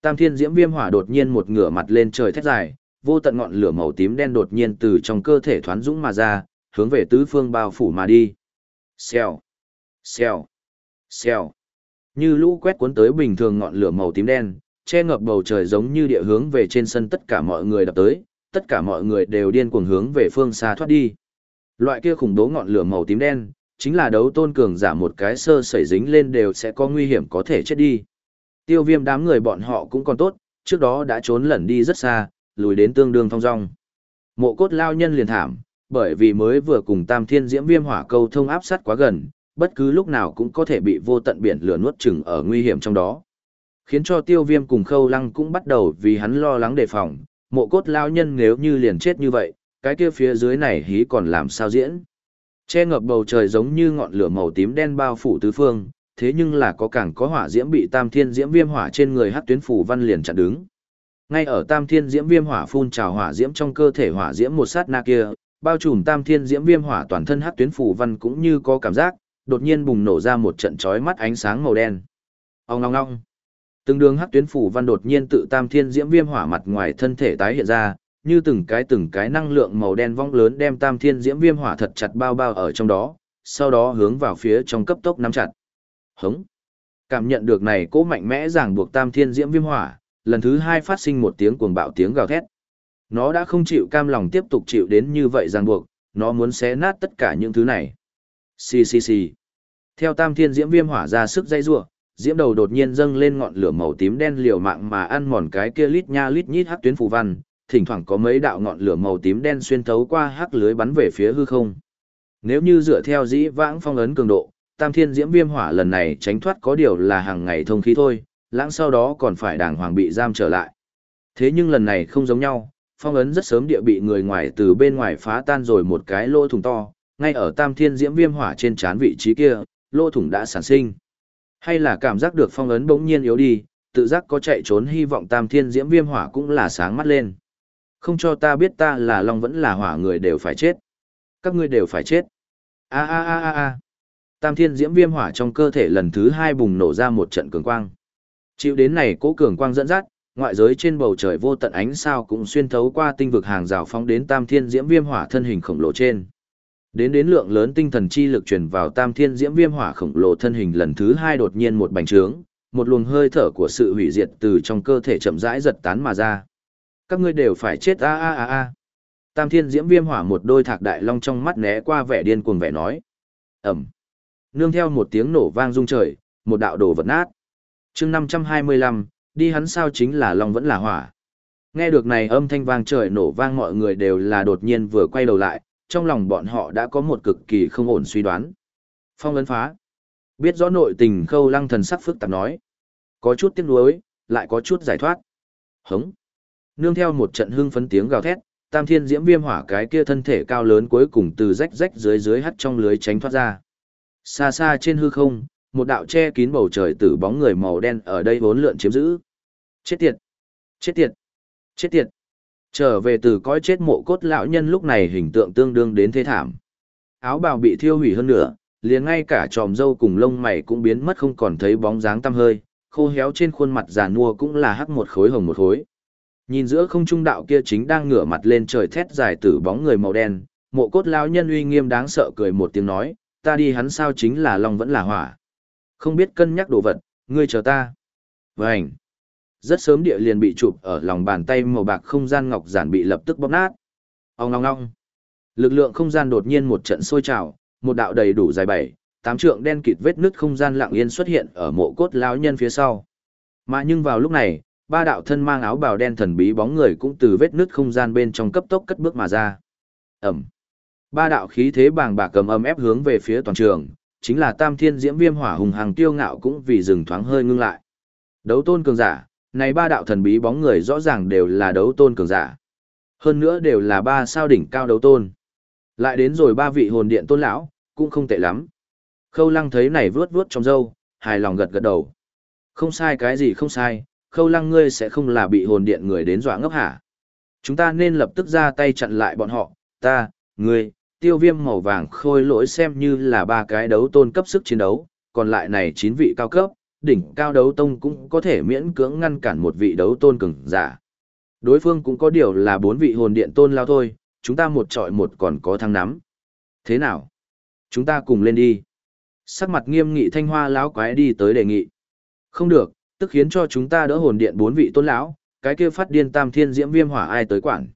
Speaker 1: Tam thiên diễm viêm hỏa đột nhiên một ngửa mặt lên trời thét dài, vô tận ngọn lửa màu tím đen đột nhiên từ trong cơ thể thoán dũng mà ra, hướng về tứ phương bao phủ mà đi. Xèo, xèo, xèo. Như lũ quét cuốn tới bình thường ngọn lửa màu tím đen, che ngập bầu trời giống như địa hướng về trên sân tất cả mọi người đập tới, tất cả mọi người đều điên cuồng hướng về phương xa thoát đi. Loại kia khủng bố ngọn lửa màu tím đen, chính là đấu tôn cường giả một cái sơ sẩy dính lên đều sẽ có nguy hiểm có thể chết đi. Tiêu viêm đám người bọn họ cũng còn tốt, trước đó đã trốn lẩn đi rất xa, lùi đến tương đương thong dong. Mộ cốt lao nhân liền thảm, bởi vì mới vừa cùng tam thiên diễm viêm hỏa câu thông áp sát quá gần, bất cứ lúc nào cũng có thể bị vô tận biển lửa nuốt chừng ở nguy hiểm trong đó. Khiến cho tiêu viêm cùng khâu lăng cũng bắt đầu vì hắn lo lắng đề phòng, mộ cốt lao nhân nếu như liền chết như vậy, cái kia phía dưới này hí còn làm sao diễn. Che ngập bầu trời giống như ngọn lửa màu tím đen bao phủ tứ phương, thế nhưng là có càng có hỏa diễm bị tam thiên diễm viêm hỏa trên người hát tuyến phủ văn liền chặn đứng. Ngay ở tam thiên diễm viêm hỏa phun trào hỏa diễm trong cơ thể hỏa diễm một sát na kia, bao trùm tam thiên diễm viêm hỏa toàn thân hát tuyến phủ văn cũng như có cảm giác, đột nhiên bùng nổ ra một trận chói mắt ánh sáng màu đen. Ông ngong ngong. Từng đường hắc tuyến phủ văn đột nhiên tự tam thiên diễm viêm hỏa mặt ngoài thân thể tái hiện ra, như từng cái từng cái năng lượng màu đen vong lớn đem tam thiên diễm viêm hỏa thật chặt bao bao ở trong đó, sau đó hướng vào phía trong cấp tốc nắm chặt. Hống. Cảm nhận được này cố mạnh mẽ ràng buộc tam thiên diễm viêm hỏa, lần thứ hai phát sinh một tiếng cuồng bạo tiếng gào thét. Nó đã không chịu cam lòng tiếp tục chịu đến như vậy ràng buộc, nó muốn xé nát tất cả những thứ này. Xì xì xì. Theo tam thiên diễm viêm hỏa ra sức dây rủa, diễm đầu đột nhiên dâng lên ngọn lửa màu tím đen liều mạng mà ăn mòn cái kia lít nha lít nhít hắc tuyến phù văn, thỉnh thoảng có mấy đạo ngọn lửa màu tím đen xuyên thấu qua hắc lưới bắn về phía hư không. Nếu như dựa theo dĩ vãng phong ấn cường độ, tam thiên diễm viêm hỏa lần này tránh thoát có điều là hàng ngày thông khí thôi, lãng sau đó còn phải đàng hoàng bị giam trở lại. Thế nhưng lần này không giống nhau, phong ấn rất sớm địa bị người ngoài từ bên ngoài phá tan rồi một cái lỗ thùng to, ngay ở tam thiên diễm viêm hỏa trên trán vị trí kia, lỗ thủng đã sản sinh. Hay là cảm giác được phong ấn bỗng nhiên yếu đi, tự giác có chạy trốn hy vọng tam thiên diễm viêm hỏa cũng là sáng mắt lên. Không cho ta biết ta là long vẫn là hỏa người đều phải chết. Các ngươi đều phải chết. A a a a a. Tam thiên diễm viêm hỏa trong cơ thể lần thứ hai bùng nổ ra một trận cường quang. Chịu đến này cố cường quang dẫn dắt, ngoại giới trên bầu trời vô tận ánh sao cũng xuyên thấu qua tinh vực hàng rào phóng đến tam thiên diễm viêm hỏa thân hình khổng lồ trên. Đến đến lượng lớn tinh thần chi lực truyền vào tam thiên diễm viêm hỏa khổng lồ thân hình lần thứ hai đột nhiên một bành trướng, một luồng hơi thở của sự hủy diệt từ trong cơ thể chậm rãi giật tán mà ra. Các ngươi đều phải chết a a a a. Tam thiên diễm viêm hỏa một đôi thạc đại long trong mắt né qua vẻ điên cuồng vẻ nói. Ẩm. Nương theo một tiếng nổ vang rung trời, một đạo đồ vật nát. chương năm trăm hai mươi lăm đi hắn sao chính là long vẫn là hỏa. Nghe được này âm thanh vang trời nổ vang mọi người đều là đột nhiên vừa quay đầu lại, trong lòng bọn họ đã có một cực kỳ không ổn suy đoán. Phong ấn phá. Biết rõ nội tình khâu lăng thần sắc phức tạp nói. Có chút tiếc nuối, lại có chút giải thoát. Hống. Nương theo một trận hưng phấn tiếng gào thét, tam thiên diễm viêm hỏa cái kia thân thể cao lớn cuối cùng từ rách rách dưới dưới hắt trong lưới tránh thoát ra. Xa xa trên hư không, một đạo che kín bầu trời tử bóng người màu đen ở đây vốn lượn chiếm giữ. Chết tiệt! Chết tiệt! Chết tiệt! Trở về từ cõi chết mộ cốt lão nhân lúc này hình tượng tương đương đến thế thảm. Áo bào bị thiêu hủy hơn nữa, liền ngay cả tròm dâu cùng lông mày cũng biến mất không còn thấy bóng dáng tăm hơi, khô héo trên khuôn mặt già nua cũng là hắc một khối hồng một khối. Nhìn giữa không trung đạo kia chính đang ngửa mặt lên trời thét dài tử bóng người màu đen, mộ cốt lão nhân uy nghiêm đáng sợ cười một tiếng nói, ta đi hắn sao chính là long vẫn là hỏa. Không biết cân nhắc đồ vật, ngươi chờ ta. Vânh. Rất sớm địa liền bị chụp ở lòng bàn tay màu bạc không gian ngọc giản bị lập tức bóp nát. Ông ngong ngong. Lực lượng không gian đột nhiên một trận sôi trào, một đạo đầy đủ dài bảy, tám trượng đen kịt vết nứt không gian lặng yên xuất hiện ở mộ cốt lão nhân phía sau. Mà nhưng vào lúc này, ba đạo thân mang áo bào đen thần bí bóng người cũng từ vết nứt không gian bên trong cấp tốc cất bước mà ra. Ẩm. Ba đạo khí thế bàng bạc cầm âm ép hướng về phía toàn trường, chính là Tam Thiên Diễm Viêm Hỏa hùng hàng tiêu ngạo cũng vì dừng thoáng hơi ngưng lại. Đấu tôn cường giả, này ba đạo thần bí bóng người rõ ràng đều là đấu tôn cường giả. Hơn nữa đều là ba sao đỉnh cao đấu tôn. Lại đến rồi ba vị hồn điện tôn lão, cũng không tệ lắm. Khâu lăng thấy này vướt vướt trong râu, hài lòng gật gật đầu. Không sai cái gì không sai, khâu lăng ngươi sẽ không là bị hồn điện người đến dọa ngốc hả. Chúng ta nên lập tức ra tay chặn lại bọn họ, ta, ngươi, tiêu viêm màu vàng khôi lỗi xem như là ba cái đấu tôn cấp sức chiến đấu, còn lại này chín vị cao cấp, đỉnh cao đấu tông cũng có thể miễn cưỡng ngăn cản một vị đấu tôn cường giả. Đối phương cũng có điều là bốn vị hồn điện tôn lao thôi, chúng ta một trọi một còn có thăng nắm. Thế nào? Chúng ta cùng lên đi. Sắc mặt nghiêm nghị thanh hoa lão quái đi tới đề nghị. Không được, tức khiến cho chúng ta đỡ hồn điện bốn vị tôn lão, cái kia phát điên tam thiên diễm viêm hỏa ai tới quản.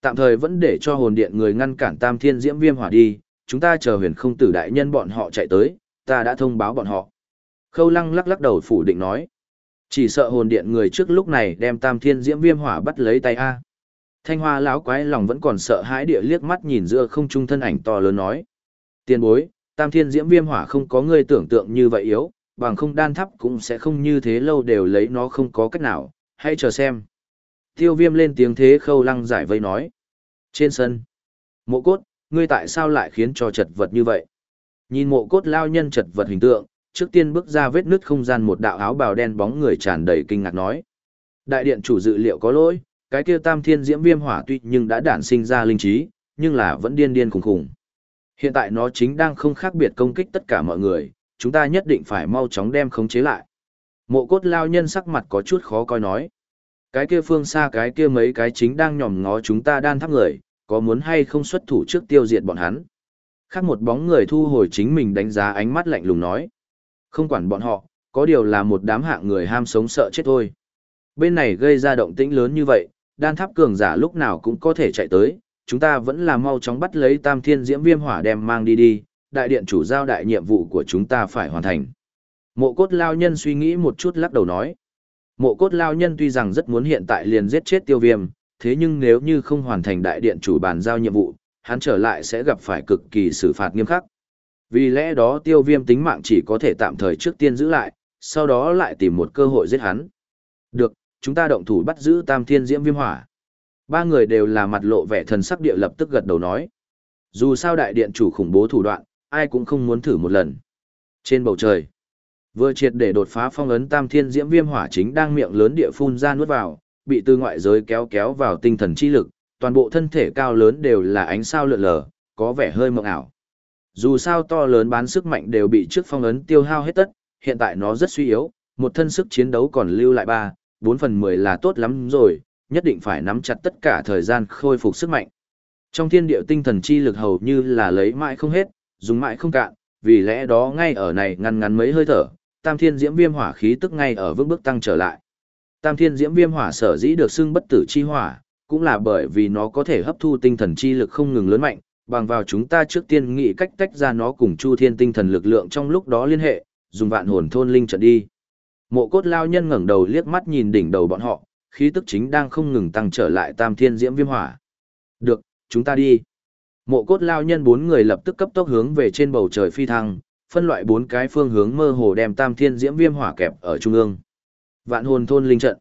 Speaker 1: Tạm thời vẫn để cho hồn điện người ngăn cản tam thiên diễm viêm hỏa đi, chúng ta chờ huyền không tử đại nhân bọn họ chạy tới, ta đã thông báo bọn họ. Khâu lăng lắc lắc đầu phủ định nói. Chỉ sợ hồn điện người trước lúc này đem tam thiên diễm viêm hỏa bắt lấy tay A. Thanh hoa lão quái lòng vẫn còn sợ hãi địa liếc mắt nhìn giữa không trung thân ảnh to lớn nói. Tiên bối, tam thiên diễm viêm hỏa không có người tưởng tượng như vậy yếu, bằng không đan thắp cũng sẽ không như thế lâu đều lấy nó không có cách nào, hãy chờ xem. Tiêu viêm lên tiếng thế khâu lăng giải vây nói. Trên sân, mộ cốt, ngươi tại sao lại khiến cho chật vật như vậy? Nhìn mộ cốt lao nhân chật vật hình tượng, trước tiên bước ra vết nứt không gian một đạo áo bào đen bóng người tràn đầy kinh ngạc nói. Đại điện chủ dự liệu có lỗi, cái kia tam thiên diễm viêm hỏa tuy nhưng đã đản sinh ra linh trí, nhưng là vẫn điên điên khủng khủng. Hiện tại nó chính đang không khác biệt công kích tất cả mọi người, chúng ta nhất định phải mau chóng đem khống chế lại. Mộ cốt lao nhân sắc mặt có chút khó coi nói. Cái kia phương xa cái kia mấy cái chính đang nhòm ngó chúng ta đan thắp người, có muốn hay không xuất thủ trước tiêu diệt bọn hắn. Khác một bóng người thu hồi chính mình đánh giá ánh mắt lạnh lùng nói. Không quản bọn họ, có điều là một đám hạng người ham sống sợ chết thôi. Bên này gây ra động tĩnh lớn như vậy, đan tháp cường giả lúc nào cũng có thể chạy tới, chúng ta vẫn là mau chóng bắt lấy tam thiên diễm viêm hỏa đem mang đi đi, đại điện chủ giao đại nhiệm vụ của chúng ta phải hoàn thành. Mộ cốt lao nhân suy nghĩ một chút lắc đầu nói. Mộ cốt lao nhân tuy rằng rất muốn hiện tại liền giết chết tiêu viêm, thế nhưng nếu như không hoàn thành đại điện chủ bàn giao nhiệm vụ, hắn trở lại sẽ gặp phải cực kỳ xử phạt nghiêm khắc. Vì lẽ đó tiêu viêm tính mạng chỉ có thể tạm thời trước tiên giữ lại, sau đó lại tìm một cơ hội giết hắn. Được, chúng ta động thủ bắt giữ tam thiên diễm viêm hỏa. Ba người đều là mặt lộ vẻ thần sắc địa lập tức gật đầu nói. Dù sao đại điện chủ khủng bố thủ đoạn, ai cũng không muốn thử một lần. Trên bầu trời, vừa triệt để đột phá phong ấn tam thiên diễm viêm hỏa chính đang miệng lớn địa phun ra nuốt vào, bị từ ngoại giới kéo kéo vào tinh thần chi lực, toàn bộ thân thể cao lớn đều là ánh sao lượn lờ, có vẻ hơi mộng ảo. Dù sao to lớn bán sức mạnh đều bị trước phong ấn tiêu hao hết tất, hiện tại nó rất suy yếu, một thân sức chiến đấu còn lưu lại 3, 4 phần 10 là tốt lắm rồi, nhất định phải nắm chặt tất cả thời gian khôi phục sức mạnh. Trong thiên địa tinh thần chi lực hầu như là lấy mãi không hết, dùng mãi không cạn, vì lẽ đó ngay ở này ngăn ngắn mấy hơi thở, tam thiên diễm viêm hỏa khí tức ngay ở vững bước tăng trở lại. Tam thiên diễm viêm hỏa sở dĩ được xưng bất tử chi hỏa, cũng là bởi vì nó có thể hấp thu tinh thần chi lực không ngừng lớn mạnh, bằng vào chúng ta trước tiên nghĩ cách tách ra nó cùng chu thiên tinh thần lực lượng trong lúc đó liên hệ, dùng vạn hồn thôn linh trận đi. Mộ cốt lao nhân ngẩng đầu liếc mắt nhìn đỉnh đầu bọn họ, khí tức chính đang không ngừng tăng trở lại tam thiên diễm viêm hỏa. Được, chúng ta đi. Mộ cốt lao nhân bốn người lập tức cấp tốc hướng về trên bầu trời phi thăng, phân loại bốn cái phương hướng mơ hồ đem tam thiên diễm viêm hỏa kẹp ở trung ương. Vạn hồn thôn linh trận.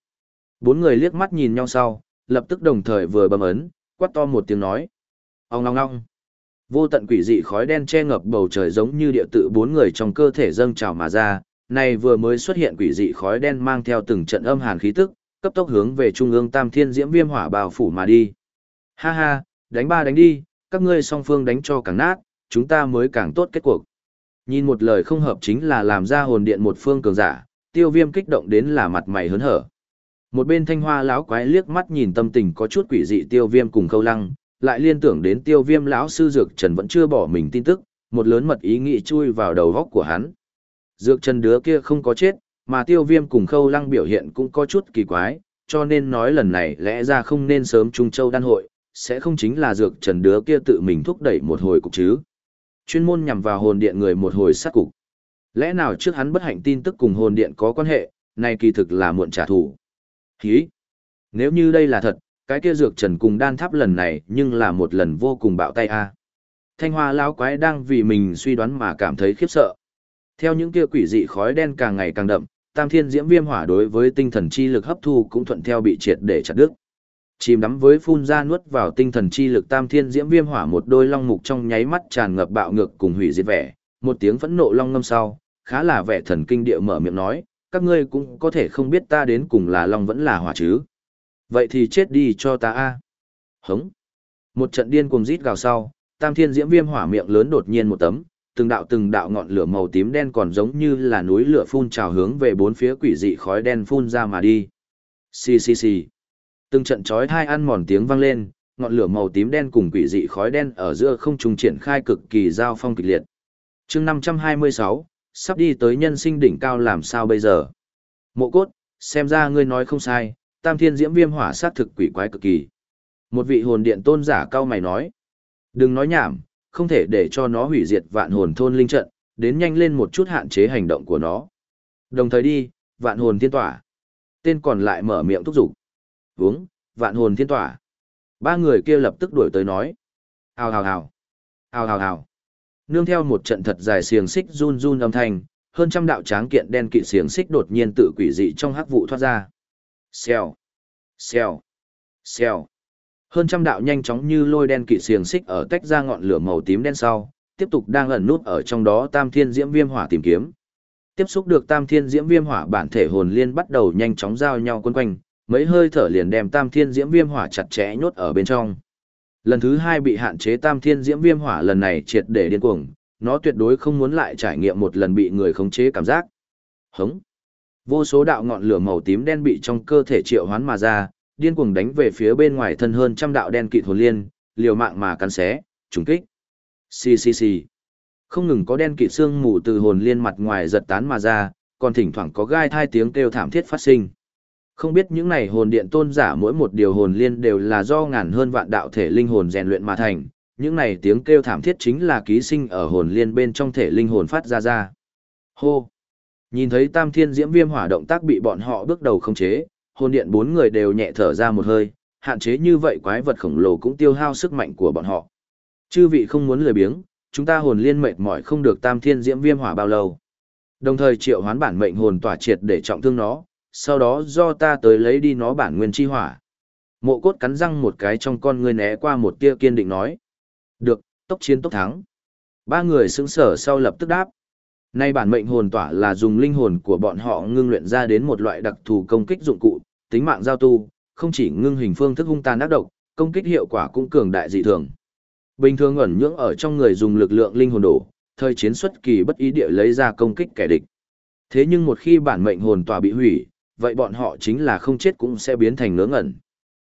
Speaker 1: Bốn người liếc mắt nhìn nhau sau, lập tức đồng thời vừa bầm ấn, quát to một tiếng nói. Ông long long Vô tận quỷ dị khói đen che ngập bầu trời giống như địa tự bốn người trong cơ thể dâng trào mà ra, này vừa mới xuất hiện quỷ dị khói đen mang theo từng trận âm hàn khí tức, cấp tốc hướng về trung ương Tam Thiên Diễm Viêm Hỏa bào phủ mà đi. Ha ha, đánh ba đánh đi, các ngươi song phương đánh cho càng nát, chúng ta mới càng tốt kết cuộc. Nhìn một lời không hợp chính là làm ra hồn điện một phương cường giả, tiêu viêm kích động đến là mặt mày hớn hở. Một bên thanh hoa lão quái liếc mắt nhìn tâm tình có chút quỷ dị tiêu viêm cùng khâu lăng, lại liên tưởng đến tiêu viêm lão sư dược trần vẫn chưa bỏ mình tin tức, một lớn mật ý nghĩ chui vào đầu góc của hắn. Dược trần đứa kia không có chết, mà tiêu viêm cùng khâu lăng biểu hiện cũng có chút kỳ quái, cho nên nói lần này lẽ ra không nên sớm Trung Châu đan hội, sẽ không chính là dược trần đứa kia tự mình thúc đẩy một hồi cục chứ. Chuyên môn nhằm vào hồn điện người một hồi sát cục. Lẽ nào trước hắn bất hạnh tin tức cùng hồn điện có quan hệ, này kỳ thực là muộn trả thù. Hí! Nếu như đây là thật, cái kia dược trần cùng đan tháp lần này nhưng là một lần vô cùng bạo tay a. Thanh hoa lão quái đang vì mình suy đoán mà cảm thấy khiếp sợ. Theo những kia quỷ dị khói đen càng ngày càng đậm, tam thiên diễm viêm hỏa đối với tinh thần chi lực hấp thu cũng thuận theo bị triệt để chặt đứt. Chìm đắm với phun ra nuốt vào tinh thần chi lực tam thiên diễm viêm hỏa một đôi long mục trong nháy mắt tràn ngập bạo ngược cùng hủy diệt vẻ, một tiếng phẫn nộ long ngâm sau, khá là vẻ thần kinh địa mở miệng nói, các ngươi cũng có thể không biết ta đến cùng là long vẫn là hỏa chứ. Vậy thì chết đi cho ta a. Hống. Một trận điên cuồng rít gào sau, tam thiên diễm viêm hỏa miệng lớn đột nhiên một tấm, từng đạo từng đạo ngọn lửa màu tím đen còn giống như là núi lửa phun trào hướng về bốn phía quỷ dị khói đen phun ra mà đi. Xì xì xì. Từng trận chói hai ăn mòn tiếng vang lên, ngọn lửa màu tím đen cùng quỷ dị khói đen ở giữa không trung triển khai cực kỳ giao phong kịch liệt. Chương 526, sắp đi tới nhân sinh đỉnh cao làm sao bây giờ? Mộ cốt, xem ra ngươi nói không sai, Tam Thiên Diễm Viêm Hỏa sát thực quỷ quái cực kỳ. Một vị hồn điện tôn giả cao mày nói, đừng nói nhảm, không thể để cho nó hủy diệt vạn hồn thôn linh trận, đến nhanh lên một chút hạn chế hành động của nó. Đồng thời đi, vạn hồn thiên tỏa. Tên còn lại mở miệng thúc giục. Uống, vạn hồn thiên tỏa. Ba người kia lập tức đuổi tới nói. Hào hào hào. Hào hào hào. Nương theo một trận thật dài xiềng xích run run âm thanh, hơn trăm đạo tráng kiện đen kỵ xiềng xích đột nhiên tự quỷ dị trong hắc vụ thoát ra. Xèo. Xèo. Xèo. Hơn trăm đạo nhanh chóng như lôi đen kỵ xiềng xích ở tách ra ngọn lửa màu tím đen sau, tiếp tục đang ẩn nút ở trong đó tam thiên diễm viêm hỏa tìm kiếm. Tiếp xúc được tam thiên diễm viêm hỏa bản thể hồn liên bắt đầu nhanh chóng giao nhau quấn quanh, mấy hơi thở liền đem tam thiên diễm viêm hỏa chặt chẽ nhốt ở bên trong. Lần thứ hai bị hạn chế tam thiên diễm viêm hỏa lần này triệt để điên cuồng, nó tuyệt đối không muốn lại trải nghiệm một lần bị người khống chế cảm giác. Hống. Vô số đạo ngọn lửa màu tím đen bị trong cơ thể triệu hoán mà ra, điên cuồng đánh về phía bên ngoài thân hơn trăm đạo đen kịt hồn liên, liều mạng mà cắn xé, trùng kích. Xì xì xì. Không ngừng có đen kịt xương mù từ hồn liên mặt ngoài giật tán mà ra, còn thỉnh thoảng có gai thai tiếng kêu thảm thiết phát sinh. Không biết những này hồn điện tôn giả mỗi một điều hồn liên đều là do ngàn hơn vạn đạo thể linh hồn rèn luyện mà thành, những này tiếng kêu thảm thiết chính là ký sinh ở hồn liên bên trong thể linh hồn phát ra ra. Hô! Nhìn thấy tam thiên diễm viêm hỏa động tác bị bọn họ bước đầu không chế, hồn điện bốn người đều nhẹ thở ra một hơi, hạn chế như vậy quái vật khổng lồ cũng tiêu hao sức mạnh của bọn họ. Chư vị không muốn lười biếng, chúng ta hồn liên mệt mỏi không được tam thiên diễm viêm hỏa bao lâu. Đồng thời triệu hoán bản mệnh hồn tỏa triệt để trọng thương nó, sau đó do ta tới lấy đi nó bản nguyên chi hỏa. Mộ cốt cắn răng một cái trong con ngươi né qua một tia kiên định nói. Được, tốc chiến tốc thắng. Ba người xứng sở sau lập tức đáp. Nay bản mệnh hồn tỏa là dùng linh hồn của bọn họ ngưng luyện ra đến một loại đặc thù công kích dụng cụ, tính mạng giao tu, không chỉ ngưng hình phương thức hung tàn ác độc, công kích hiệu quả cũng cường đại dị thường. Bình thường ẩn nhưỡng ở trong người dùng lực lượng linh hồn đổ, thời chiến xuất kỳ bất ý địa lấy ra công kích kẻ địch. Thế nhưng một khi bản mệnh hồn tỏa bị hủy, vậy bọn họ chính là không chết cũng sẽ biến thành ngớ ngẩn.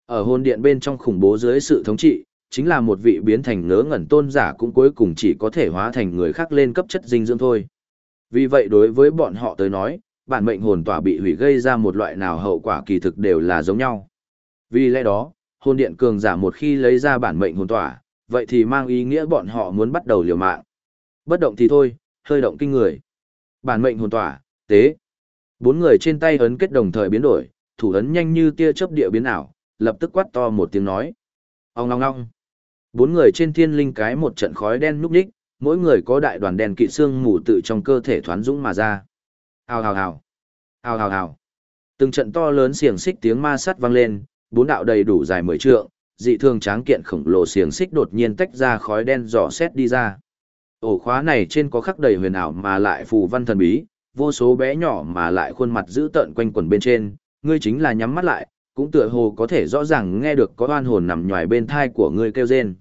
Speaker 1: Ở hồn điện bên trong khủng bố dưới sự thống trị, chính là một vị biến thành ngớ ngẩn tôn giả cũng cuối cùng chỉ có thể hóa thành người khác lên cấp chất dinh dưỡng thôi. Vì vậy đối với bọn họ tới nói, bản mệnh hồn tỏa bị hủy gây ra một loại nào hậu quả kỳ thực đều là giống nhau. Vì lẽ đó, hồn điện cường giả một khi lấy ra bản mệnh hồn tỏa, vậy thì mang ý nghĩa bọn họ muốn bắt đầu liều mạng. Bất động thì thôi, hơi động kinh người. Bản mệnh hồn tỏa, tế. Bốn người trên tay ấn kết đồng thời biến đổi, thủ ấn nhanh như tia chớp địa biến ảo, lập tức quát to một tiếng nói. Ông ngong ngong. Bốn người trên thiên linh cái một trận khói đen núp đích, mỗi người có đại đoàn đèn kỵ xương mù tự trong cơ thể thoán dũng mà ra. Hào hào hào. Hào hào hào. Từng trận to lớn xiềng xích tiếng ma sắt vang lên, bốn đạo đầy đủ dài mười trượng, dị thường tráng kiện khổng lồ xiềng xích đột nhiên tách ra khói đen dò xét đi ra. Ổ khóa này trên có khắc đầy huyền ảo mà lại phù văn thần bí, vô số bé nhỏ mà lại khuôn mặt giữ tợn quanh quần bên trên, ngươi chính là nhắm mắt lại, cũng tựa hồ có thể rõ ràng nghe được có oan hồn nằm nhòi bên thai của ngươi kêu rên.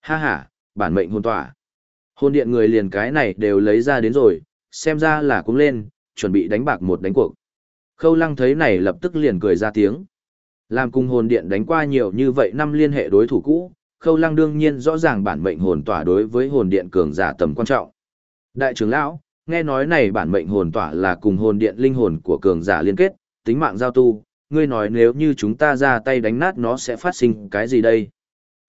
Speaker 1: Ha ha, bản mệnh hồn tỏa. Hồn điện người liền cái này đều lấy ra đến rồi, xem ra là cũng lên, chuẩn bị đánh bạc một đánh cuộc. Khâu lăng thấy này lập tức liền cười ra tiếng. Làm cùng hồn điện đánh qua nhiều như vậy năm liên hệ đối thủ cũ, khâu lăng đương nhiên rõ ràng bản mệnh hồn tỏa đối với hồn điện cường giả tầm quan trọng. Đại trưởng lão, nghe nói này bản mệnh hồn tỏa là cùng hồn điện linh hồn của cường giả liên kết, tính mạng giao tu, ngươi nói nếu như chúng ta ra tay đánh nát nó sẽ phát sinh cái gì đây?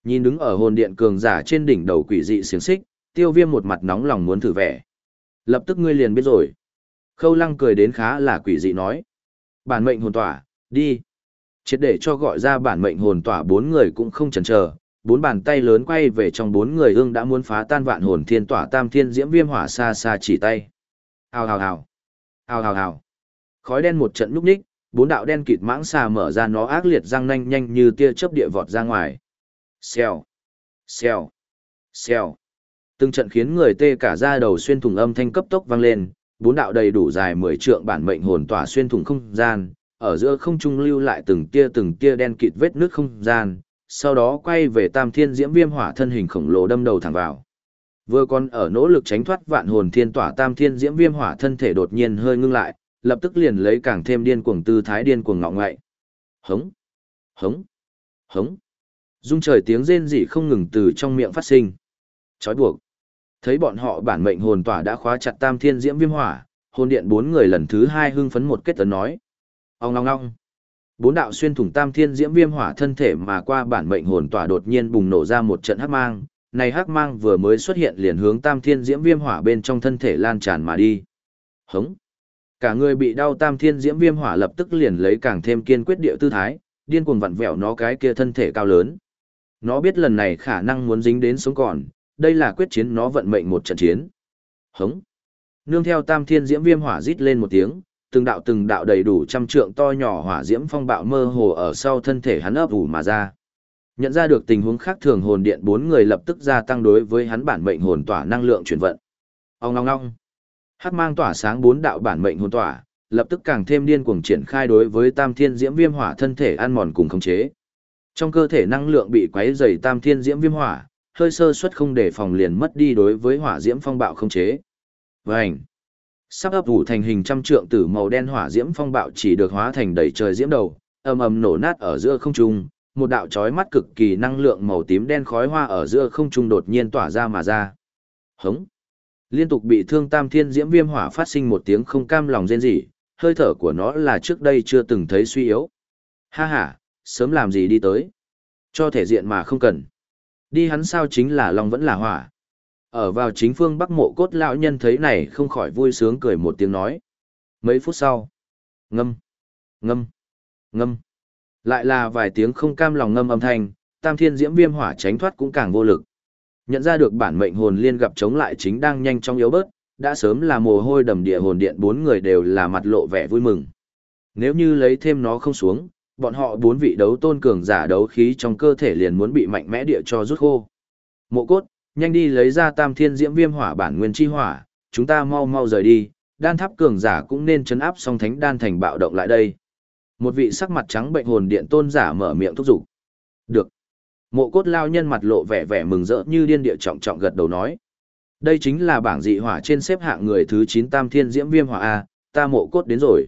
Speaker 1: Nhìn đứng ở hồn điện cường giả trên đỉnh đầu quỷ dị xiềng xích, tiêu viêm một mặt nóng lòng muốn thử vẻ. Lập tức ngươi liền biết rồi. Khâu lăng cười đến khá là quỷ dị nói. Bản mệnh hồn tỏa, đi. Chết để cho gọi ra bản mệnh hồn tỏa bốn người cũng không chần chờ, bốn bàn tay lớn quay về trong bốn người ương đã muốn phá tan vạn hồn thiên tỏa tam thiên diễm viêm hỏa xa xa chỉ tay. Hào hào hào. Hào hào hào. Khói đen một trận nhúc nhích, bốn đạo đen kịt mãng xà mở ra nó ác liệt răng nanh nhanh như tia chớp địa vọt ra ngoài. Xèo. Xèo. Xèo. Từng trận khiến người tê cả da đầu xuyên thủng âm thanh cấp tốc vang lên, bốn đạo đầy đủ dài mười trượng bản mệnh hồn tỏa xuyên thủng không gian, ở giữa không trung lưu lại từng tia từng tia đen kịt vết nước không gian, sau đó quay về Tam Thiên Diễm Viêm Hỏa thân hình khổng lồ đâm đầu thẳng vào. Vừa còn ở nỗ lực tránh thoát vạn hồn thiên tỏa Tam Thiên Diễm Viêm Hỏa thân thể đột nhiên hơi ngưng lại, lập tức liền lấy càng thêm điên cuồng tư thái điên cuồng ngọ ngậy. Hống, hống, hống. Dung trời tiếng rên rỉ không ngừng từ trong miệng phát sinh. Chói buộc. Thấy bọn họ bản mệnh hồn tỏa đã khóa chặt Tam Thiên Diễm Viêm Hỏa, hồn điện bốn người lần thứ hai hưng phấn một kết tấn nói. Ông long long Bốn đạo xuyên thủng Tam Thiên Diễm Viêm Hỏa thân thể mà qua bản mệnh hồn tỏa đột nhiên bùng nổ ra một trận hắc mang, này hắc mang vừa mới xuất hiện liền hướng Tam Thiên Diễm Viêm Hỏa bên trong thân thể lan tràn mà đi. Hống. Cả người bị đau Tam Thiên Diễm Viêm Hỏa lập tức liền lấy càng thêm kiên quyết địa tư thái, điên cuồng vặn vẹo nó cái kia thân thể cao lớn. Nó biết lần này khả năng muốn dính đến sống còn, đây là quyết chiến nó vận mệnh một trận chiến. Hống. Nương theo Tam Thiên Diễm Viêm Hỏa rít lên một tiếng, từng đạo từng đạo đầy đủ trăm trượng to nhỏ hỏa diễm phong bạo mơ hồ ở sau thân thể hắn ấp ủ mà ra. Nhận ra được tình huống khác thường hồn điện bốn người lập tức gia tăng đối với hắn bản mệnh hồn tỏa năng lượng chuyển vận. Ông ngong ngong. Hắc mang tỏa sáng bốn đạo bản mệnh hồn tỏa, lập tức càng thêm điên cuồng triển khai đối với Tam Thiên Diễm Viêm Hỏa thân thể ăn mòn cùng khống chế. Trong cơ thể năng lượng bị quấy rầy Tam Thiên Diễm Viêm Hỏa, hơi sơ suất không để phòng liền mất đi đối với hỏa diễm phong bạo không chế. Vành. Sắp ấp ủ thành hình trăm trượng tử màu đen hỏa diễm phong bạo chỉ được hóa thành đầy trời diễm đầu, ầm ầm nổ nát ở giữa không trung, một đạo chói mắt cực kỳ năng lượng màu tím đen khói hoa ở giữa không trung đột nhiên tỏa ra mà ra. Hống. Liên tục bị thương Tam Thiên Diễm Viêm Hỏa phát sinh một tiếng không cam lòng rên rỉ, hơi thở của nó là trước đây chưa từng thấy suy yếu. Ha ha, sớm làm gì đi tới? Cho thể diện mà không cần. Đi hắn sao chính là long vẫn là hỏa. Ở vào chính phương bắc mộ cốt lão nhân thấy này không khỏi vui sướng cười một tiếng nói. Mấy phút sau. Ngâm. Ngâm. Ngâm. Lại là vài tiếng không cam lòng ngâm âm thanh, tam thiên diễm viêm hỏa tránh thoát cũng càng vô lực. Nhận ra được bản mệnh hồn liên gặp chống lại chính đang nhanh chóng yếu bớt, đã sớm là mồ hôi đầm địa hồn điện bốn người đều là mặt lộ vẻ vui mừng. Nếu như lấy thêm nó không xuống, bọn họ bốn vị đấu tôn cường giả đấu khí trong cơ thể liền muốn bị mạnh mẽ địa cho rút khô. Mộ cốt, nhanh đi lấy ra tam thiên diễm viêm hỏa bản nguyên chi hỏa, chúng ta mau mau rời đi, đan tháp cường giả cũng nên chấn áp song thánh đan thành bạo động lại đây. Một vị sắc mặt trắng bệnh hồn điện tôn giả mở miệng thúc giục. Được. Mộ cốt lao nhân mặt lộ vẻ vẻ mừng rỡ như điên địa trọng trọng gật đầu nói. Đây chính là bảng dị hỏa trên xếp hạng người thứ 9 tam thiên diễm viêm hỏa A, ta mộ cốt đến rồi.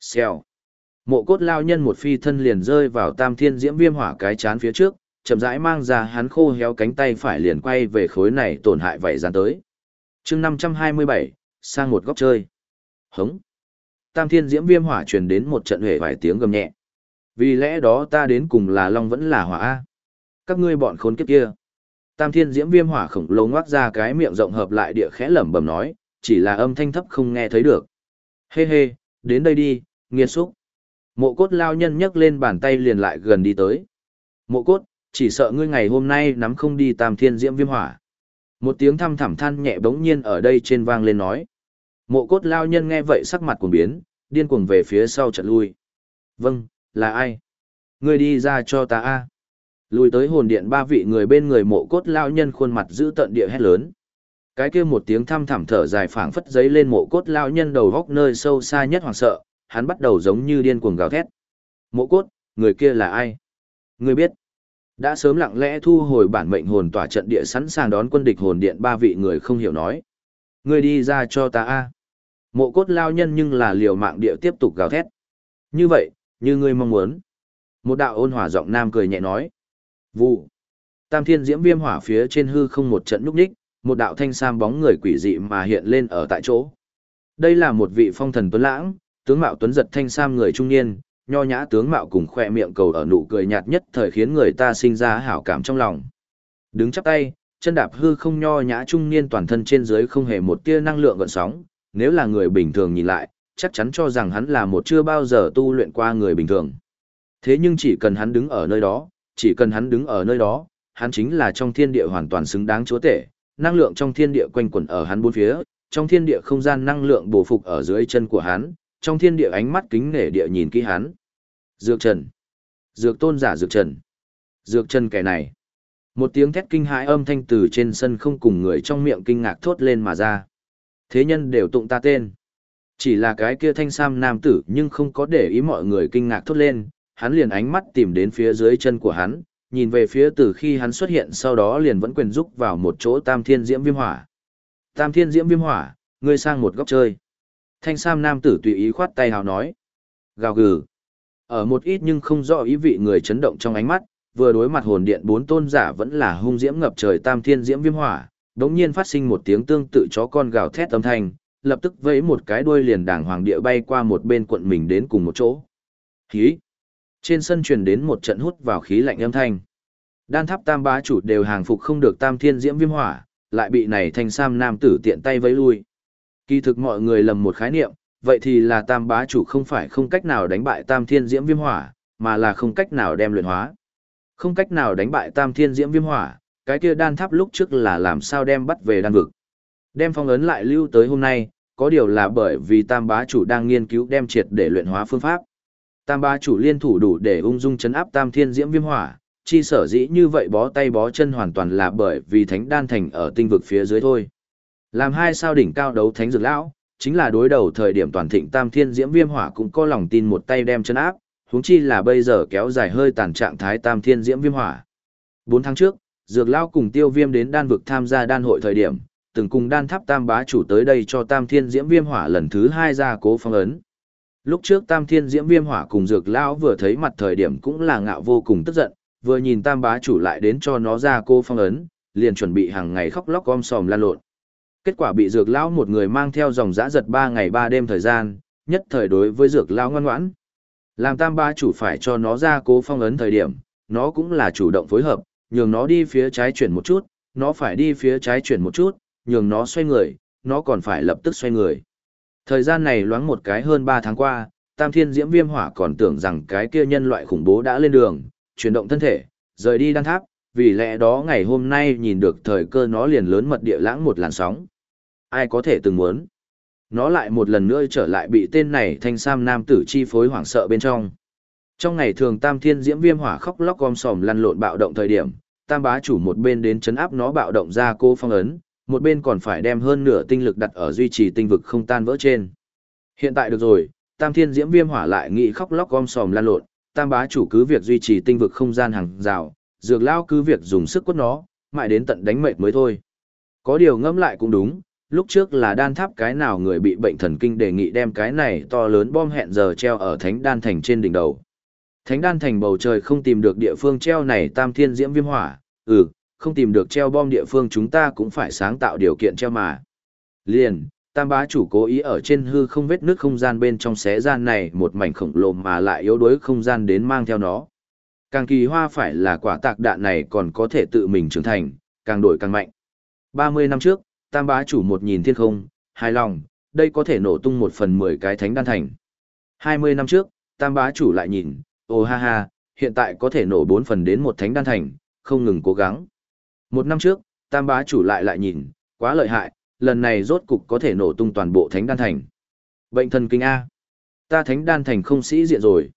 Speaker 1: Xèo. Mộ cốt lao nhân một phi thân liền rơi vào tam thiên diễm viêm hỏa cái chán phía trước, chậm rãi mang ra hắn khô héo cánh tay phải liền quay về khối này tổn hại vậy dán tới. chương 527, sang một góc chơi. Hống. Tam thiên diễm viêm hỏa truyền đến một trận huệ vài tiếng gầm nhẹ. Vì lẽ đó ta đến cùng là long vẫn là hỏa A. Các ngươi bọn khốn kiếp kia. Tam thiên diễm viêm hỏa khổng lồ ngoác ra cái miệng rộng hợp lại địa khẽ lẩm bẩm nói, chỉ là âm thanh thấp không nghe thấy được. Hê hê, đến đây đi, nghiệt xúc. Mộ cốt lao nhân nhấc lên bàn tay liền lại gần đi tới. Mộ cốt, chỉ sợ ngươi ngày hôm nay nắm không đi tam thiên diễm viêm hỏa. Một tiếng thăm thẳm than nhẹ bỗng nhiên ở đây trên vang lên nói. Mộ cốt lao nhân nghe vậy sắc mặt cuồng biến, điên cuồng về phía sau trận lui. Vâng, là ai? Ngươi đi ra cho ta a. Lùi tới hồn điện ba vị người bên người mộ cốt lao nhân khuôn mặt giữ tận địa hét lớn. Cái kia một tiếng thăm thẳm thở dài phảng phất giấy lên mộ cốt lao nhân đầu góc nơi sâu xa nhất hoảng sợ, hắn bắt đầu giống như điên cuồng gào thét. Mộ cốt, người kia là ai? Ngươi biết. Đã sớm lặng lẽ thu hồi bản mệnh hồn tỏa trận địa sẵn sàng đón quân địch hồn điện ba vị người không hiểu nói. Ngươi đi ra cho ta a. Mộ cốt lao nhân nhưng là liều mạng địa tiếp tục gào thét. Như vậy, như ngươi mong muốn. Một đạo ôn hòa giọng nam cười nhẹ nói. Vụ. Tam thiên diễm viêm hỏa phía trên hư không một trận núp đích, một đạo thanh sam bóng người quỷ dị mà hiện lên ở tại chỗ. Đây là một vị phong thần tuấn lãng, tướng mạo tuấn giật thanh sam người trung niên, nho nhã tướng mạo cùng khoe miệng cầu ở nụ cười nhạt nhất thời khiến người ta sinh ra hảo cảm trong lòng. Đứng chắp tay, chân đạp hư không nho nhã trung niên toàn thân trên dưới không hề một tia năng lượng gợn sóng, nếu là người bình thường nhìn lại, chắc chắn cho rằng hắn là một chưa bao giờ tu luyện qua người bình thường. Thế nhưng chỉ cần hắn đứng ở nơi đó, chỉ cần hắn đứng ở nơi đó, hắn chính là trong thiên địa hoàn toàn xứng đáng chúa tể, năng lượng trong thiên địa quanh quẩn ở hắn bốn phía, trong thiên địa không gian năng lượng bổ phục ở dưới chân của hắn, trong thiên địa ánh mắt kính nể địa nhìn kỹ hắn. Dược Trần. Dược tôn giả Dược Trần. Dược Trần kẻ này. Một tiếng thét kinh hãi âm thanh từ trên sân không cùng người trong miệng kinh ngạc thốt lên mà ra. Thế nhân đều tụng ta tên. Chỉ là cái kia thanh sam nam tử nhưng không có để ý mọi người kinh ngạc thốt lên, hắn liền ánh mắt tìm đến phía dưới chân của hắn, nhìn về phía từ khi hắn xuất hiện sau đó liền vẫn quyền rúc vào một chỗ tam thiên diễm viêm hỏa. Tam thiên diễm viêm hỏa, ngươi sang một góc chơi. Thanh sam nam tử tùy ý khoát tay hào nói. Gào gừ. Ở một ít nhưng không rõ ý vị người chấn động trong ánh mắt, vừa đối mặt hồn điện bốn tôn giả vẫn là hung diễm ngập trời tam thiên diễm viêm hỏa, đống nhiên phát sinh một tiếng tương tự chó con gào thét âm thanh, lập tức vẫy một cái đuôi liền đàng hoàng địa bay qua một bên quận mình đến cùng một chỗ. Khí. Trên sân truyền đến một trận hút vào khí lạnh âm thanh. Đan tháp tam bá chủ đều hàng phục không được tam thiên diễm viêm hỏa, lại bị này thanh sam nam tử tiện tay vẫy lui. Kỳ thực mọi người lầm một khái niệm, vậy thì là tam bá chủ không phải không cách nào đánh bại tam thiên diễm viêm hỏa, mà là không cách nào đem luyện hóa. Không cách nào đánh bại tam thiên diễm viêm hỏa, cái kia đan tháp lúc trước là làm sao đem bắt về đan vực. Đem phong ấn lại lưu tới hôm nay, có điều là bởi vì tam bá chủ đang nghiên cứu đem triệt để luyện hóa phương pháp. Tam bá chủ liên thủ đủ để ung dung chấn áp tam thiên diễm viêm hỏa, chi sở dĩ như vậy bó tay bó chân hoàn toàn là bởi vì thánh đan thành ở tinh vực phía dưới thôi. Làm hai sao đỉnh cao đấu thánh dược lão, chính là đối đầu thời điểm toàn thịnh tam thiên diễm viêm hỏa cũng có lòng tin một tay đem chân áp, huống chi là bây giờ kéo dài hơi tàn trạng thái tam thiên diễm viêm hỏa. Bốn tháng trước, dược lão cùng tiêu viêm đến đan vực tham gia đan hội thời điểm, từng cùng đan tháp tam bá chủ tới đây cho tam thiên diễm viêm hỏa lần thứ hai ra cố phong ấn. Lúc trước tam thiên diễm viêm hỏa cùng dược lão vừa thấy mặt thời điểm cũng là ngạo vô cùng tức giận, vừa nhìn tam bá chủ lại đến cho nó ra cô phong ấn, liền chuẩn bị hàng ngày khóc lóc om sòm lan lộn. Kết quả bị dược lão một người mang theo dòng dã giật ba ngày ba đêm thời gian, nhất thời đối với dược lão ngoan ngoãn. Làm tam Ba chủ phải cho nó ra cố phong ấn thời điểm, nó cũng là chủ động phối hợp, nhường nó đi phía trái chuyển một chút, nó phải đi phía trái chuyển một chút, nhường nó xoay người, nó còn phải lập tức xoay người. Thời gian này loáng một cái hơn 3 tháng qua, Tam Thiên Diễm Viêm Hỏa còn tưởng rằng cái kia nhân loại khủng bố đã lên đường, chuyển động thân thể, rời đi đan tháp, vì lẽ đó ngày hôm nay nhìn được thời cơ nó liền lớn mật địa lãng một làn sóng. Ai có thể từng muốn. Nó lại một lần nữa trở lại bị tên này thanh sam nam tử chi phối hoảng sợ bên trong. Trong ngày thường tam thiên diễm viêm hỏa khóc lóc gom sòm lăn lộn bạo động thời điểm, tam bá chủ một bên đến chấn áp nó bạo động ra cô phong ấn, một bên còn phải đem hơn nửa tinh lực đặt ở duy trì tinh vực không tan vỡ trên. Hiện tại được rồi, tam thiên diễm viêm hỏa lại nghị khóc lóc gom sòm lăn lộn, tam bá chủ cứ việc duy trì tinh vực không gian hàng rào, dược lao cứ việc dùng sức quất nó, mãi đến tận đánh mệt mới thôi. Có điều ngẫm lại cũng đúng, lúc trước là đan tháp cái nào người bị bệnh thần kinh đề nghị đem cái này to lớn bom hẹn giờ treo ở thánh đan thành trên đỉnh đầu. Thánh đan thành bầu trời không tìm được địa phương treo này tam thiên diễm viêm hỏa, ừ, không tìm được treo bom địa phương chúng ta cũng phải sáng tạo điều kiện treo mà. Liền, tam bá chủ cố ý ở trên hư không vết nước không gian bên trong xé gian này một mảnh khổng lồ mà lại yếu đuối không gian đến mang theo nó. Càng kỳ hoa phải là quả tạc đạn này còn có thể tự mình trưởng thành, càng đổi càng mạnh. 30 năm trước, tam bá chủ một nhìn thiên không, hài lòng, đây có thể nổ tung một phần 10 cái thánh đan thành. 20 năm trước, tam bá chủ lại nhìn, ồ ha ha, hiện tại có thể nổ bốn phần đến một thánh đan thành, không ngừng cố gắng. Một năm trước, tam bá chủ lại lại nhìn, quá lợi hại, lần này rốt cục có thể nổ tung toàn bộ thánh đan thành. Bệnh thần kinh A. Ta thánh đan thành không sĩ diện rồi.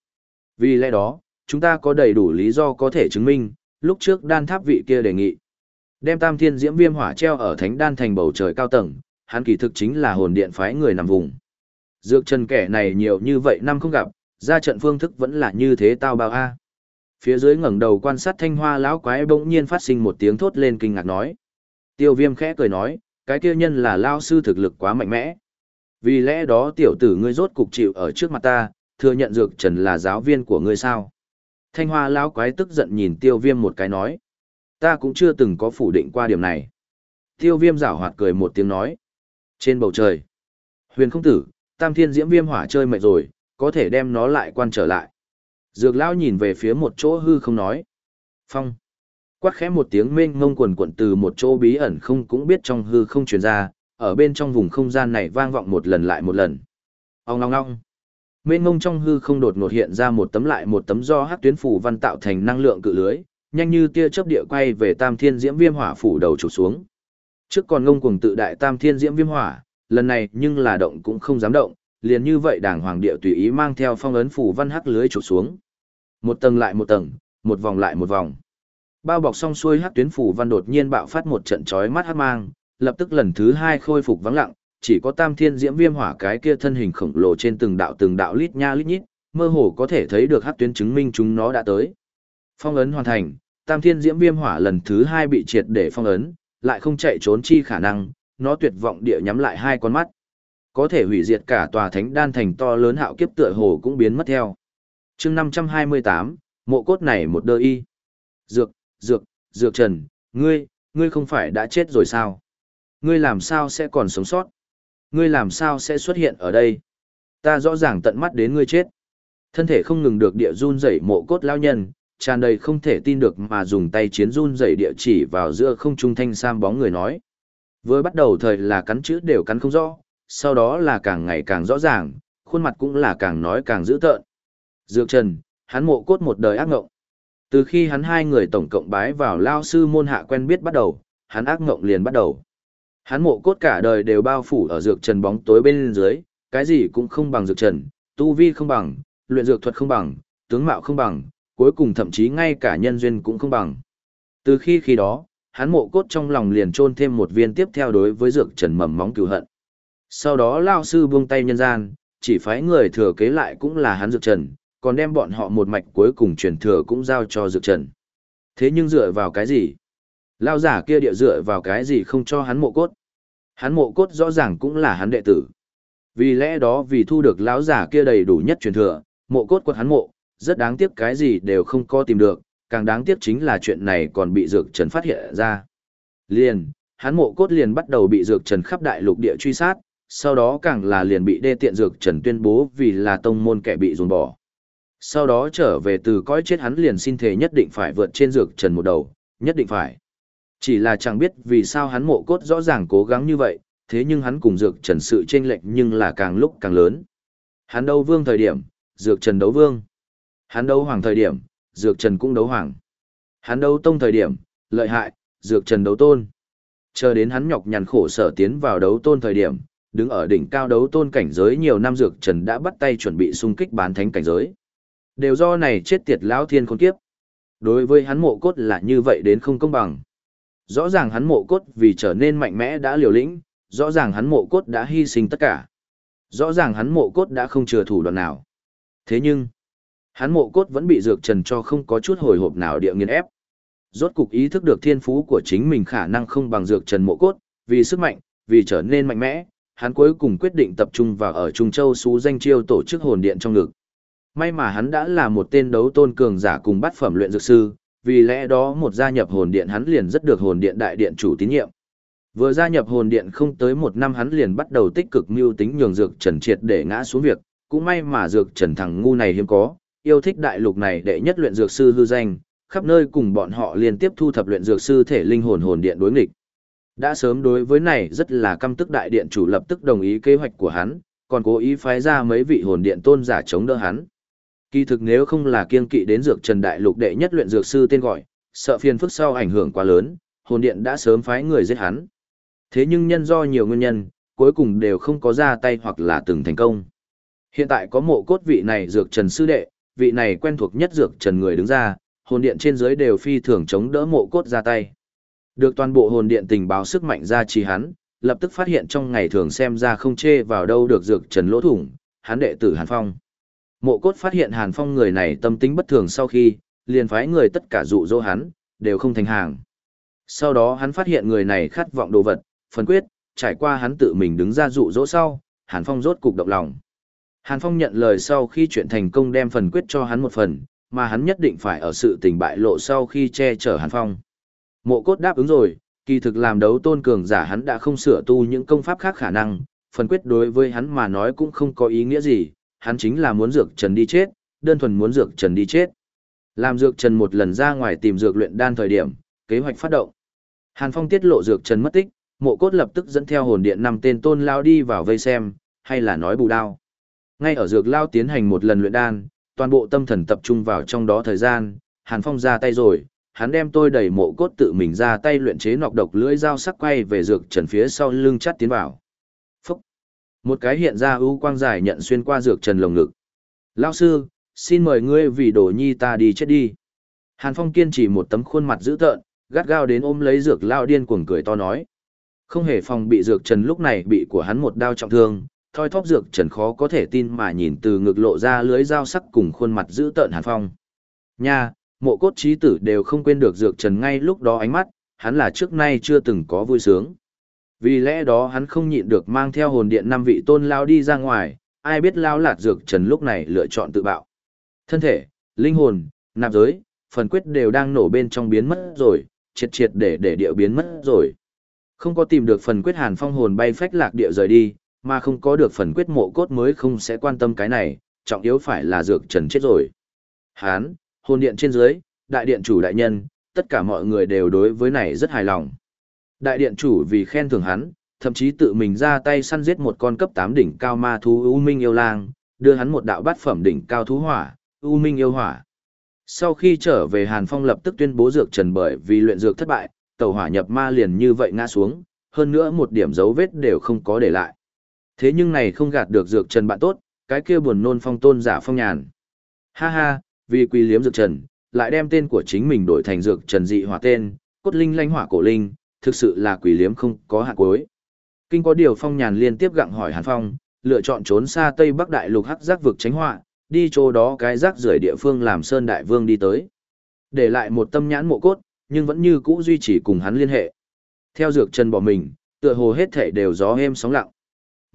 Speaker 1: Vì lẽ đó, chúng ta có đầy đủ lý do có thể chứng minh, lúc trước đan tháp vị kia đề nghị. Đem tam thiên diễm viêm hỏa treo ở thánh đan thành bầu trời cao tầng, hắn kỳ thực chính là hồn điện phái người nằm vùng. Dược trần kẻ này nhiều như vậy năm không gặp, ra trận phương thức vẫn là như thế tao bao a. Phía dưới ngẩng đầu quan sát thanh hoa lão quái bỗng nhiên phát sinh một tiếng thốt lên kinh ngạc nói. Tiêu viêm khẽ cười nói, cái kia nhân là lao sư thực lực quá mạnh mẽ. Vì lẽ đó tiểu tử ngươi rốt cục chịu ở trước mặt ta, thừa nhận dược trần là giáo viên của ngươi sao. Thanh hoa lão quái tức giận nhìn tiêu viêm một cái nói. Ta cũng chưa từng có phủ định qua điểm này. Tiêu viêm rảo hoạt cười một tiếng nói. Trên bầu trời. Huyền không tử, tam thiên diễm viêm hỏa chơi mệt rồi, có thể đem nó lại quan trở lại. Dược lão nhìn về phía một chỗ hư không nói. Phong. Quát khẽ một tiếng mênh ngông quần quận từ một chỗ bí ẩn không cũng biết trong hư không truyền ra, ở bên trong vùng không gian này vang vọng một lần lại một lần. Ông ngong ngong. Mênh ngông trong hư không đột ngột hiện ra một tấm lại một tấm do hắc tuyến phủ văn tạo thành năng lượng cự lưới, nhanh như tia chớp địa quay về Tam Thiên Diễm Viêm Hỏa phủ đầu chụp xuống. Trước còn ngông cuồng tự đại Tam Thiên Diễm Viêm Hỏa, lần này nhưng là động cũng không dám động, liền như vậy đảng hoàng địa tùy ý mang theo phong ấn phủ văn hắc lưới chụp xuống. Một tầng lại một tầng, một vòng lại một vòng. Bao bọc xong xuôi hắc tuyến phủ văn đột nhiên bạo phát một trận chói mắt hắc mang, lập tức lần thứ hai khôi phục vắng lặng, chỉ có tam thiên diễm viêm hỏa cái kia thân hình khổng lồ trên từng đạo từng đạo lít nha lít nhít, mơ hồ có thể thấy được hắc tuyến chứng minh chúng nó đã tới. Phong ấn hoàn thành, tam thiên diễm viêm hỏa lần thứ hai bị triệt để phong ấn, lại không chạy trốn chi khả năng, nó tuyệt vọng địa nhắm lại hai con mắt. Có thể hủy diệt cả tòa thánh đan thành to lớn hạo kiếp tựa hồ cũng biến mất theo. chương 528, mộ cốt này một đơ y. Dược, dược, dược trần, ngươi, ngươi không phải đã chết rồi sao? Ngươi làm sao sẽ còn sống sót? Ngươi làm sao sẽ xuất hiện ở đây? Ta rõ ràng tận mắt đến ngươi chết. Thân thể không ngừng được địa run rẩy mộ cốt lao nhân, tràn đầy không thể tin được mà dùng tay chiến run dậy địa chỉ vào giữa không trung thanh sam bóng người nói. Với bắt đầu thời là cắn chữ đều cắn không rõ, sau đó là càng ngày càng rõ ràng, khuôn mặt cũng là càng nói càng dữ tợn. Dược Trần, hắn mộ cốt một đời ác ngộng. Từ khi hắn hai người tổng cộng bái vào lao sư môn hạ quen biết bắt đầu, hắn ác ngộng liền bắt đầu. Hắn mộ cốt cả đời đều bao phủ ở dược trần bóng tối bên dưới, cái gì cũng không bằng dược trần, tu vi không bằng, luyện dược thuật không bằng, tướng mạo không bằng, cuối cùng thậm chí ngay cả nhân duyên cũng không bằng. Từ khi khi đó, hắn mộ cốt trong lòng liền trôn thêm một viên tiếp theo đối với dược trần mầm móng cửu hận. Sau đó lao sư buông tay nhân gian, chỉ phái người thừa kế lại cũng là hắn dược trần, còn đem bọn họ một mạch cuối cùng truyền thừa cũng giao cho dược trần. Thế nhưng dựa vào cái gì? Lao giả kia địa dựa vào cái gì không cho hắn mộ cốt? Hắn mộ cốt rõ ràng cũng là hắn đệ tử. Vì lẽ đó vì thu được lão giả kia đầy đủ nhất truyền thừa, mộ cốt quật hắn mộ, rất đáng tiếc cái gì đều không có tìm được, càng đáng tiếc chính là chuyện này còn bị dược trần phát hiện ra. Liền, hắn mộ cốt liền bắt đầu bị dược trần khắp đại lục địa truy sát, sau đó càng là liền bị đê tiện dược trần tuyên bố vì là tông môn kẻ bị dồn bỏ. Sau đó trở về từ cõi chết hắn liền xin thề nhất định phải vượt trên dược trần một đầu, nhất định phải. Chỉ là chẳng biết vì sao hắn mộ cốt rõ ràng cố gắng như vậy, thế nhưng hắn cùng dược trần sự chênh lệch nhưng là càng lúc càng lớn. Hắn đấu vương thời điểm, dược trần đấu vương. Hắn đấu hoàng thời điểm, dược trần cũng đấu hoàng. Hắn đấu tông thời điểm, lợi hại, dược trần đấu tôn. Chờ đến hắn nhọc nhằn khổ sở tiến vào đấu tôn thời điểm, đứng ở đỉnh cao đấu tôn cảnh giới nhiều năm dược trần đã bắt tay chuẩn bị xung kích bán thánh cảnh giới. Đều do này chết tiệt lão thiên khôn kiếp. Đối với hắn mộ cốt là như vậy đến không công bằng. Rõ ràng hắn mộ cốt vì trở nên mạnh mẽ đã liều lĩnh, rõ ràng hắn mộ cốt đã hy sinh tất cả. Rõ ràng hắn mộ cốt đã không chừa thủ đoạn nào. Thế nhưng, hắn mộ cốt vẫn bị dược trần cho không có chút hồi hộp nào địa nghiên ép. Rốt cục ý thức được thiên phú của chính mình khả năng không bằng dược trần mộ cốt, vì sức mạnh, vì trở nên mạnh mẽ, hắn cuối cùng quyết định tập trung vào ở Trung Châu xú danh chiêu tổ chức hồn điện trong ngực. May mà hắn đã là một tên đấu tôn cường giả cùng bát phẩm luyện dược sư, vì lẽ đó một gia nhập hồn điện hắn liền rất được hồn điện đại điện chủ tín nhiệm. Vừa gia nhập hồn điện không tới một năm hắn liền bắt đầu tích cực mưu tính nhường dược trần triệt để ngã xuống việc, cũng may mà dược trần thằng ngu này hiếm có, yêu thích đại lục này đệ nhất luyện dược sư hư danh, khắp nơi cùng bọn họ liên tiếp thu thập luyện dược sư thể linh hồn hồn điện đối nghịch. Đã sớm đối với này rất là căm tức đại điện chủ lập tức đồng ý kế hoạch của hắn, còn cố ý phái ra mấy vị hồn điện tôn giả chống đỡ hắn. Kỳ thực nếu không là kiên kỵ đến dược trần đại lục đệ nhất luyện dược sư tên gọi, sợ phiền phức sau ảnh hưởng quá lớn, hồn điện đã sớm phái người giết hắn. Thế nhưng nhân do nhiều nguyên nhân, cuối cùng đều không có ra tay hoặc là từng thành công. Hiện tại có mộ cốt vị này dược trần sư đệ, vị này quen thuộc nhất dược trần người đứng ra, hồn điện trên dưới đều phi thường chống đỡ mộ cốt ra tay. Được toàn bộ hồn điện tình báo sức mạnh ra trì hắn, lập tức phát hiện trong ngày thường xem ra không chê vào đâu được dược trần lỗ thủng, hắn đệ tử Hàn Phong. Mộ cốt phát hiện Hàn Phong người này tâm tính bất thường sau khi, liền phái người tất cả dụ dỗ hắn, đều không thành hàng. Sau đó hắn phát hiện người này khát vọng đồ vật, phân quyết, trải qua hắn tự mình đứng ra dụ dỗ sau, Hàn Phong rốt cục động lòng. Hàn Phong nhận lời sau khi chuyện thành công đem phần quyết cho hắn một phần, mà hắn nhất định phải ở sự tình bại lộ sau khi che chở Hàn Phong. Mộ cốt đáp ứng rồi, kỳ thực làm đấu tôn cường giả hắn đã không sửa tu những công pháp khác khả năng, phần quyết đối với hắn mà nói cũng không có ý nghĩa gì, hắn chính là muốn dược trần đi chết, đơn thuần muốn dược trần đi chết. Làm dược trần một lần ra ngoài tìm dược luyện đan thời điểm, kế hoạch phát động. Hàn Phong tiết lộ dược trần mất tích, mộ cốt lập tức dẫn theo hồn điện năm tên tôn lao đi vào vây xem, hay là nói bù đao. Ngay ở dược lao tiến hành một lần luyện đan, toàn bộ tâm thần tập trung vào trong đó thời gian, Hàn Phong ra tay rồi, hắn đem tôi đẩy mộ cốt tự mình ra tay luyện chế nọc độc lưỡi dao sắc quay về dược trần phía sau lưng chắt tiến vào. Phúc! Một cái hiện ra ưu quang dài nhận xuyên qua dược trần lồng ngực. Lao sư, xin mời ngươi vì đồ nhi ta đi chết đi. Hàn Phong kiên trì một tấm khuôn mặt dữ tợn, gắt gao đến ôm lấy dược lao điên cuồng cười to nói. Không hề phòng bị dược trần lúc này bị của hắn một đao trọng thương, thoi thóp dược trần khó có thể tin mà nhìn từ ngực lộ ra lưới dao sắc cùng khuôn mặt dữ tợn Hàn Phong. Nha, mộ cốt trí tử đều không quên được dược trần ngay lúc đó ánh mắt, hắn là trước nay chưa từng có vui sướng. Vì lẽ đó hắn không nhịn được mang theo hồn điện năm vị tôn lao đi ra ngoài, ai biết lao lạt dược trần lúc này lựa chọn tự bạo. Thân thể, linh hồn, nạp giới, phần quyết đều đang nổ bên trong biến mất rồi, triệt triệt để để địa biến mất rồi. Không có tìm được phần quyết hàn phong hồn bay phách lạc địa rời đi, mà không có được phần quyết mộ cốt mới không sẽ quan tâm cái này, trọng yếu phải là dược trần chết rồi. Hán, hồn điện trên dưới, đại điện chủ đại nhân, tất cả mọi người đều đối với này rất hài lòng. Đại điện chủ vì khen thưởng hắn, thậm chí tự mình ra tay săn giết một con cấp 8 đỉnh cao ma thú U Minh yêu lang, đưa hắn một đạo bát phẩm đỉnh cao thú hỏa, U Minh yêu hỏa. Sau khi trở về Hàn Phong lập tức tuyên bố dược trần bởi vì luyện dược thất bại, tàu hỏa nhập ma liền như vậy ngã xuống, hơn nữa một điểm dấu vết đều không có để lại. Thế nhưng này không gạt được dược trần bạn tốt, cái kia buồn nôn phong tôn giả phong nhàn. Ha ha, vì quy liếm dược trần, lại đem tên của chính mình đổi thành dược trần dị hỏa tên, cốt linh lanh hỏa cổ linh, thực sự là quỷ liếm không có hạt cuối. Kinh có điều phong nhàn liên tiếp gặng hỏi Hàn Phong, lựa chọn trốn xa Tây Bắc Đại lục hắc giác vực tránh họa, đi chỗ đó cái rác rưởi địa phương làm Sơn Đại Vương đi tới. Để lại một tâm nhãn mộ cốt, nhưng vẫn như cũ duy trì cùng hắn liên hệ. Theo dược trần bỏ mình, tựa hồ hết thể đều gió êm sóng lặng.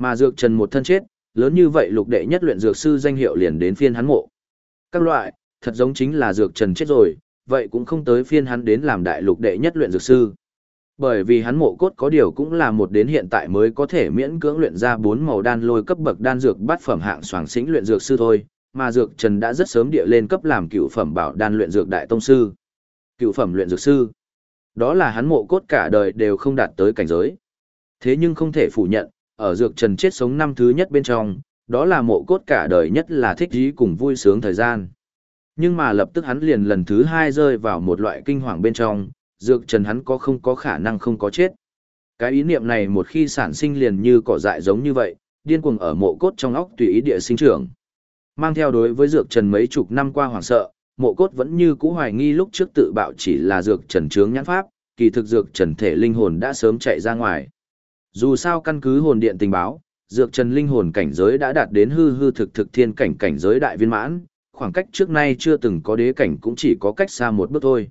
Speaker 1: Mà dược trần một thân chết, lớn như vậy lục đệ nhất luyện dược sư danh hiệu liền đến phiên hắn mộ. Các loại, thật giống chính là dược trần chết rồi, vậy cũng không tới phiên hắn đến làm đại lục đệ nhất luyện dược sư. Bởi vì hắn mộ cốt có điều cũng là một đến hiện tại mới có thể miễn cưỡng luyện ra bốn màu đan lôi cấp bậc đan dược bát phẩm hạng soàng xính luyện dược sư thôi, mà dược trần đã rất sớm địa lên cấp làm cựu phẩm bảo đan luyện dược đại tông sư. Cựu phẩm luyện dược sư. Đó là hắn mộ cốt cả đời đều không đạt tới cảnh giới. Thế nhưng không thể phủ nhận, ở dược trần chết sống năm thứ nhất bên trong, đó là mộ cốt cả đời nhất là thích ý cùng vui sướng thời gian. Nhưng mà lập tức hắn liền lần thứ hai rơi vào một loại kinh hoàng bên trong, dược trần hắn có không có khả năng không có chết. Cái ý niệm này một khi sản sinh liền như cỏ dại giống như vậy, điên cuồng ở mộ cốt trong óc tùy ý địa sinh trưởng. Mang theo đối với dược trần mấy chục năm qua hoảng sợ, mộ cốt vẫn như cũ hoài nghi lúc trước tự bạo chỉ là dược trần trướng nhãn pháp, kỳ thực dược trần thể linh hồn đã sớm chạy ra ngoài. Dù sao căn cứ hồn điện tình báo, dược trần linh hồn cảnh giới đã đạt đến hư hư thực thực thiên cảnh cảnh giới đại viên mãn, khoảng cách trước nay chưa từng có đế cảnh cũng chỉ có cách xa một bước thôi.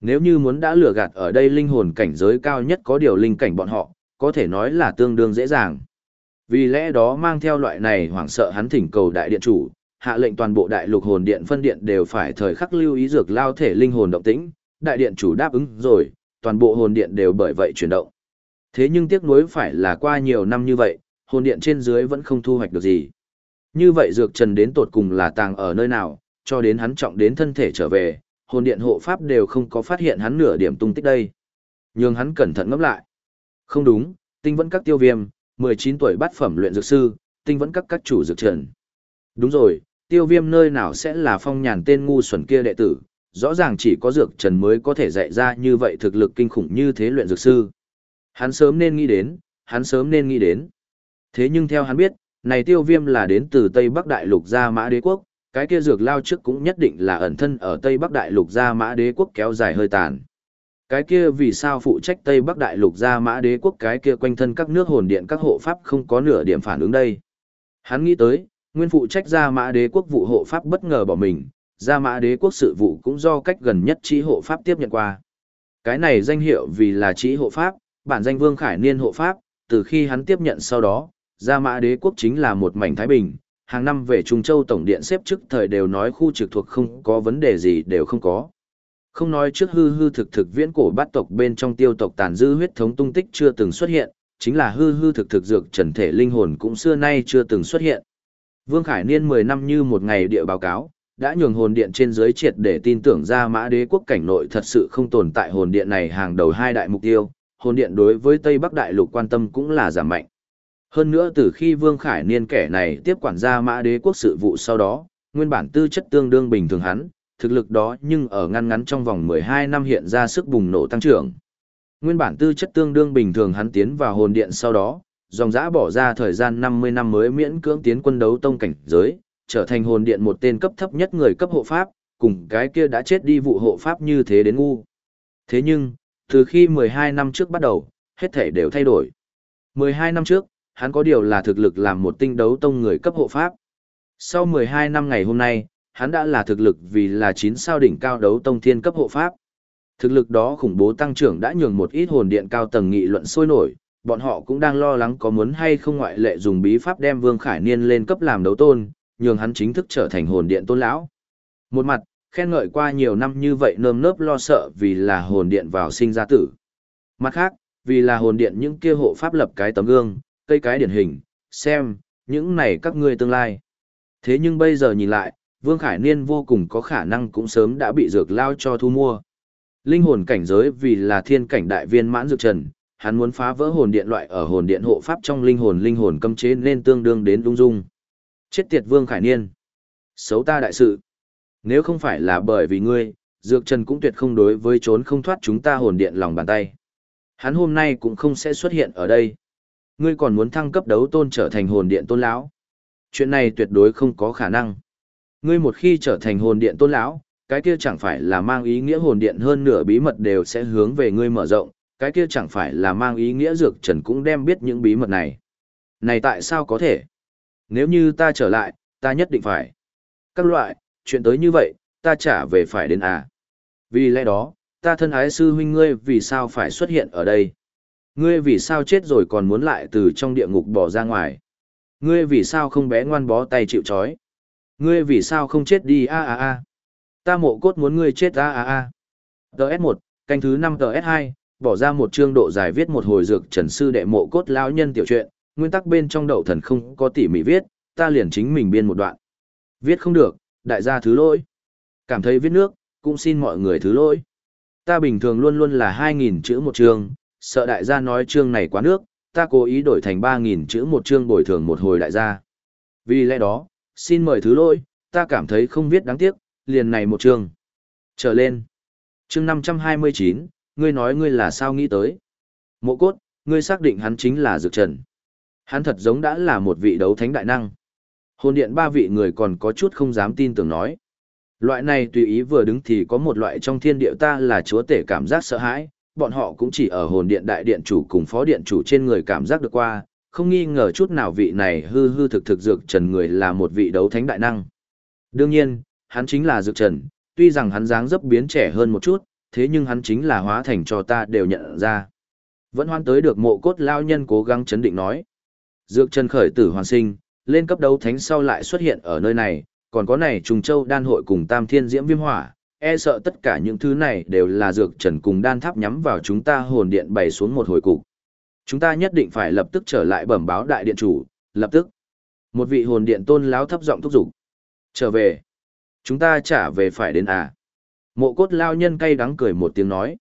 Speaker 1: Nếu như muốn đã lừa gạt ở đây linh hồn cảnh giới cao nhất có điều linh cảnh bọn họ, có thể nói là tương đương dễ dàng. Vì lẽ đó mang theo loại này hoảng sợ hắn thỉnh cầu đại điện chủ, hạ lệnh toàn bộ đại lục hồn điện phân điện đều phải thời khắc lưu ý dược lao thể linh hồn động tĩnh, đại điện chủ đáp ứng rồi, toàn bộ hồn điện đều bởi vậy chuyển động. Thế nhưng tiếc nuối phải là qua nhiều năm như vậy, hồn điện trên dưới vẫn không thu hoạch được gì. Như vậy dược trần đến tột cùng là tàng ở nơi nào, cho đến hắn trọng đến thân thể trở về, hồn điện hộ pháp đều không có phát hiện hắn nửa điểm tung tích đây. Nhưng hắn cẩn thận ngẫm lại. Không đúng, tinh vẫn các tiêu viêm, 19 tuổi bắt phẩm luyện dược sư, tinh vẫn các các chủ dược trần. Đúng rồi, tiêu viêm nơi nào sẽ là phong nhàn tên ngu xuẩn kia đệ tử, rõ ràng chỉ có dược trần mới có thể dạy ra như vậy thực lực kinh khủng như thế luyện dược sư. Hắn sớm nên nghĩ đến, hắn sớm nên nghĩ đến. Thế nhưng theo hắn biết, này tiêu viêm là đến từ Tây Bắc Đại Lục Gia Mã Đế Quốc, cái kia dược lao trước cũng nhất định là ẩn thân ở Tây Bắc Đại Lục Gia Mã Đế Quốc kéo dài hơi tàn. Cái kia vì sao phụ trách Tây Bắc Đại Lục Gia Mã Đế Quốc cái kia quanh thân các nước hồn điện các hộ pháp không có nửa điểm phản ứng đây. Hắn nghĩ tới, nguyên phụ trách Gia Mã Đế Quốc vụ hộ pháp bất ngờ bỏ mình, Gia Mã Đế Quốc sự vụ cũng do cách gần nhất trí hộ pháp tiếp nhận qua. Cái này danh hiệu vì là trí hộ pháp, bản danh Vương Khải Niên hộ pháp, từ khi hắn tiếp nhận sau đó, Gia Mã Đế quốc chính là một mảnh thái bình, hàng năm về Trung Châu tổng điện xếp chức thời đều nói khu trực thuộc không có vấn đề gì đều không có. Không nói trước hư hư thực thực viễn cổ bát tộc bên trong tiêu tộc tàn dư huyết thống tung tích chưa từng xuất hiện, chính là hư hư thực thực dược trần thể linh hồn cũng xưa nay chưa từng xuất hiện. Vương Khải Niên 10 năm như một ngày địa báo cáo, đã nhường hồn điện trên dưới triệt để tin tưởng ra mã đế quốc cảnh nội thật sự không tồn tại hồn điện này hàng đầu hai đại mục tiêu, hồn điện đối với Tây Bắc Đại Lục quan tâm cũng là giảm mạnh. Hơn nữa từ khi Vương Khải Niên kẻ này tiếp quản gia mã đế quốc sự vụ sau đó, nguyên bản tư chất tương đương bình thường hắn, thực lực đó nhưng ở ngăn ngắn trong vòng 12 năm hiện ra sức bùng nổ tăng trưởng. Nguyên bản tư chất tương đương bình thường hắn tiến vào hồn điện sau đó, dòng dã bỏ ra thời gian 50 năm mới miễn cưỡng tiến quân đấu tông cảnh giới, trở thành hồn điện một tên cấp thấp nhất người cấp hộ pháp, cùng cái kia đã chết đi vụ hộ pháp như thế đến ngu. Thế nhưng, từ khi 12 năm trước bắt đầu, hết thể đều thay đổi. 12 năm trước, hắn có điều là thực lực làm một tinh đấu tông người cấp hộ pháp. Sau 12 năm ngày hôm nay, hắn đã là thực lực vì là 9 sao đỉnh cao đấu tông thiên cấp hộ pháp. Thực lực đó khủng bố tăng trưởng đã nhường một ít hồn điện cao tầng nghị luận sôi nổi, bọn họ cũng đang lo lắng có muốn hay không ngoại lệ dùng bí pháp đem Vương Khải Niên lên cấp làm đấu tôn, nhường hắn chính thức trở thành hồn điện tôn lão. Một mặt, khen ngợi qua nhiều năm như vậy nơm nớp lo sợ vì là hồn điện vào sinh ra tử. Mặt khác, vì là hồn điện những kia hộ pháp lập cái tấm gương, cây cái điển hình, xem, những này các ngươi tương lai. Thế nhưng bây giờ nhìn lại, Vương Khải Niên vô cùng có khả năng cũng sớm đã bị dược lao cho thu mua. Linh hồn cảnh giới vì là thiên cảnh đại viên mãn dược trần, hắn muốn phá vỡ hồn điện loại ở hồn điện hộ pháp trong linh hồn linh hồn cấm chế nên tương đương đến lung dung. Chết tiệt Vương Khải Niên. Xấu ta đại sự. Nếu không phải là bởi vì ngươi, dược trần cũng tuyệt không đối với trốn không thoát chúng ta hồn điện lòng bàn tay. Hắn hôm nay cũng không sẽ xuất hiện ở đây. Ngươi còn muốn thăng cấp đấu tôn trở thành hồn điện tôn lão? Chuyện này tuyệt đối không có khả năng. Ngươi một khi trở thành hồn điện tôn lão cái kia chẳng phải là mang ý nghĩa hồn điện hơn nửa bí mật đều sẽ hướng về ngươi mở rộng cái kia chẳng phải là mang ý nghĩa dược trần cũng đem biết những bí mật này. Này tại sao có thể? Nếu như ta trở lại ta nhất định phải. Các loại chuyện tới như vậy ta trả về phải đến à vì lẽ đó ta thân ái sư huynh ngươi vì sao phải xuất hiện ở đây Ngươi vì sao chết rồi còn muốn lại từ trong địa ngục bỏ ra ngoài? Ngươi vì sao không bé ngoan bó tay chịu chói? Ngươi vì sao không chết đi a a a? Ta mộ cốt muốn ngươi chết a a a. TS1, canh thứ 5 TS2, bỏ ra một chương độ dài viết một hồi dược trần sư đệ mộ cốt lão nhân tiểu truyện, nguyên tắc bên trong đậu thần không có tỉ mỉ viết, ta liền chính mình biên một đoạn. Viết không được, đại gia thứ lỗi. Cảm thấy viết nước, cũng xin mọi người thứ lỗi. Ta bình thường luôn luôn là 2.000 chữ một chương, sợ đại gia nói chương này quá nước, ta cố ý đổi thành 3.000 chữ một chương bồi thường một hồi đại gia. Vì lẽ đó, xin mời thứ lỗi, ta cảm thấy không viết đáng tiếc, liền này một chương. Trở lên. Chương 529, ngươi nói ngươi là sao nghĩ tới. Mộ cốt, ngươi xác định hắn chính là Dược Trần. Hắn thật giống đã là một vị đấu thánh đại năng. Hồn điện ba vị người còn có chút không dám tin tưởng nói. Loại này tùy ý vừa đứng thì có một loại trong thiên địa ta là chúa tể cảm giác sợ hãi, bọn họ cũng chỉ ở hồn điện đại điện chủ cùng phó điện chủ trên người cảm giác được qua, không nghi ngờ chút nào vị này hư hư thực thực dược trần người là một vị đấu thánh đại năng. Đương nhiên, hắn chính là dược trần, tuy rằng hắn dáng dấp biến trẻ hơn một chút, thế nhưng hắn chính là hóa thành cho ta đều nhận ra. Vẫn hoan tới được mộ cốt lao nhân cố gắng chấn định nói. Dược trần khởi tử hoàn sinh, lên cấp đấu thánh sau lại xuất hiện ở nơi này, còn có này trùng châu đan hội cùng tam thiên diễm viêm hỏa, e sợ tất cả những thứ này đều là dược trần cùng đan tháp nhắm vào chúng ta hồn điện bày xuống một hồi cục. Chúng ta nhất định phải lập tức trở lại bẩm báo đại điện chủ, lập tức. Một vị hồn điện tôn láo thấp giọng thúc giục. Trở về. Chúng ta trả về phải đến à. Mộ cốt lao nhân cay đắng cười một tiếng nói.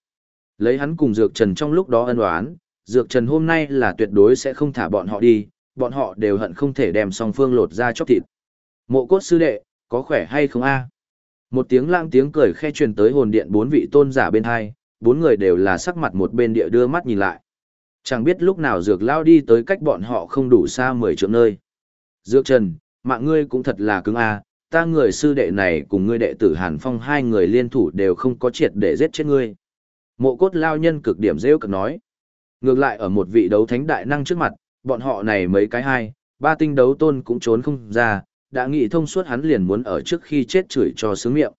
Speaker 1: Lấy hắn cùng Dược Trần trong lúc đó ân oán, Dược Trần hôm nay là tuyệt đối sẽ không thả bọn họ đi, bọn họ đều hận không thể đem song phương lột ra chóc thịt. Mộ cốt sư đệ, có khỏe hay không a? Một tiếng lang tiếng cười khe truyền tới hồn điện bốn vị tôn giả bên hai, bốn người đều là sắc mặt một bên địa đưa mắt nhìn lại. Chẳng biết lúc nào dược lao đi tới cách bọn họ không đủ xa mười trượng nơi. Dược trần, mạng ngươi cũng thật là cứng a, ta người sư đệ này cùng ngươi đệ tử Hàn Phong hai người liên thủ đều không có triệt để giết chết ngươi. Mộ cốt lao nhân cực điểm rêu cực nói. Ngược lại ở một vị đấu thánh đại năng trước mặt, bọn họ này mấy cái hai, ba tinh đấu tôn cũng trốn không ra, đã nghĩ thông suốt hắn liền muốn ở trước khi chết chửi cho sướng miệng.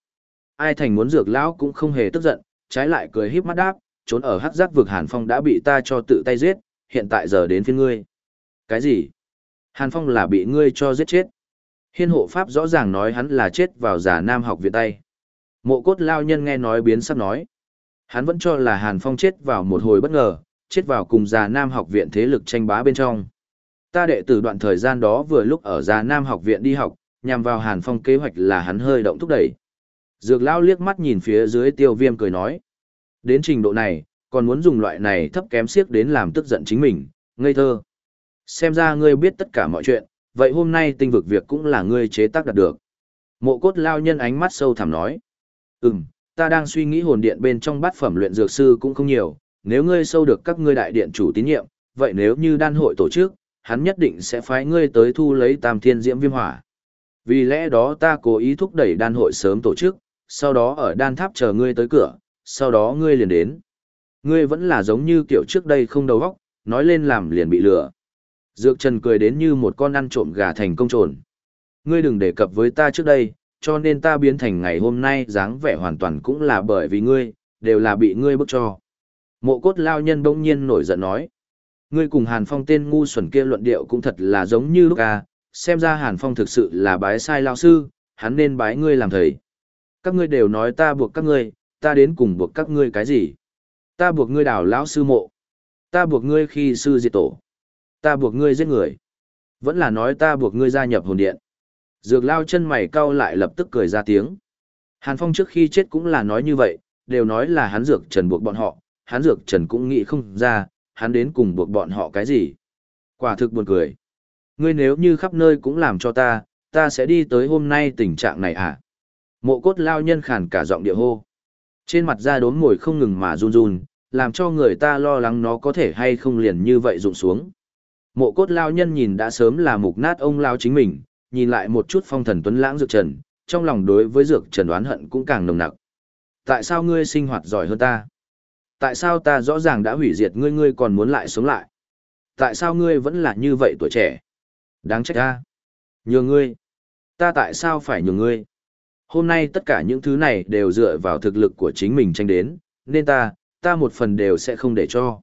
Speaker 1: Ai thành muốn dược lão cũng không hề tức giận, trái lại cười híp mắt đáp, trốn ở hắc giác vực Hàn Phong đã bị ta cho tự tay giết, hiện tại giờ đến phiên ngươi. Cái gì? Hàn Phong là bị ngươi cho giết chết. Hiên hộ pháp rõ ràng nói hắn là chết vào giả nam học viện tay. Mộ cốt lao nhân nghe nói biến sắc nói. Hắn vẫn cho là Hàn Phong chết vào một hồi bất ngờ, chết vào cùng già nam học viện thế lực tranh bá bên trong. Ta đệ tử đoạn thời gian đó vừa lúc ở già nam học viện đi học, nhằm vào Hàn Phong kế hoạch là hắn hơi động thúc đẩy. Dược lao liếc mắt nhìn phía dưới tiêu viêm cười nói. Đến trình độ này, còn muốn dùng loại này thấp kém siếc đến làm tức giận chính mình, ngây thơ. Xem ra ngươi biết tất cả mọi chuyện, vậy hôm nay tinh vực việc cũng là ngươi chế tác đạt được. Mộ cốt lao nhân ánh mắt sâu thẳm nói. Ừm, ta đang suy nghĩ hồn điện bên trong bát phẩm luyện dược sư cũng không nhiều, nếu ngươi sâu được các ngươi đại điện chủ tín nhiệm, vậy nếu như đan hội tổ chức, hắn nhất định sẽ phái ngươi tới thu lấy tam thiên diễm viêm hỏa. Vì lẽ đó ta cố ý thúc đẩy đan hội sớm tổ chức, sau đó ở đan tháp chờ ngươi tới cửa, sau đó ngươi liền đến. Ngươi vẫn là giống như kiểu trước đây không đầu óc, nói lên làm liền bị lừa. Dược Trần cười đến như một con ăn trộm gà thành công trồn. Ngươi đừng đề cập với ta trước đây, cho nên ta biến thành ngày hôm nay dáng vẻ hoàn toàn cũng là bởi vì ngươi, đều là bị ngươi bức cho. Mộ cốt lao nhân bỗng nhiên nổi giận nói. Ngươi cùng Hàn Phong tên ngu xuẩn kia luận điệu cũng thật là giống như lúc à, xem ra Hàn Phong thực sự là bái sai lao sư, hắn nên bái ngươi làm thầy. Các ngươi đều nói ta buộc các ngươi, ta đến cùng buộc các ngươi cái gì? Ta buộc ngươi đào lão sư mộ. Ta buộc ngươi khi sư diệt tổ. Ta buộc ngươi giết người. Vẫn là nói ta buộc ngươi gia nhập hồn điện. Dược lao chân mày cau lại lập tức cười ra tiếng. Hàn Phong trước khi chết cũng là nói như vậy, đều nói là hắn dược trần buộc bọn họ, hắn dược trần cũng nghĩ không ra, hắn đến cùng buộc bọn họ cái gì. Quả thực buồn cười. Ngươi nếu như khắp nơi cũng làm cho ta, ta sẽ đi tới hôm nay tình trạng này à? Mộ cốt lao nhân khàn cả giọng địa hô. Trên mặt da đốm mồi không ngừng mà run run, làm cho người ta lo lắng nó có thể hay không liền như vậy rụng xuống. Mộ cốt lao nhân nhìn đã sớm là mục nát ông lao chính mình, nhìn lại một chút phong thần tuấn lãng dược trần, trong lòng đối với dược trần đoán hận cũng càng nồng nặc. Tại sao ngươi sinh hoạt giỏi hơn ta? Tại sao ta rõ ràng đã hủy diệt ngươi ngươi còn muốn lại sống lại? Tại sao ngươi vẫn là như vậy tuổi trẻ? Đáng trách ta. Nhường ngươi. Ta tại sao phải nhường ngươi? Hôm nay tất cả những thứ này đều dựa vào thực lực của chính mình tranh đến, nên ta, ta một phần đều sẽ không để cho.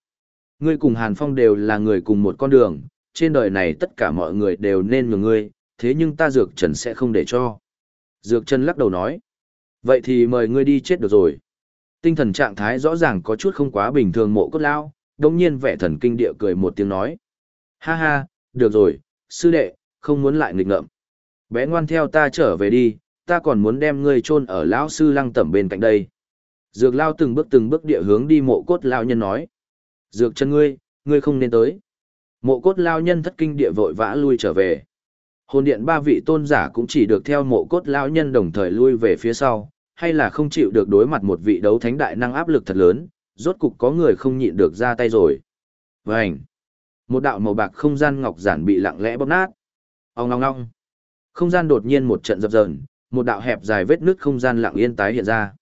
Speaker 1: Ngươi cùng Hàn Phong đều là người cùng một con đường, trên đời này tất cả mọi người đều nên nhường ngươi, thế nhưng ta Dược Trần sẽ không để cho. Dược Trần lắc đầu nói. Vậy thì mời ngươi đi chết được rồi. Tinh thần trạng thái rõ ràng có chút không quá bình thường mộ cốt lao, đồng nhiên vẻ thần kinh địa cười một tiếng nói. Ha ha, được rồi, sư đệ, không muốn lại nghịch ngợm. Bé ngoan theo ta trở về đi, ta còn muốn đem ngươi chôn ở lão sư lăng tẩm bên cạnh đây. Dược lao từng bước từng bước địa hướng đi mộ cốt lao nhân nói. Dược chân ngươi, ngươi không nên tới. Mộ cốt lao nhân thất kinh địa vội vã lui trở về. Hồn điện ba vị tôn giả cũng chỉ được theo mộ cốt lao nhân đồng thời lui về phía sau, hay là không chịu được đối mặt một vị đấu thánh đại năng áp lực thật lớn, rốt cục có người không nhịn được ra tay rồi. Vành! Một đạo màu bạc không gian ngọc giản bị lặng lẽ bóp nát. Ông ngong ngong! Không gian đột nhiên một trận dập dờn, một đạo hẹp dài vết nứt không gian lặng yên tái hiện ra.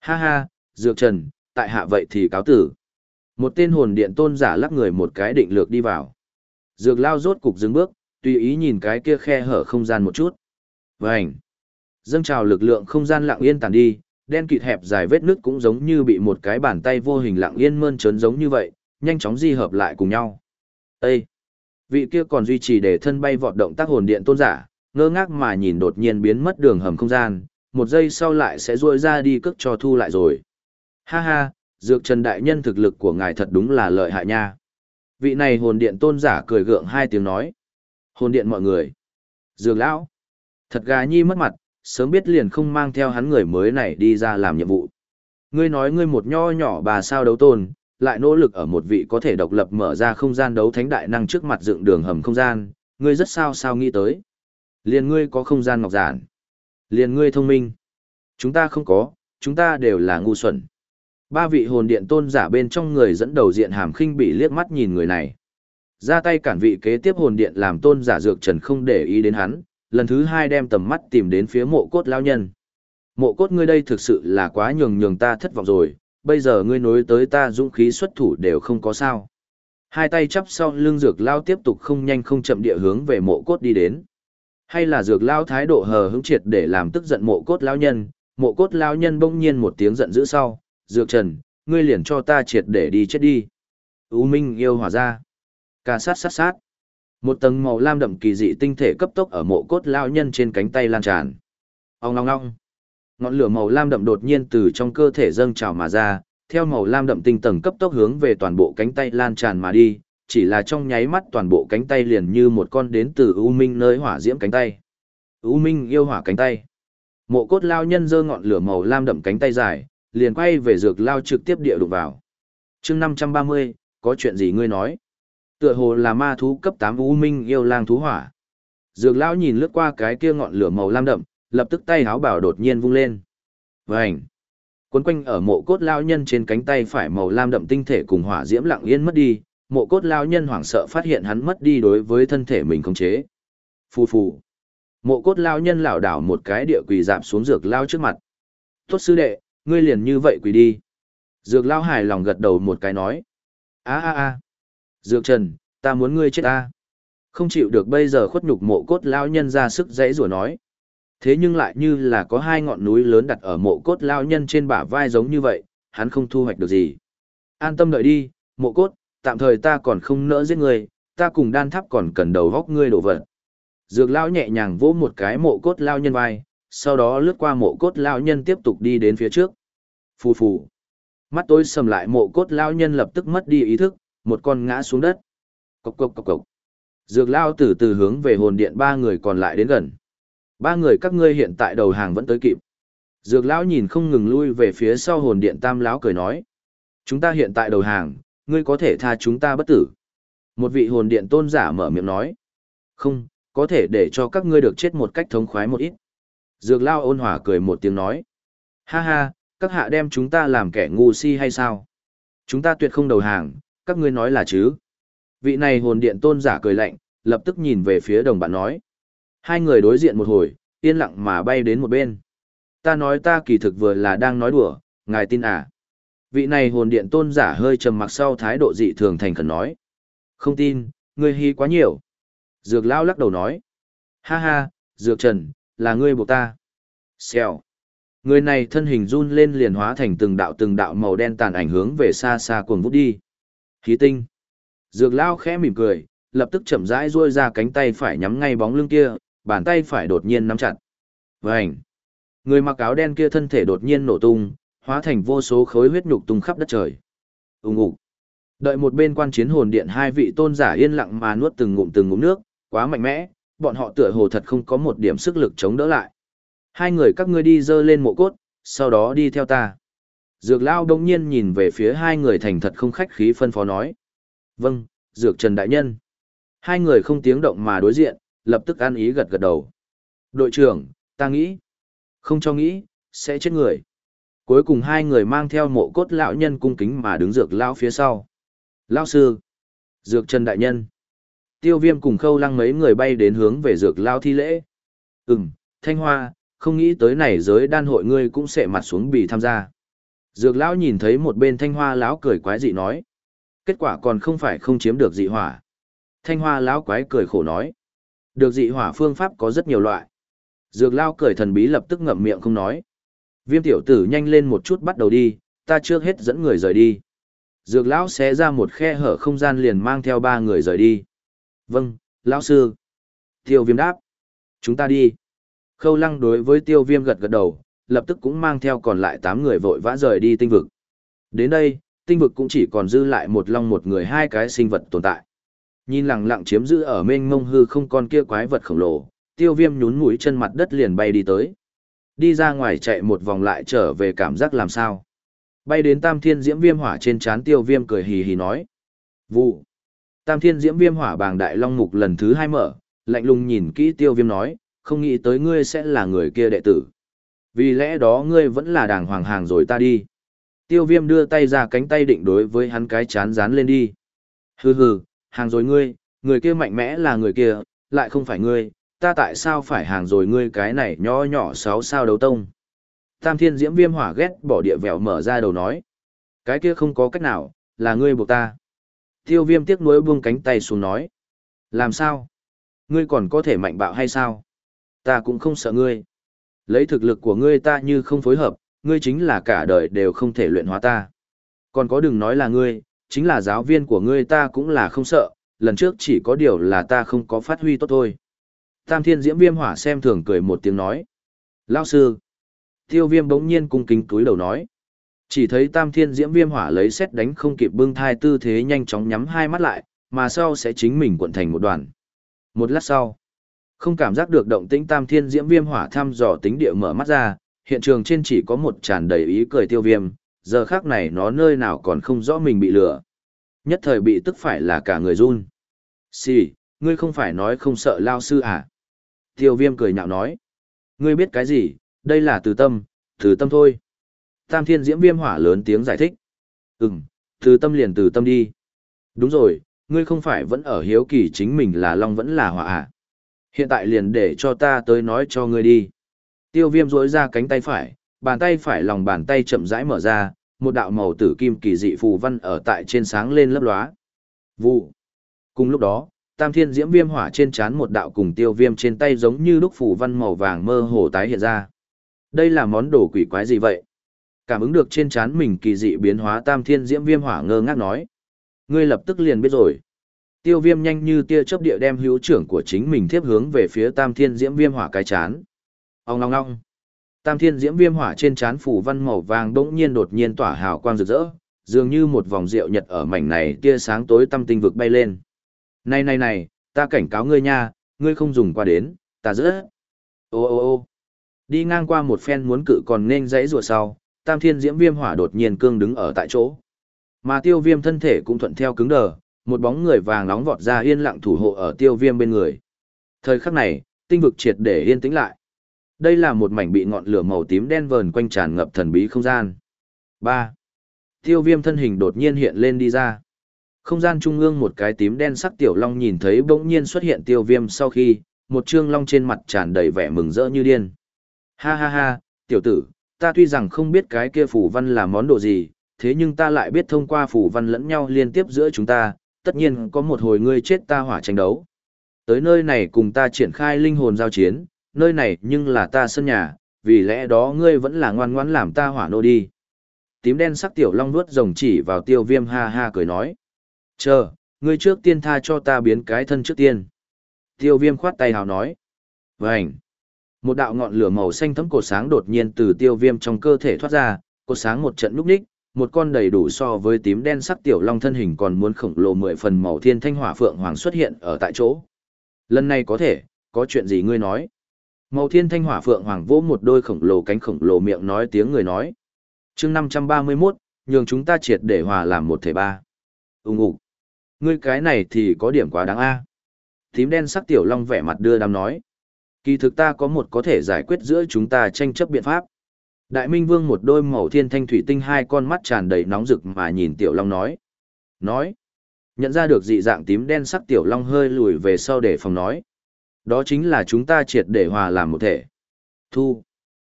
Speaker 1: Ha ha, Dược Trần, tại hạ vậy thì cáo tử. Một tên hồn điện tôn giả lắc người một cái định lược đi vào. Dược lao rốt cục dừng bước, tùy ý nhìn cái kia khe hở không gian một chút. Vành! Dâng trào lực lượng không gian lặng yên tàn đi, đen kịt hẹp dài vết nứt cũng giống như bị một cái bàn tay vô hình lặng yên mơn trớn giống như vậy, nhanh chóng di hợp lại cùng nhau. Ê! Vị kia còn duy trì để thân bay vọt động tác hồn điện tôn giả, ngơ ngác mà nhìn đột nhiên biến mất đường hầm không gian, một giây sau lại sẽ ruôi ra đi cước cho thu lại rồi. Ha ha, dược trần đại nhân thực lực của ngài thật đúng là lợi hại nha. Vị này hồn điện tôn giả cười gượng hai tiếng nói. Hồn điện mọi người. Dược lão. Thật gà nhi mất mặt, sớm biết liền không mang theo hắn người mới này đi ra làm nhiệm vụ. Ngươi nói ngươi một nho nhỏ bà sao đấu tôn, lại nỗ lực ở một vị có thể độc lập mở ra không gian đấu thánh đại năng trước mặt dựng đường hầm không gian, ngươi rất sao sao nghĩ tới. Liền ngươi có không gian ngọc giản. Liền ngươi thông minh. Chúng ta không có, chúng ta đều là ngu xuẩn. Ba vị hồn điện tôn giả bên trong người dẫn đầu diện hàm khinh bị liếc mắt nhìn người này. Ra tay cản vị kế tiếp hồn điện làm tôn giả dược trần không để ý đến hắn, lần thứ hai đem tầm mắt tìm đến phía mộ cốt lao nhân. Mộ cốt ngươi đây thực sự là quá nhường nhường ta thất vọng rồi, bây giờ ngươi nối tới ta dũng khí xuất thủ đều không có sao. Hai tay chắp sau lưng dược lao tiếp tục không nhanh không chậm địa hướng về mộ cốt đi đến. Hay là dược lao thái độ hờ hững triệt để làm tức giận mộ cốt lao nhân, mộ cốt lao nhân bỗng nhiên một tiếng giận dữ sau, dược trần, ngươi liền cho ta triệt để đi chết đi. U Minh yêu hỏa ra. Ca sát sát sát. Một tầng màu lam đậm kỳ dị tinh thể cấp tốc ở mộ cốt lao nhân trên cánh tay lan tràn. Ông ngong ngong. Ngọn lửa màu lam đậm đột nhiên từ trong cơ thể dâng trào mà ra, theo màu lam đậm tinh tầng cấp tốc hướng về toàn bộ cánh tay lan tràn mà đi, chỉ là trong nháy mắt toàn bộ cánh tay liền như một con đến từ U Minh nơi hỏa diễm cánh tay. U Minh yêu hỏa cánh tay. Mộ cốt lao nhân giơ ngọn lửa màu lam đậm cánh tay dài, liền quay về dược lao trực tiếp địa đụng vào. chương 530, có chuyện gì ngươi nói? Tựa hồ là ma thú cấp 8 U Minh yêu lang thú hỏa. Dược lão nhìn lướt qua cái kia ngọn lửa màu lam đậm, lập tức tay háo bảo đột nhiên vung lên. Vành! Quấn quanh ở mộ cốt Lão nhân trên cánh tay phải màu lam đậm tinh thể cùng hỏa diễm lặng yên mất đi, mộ cốt Lão nhân hoảng sợ phát hiện hắn mất đi đối với thân thể mình khống chế. Phù phù! Mộ cốt Lão nhân lảo đảo một cái địa quỳ dạp xuống dược Lão trước mặt. Tốt sư đệ, ngươi liền như vậy quỳ đi. Dược Lão hài lòng gật đầu một cái nói. a a a Dược Trần, ta muốn ngươi chết ta. Không chịu được bây giờ khuất nhục mộ cốt lao nhân ra sức dãy rủa nói. Thế nhưng lại như là có hai ngọn núi lớn đặt ở mộ cốt lao nhân trên bả vai giống như vậy, hắn không thu hoạch được gì. An tâm đợi đi, mộ cốt, tạm thời ta còn không nỡ giết ngươi, ta cùng đan tháp còn cần đầu góc ngươi đổ vật. Dược lao nhẹ nhàng vỗ một cái mộ cốt lao nhân vai, sau đó lướt qua mộ cốt lao nhân tiếp tục đi đến phía trước. Phù phù. Mắt tối sầm lại mộ cốt lao nhân lập tức mất đi ý thức, một con ngã xuống đất. Cộc cộc cộc cộc. Dược lao từ từ hướng về hồn điện ba người còn lại đến gần. Ba người các ngươi hiện tại đầu hàng vẫn tới kịp. Dược lão nhìn không ngừng lui về phía sau hồn điện tam lão cười nói. Chúng ta hiện tại đầu hàng, ngươi có thể tha chúng ta bất tử. Một vị hồn điện tôn giả mở miệng nói. Không, có thể để cho các ngươi được chết một cách thống khoái một ít. Dược lao ôn hòa cười một tiếng nói. Ha ha, các hạ đem chúng ta làm kẻ ngu si hay sao? Chúng ta tuyệt không đầu hàng, các ngươi nói là chứ. Vị này hồn điện tôn giả cười lạnh, lập tức nhìn về phía đồng bạn nói. Hai người đối diện một hồi, yên lặng mà bay đến một bên. Ta nói ta kỳ thực vừa là đang nói đùa, ngài tin à. Vị này hồn điện tôn giả hơi trầm mặc sau thái độ dị thường thành khẩn nói. Không tin, ngươi hy quá nhiều. Dược lao lắc đầu nói. Ha ha, dược trần, là ngươi buộc ta. Xèo. Người này thân hình run lên liền hóa thành từng đạo từng đạo màu đen tàn ảnh hướng về xa xa cuồng vút đi. Khí tinh. Dược lao khẽ mỉm cười, lập tức chậm rãi duỗi ra cánh tay phải nhắm ngay bóng lưng kia, bàn tay phải đột nhiên nắm chặt. Vành. Người mặc áo đen kia thân thể đột nhiên nổ tung, hóa thành vô số khối huyết nhục tung khắp đất trời. Ùng ục. Đợi một bên quan chiến hồn điện hai vị tôn giả yên lặng mà nuốt từng ngụm từng ngụm nước, quá mạnh mẽ, bọn họ tựa hồ thật không có một điểm sức lực chống đỡ lại. Hai người các ngươi đi dơ lên mộ cốt, sau đó đi theo ta. Dược lao đông nhiên nhìn về phía hai người thành thật không khách khí phân phó nói. Vâng, Dược Trần Đại Nhân. Hai người không tiếng động mà đối diện, lập tức ăn ý gật gật đầu. Đội trưởng, ta nghĩ, không cho nghĩ, sẽ chết người. Cuối cùng hai người mang theo mộ cốt lão nhân cung kính mà đứng dược lão phía sau. Lão sư, dược trần đại nhân. Tiêu viêm cùng khâu lăng mấy người bay đến hướng về dược lão thi lễ. Ừm, thanh hoa, không nghĩ tới này giới đan hội ngươi cũng sẽ mặt xuống bì tham gia. Dược lão nhìn thấy một bên thanh hoa lão cười quái dị nói. Kết quả còn không phải không chiếm được dị hỏa. Thanh hoa lão quái cười khổ nói. Được dị hỏa phương pháp có rất nhiều loại. Dược lão cười thần bí lập tức ngậm miệng không nói. Viêm tiểu tử nhanh lên một chút bắt đầu đi, ta trước hết dẫn người rời đi. Dược lão xé ra một khe hở không gian liền mang theo ba người rời đi. Vâng, lão sư. Tiêu viêm đáp. Chúng ta đi. Khâu lăng đối với tiêu viêm gật gật đầu, lập tức cũng mang theo còn lại 8 người vội vã rời đi tinh vực. Đến đây, tinh vực cũng chỉ còn dư lại một long một người hai cái sinh vật tồn tại. Nhìn lặng lặng chiếm giữ ở mênh mông hư không con kia quái vật khổng lồ, tiêu viêm nhún mũi chân mặt đất liền bay đi tới. Đi ra ngoài chạy một vòng lại trở về cảm giác làm sao. Bay đến tam thiên diễm viêm hỏa trên trán tiêu viêm cười hì hì nói. Vụ. Tam thiên diễm viêm hỏa bàng đại long mục lần thứ hai mở, lạnh lùng nhìn kỹ tiêu viêm nói, không nghĩ tới ngươi sẽ là người kia đệ tử. Vì lẽ đó ngươi vẫn là đàng hoàng hàng rồi ta đi. Tiêu viêm đưa tay ra cánh tay định đối với hắn cái chán dán lên đi. Hừ hừ, hàng rồi ngươi, người kia mạnh mẽ là người kia, lại không phải ngươi, ta tại sao phải hàng rồi ngươi cái này nhỏ nhỏ sáu sao đấu tông. Tam thiên diễm viêm hỏa ghét bỏ địa vẹo mở ra đầu nói. Cái kia không có cách nào, là ngươi buộc ta. Tiêu viêm tiếc nuối buông cánh tay xuống nói. Làm sao? Ngươi còn có thể mạnh bạo hay sao? Ta cũng không sợ ngươi. Lấy thực lực của ngươi ta như không phối hợp, ngươi chính là cả đời đều không thể luyện hóa ta. Còn có đừng nói là ngươi, chính là giáo viên của ngươi ta cũng là không sợ, lần trước chỉ có điều là ta không có phát huy tốt thôi. Tam thiên diễm viêm hỏa xem thường cười một tiếng nói. Lao sư. Tiêu viêm bỗng nhiên cung kính túi đầu nói. Chỉ thấy tam thiên diễm viêm hỏa lấy xét đánh không kịp bưng thai tư thế nhanh chóng nhắm hai mắt lại, mà sau sẽ chính mình cuộn thành một đoàn. Một lát sau, không cảm giác được động tĩnh tam thiên diễm viêm hỏa thăm dò tính địa mở mắt ra, hiện trường trên chỉ có một tràn đầy ý cười tiêu viêm, giờ khác này nó nơi nào còn không rõ mình bị lừa. Nhất thời bị tức phải là cả người run. Xì, ngươi không phải nói không sợ lao sư à? Tiêu viêm cười nhạo nói. Ngươi biết cái gì, đây là từ tâm, từ tâm thôi. Tam thiên diễm viêm hỏa lớn tiếng giải thích. Ừm, từ tâm liền từ tâm đi. Đúng rồi, ngươi không phải vẫn ở hiếu kỳ chính mình là long vẫn là hỏa à? Hiện tại liền để cho ta tới nói cho ngươi đi. Tiêu viêm rối ra cánh tay phải, bàn tay phải lòng bàn tay chậm rãi mở ra, một đạo màu tử kim kỳ dị phù văn ở tại trên sáng lên lấp lóa. Vụ. Cùng lúc đó, tam thiên diễm viêm hỏa trên trán một đạo cùng tiêu viêm trên tay giống như lúc phù văn màu vàng mơ hồ tái hiện ra. Đây là món đồ quỷ quái gì vậy? Cảm ứng được trên trán mình kỳ dị biến hóa tam thiên diễm viêm hỏa ngơ ngác nói. Ngươi lập tức liền biết rồi. Tiêu viêm nhanh như tia chớp địa đem hữu trưởng của chính mình tiếp hướng về phía tam thiên diễm viêm hỏa cái chán. Ông long long. Tam thiên diễm viêm hỏa trên chán phủ văn màu vàng đống nhiên đột nhiên tỏa hào quang rực rỡ, dường như một vòng rượu nhật ở mảnh này tia sáng tối tâm tinh vực bay lên. Này này này, ta cảnh cáo ngươi nha, ngươi không dùng qua đến, ta giữa. Ô ô ô đi ngang qua một phen muốn cự còn nên dãy rùa sau, tam thiên diễm viêm hỏa đột nhiên cương đứng ở tại chỗ. Mà tiêu viêm thân thể cũng thuận theo cứng đờ, một bóng người vàng nóng vọt ra yên lặng thủ hộ ở tiêu viêm bên người. Thời khắc này, tinh vực triệt để yên tĩnh lại. Đây là một mảnh bị ngọn lửa màu tím đen vờn quanh tràn ngập thần bí không gian. 3. Tiêu viêm thân hình đột nhiên hiện lên đi ra. Không gian trung ương một cái tím đen sắc tiểu long nhìn thấy bỗng nhiên xuất hiện tiêu viêm sau khi, một trương long trên mặt tràn đầy vẻ mừng rỡ như điên. Ha ha ha, tiểu tử, ta tuy rằng không biết cái kia phủ văn là món đồ gì, thế nhưng ta lại biết thông qua phủ văn lẫn nhau liên tiếp giữa chúng ta, tất nhiên có một hồi ngươi chết ta hỏa tranh đấu. Tới nơi này cùng ta triển khai linh hồn giao chiến, nơi này nhưng là ta sân nhà, vì lẽ đó ngươi vẫn là ngoan ngoãn làm ta hỏa nô đi. Tím đen sắc tiểu long nuốt rồng chỉ vào tiêu viêm ha ha cười nói. Chờ, ngươi trước tiên tha cho ta biến cái thân trước tiên. Tiêu viêm khoát tay hào nói. Vânh. Một đạo ngọn lửa màu xanh thấm cột sáng đột nhiên từ tiêu viêm trong cơ thể thoát ra, cột sáng một trận núp đích, một con đầy đủ so với tím đen sắc tiểu long thân hình còn muốn khổng lồ mười phần màu thiên thanh hỏa phượng hoàng xuất hiện ở tại chỗ. Lần này có thể, có chuyện gì ngươi nói? Màu thiên thanh hỏa phượng hoàng vỗ một đôi khổng lồ cánh khổng lồ miệng nói tiếng người nói. chương 531, nhường chúng ta triệt để hòa làm một thể ba. Úng ủ. Ngươi cái này thì có điểm quá đáng a Tím đen sắc tiểu long vẻ mặt đưa đám nói. Kỳ thực ta có một có thể giải quyết giữa chúng ta tranh chấp biện pháp. Đại Minh Vương một đôi màu thiên thanh thủy tinh hai con mắt tràn đầy nóng rực mà nhìn Tiểu Long nói. Nói. Nhận ra được dị dạng tím đen sắc Tiểu Long hơi lùi về sau để phòng nói. Đó chính là chúng ta triệt để hòa làm một thể. Thu.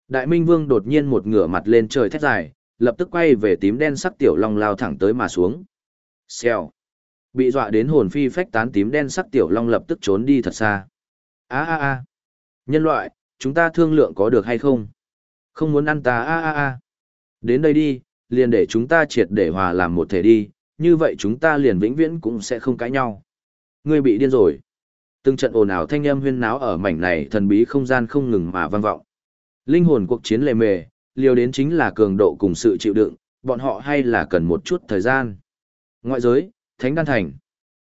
Speaker 1: Đại Minh Vương đột nhiên một ngửa mặt lên trời thét dài, lập tức quay về tím đen sắc Tiểu Long lao thẳng tới mà xuống. Xèo. Bị dọa đến hồn phi phách tán tím đen sắc Tiểu Long lập tức trốn đi thật xa. a a a Nhân loại, chúng ta thương lượng có được hay không? Không muốn ăn ta a a a. Đến đây đi, liền để chúng ta triệt để hòa làm một thể đi, như vậy chúng ta liền vĩnh viễn cũng sẽ không cãi nhau. Ngươi bị điên rồi. Từng trận ồn ào thanh âm huyên náo ở mảnh này thần bí không gian không ngừng mà vang vọng. Linh hồn cuộc chiến lề mề, liều đến chính là cường độ cùng sự chịu đựng, bọn họ hay là cần một chút thời gian. Ngoại giới, Thánh Đan Thành.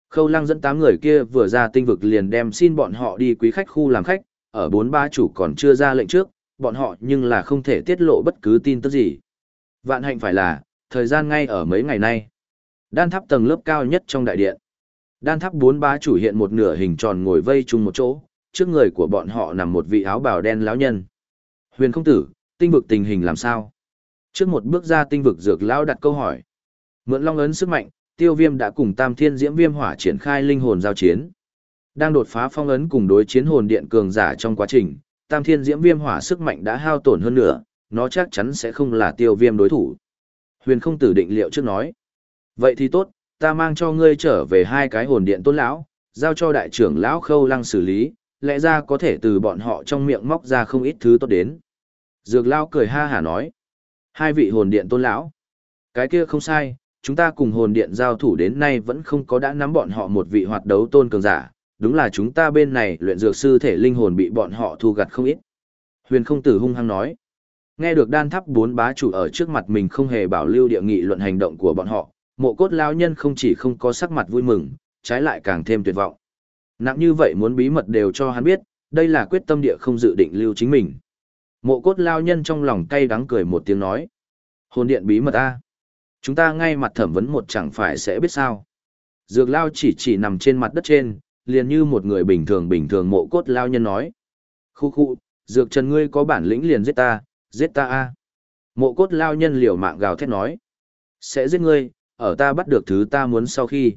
Speaker 1: Khâu lăng dẫn tám người kia vừa ra tinh vực liền đem xin bọn họ đi quý khách khu làm khách, ở bốn ba chủ còn chưa ra lệnh trước, bọn họ nhưng là không thể tiết lộ bất cứ tin tức gì. Vạn hạnh phải là, thời gian ngay ở mấy ngày nay. Đan tháp tầng lớp cao nhất trong đại điện. Đan tháp bốn bá chủ hiện một nửa hình tròn ngồi vây chung một chỗ, trước người của bọn họ nằm một vị áo bào đen lão nhân. Huyền không tử, tinh vực tình hình làm sao? Trước một bước ra tinh vực dược lão đặt câu hỏi. Mượn long ấn sức mạnh, tiêu viêm đã cùng tam thiên diễm viêm hỏa triển khai linh hồn giao chiến. Đang đột phá phong ấn cùng đối chiến hồn điện cường giả trong quá trình, tam thiên diễm viêm hỏa sức mạnh đã hao tổn hơn nữa, nó chắc chắn sẽ không là tiêu viêm đối thủ. Huyền không tử định liệu trước nói. Vậy thì tốt, ta mang cho ngươi trở về hai cái hồn điện tôn lão, giao cho đại trưởng lão khâu lăng xử lý, lẽ ra có thể từ bọn họ trong miệng móc ra không ít thứ tốt đến. Dược lão cười ha hả nói. Hai vị hồn điện tôn lão. Cái kia không sai, chúng ta cùng hồn điện giao thủ đến nay vẫn không có đã nắm bọn họ một vị hoạt đấu tôn cường giả, đúng là chúng ta bên này luyện dược sư thể linh hồn bị bọn họ thu gặt không ít. Huyền không tử hung hăng nói. Nghe được đan tháp bốn bá chủ ở trước mặt mình không hề bảo lưu địa nghị luận hành động của bọn họ, mộ cốt lao nhân không chỉ không có sắc mặt vui mừng, trái lại càng thêm tuyệt vọng. Nặng như vậy muốn bí mật đều cho hắn biết, đây là quyết tâm địa không dự định lưu chính mình. Mộ cốt lao nhân trong lòng cay đắng cười một tiếng nói. Hồn điện bí mật a Chúng ta ngay mặt thẩm vấn một chẳng phải sẽ biết sao. Dược lao chỉ chỉ nằm trên mặt đất trên, liền như một người bình thường bình thường mộ cốt lao nhân nói. Khu khu, dược trần ngươi có bản lĩnh liền giết ta, giết ta a Mộ cốt lao nhân liều mạng gào thét nói. Sẽ giết ngươi, ở ta bắt được thứ ta muốn sau khi.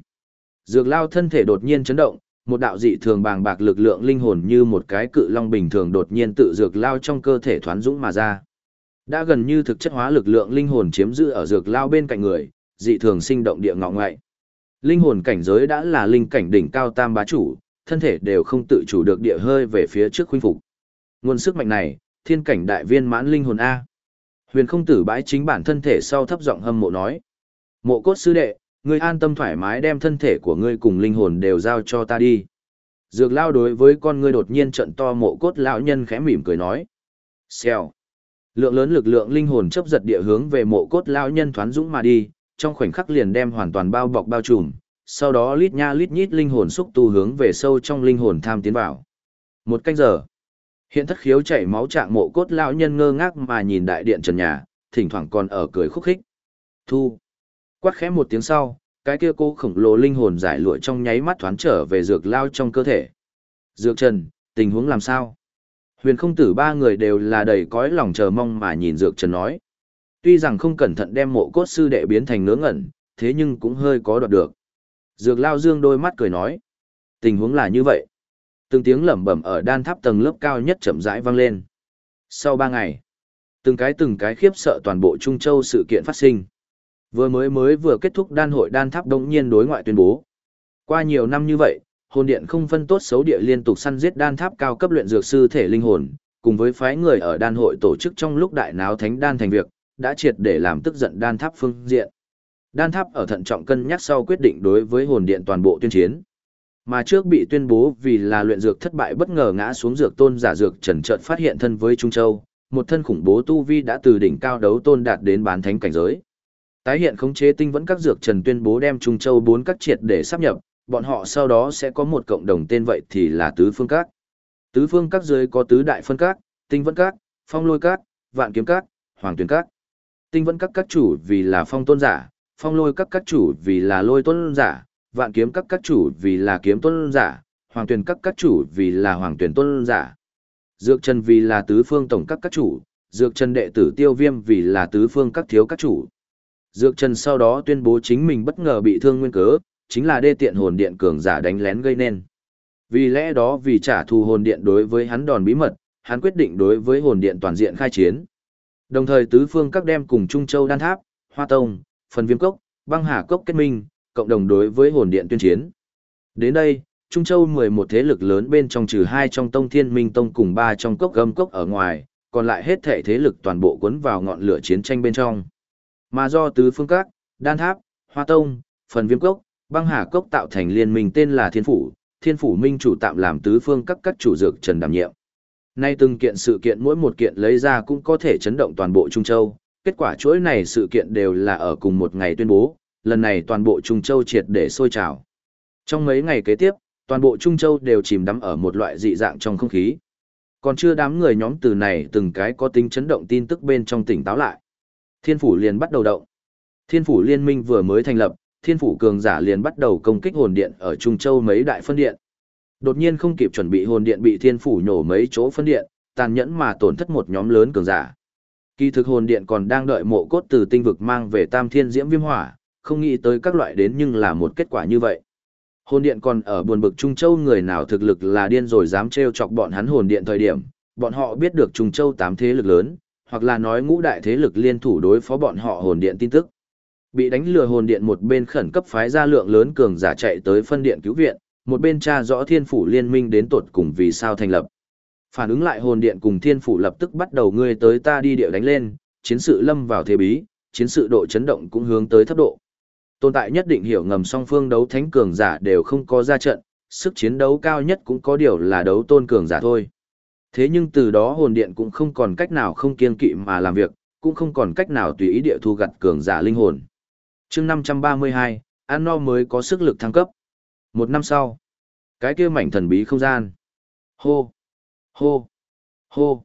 Speaker 1: Dược lao thân thể đột nhiên chấn động, một đạo dị thường bàng bạc lực lượng linh hồn như một cái cự long bình thường đột nhiên tự dược lao trong cơ thể thoán dũng mà ra. Đã gần như thực chất hóa lực lượng linh hồn chiếm giữ ở dược lao bên cạnh người, dị thường sinh động địa ngọ ngoại. Linh hồn cảnh giới đã là linh cảnh đỉnh cao tam bá chủ, thân thể đều không tự chủ được địa hơi về phía trước khuynh phục. Nguồn sức mạnh này, thiên cảnh đại viên mãn linh hồn A. Huyền không tử bãi chính bản thân thể sau thấp giọng hâm mộ nói. Mộ cốt sư đệ, ngươi an tâm thoải mái đem thân thể của ngươi cùng linh hồn đều giao cho ta đi. Dược lao đối với con ngươi đột nhiên trận to mộ cốt lão nhân khẽ mỉm cười nói. Xèo. Lượng lớn lực lượng linh hồn chấp giật địa hướng về mộ cốt lão nhân thoán dũng mà đi, trong khoảnh khắc liền đem hoàn toàn bao bọc bao trùm, sau đó lít nha lít nhít linh hồn xúc tu hướng về sâu trong linh hồn tham tiến vào. Một canh giờ, hiện thất khiếu chảy máu trạng mộ cốt lão nhân ngơ ngác mà nhìn đại điện trần nhà, thỉnh thoảng còn ở cười khúc khích. Thu. Quát khẽ một tiếng sau, cái kia cô khổng lồ linh hồn giải lụa trong nháy mắt thoáng trở về dược lao trong cơ thể. Dược trần, tình huống làm sao? Huyền không tử ba người đều là đầy cõi lòng chờ mong mà nhìn dược trần nói. Tuy rằng không cẩn thận đem mộ cốt sư đệ biến thành ngớ ngẩn, thế nhưng cũng hơi có đoạt được. Dược lao dương đôi mắt cười nói. Tình huống là như vậy. Từng tiếng lẩm bẩm ở đan tháp tầng lớp cao nhất chậm rãi vang lên. Sau ba ngày, từng cái từng cái khiếp sợ toàn bộ Trung Châu sự kiện phát sinh. Vừa mới mới vừa kết thúc đan hội đan tháp đống nhiên đối ngoại tuyên bố. Qua nhiều năm như vậy, hồn điện không phân tốt xấu địa liên tục săn giết đan tháp cao cấp luyện dược sư thể linh hồn, cùng với phái người ở đan hội tổ chức trong lúc đại náo thánh đan thành việc, đã triệt để làm tức giận đan tháp phương diện. Đan tháp ở thận trọng cân nhắc sau quyết định đối với hồn điện toàn bộ tuyên chiến. Mà trước bị tuyên bố vì là luyện dược thất bại bất ngờ ngã xuống dược tôn giả dược trần trợt phát hiện thân với Trung Châu, một thân khủng bố tu vi đã từ đỉnh cao đấu tôn đạt đến bán thánh cảnh giới. Tái hiện khống chế tinh vẫn các dược trần tuyên bố đem Trung Châu bốn các triệt để sắp nhập, bọn họ sau đó sẽ có một cộng đồng tên vậy thì là tứ phương các. Tứ phương các dưới có tứ đại phân các, tinh vẫn các, phong lôi các, vạn kiếm các, hoàng tuyển các. Tinh vẫn các các chủ vì là phong tôn giả, phong lôi các các chủ vì là lôi tôn giả, vạn kiếm các các chủ vì là kiếm tôn giả, hoàng tuyển các các chủ vì là hoàng tuyển tôn giả. Dược Trần vì là tứ phương tổng các các chủ, Dược Trần đệ tử Tiêu Viêm vì là tứ phương các thiếu các chủ. Dược Trần sau đó tuyên bố chính mình bất ngờ bị thương nguyên cớ, chính là đê tiện hồn điện cường giả đánh lén gây nên. Vì lẽ đó vì trả thù hồn điện đối với hắn đòn bí mật, hắn quyết định đối với hồn điện toàn diện khai chiến. Đồng thời tứ phương các đem cùng Trung Châu Đan Tháp, Hoa Tông, Phần Viêm Cốc, Băng Hà Cốc kết minh, cộng đồng đối với hồn điện tuyên chiến. Đến đây, Trung Châu 11 thế lực lớn bên trong trừ hai trong Tông Thiên Minh Tông cùng ba trong cốc gâm cốc ở ngoài, còn lại hết thể thế lực toàn bộ cuốn vào ngọn lửa chiến tranh bên trong. Mà do tứ phương các, Đan Tháp, Hoa Tông, Phần Viêm Cốc, Băng Hà Cốc tạo thành liên minh tên là Thiên Phủ, Thiên Phủ Minh chủ tạm làm tứ phương các các chủ dược trần đảm nhiệm. Nay từng kiện sự kiện mỗi một kiện lấy ra cũng có thể chấn động toàn bộ Trung Châu, kết quả chuỗi này sự kiện đều là ở cùng một ngày tuyên bố, lần này toàn bộ Trung Châu triệt để sôi trào. Trong mấy ngày kế tiếp, toàn bộ Trung Châu đều chìm đắm ở một loại dị dạng trong không khí. Còn chưa đám người nhóm từ này từng cái có tính chấn động tin tức bên trong tỉnh táo lại. Thiên phủ liền bắt đầu động. Thiên phủ liên minh vừa mới thành lập, thiên phủ cường giả liền bắt đầu công kích hồn điện ở Trung Châu mấy đại phân điện. Đột nhiên không kịp chuẩn bị hồn điện bị thiên phủ nhổ mấy chỗ phân điện, tàn nhẫn mà tổn thất một nhóm lớn cường giả. Kỳ thực hồn điện còn đang đợi mộ cốt từ tinh vực mang về tam thiên diễm viêm hỏa, không nghĩ tới các loại đến nhưng là một kết quả như vậy. Hồn điện còn ở buồn bực Trung Châu người nào thực lực là điên rồi dám trêu chọc bọn hắn hồn điện thời điểm, bọn họ biết được Trung Châu tám thế lực lớn, hoặc là nói ngũ đại thế lực liên thủ đối phó bọn họ hồn điện tin tức. Bị đánh lừa hồn điện một bên khẩn cấp phái ra lượng lớn cường giả chạy tới phân điện cứu viện, một bên tra rõ thiên phủ liên minh đến tột cùng vì sao thành lập. Phản ứng lại hồn điện cùng thiên phủ lập tức bắt đầu ngươi tới ta đi điệu đánh lên, chiến sự lâm vào thế bí, chiến sự độ chấn động cũng hướng tới thấp độ. Tồn tại nhất định hiểu ngầm song phương đấu thánh cường giả đều không có ra trận, sức chiến đấu cao nhất cũng có điều là đấu tôn cường giả thôi. Thế nhưng từ đó hồn điện cũng không còn cách nào không kiên kỵ mà làm việc, cũng không còn cách nào tùy ý địa thu gặt cường giả linh hồn. chương 532, An No mới có sức lực thăng cấp. Một năm sau, cái kia mảnh thần bí không gian. Hô, hô, hô.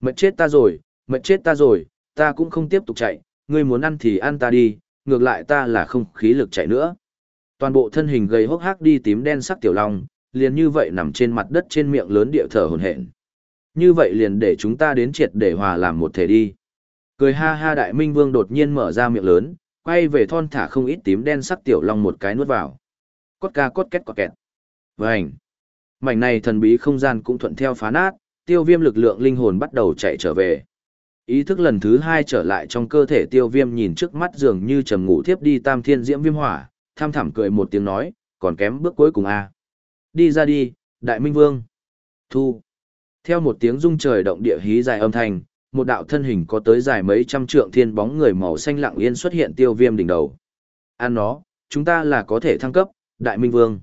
Speaker 1: Mệt chết ta rồi, mệt chết ta rồi, ta cũng không tiếp tục chạy, ngươi muốn ăn thì ăn ta đi, ngược lại ta là không khí lực chạy nữa. Toàn bộ thân hình gầy hốc hác đi tím đen sắc tiểu long, liền như vậy nằm trên mặt đất trên miệng lớn địa thở hồn hển. Như vậy liền để chúng ta đến triệt để hòa làm một thể đi. Cười ha ha đại minh vương đột nhiên mở ra miệng lớn, quay về thon thả không ít tím đen sắc tiểu long một cái nuốt vào. Cốt ca cốt két cọt kẹt. Vành. Mảnh này thần bí không gian cũng thuận theo phá nát, tiêu viêm lực lượng linh hồn bắt đầu chạy trở về. Ý thức lần thứ hai trở lại trong cơ thể tiêu viêm nhìn trước mắt dường như trầm ngủ thiếp đi tam thiên diễm viêm hỏa, tham thảm cười một tiếng nói, còn kém bước cuối cùng a à. Đi ra đi, đại minh vương. Thu. Theo một tiếng rung trời động địa hí dài âm thanh, một đạo thân hình có tới dài mấy trăm trượng thiên bóng người màu xanh lặng yên xuất hiện tiêu viêm đỉnh đầu. Ăn nó, chúng ta là có thể thăng cấp, đại minh vương.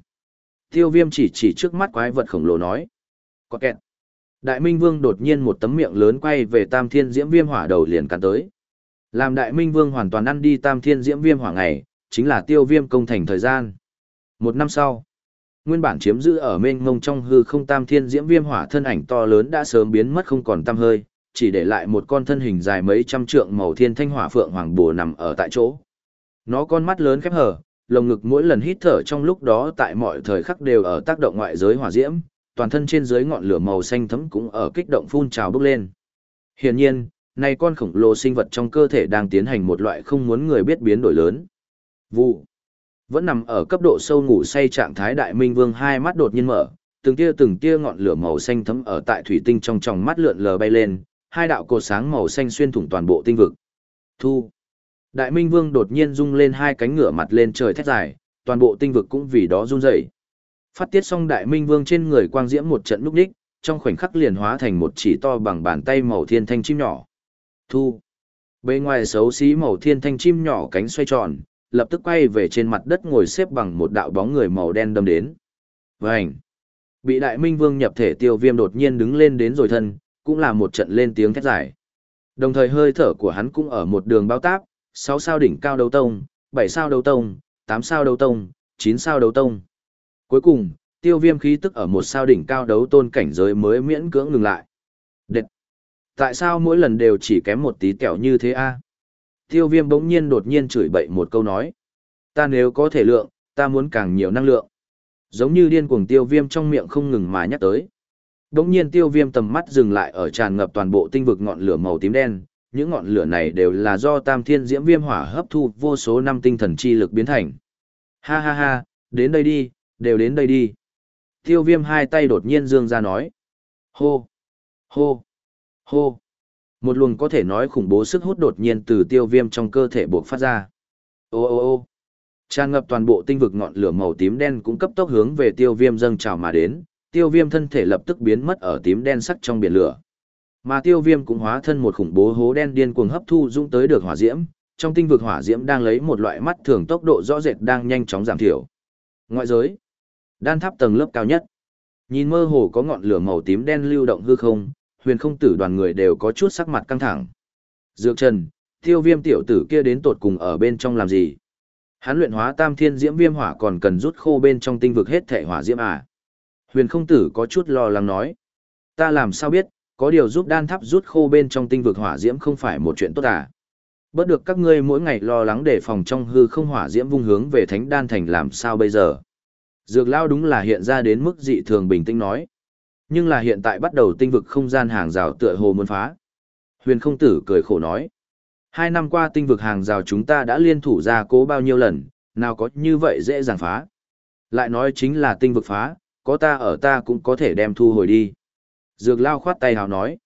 Speaker 1: Tiêu viêm chỉ chỉ trước mắt quái vật khổng lồ nói. Có kẹt. Đại Minh Vương đột nhiên một tấm miệng lớn quay về Tam Thiên Diễm Viêm Hỏa đầu liền cắn tới. Làm Đại Minh Vương hoàn toàn ăn đi Tam Thiên Diễm Viêm Hỏa ngày, chính là tiêu viêm công thành thời gian. Một năm sau, nguyên bản chiếm giữ ở mênh mông trong hư không Tam Thiên Diễm Viêm Hỏa thân ảnh to lớn đã sớm biến mất không còn tăm hơi, chỉ để lại một con thân hình dài mấy trăm trượng màu thiên thanh hỏa phượng hoàng bồ nằm ở tại chỗ. Nó con mắt lớn khép hở, lồng ngực mỗi lần hít thở trong lúc đó tại mọi thời khắc đều ở tác động ngoại giới hỏa diễm, toàn thân trên dưới ngọn lửa màu xanh thấm cũng ở kích động phun trào bốc lên. Hiển nhiên, này con khổng lồ sinh vật trong cơ thể đang tiến hành một loại không muốn người biết biến đổi lớn. Vụ. Vẫn nằm ở cấp độ sâu ngủ say trạng thái đại minh vương hai mắt đột nhiên mở, từng tia từng tia ngọn lửa màu xanh thấm ở tại thủy tinh trong tròng mắt lượn lờ bay lên, hai đạo cột sáng màu xanh xuyên thủng toàn bộ tinh vực. Thu. Đại minh vương đột nhiên rung lên hai cánh ngựa mặt lên trời thét dài, toàn bộ tinh vực cũng vì đó run rẩy. Phát tiết xong đại minh vương trên người quang diễm một trận lúc đích, trong khoảnh khắc liền hóa thành một chỉ to bằng bàn tay màu thiên thanh chim nhỏ. Thu. Bên ngoài xấu xí màu thiên thanh chim nhỏ cánh xoay tròn, lập tức quay về trên mặt đất ngồi xếp bằng một đạo bóng người màu đen đâm đến. Vành. Bị đại minh vương nhập thể tiêu viêm đột nhiên đứng lên đến rồi thân, cũng là một trận lên tiếng thét dài. Đồng thời hơi thở của hắn cũng ở một đường bao táp, 6 sao đỉnh cao đấu tông, 7 sao đấu tông, 8 sao đấu tông, 9 sao đấu tông. Cuối cùng, tiêu viêm khí tức ở một sao đỉnh cao đấu tôn cảnh giới mới miễn cưỡng ngừng lại. Đệt! Tại sao mỗi lần đều chỉ kém một tí kẹo như thế a? Tiêu viêm bỗng nhiên đột nhiên chửi bậy một câu nói. Ta nếu có thể lượng, ta muốn càng nhiều năng lượng. Giống như điên cuồng tiêu viêm trong miệng không ngừng mà nhắc tới. Đống nhiên tiêu viêm tầm mắt dừng lại ở tràn ngập toàn bộ tinh vực ngọn lửa màu tím đen, những ngọn lửa này đều là do tam thiên diễm viêm hỏa hấp thu vô số năm tinh thần chi lực biến thành. Ha ha ha, đến đây đi, đều đến đây đi. Tiêu viêm hai tay đột nhiên dương ra nói. Hô, hô, hô. Một luồng có thể nói khủng bố sức hút đột nhiên từ tiêu viêm trong cơ thể buộc phát ra. Ô ô ô tràn ngập toàn bộ tinh vực ngọn lửa màu tím đen cũng cấp tốc hướng về tiêu viêm dâng trào mà đến, tiêu viêm thân thể lập tức biến mất ở tím đen sắc trong biển lửa. Mà tiêu viêm cũng hóa thân một khủng bố hố đen điên cuồng hấp thu dũng tới được hỏa diễm, trong tinh vực hỏa diễm đang lấy một loại mắt thường tốc độ rõ rệt đang nhanh chóng giảm thiểu. Ngoại giới, đan tháp tầng lớp cao nhất. Nhìn mơ hồ có ngọn lửa màu tím đen lưu động hư không, huyền không tử đoàn người đều có chút sắc mặt căng thẳng. Dược Trần, tiêu viêm tiểu tử kia đến tột cùng ở bên trong làm gì? Hắn luyện hóa tam thiên diễm viêm hỏa còn cần rút khô bên trong tinh vực hết thể hỏa diễm à? Huyền không tử có chút lo lắng nói. Ta làm sao biết, có điều giúp đan tháp rút khô bên trong tinh vực hỏa diễm không phải một chuyện tốt à? Bớt được các ngươi mỗi ngày lo lắng để phòng trong hư không hỏa diễm vung hướng về thánh đan thành làm sao bây giờ? Dược lao đúng là hiện ra đến mức dị thường bình tĩnh nói. Nhưng là hiện tại bắt đầu tinh vực không gian hàng rào tựa hồ muốn phá. Huyền không tử cười khổ nói. Hai năm qua tinh vực hàng rào chúng ta đã liên thủ ra cố bao nhiêu lần, nào có như vậy dễ dàng phá. Lại nói chính là tinh vực phá, có ta ở ta cũng có thể đem thu hồi đi. Dược lao khoát tay hào nói.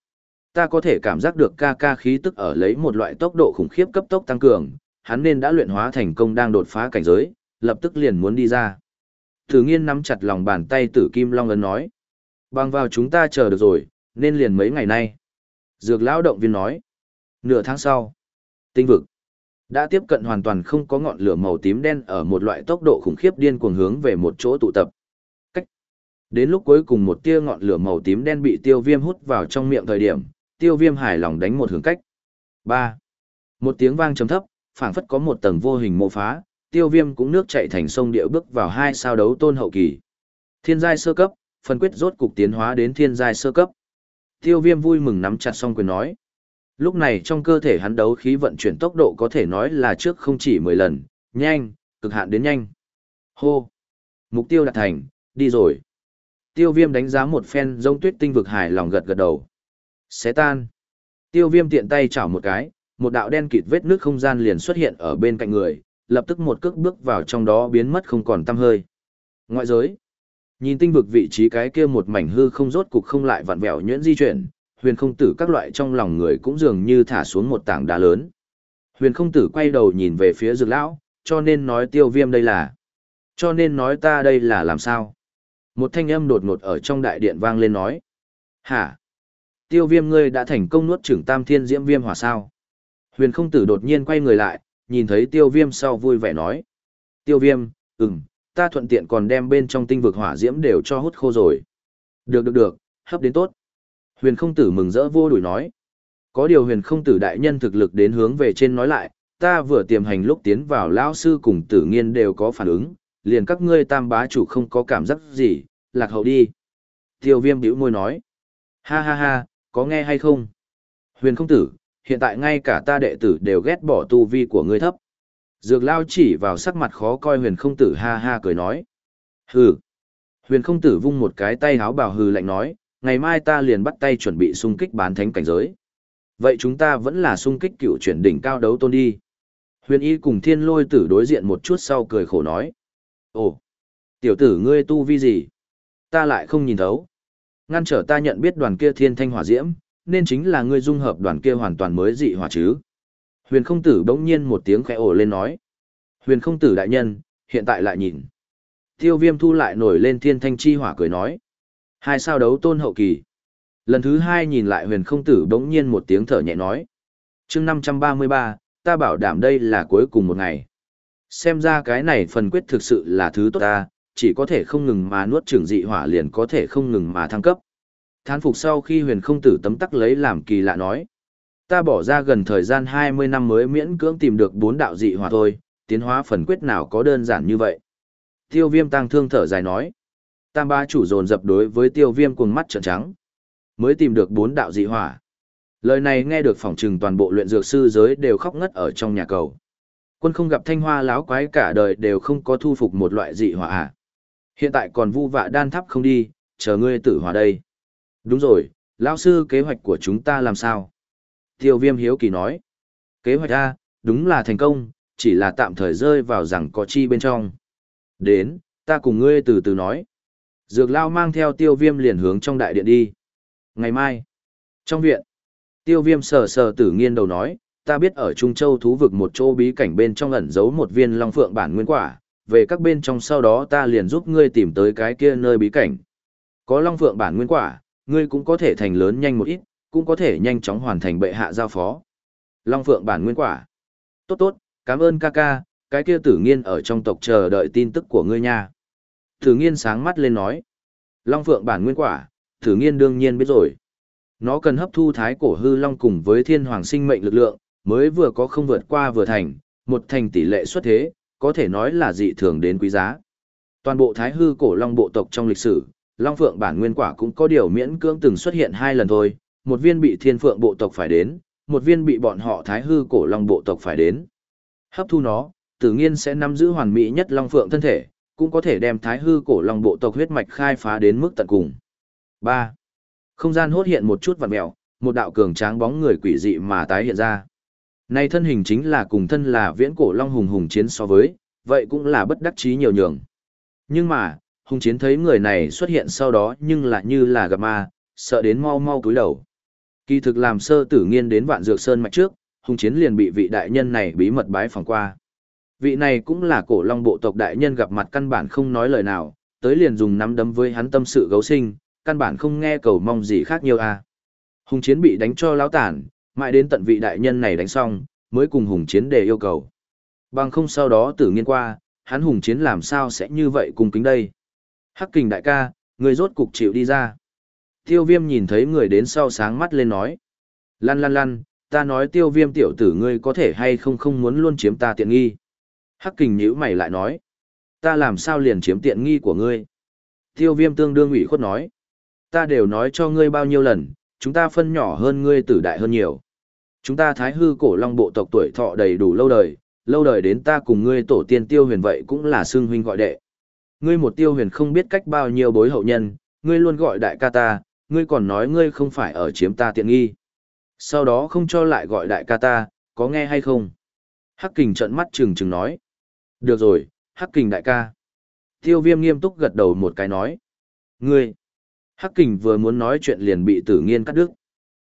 Speaker 1: Ta có thể cảm giác được ca ca khí tức ở lấy một loại tốc độ khủng khiếp cấp tốc tăng cường, hắn nên đã luyện hóa thành công đang đột phá cảnh giới, lập tức liền muốn đi ra. Thử nghiên nắm chặt lòng bàn tay tử kim long ấn nói. Bằng vào chúng ta chờ được rồi, nên liền mấy ngày nay. Dược lão động viên nói. Nửa tháng sau, tinh vực đã tiếp cận hoàn toàn không có ngọn lửa màu tím đen ở một loại tốc độ khủng khiếp điên cuồng hướng về một chỗ tụ tập. Đến lúc cuối cùng một tia ngọn lửa màu tím đen bị tiêu viêm hút vào trong miệng thời điểm, tiêu viêm hài lòng đánh một hướng cách. 3. Một tiếng vang trầm thấp, phảng phất có một tầng vô hình mô phá, tiêu viêm cũng nước chạy thành sông địa bước vào hai sao đấu tôn hậu kỳ. Thiên giai sơ cấp, phân quyết rốt cục tiến hóa đến thiên giai sơ cấp. Tiêu viêm vui mừng nắm chặt song quyền nói. Lúc này trong cơ thể hắn đấu khí vận chuyển tốc độ có thể nói là trước không chỉ 10 lần, nhanh, cực hạn đến nhanh. Hô! Mục tiêu đạt thành, đi rồi. Tiêu viêm đánh giá một phen giống tuyết tinh vực hài lòng gật gật đầu. Xé tan. Tiêu viêm tiện tay chảo một cái, một đạo đen kịt vết nước không gian liền xuất hiện ở bên cạnh người, lập tức một cước bước vào trong đó biến mất không còn tăm hơi. Ngoại giới. Nhìn tinh vực vị trí cái kia một mảnh hư không rốt cục không lại vặn vẹo nhuyễn di chuyển, huyền không tử các loại trong lòng người cũng dường như thả xuống một tảng đá lớn. Huyền không tử quay đầu nhìn về phía dược lão, cho nên nói tiêu viêm đây là. Cho nên nói ta đây là làm sao? Một thanh âm đột ngột ở trong đại điện vang lên nói. Hả? Tiêu viêm ngươi đã thành công nuốt trưởng tam thiên diễm viêm hỏa sao? Huyền không tử đột nhiên quay người lại, nhìn thấy tiêu viêm sau vui vẻ nói. Tiêu viêm, ừm, ta thuận tiện còn đem bên trong tinh vực hỏa diễm đều cho hút khô rồi. Được được được, hấp đến tốt. Huyền không tử mừng rỡ vô đuổi nói. Có điều huyền không tử đại nhân thực lực đến hướng về trên nói lại, ta vừa tiềm hành lúc tiến vào lão sư cùng tử nghiên đều có phản ứng, liền các ngươi tam bá chủ không có cảm giác gì, lạc hậu đi. Tiêu viêm bĩu môi nói. Ha ha ha, có nghe hay không? Huyền không tử, hiện tại ngay cả ta đệ tử đều ghét bỏ tu vi của ngươi thấp. Dược lao chỉ vào sắc mặt khó coi huyền không tử ha ha cười nói. Hừ. Huyền không tử vung một cái tay háo bảo hừ lạnh nói, ngày mai ta liền bắt tay chuẩn bị xung kích bán thánh cảnh giới. Vậy chúng ta vẫn là xung kích cựu chuyển đỉnh cao đấu tôn đi. Huyền y cùng thiên lôi tử đối diện một chút sau cười khổ nói. Ồ, tiểu tử ngươi tu vi gì? Ta lại không nhìn thấu. Ngăn trở ta nhận biết đoàn kia thiên thanh hỏa diễm, nên chính là ngươi dung hợp đoàn kia hoàn toàn mới dị hỏa chứ. Huyền không tử bỗng nhiên một tiếng khẽ ồ lên nói. Huyền không tử đại nhân, hiện tại lại nhìn. Tiêu viêm thu lại nổi lên thiên thanh chi hỏa cười nói. Hai sao đấu tôn hậu kỳ. Lần thứ hai nhìn lại huyền không tử bỗng nhiên một tiếng thở nhẹ nói. chương năm trăm ba mươi ba, ta bảo đảm đây là cuối cùng một ngày. Xem ra cái này phần quyết thực sự là thứ tốt ta, chỉ có thể không ngừng mà nuốt trường dị hỏa liền có thể không ngừng mà thăng cấp. Thán phục sau khi huyền không tử tấm tắc lấy làm kỳ lạ nói. Ta bỏ ra gần thời gian 20 năm mới miễn cưỡng tìm được bốn đạo dị hỏa thôi, tiến hóa phần quyết nào có đơn giản như vậy. Tiêu viêm tăng thương thở dài nói. Tam ba chủ dồn dập đối với tiêu viêm cuồng mắt trợn trắng. Mới tìm được bốn đạo dị hỏa. Lời này nghe được phỏng trừng toàn bộ luyện dược sư giới đều khóc ngất ở trong nhà cầu. Quân không gặp thanh hoa láo quái cả đời đều không có thu phục một loại dị hỏa à. Hiện tại còn vu vạ đan thắp không đi, chờ ngươi tử hòa đây. Đúng rồi, lão sư kế hoạch của chúng ta làm sao? Tiêu viêm hiếu kỳ nói. Kế hoạch A, đúng là thành công, chỉ là tạm thời rơi vào rằng có chi bên trong. Đến, ta cùng ngươi từ từ nói. Dược lao mang theo tiêu viêm liền hướng trong đại điện đi. Ngày mai, trong viện, tiêu viêm sờ sờ tử nghiên đầu nói, ta biết ở Trung Châu thú vực một chỗ bí cảnh bên trong ẩn giấu một viên long phượng bản nguyên quả, về các bên trong sau đó ta liền giúp ngươi tìm tới cái kia nơi bí cảnh. Có long phượng bản nguyên quả, ngươi cũng có thể thành lớn nhanh một ít, cũng có thể nhanh chóng hoàn thành bệ hạ giao phó. Long phượng bản nguyên quả. Tốt tốt, cảm ơn ca ca, cái kia tử nghiên ở trong tộc chờ đợi tin tức của ngươi nha. Tử nghiên sáng mắt lên nói. Long phượng bản nguyên quả, tử nghiên đương nhiên biết rồi. Nó cần hấp thu thái cổ hư long cùng với thiên hoàng sinh mệnh lực lượng, mới vừa có không vượt qua vừa thành, một thành tỷ lệ xuất thế, có thể nói là dị thường đến quý giá. Toàn bộ thái hư cổ long bộ tộc trong lịch sử, long phượng bản nguyên quả cũng có điều miễn cưỡng từng xuất hiện hai lần thôi, một viên bị thiên phượng bộ tộc phải đến, một viên bị bọn họ thái hư cổ long bộ tộc phải đến. Hấp thu nó, tự nhiên sẽ nắm giữ hoàn mỹ nhất long phượng thân thể, cũng có thể đem thái hư cổ long bộ tộc huyết mạch khai phá đến mức tận cùng. 3. Không gian hốt hiện một chút vặn mèo, một đạo cường tráng bóng người quỷ dị mà tái hiện ra. Này thân hình chính là cùng thân là viễn cổ long hùng hùng chiến so với, vậy cũng là bất đắc chí nhiều nhường. Nhưng mà, hùng chiến thấy người này xuất hiện sau đó nhưng lại như là gặp ma, sợ đến mau mau cúi đầu. Kỳ thực làm sơ tử nghiên đến vạn dược sơn mạch trước, hùng chiến liền bị vị đại nhân này bí mật bái phỏng qua. Vị này cũng là cổ long bộ tộc đại nhân gặp mặt căn bản không nói lời nào, tới liền dùng nắm đấm với hắn tâm sự gấu sinh, căn bản không nghe cầu mong gì khác nhiều à. Hùng chiến bị đánh cho lão tản, mãi đến tận vị đại nhân này đánh xong, mới cùng hùng chiến đề yêu cầu. Bằng không sau đó tử nghiên qua, hắn hùng chiến làm sao sẽ như vậy cùng kính đây. Hắc kình đại ca, người rốt cục chịu đi ra. Tiêu viêm nhìn thấy người đến sau sáng mắt lên nói. Lăn lăn lăn, ta nói tiêu viêm tiểu tử ngươi có thể hay không không muốn luôn chiếm ta tiện nghi. Hắc kình nhữ mày lại nói. Ta làm sao liền chiếm tiện nghi của ngươi. Tiêu viêm tương đương ủy khuất nói. Ta đều nói cho ngươi bao nhiêu lần, chúng ta phân nhỏ hơn ngươi tử đại hơn nhiều. Chúng ta thái hư cổ long bộ tộc tuổi thọ đầy đủ lâu đời, lâu đời đến ta cùng ngươi tổ tiên tiêu huyền vậy cũng là xương huynh gọi đệ. Ngươi một tiêu huyền không biết cách bao nhiêu bối hậu nhân, ngươi luôn gọi đại ca ta, ngươi còn nói ngươi không phải ở chiếm ta tiện nghi. Sau đó không cho lại gọi đại ca ta, có nghe hay không? Hắc kình trợn mắt trừng trừng nói. Được rồi, Hắc kình đại ca. Tiêu viêm nghiêm túc gật đầu một cái nói. Ngươi! Hắc kình vừa muốn nói chuyện liền bị tử nghiên cắt đứt.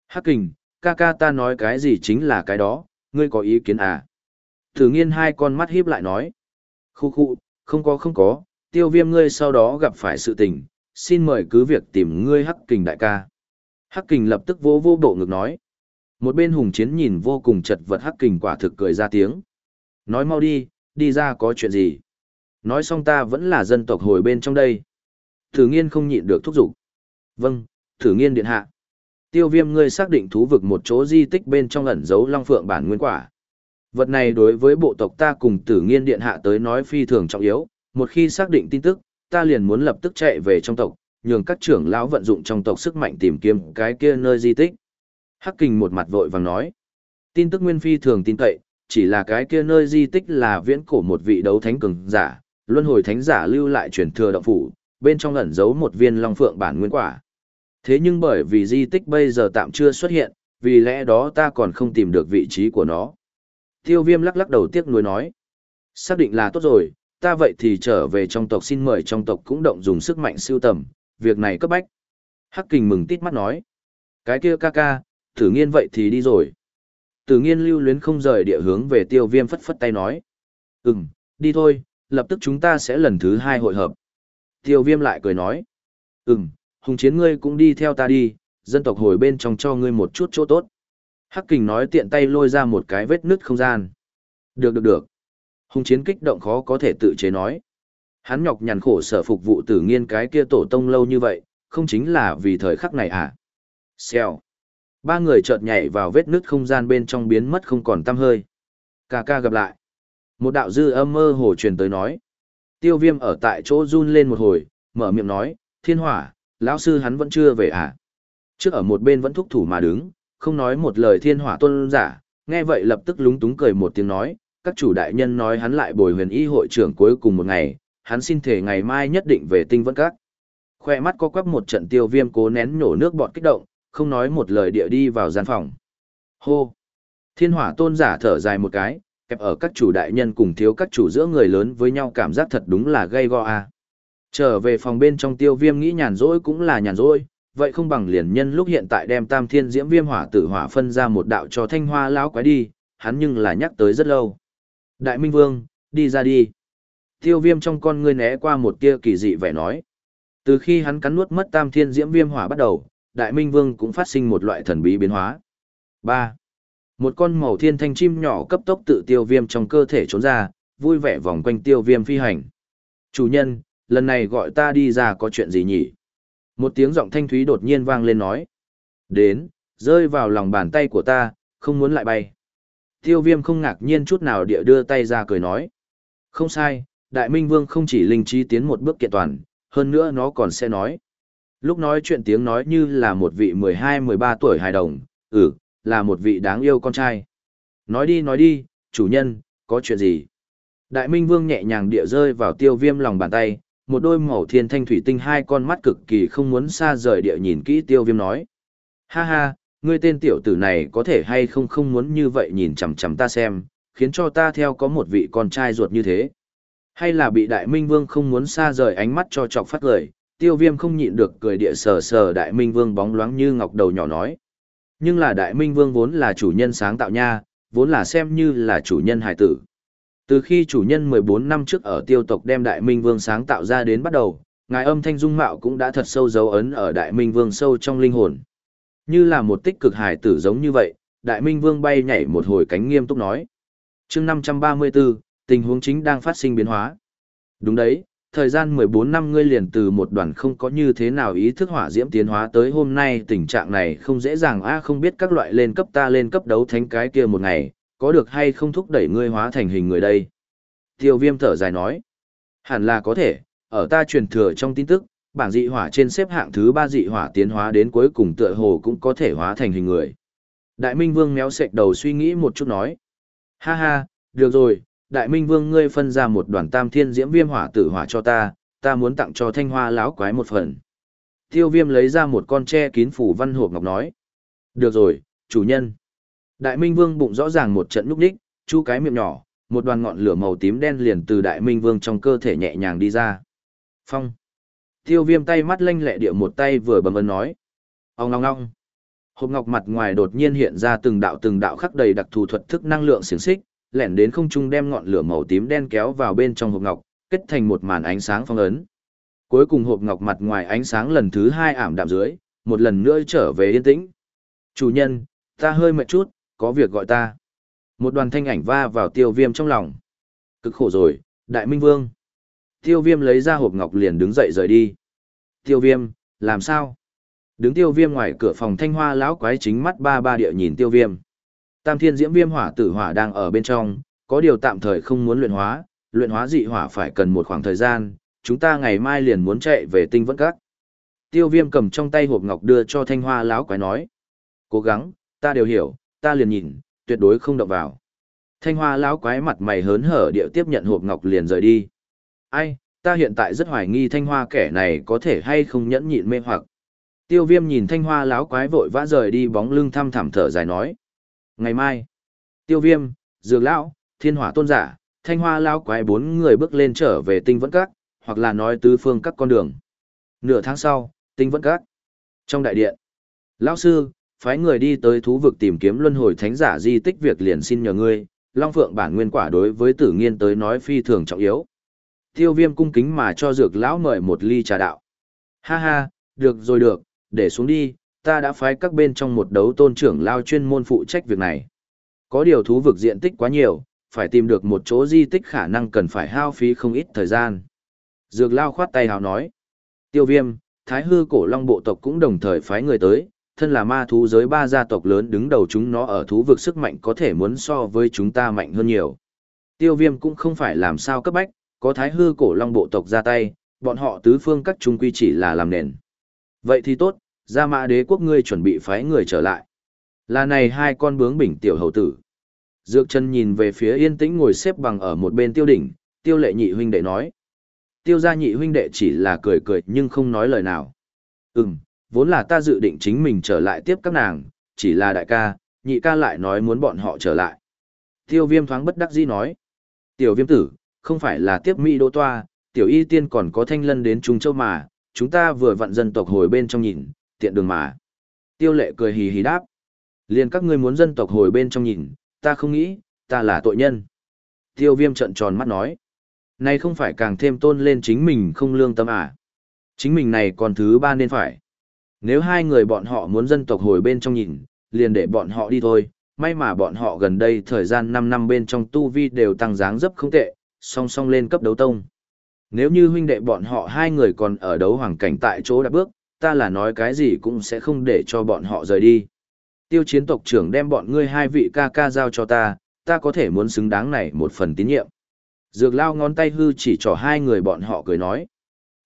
Speaker 1: Hắc kình, ca ca ta nói cái gì chính là cái đó, ngươi có ý kiến à? Thử nghiên hai con mắt híp lại nói. Khu khu, không có không có, tiêu viêm ngươi sau đó gặp phải sự tình, xin mời cứ việc tìm ngươi hắc kình đại ca. Hắc kình lập tức vô vô bộ ngực nói. Một bên hùng chiến nhìn vô cùng chật vật hắc kình quả thực cười ra tiếng. Nói mau đi, đi ra có chuyện gì? Nói xong ta vẫn là dân tộc hồi bên trong đây. Thử nghiên không nhịn được thúc giục. Vâng, thử nghiên điện hạ. Tiêu viêm ngươi xác định thú vực một chỗ di tích bên trong ẩn giấu long phượng bản nguyên quả. Vật này đối với bộ tộc ta cùng tử nghiên điện hạ tới nói phi thường trọng yếu, một khi xác định tin tức, ta liền muốn lập tức chạy về trong tộc, nhường các trưởng lão vận dụng trong tộc sức mạnh tìm kiếm cái kia nơi di tích. Hắc Kình một mặt vội vàng nói, tin tức nguyên phi thường tin cậy, chỉ là cái kia nơi di tích là viễn cổ một vị đấu thánh cường giả, luân hồi thánh giả lưu lại truyền thừa động phủ, bên trong ẩn giấu một viên long phượng bản nguyên quả. Thế nhưng bởi vì di tích bây giờ tạm chưa xuất hiện, vì lẽ đó ta còn không tìm được vị trí của nó. Tiêu viêm lắc lắc đầu tiếc nuối nói. Xác định là tốt rồi, ta vậy thì trở về trong tộc xin mời trong tộc cũng động dùng sức mạnh siêu tầm, việc này cấp bách. Hắc kình mừng tít mắt nói. Cái kia ca ca, thử nghiên vậy thì đi rồi. Tử nghiên lưu luyến không rời địa hướng về tiêu viêm phất phất tay nói. Ừm, đi thôi, lập tức chúng ta sẽ lần thứ hai hội hợp. Tiêu viêm lại cười nói. Ừm, hùng chiến ngươi cũng đi theo ta đi, dân tộc hồi bên trong cho ngươi một chút chỗ tốt. Hắc kình nói tiện tay lôi ra một cái vết nứt không gian. Được được được. Hùng chiến kích động khó có thể tự chế nói. Hắn nhọc nhằn khổ sở phục vụ tử nghiên cái kia tổ tông lâu như vậy, không chính là vì thời khắc này à? Xèo. Ba người chợt nhảy vào vết nứt không gian bên trong biến mất không còn tăm hơi. Cà ca gặp lại. Một đạo dư âm mơ hồ truyền tới nói. Tiêu viêm ở tại chỗ run lên một hồi, mở miệng nói, thiên hỏa, lão sư hắn vẫn chưa về à? Trước ở một bên vẫn thúc thủ mà đứng, không nói một lời thiên hỏa Tôn giả, nghe vậy lập tức lúng túng cười một tiếng nói, các chủ đại nhân nói hắn lại bồi huyền y hội trưởng cuối cùng một ngày, hắn xin thể ngày mai nhất định về tinh vẫn các. Khoe mắt có quắp một trận tiêu viêm cố nén nhổ nước bọt kích động, không nói một lời địa đi vào gian phòng. Hô! Thiên hỏa tôn giả thở dài một cái, kẹp ở các chủ đại nhân cùng thiếu các chủ giữa người lớn với nhau cảm giác thật đúng là gây go à. Trở về phòng bên trong tiêu viêm nghĩ nhàn rỗi cũng là nhàn rỗi, vậy không bằng liền nhân lúc hiện tại đem tam thiên diễm viêm hỏa tử hỏa phân ra một đạo cho thanh hoa lão quái đi, hắn nhưng là nhắc tới rất lâu. Đại Minh Vương, đi ra đi. Tiêu viêm trong con ngươi né qua một tia kỳ dị vẻ nói. Từ khi hắn cắn nuốt mất tam thiên diễm viêm hỏa bắt đầu, Đại Minh Vương cũng phát sinh một loại thần bí biến hóa. 3. Một con màu thiên thanh chim nhỏ cấp tốc tự tiêu viêm trong cơ thể trốn ra, vui vẻ vòng quanh tiêu viêm phi hành. Chủ nhân, lần này gọi ta đi ra có chuyện gì nhỉ? Một tiếng giọng thanh thúy đột nhiên vang lên nói. Đến, rơi vào lòng bàn tay của ta, không muốn lại bay. Tiêu viêm không ngạc nhiên chút nào địa đưa tay ra cười nói. Không sai, Đại Minh Vương không chỉ linh trí tiến một bước kiện toàn, hơn nữa nó còn sẽ nói. Lúc nói chuyện tiếng nói như là một vị 12-13 tuổi hài đồng, ừ, là một vị đáng yêu con trai. Nói đi nói đi, chủ nhân, có chuyện gì? Đại Minh Vương nhẹ nhàng địa rơi vào tiêu viêm lòng bàn tay, một đôi màu thiên thanh thủy tinh hai con mắt cực kỳ không muốn xa rời địa nhìn kỹ tiêu viêm nói. Ha ha, ngươi tên tiểu tử này có thể hay không không muốn như vậy nhìn chằm chằm ta xem, khiến cho ta theo có một vị con trai ruột như thế. Hay là bị đại minh vương không muốn xa rời ánh mắt cho chọc phát lời, tiêu viêm không nhịn được cười địa sờ sờ đại minh vương bóng loáng như ngọc đầu nhỏ nói. Nhưng là đại minh vương vốn là chủ nhân sáng tạo nha, vốn là xem như là chủ nhân hải tử. Từ khi chủ nhân 14 năm trước ở tiêu tộc đem Đại Minh Vương sáng tạo ra đến bắt đầu, ngài âm thanh dung mạo cũng đã thật sâu dấu ấn ở Đại Minh Vương sâu trong linh hồn. Như là một tích cực hài tử giống như vậy, Đại Minh Vương bay nhảy một hồi cánh nghiêm túc nói. chương 534, tình huống chính đang phát sinh biến hóa. Đúng đấy, thời gian 14 năm ngươi liền từ một đoàn không có như thế nào ý thức hỏa diễm tiến hóa tới hôm nay tình trạng này không dễ dàng a không biết các loại lên cấp ta lên cấp đấu thánh cái kia một ngày, có được hay không thúc đẩy ngươi hóa thành hình người đây? Tiêu viêm thở dài nói. Hẳn là có thể, ở ta truyền thừa trong tin tức, bảng dị hỏa trên xếp hạng thứ ba dị hỏa tiến hóa đến cuối cùng tựa hồ cũng có thể hóa thành hình người. Đại Minh Vương méo sệch đầu suy nghĩ một chút nói. Ha ha, được rồi, Đại Minh Vương ngươi phân ra một đoàn tam thiên diễm viêm hỏa tử hỏa cho ta, ta muốn tặng cho thanh hoa lão quái một phần. Tiêu viêm lấy ra một con tre kín phủ văn hộp ngọc nói. Được rồi, chủ nhân. Đại Minh Vương bụng rõ ràng một trận nhúc nhích, chu cái miệng nhỏ, một đoàn ngọn lửa màu tím đen liền từ Đại Minh Vương trong cơ thể nhẹ nhàng đi ra. Phong. Tiêu viêm tay mắt lanh lẹ địa một tay vừa bầm ấn nói. Ông ngong ngong. Hộp ngọc mặt ngoài đột nhiên hiện ra từng đạo từng đạo khắc đầy đặc thù thuật thức năng lượng xiển xích, lẻn đến không trung đem ngọn lửa màu tím đen kéo vào bên trong hộp ngọc, kết thành một màn ánh sáng phong ấn. Cuối cùng hộp ngọc mặt ngoài ánh sáng lần thứ hai ảm đạm dưới, một lần nữa trở về yên tĩnh. Chủ nhân, ta hơi mệt chút, có việc gọi ta. Một đoàn thanh ảnh va vào tiêu viêm trong lòng. Cực khổ rồi, đại minh vương. Tiêu viêm lấy ra hộp ngọc liền đứng dậy rời đi. Tiêu viêm, làm sao? Đứng tiêu viêm ngoài cửa phòng thanh hoa lão quái chính mắt ba ba địa nhìn tiêu viêm. Tam thiên diễm viêm hỏa tử hỏa đang ở bên trong, có điều tạm thời không muốn luyện hóa, luyện hóa dị hỏa phải cần một khoảng thời gian, chúng ta ngày mai liền muốn chạy về tinh vẫn các. Tiêu viêm cầm trong tay hộp ngọc đưa cho thanh hoa lão quái nói. Cố gắng, ta đều hiểu, ta liền nhìn, tuyệt đối không động vào. Thanh hoa lão quái mặt mày hớn hở điệu tiếp nhận hộp ngọc liền rời đi. Ai, ta hiện tại rất hoài nghi thanh hoa kẻ này có thể hay không nhẫn nhịn mê hoặc. Tiêu viêm nhìn thanh hoa lão quái vội vã rời đi bóng lưng thăm thẳm thở dài nói. Ngày mai, tiêu viêm, dược lão, thiên hỏa tôn giả, thanh hoa lão quái bốn người bước lên trở về tinh vẫn các, hoặc là nói tứ phương các con đường. Nửa tháng sau, tinh vẫn các. Trong đại điện, lão sư, phái người đi tới thú vực tìm kiếm luân hồi thánh giả di tích việc liền xin nhờ ngươi, Long Phượng bản nguyên quả đối với tử nghiên tới nói phi thường trọng yếu. Tiêu viêm cung kính mà cho dược lão mời một ly trà đạo. Ha ha, được rồi được, để xuống đi, ta đã phái các bên trong một đấu tôn trưởng lao chuyên môn phụ trách việc này. Có điều thú vực diện tích quá nhiều, phải tìm được một chỗ di tích khả năng cần phải hao phí không ít thời gian. Dược lao khoát tay hào nói. Tiêu viêm, thái hư cổ long bộ tộc cũng đồng thời phái người tới, thân là ma thú giới ba gia tộc lớn đứng đầu chúng nó ở thú vực sức mạnh có thể muốn so với chúng ta mạnh hơn nhiều. Tiêu viêm cũng không phải làm sao cấp bách, có thái hư cổ long bộ tộc ra tay, bọn họ tứ phương các trung quy chỉ là làm nền. Vậy thì tốt, gia mã đế quốc ngươi chuẩn bị phái người trở lại. Là này hai con bướng bỉnh tiểu hầu tử. Dược chân nhìn về phía yên tĩnh ngồi xếp bằng ở một bên tiêu đỉnh, tiêu lệ nhị huynh đệ nói. tiêu gia nhị huynh đệ chỉ là cười cười nhưng không nói lời nào. Ừm, vốn là ta dự định chính mình trở lại tiếp các nàng, chỉ là đại ca, nhị ca lại nói muốn bọn họ trở lại. Tiêu viêm thoáng bất đắc dĩ nói. Tiểu viêm tử, không phải là tiếp Mỹ đô toa, tiểu y tiên còn có thanh lân đến Trung Châu mà, chúng ta vừa vặn dân tộc hồi bên trong nhìn, tiện đường mà. Tiêu lệ cười hì hì đáp. Liền các ngươi muốn dân tộc hồi bên trong nhìn, ta không nghĩ, ta là tội nhân. Tiêu viêm trận tròn mắt nói. Này không phải càng thêm tôn lên chính mình không lương tâm à. Chính mình này còn thứ ba nên phải. Nếu hai người bọn họ muốn dân tộc hồi bên trong nhìn, liền để bọn họ đi thôi. May mà bọn họ gần đây thời gian 5 năm bên trong tu vi đều tăng dáng dấp không tệ, song song lên cấp đấu tông. Nếu như huynh đệ bọn họ hai người còn ở đấu hoàng cảnh tại chỗ đã bước, ta là nói cái gì cũng sẽ không để cho bọn họ rời đi. Tiêu chiến tộc trưởng đem bọn ngươi hai vị ca ca giao cho ta, ta có thể muốn xứng đáng này một phần tín nhiệm. Dược lao ngón tay hư chỉ cho hai người bọn họ cười nói.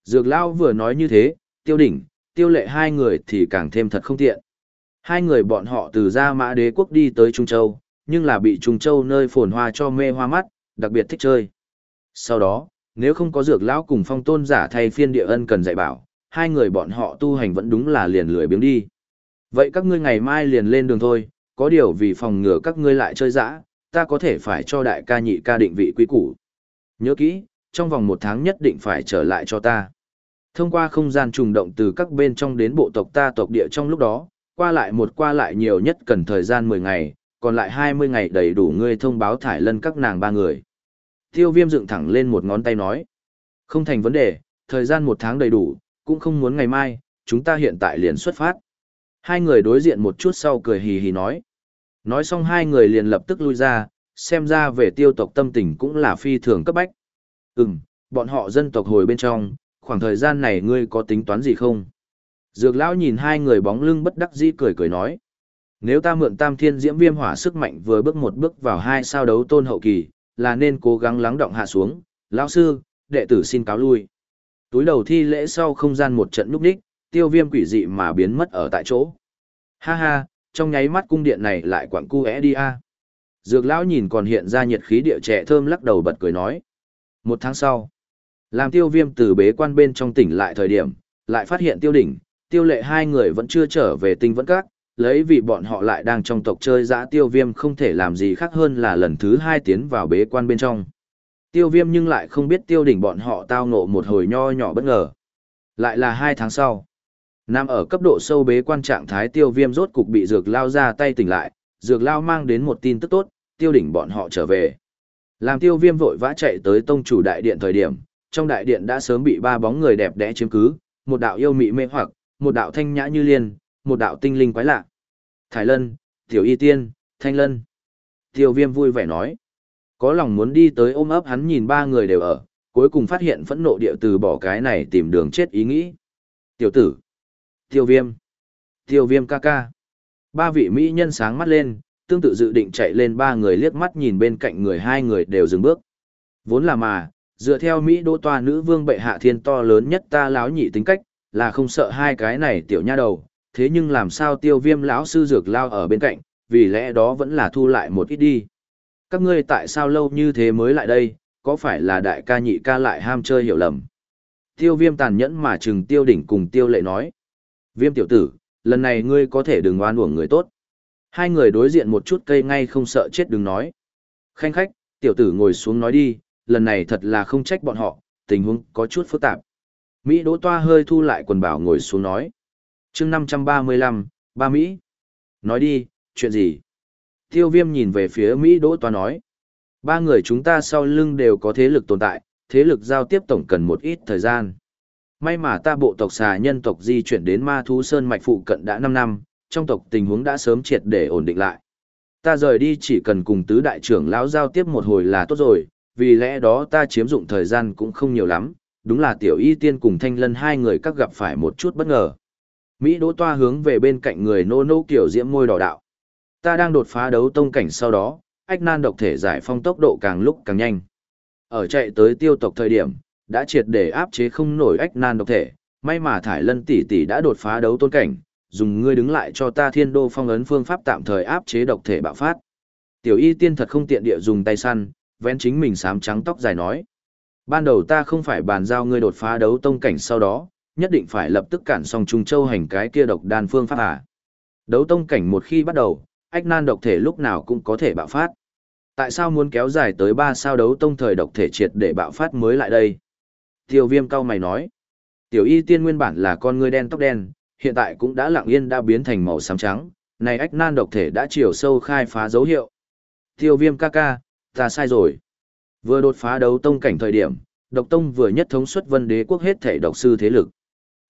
Speaker 1: Dược lao vừa nói như thế, tiêu đỉnh, tiêu lệ hai người thì càng thêm thật không tiện. Hai người bọn họ từ Gia Mã Đế quốc đi tới Trung Châu, nhưng là bị Trung Châu nơi phồn hoa cho mê hoa mắt, đặc biệt thích chơi. Sau đó, nếu không có dược lão cùng phong tôn giả thay phiên địa ân cần dạy bảo, hai người bọn họ tu hành vẫn đúng là liền lười biếng đi. Vậy các ngươi ngày mai liền lên đường thôi, có điều vì phòng ngừa các ngươi lại chơi dã, ta có thể phải cho đại ca nhị ca định vị quý củ. Nhớ kỹ, trong vòng một tháng nhất định phải trở lại cho ta. Thông qua không gian trùng động từ các bên trong đến bộ tộc ta tộc địa trong lúc đó, qua lại một qua lại nhiều nhất cần thời gian 10 ngày, còn lại 20 ngày đầy đủ ngươi thông báo thải lân các nàng ba người. Tiêu viêm dựng thẳng lên một ngón tay nói. Không thành vấn đề, thời gian một tháng đầy đủ, cũng không muốn ngày mai, chúng ta hiện tại liền xuất phát. Hai người đối diện một chút sau cười hì hì nói. Nói xong hai người liền lập tức lui ra, xem ra về tiêu tộc tâm tình cũng là phi thường cấp bách. Ừm, bọn họ dân tộc hồi bên trong, khoảng thời gian này ngươi có tính toán gì không? Dược lão nhìn hai người bóng lưng bất đắc dĩ cười cười nói. Nếu ta mượn tam thiên diễm viêm hỏa sức mạnh vừa bước một bước vào hai sao đấu tôn hậu kỳ, là nên cố gắng lắng động hạ xuống. Lão sư, đệ tử xin cáo lui. Túi đầu thi lễ sau không gian một trận núp đích, tiêu viêm quỷ dị mà biến mất ở tại chỗ. Ha ha, trong nháy mắt cung điện này lại quặng cu đi a. Dược lão nhìn còn hiện ra nhiệt khí địa trẻ thơm lắc đầu bật cười nói. Một tháng sau, làm tiêu viêm từ bế quan bên trong tỉnh lại thời điểm, lại phát hiện tiêu đỉnh, tiêu lệ hai người vẫn chưa trở về tinh vẫn các, lấy vì bọn họ lại đang trong tộc chơi giã tiêu viêm không thể làm gì khác hơn là lần thứ hai tiến vào bế quan bên trong. Tiêu viêm nhưng lại không biết tiêu đỉnh bọn họ tao ngộ một hồi nho nhỏ bất ngờ. Lại là hai tháng sau. Nằm ở cấp độ sâu bế quan trạng thái tiêu viêm rốt cục bị dược lao ra tay tỉnh lại, dược lao mang đến một tin tức tốt, tiêu đỉnh bọn họ trở về. Làm tiêu viêm vội vã chạy tới tông chủ đại điện thời điểm, trong đại điện đã sớm bị ba bóng người đẹp đẽ chiếm cứ, một đạo yêu mị mê hoặc, một đạo thanh nhã như liên, một đạo tinh linh quái lạ. Thái Lân, Tiểu Y Tiên, Thanh Lân. Tiêu viêm vui vẻ nói. Có lòng muốn đi tới ôm ấp hắn nhìn ba người đều ở, cuối cùng phát hiện phẫn nộ địa từ bỏ cái này tìm đường chết ý nghĩ. Tiểu tử. Tiêu viêm. Tiêu viêm ca ca. Ba vị Mỹ nhân sáng mắt lên, tương tự dự định chạy lên ba người liếc mắt nhìn bên cạnh người hai người đều dừng bước. Vốn là mà, dựa theo Mỹ đô toa nữ vương bệ hạ thiên to lớn nhất ta láo nhị tính cách, là không sợ hai cái này tiểu nha đầu, thế nhưng làm sao tiêu viêm lão sư dược lao ở bên cạnh, vì lẽ đó vẫn là thu lại một ít đi. Các ngươi tại sao lâu như thế mới lại đây, có phải là đại ca nhị ca lại ham chơi hiểu lầm? Tiêu viêm tàn nhẫn mà chừng tiêu đỉnh cùng tiêu lệ nói. Viêm tiểu tử, lần này ngươi có thể đừng oan uổng người tốt. Hai người đối diện một chút cây ngay không sợ chết đừng nói. Khanh khách, tiểu tử ngồi xuống nói đi, lần này thật là không trách bọn họ, tình huống có chút phức tạp. Mỹ Đỗ Toa hơi thu lại quần bảo ngồi xuống nói. chương 535, ba Mỹ. Nói đi, chuyện gì? Tiêu viêm nhìn về phía Mỹ Đỗ Toa nói. Ba người chúng ta sau lưng đều có thế lực tồn tại, thế lực giao tiếp tổng cần một ít thời gian. May mà ta bộ tộc xà nhân tộc di chuyển đến ma thú sơn mạch phụ cận đã 5 năm, trong tộc tình huống đã sớm triệt để ổn định lại. Ta rời đi chỉ cần cùng tứ đại trưởng lão giao tiếp một hồi là tốt rồi, vì lẽ đó ta chiếm dụng thời gian cũng không nhiều lắm, đúng là tiểu y tiên cùng thanh lân hai người các gặp phải một chút bất ngờ. Mỹ đỗ toa hướng về bên cạnh người nô nô kiểu diễm môi đỏ đạo. Ta đang đột phá đấu tông cảnh sau đó, ách nan độc thể giải phong tốc độ càng lúc càng nhanh. Ở chạy tới tiêu tộc thời điểm, đã triệt để áp chế không nổi ách nan độc thể, may mà thải lân tỷ tỷ đã đột phá đấu tôn cảnh, dùng ngươi đứng lại cho ta thiên đô phong ấn phương pháp tạm thời áp chế độc thể bạo phát. Tiểu y tiên thật không tiện địa dùng tay săn, vén chính mình sám trắng tóc dài nói. Ban đầu ta không phải bàn giao ngươi đột phá đấu tông cảnh sau đó, nhất định phải lập tức cản xong Trung Châu hành cái kia độc đan phương pháp à. Đấu tông cảnh một khi bắt đầu, ách nan độc thể lúc nào cũng có thể bạo phát. Tại sao muốn kéo dài tới ba sao đấu tông thời độc thể triệt để bạo phát mới lại đây? Tiêu viêm cao mày nói. Tiểu y tiên nguyên bản là con ngươi đen tóc đen, hiện tại cũng đã lặng yên đã biến thành màu xám trắng, này ách nan độc thể đã chiều sâu khai phá dấu hiệu. Tiêu viêm ca ca, ta sai rồi. Vừa đột phá đấu tông cảnh thời điểm, độc tông vừa nhất thống xuất vân đế quốc hết thể độc sư thế lực.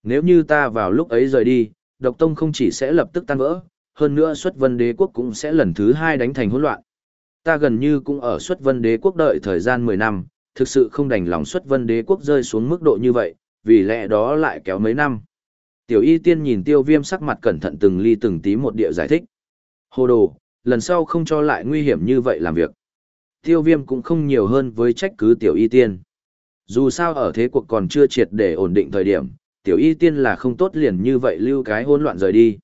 Speaker 1: Nếu như ta vào lúc ấy rời đi, độc tông không chỉ sẽ lập tức tan vỡ, hơn nữa xuất vân đế quốc cũng sẽ lần thứ hai đánh thành hỗn loạn. Ta gần như cũng ở xuất vân đế quốc đợi thời gian 10 năm, thực sự không đành lòng xuất vân đế quốc rơi xuống mức độ như vậy, vì lẽ đó lại kéo mấy năm. Tiểu y tiên nhìn tiêu viêm sắc mặt cẩn thận từng ly từng tí một địa giải thích. Hồ đồ, lần sau không cho lại nguy hiểm như vậy làm việc. Tiêu viêm cũng không nhiều hơn với trách cứ tiểu y tiên. Dù sao ở thế cuộc còn chưa triệt để ổn định thời điểm, tiểu y tiên là không tốt liền như vậy lưu cái hỗn loạn rời đi.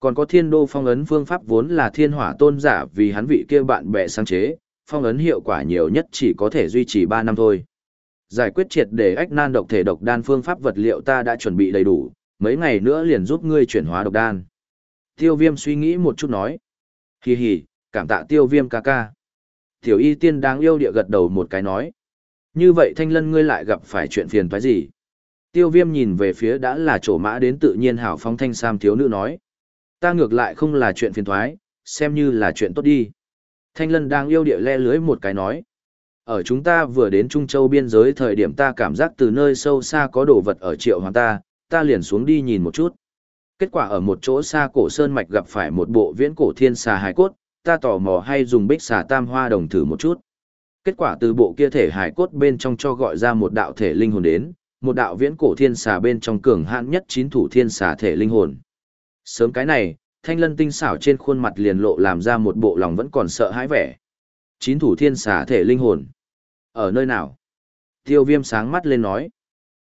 Speaker 1: Còn có thiên đô phong ấn phương pháp vốn là thiên hỏa tôn giả vì hắn vị kia bạn bè sáng chế, phong ấn hiệu quả nhiều nhất chỉ có thể duy trì 3 năm thôi. Giải quyết triệt để ách nan độc thể độc đan phương pháp vật liệu ta đã chuẩn bị đầy đủ, mấy ngày nữa liền giúp ngươi chuyển hóa độc đan. Tiêu viêm suy nghĩ một chút nói. Hì hì, cảm tạ tiêu viêm ca ca. Tiểu y tiên đáng yêu địa gật đầu một cái nói. Như vậy thanh lân ngươi lại gặp phải chuyện phiền toái gì? Tiêu viêm nhìn về phía đã là chỗ mã đến tự nhiên hảo phong thanh sam thiếu nữ nói. Ta ngược lại không là chuyện phiền toái, xem như là chuyện tốt đi. Thanh lân đang yêu địa le lưới một cái nói. Ở chúng ta vừa đến Trung Châu biên giới thời điểm ta cảm giác từ nơi sâu xa có đồ vật ở triệu hoàng ta, ta liền xuống đi nhìn một chút. Kết quả ở một chỗ xa cổ sơn mạch gặp phải một bộ viễn cổ thiên xà hài cốt, ta tò mò hay dùng bích xà tam hoa đồng thử một chút. Kết quả từ bộ kia thể hải cốt bên trong cho gọi ra một đạo thể linh hồn đến, một đạo viễn cổ thiên xà bên trong cường hãn nhất chín thủ thiên xà thể linh hồn. Sớm cái này, thanh lân tinh xảo trên khuôn mặt liền lộ làm ra một bộ lòng vẫn còn sợ hãi vẻ. Chín thủ thiên xà thể linh hồn. Ở nơi nào? Tiêu viêm sáng mắt lên nói.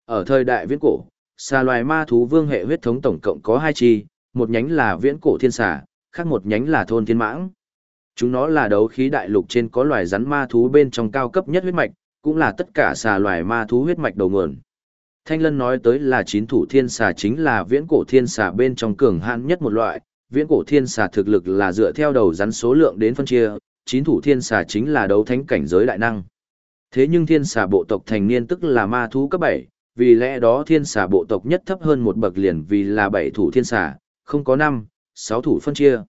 Speaker 1: Ở thời đại viễn cổ, xà loài ma thú vương hệ huyết thống tổng cộng có hai chi, một nhánh là viễn cổ thiên xà, khác một nhánh là thôn thiên mãng. Chúng nó là đấu khí đại lục trên có loài rắn ma thú bên trong cao cấp nhất huyết mạch, cũng là tất cả xà loài ma thú huyết mạch đầu nguồn. Thanh Lân nói tới là chín thủ thiên xà chính là viễn cổ thiên xà bên trong cường hãn nhất một loại, viễn cổ thiên xà thực lực là dựa theo đầu rắn số lượng đến phân chia, chín thủ thiên xà chính là đấu thánh cảnh giới đại năng. Thế nhưng thiên xà bộ tộc thành niên tức là ma thú cấp 7, vì lẽ đó thiên xà bộ tộc nhất thấp hơn một bậc liền vì là bảy thủ thiên xà, không có 5, 6 thủ phân chia.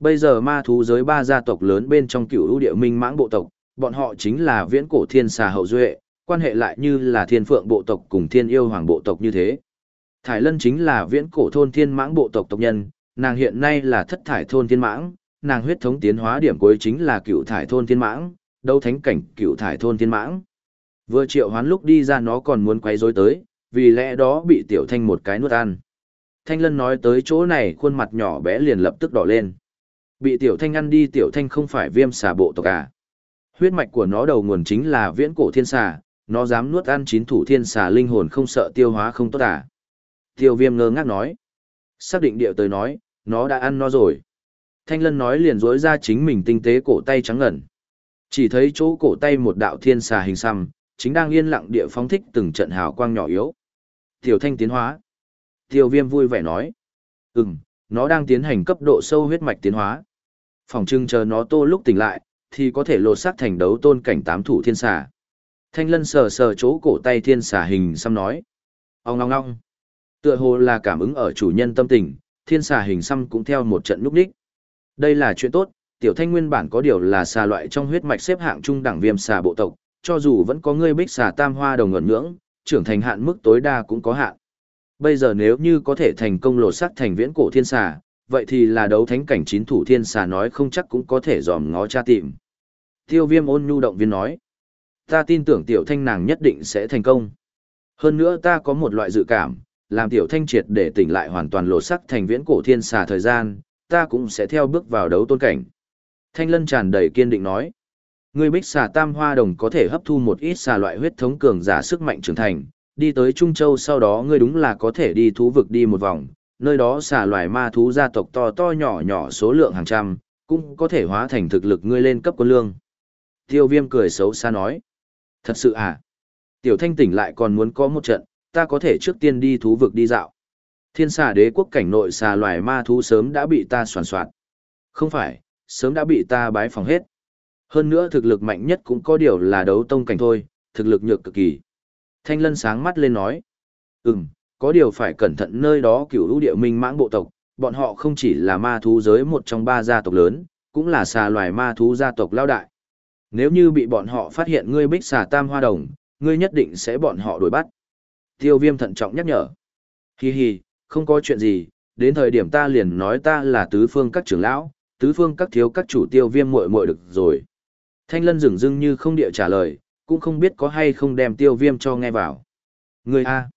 Speaker 1: Bây giờ ma thú giới ba gia tộc lớn bên trong cựu ưu địa minh mãng bộ tộc, bọn họ chính là viễn cổ thiên xà hậu duệ, quan hệ lại như là thiên phượng bộ tộc cùng thiên yêu hoàng bộ tộc như thế. Thải Lân chính là viễn cổ thôn thiên mãng bộ tộc tộc nhân, nàng hiện nay là thất thải thôn thiên mãng, nàng huyết thống tiến hóa điểm cuối chính là cựu thải thôn thiên mãng, đấu thánh cảnh cựu thải thôn thiên mãng. Vừa triệu hoán lúc đi ra nó còn muốn quay rối tới, vì lẽ đó bị tiểu thanh một cái nuốt ăn. Thanh Lân nói tới chỗ này khuôn mặt nhỏ bé liền lập tức đỏ lên. Bị tiểu thanh ăn đi tiểu thanh không phải viêm xà bộ tộc à. Huyết mạch của nó đầu nguồn chính là viễn cổ thiên xà, nó dám nuốt ăn chín thủ thiên xà linh hồn không sợ tiêu hóa không tốt à. Tiêu viêm ngơ ngác nói. Xác định điệu tới nói, nó đã ăn nó rồi. Thanh lân nói liền dối ra chính mình tinh tế cổ tay trắng ngẩn. Chỉ thấy chỗ cổ tay một đạo thiên xà hình xăm, chính đang yên lặng địa phóng thích từng trận hào quang nhỏ yếu. Tiểu thanh tiến hóa. Tiêu viêm vui vẻ nói. Ừm, nó đang tiến hành cấp độ sâu huyết mạch tiến hóa. Phòng trưng chờ nó tô lúc tỉnh lại, thì có thể lột xác thành đấu tôn cảnh tám thủ thiên xà. Thanh lân sờ sờ chỗ cổ tay thiên xà hình xăm nói. Ông ngong ngong. Tựa hồ là cảm ứng ở chủ nhân tâm tình, thiên xà hình xăm cũng theo một trận núp đích. Đây là chuyện tốt, tiểu thanh nguyên bản có điều là xà loại trong huyết mạch xếp hạng trung đẳng viêm xà bộ tộc, cho dù vẫn có ngươi bích xà tam hoa đồng ngẩn ngưỡng, trưởng thành hạn mức tối đa cũng có hạn. Bây giờ nếu như có thể thành công lột xác thành viễn cổ thiên xà, vậy thì là đấu thánh cảnh chín thủ thiên xà nói không chắc cũng có thể dòm ngó tra tìm. Tiêu viêm ôn nhu động viên nói, ta tin tưởng tiểu thanh nàng nhất định sẽ thành công. Hơn nữa ta có một loại dự cảm, làm tiểu thanh triệt để tỉnh lại hoàn toàn lột sắc thành viễn cổ thiên xà thời gian, ta cũng sẽ theo bước vào đấu tôn cảnh. Thanh lân tràn đầy kiên định nói, Ngươi bích xà tam hoa đồng có thể hấp thu một ít xà loại huyết thống cường giả sức mạnh trưởng thành, đi tới Trung Châu sau đó ngươi đúng là có thể đi thú vực đi một vòng, nơi đó xà loài ma thú gia tộc to to nhỏ nhỏ số lượng hàng trăm, cũng có thể hóa thành thực lực ngươi lên cấp quân lương. Tiêu viêm cười xấu xa nói. Thật sự à? Tiểu thanh tỉnh lại còn muốn có một trận, ta có thể trước tiên đi thú vực đi dạo. Thiên xà đế quốc cảnh nội xà loài ma thú sớm đã bị ta soàn soạn. Không phải, sớm đã bị ta bái phòng hết. Hơn nữa thực lực mạnh nhất cũng có điều là đấu tông cảnh thôi, thực lực nhược cực kỳ. Thanh lân sáng mắt lên nói. Ừm, có điều phải cẩn thận nơi đó cửu lũ địa minh mãng bộ tộc, bọn họ không chỉ là ma thú giới một trong ba gia tộc lớn, cũng là xà loài ma thú gia tộc lao đại. Nếu như bị bọn họ phát hiện ngươi bích xà tam hoa đồng, ngươi nhất định sẽ bọn họ đuổi bắt. Tiêu viêm thận trọng nhắc nhở. Hi hi, không có chuyện gì, đến thời điểm ta liền nói ta là tứ phương các trưởng lão, tứ phương các thiếu các chủ tiêu viêm muội muội được rồi. Thanh lân dừng dưng như không địa trả lời, cũng không biết có hay không đem tiêu viêm cho nghe vào. Ngươi A.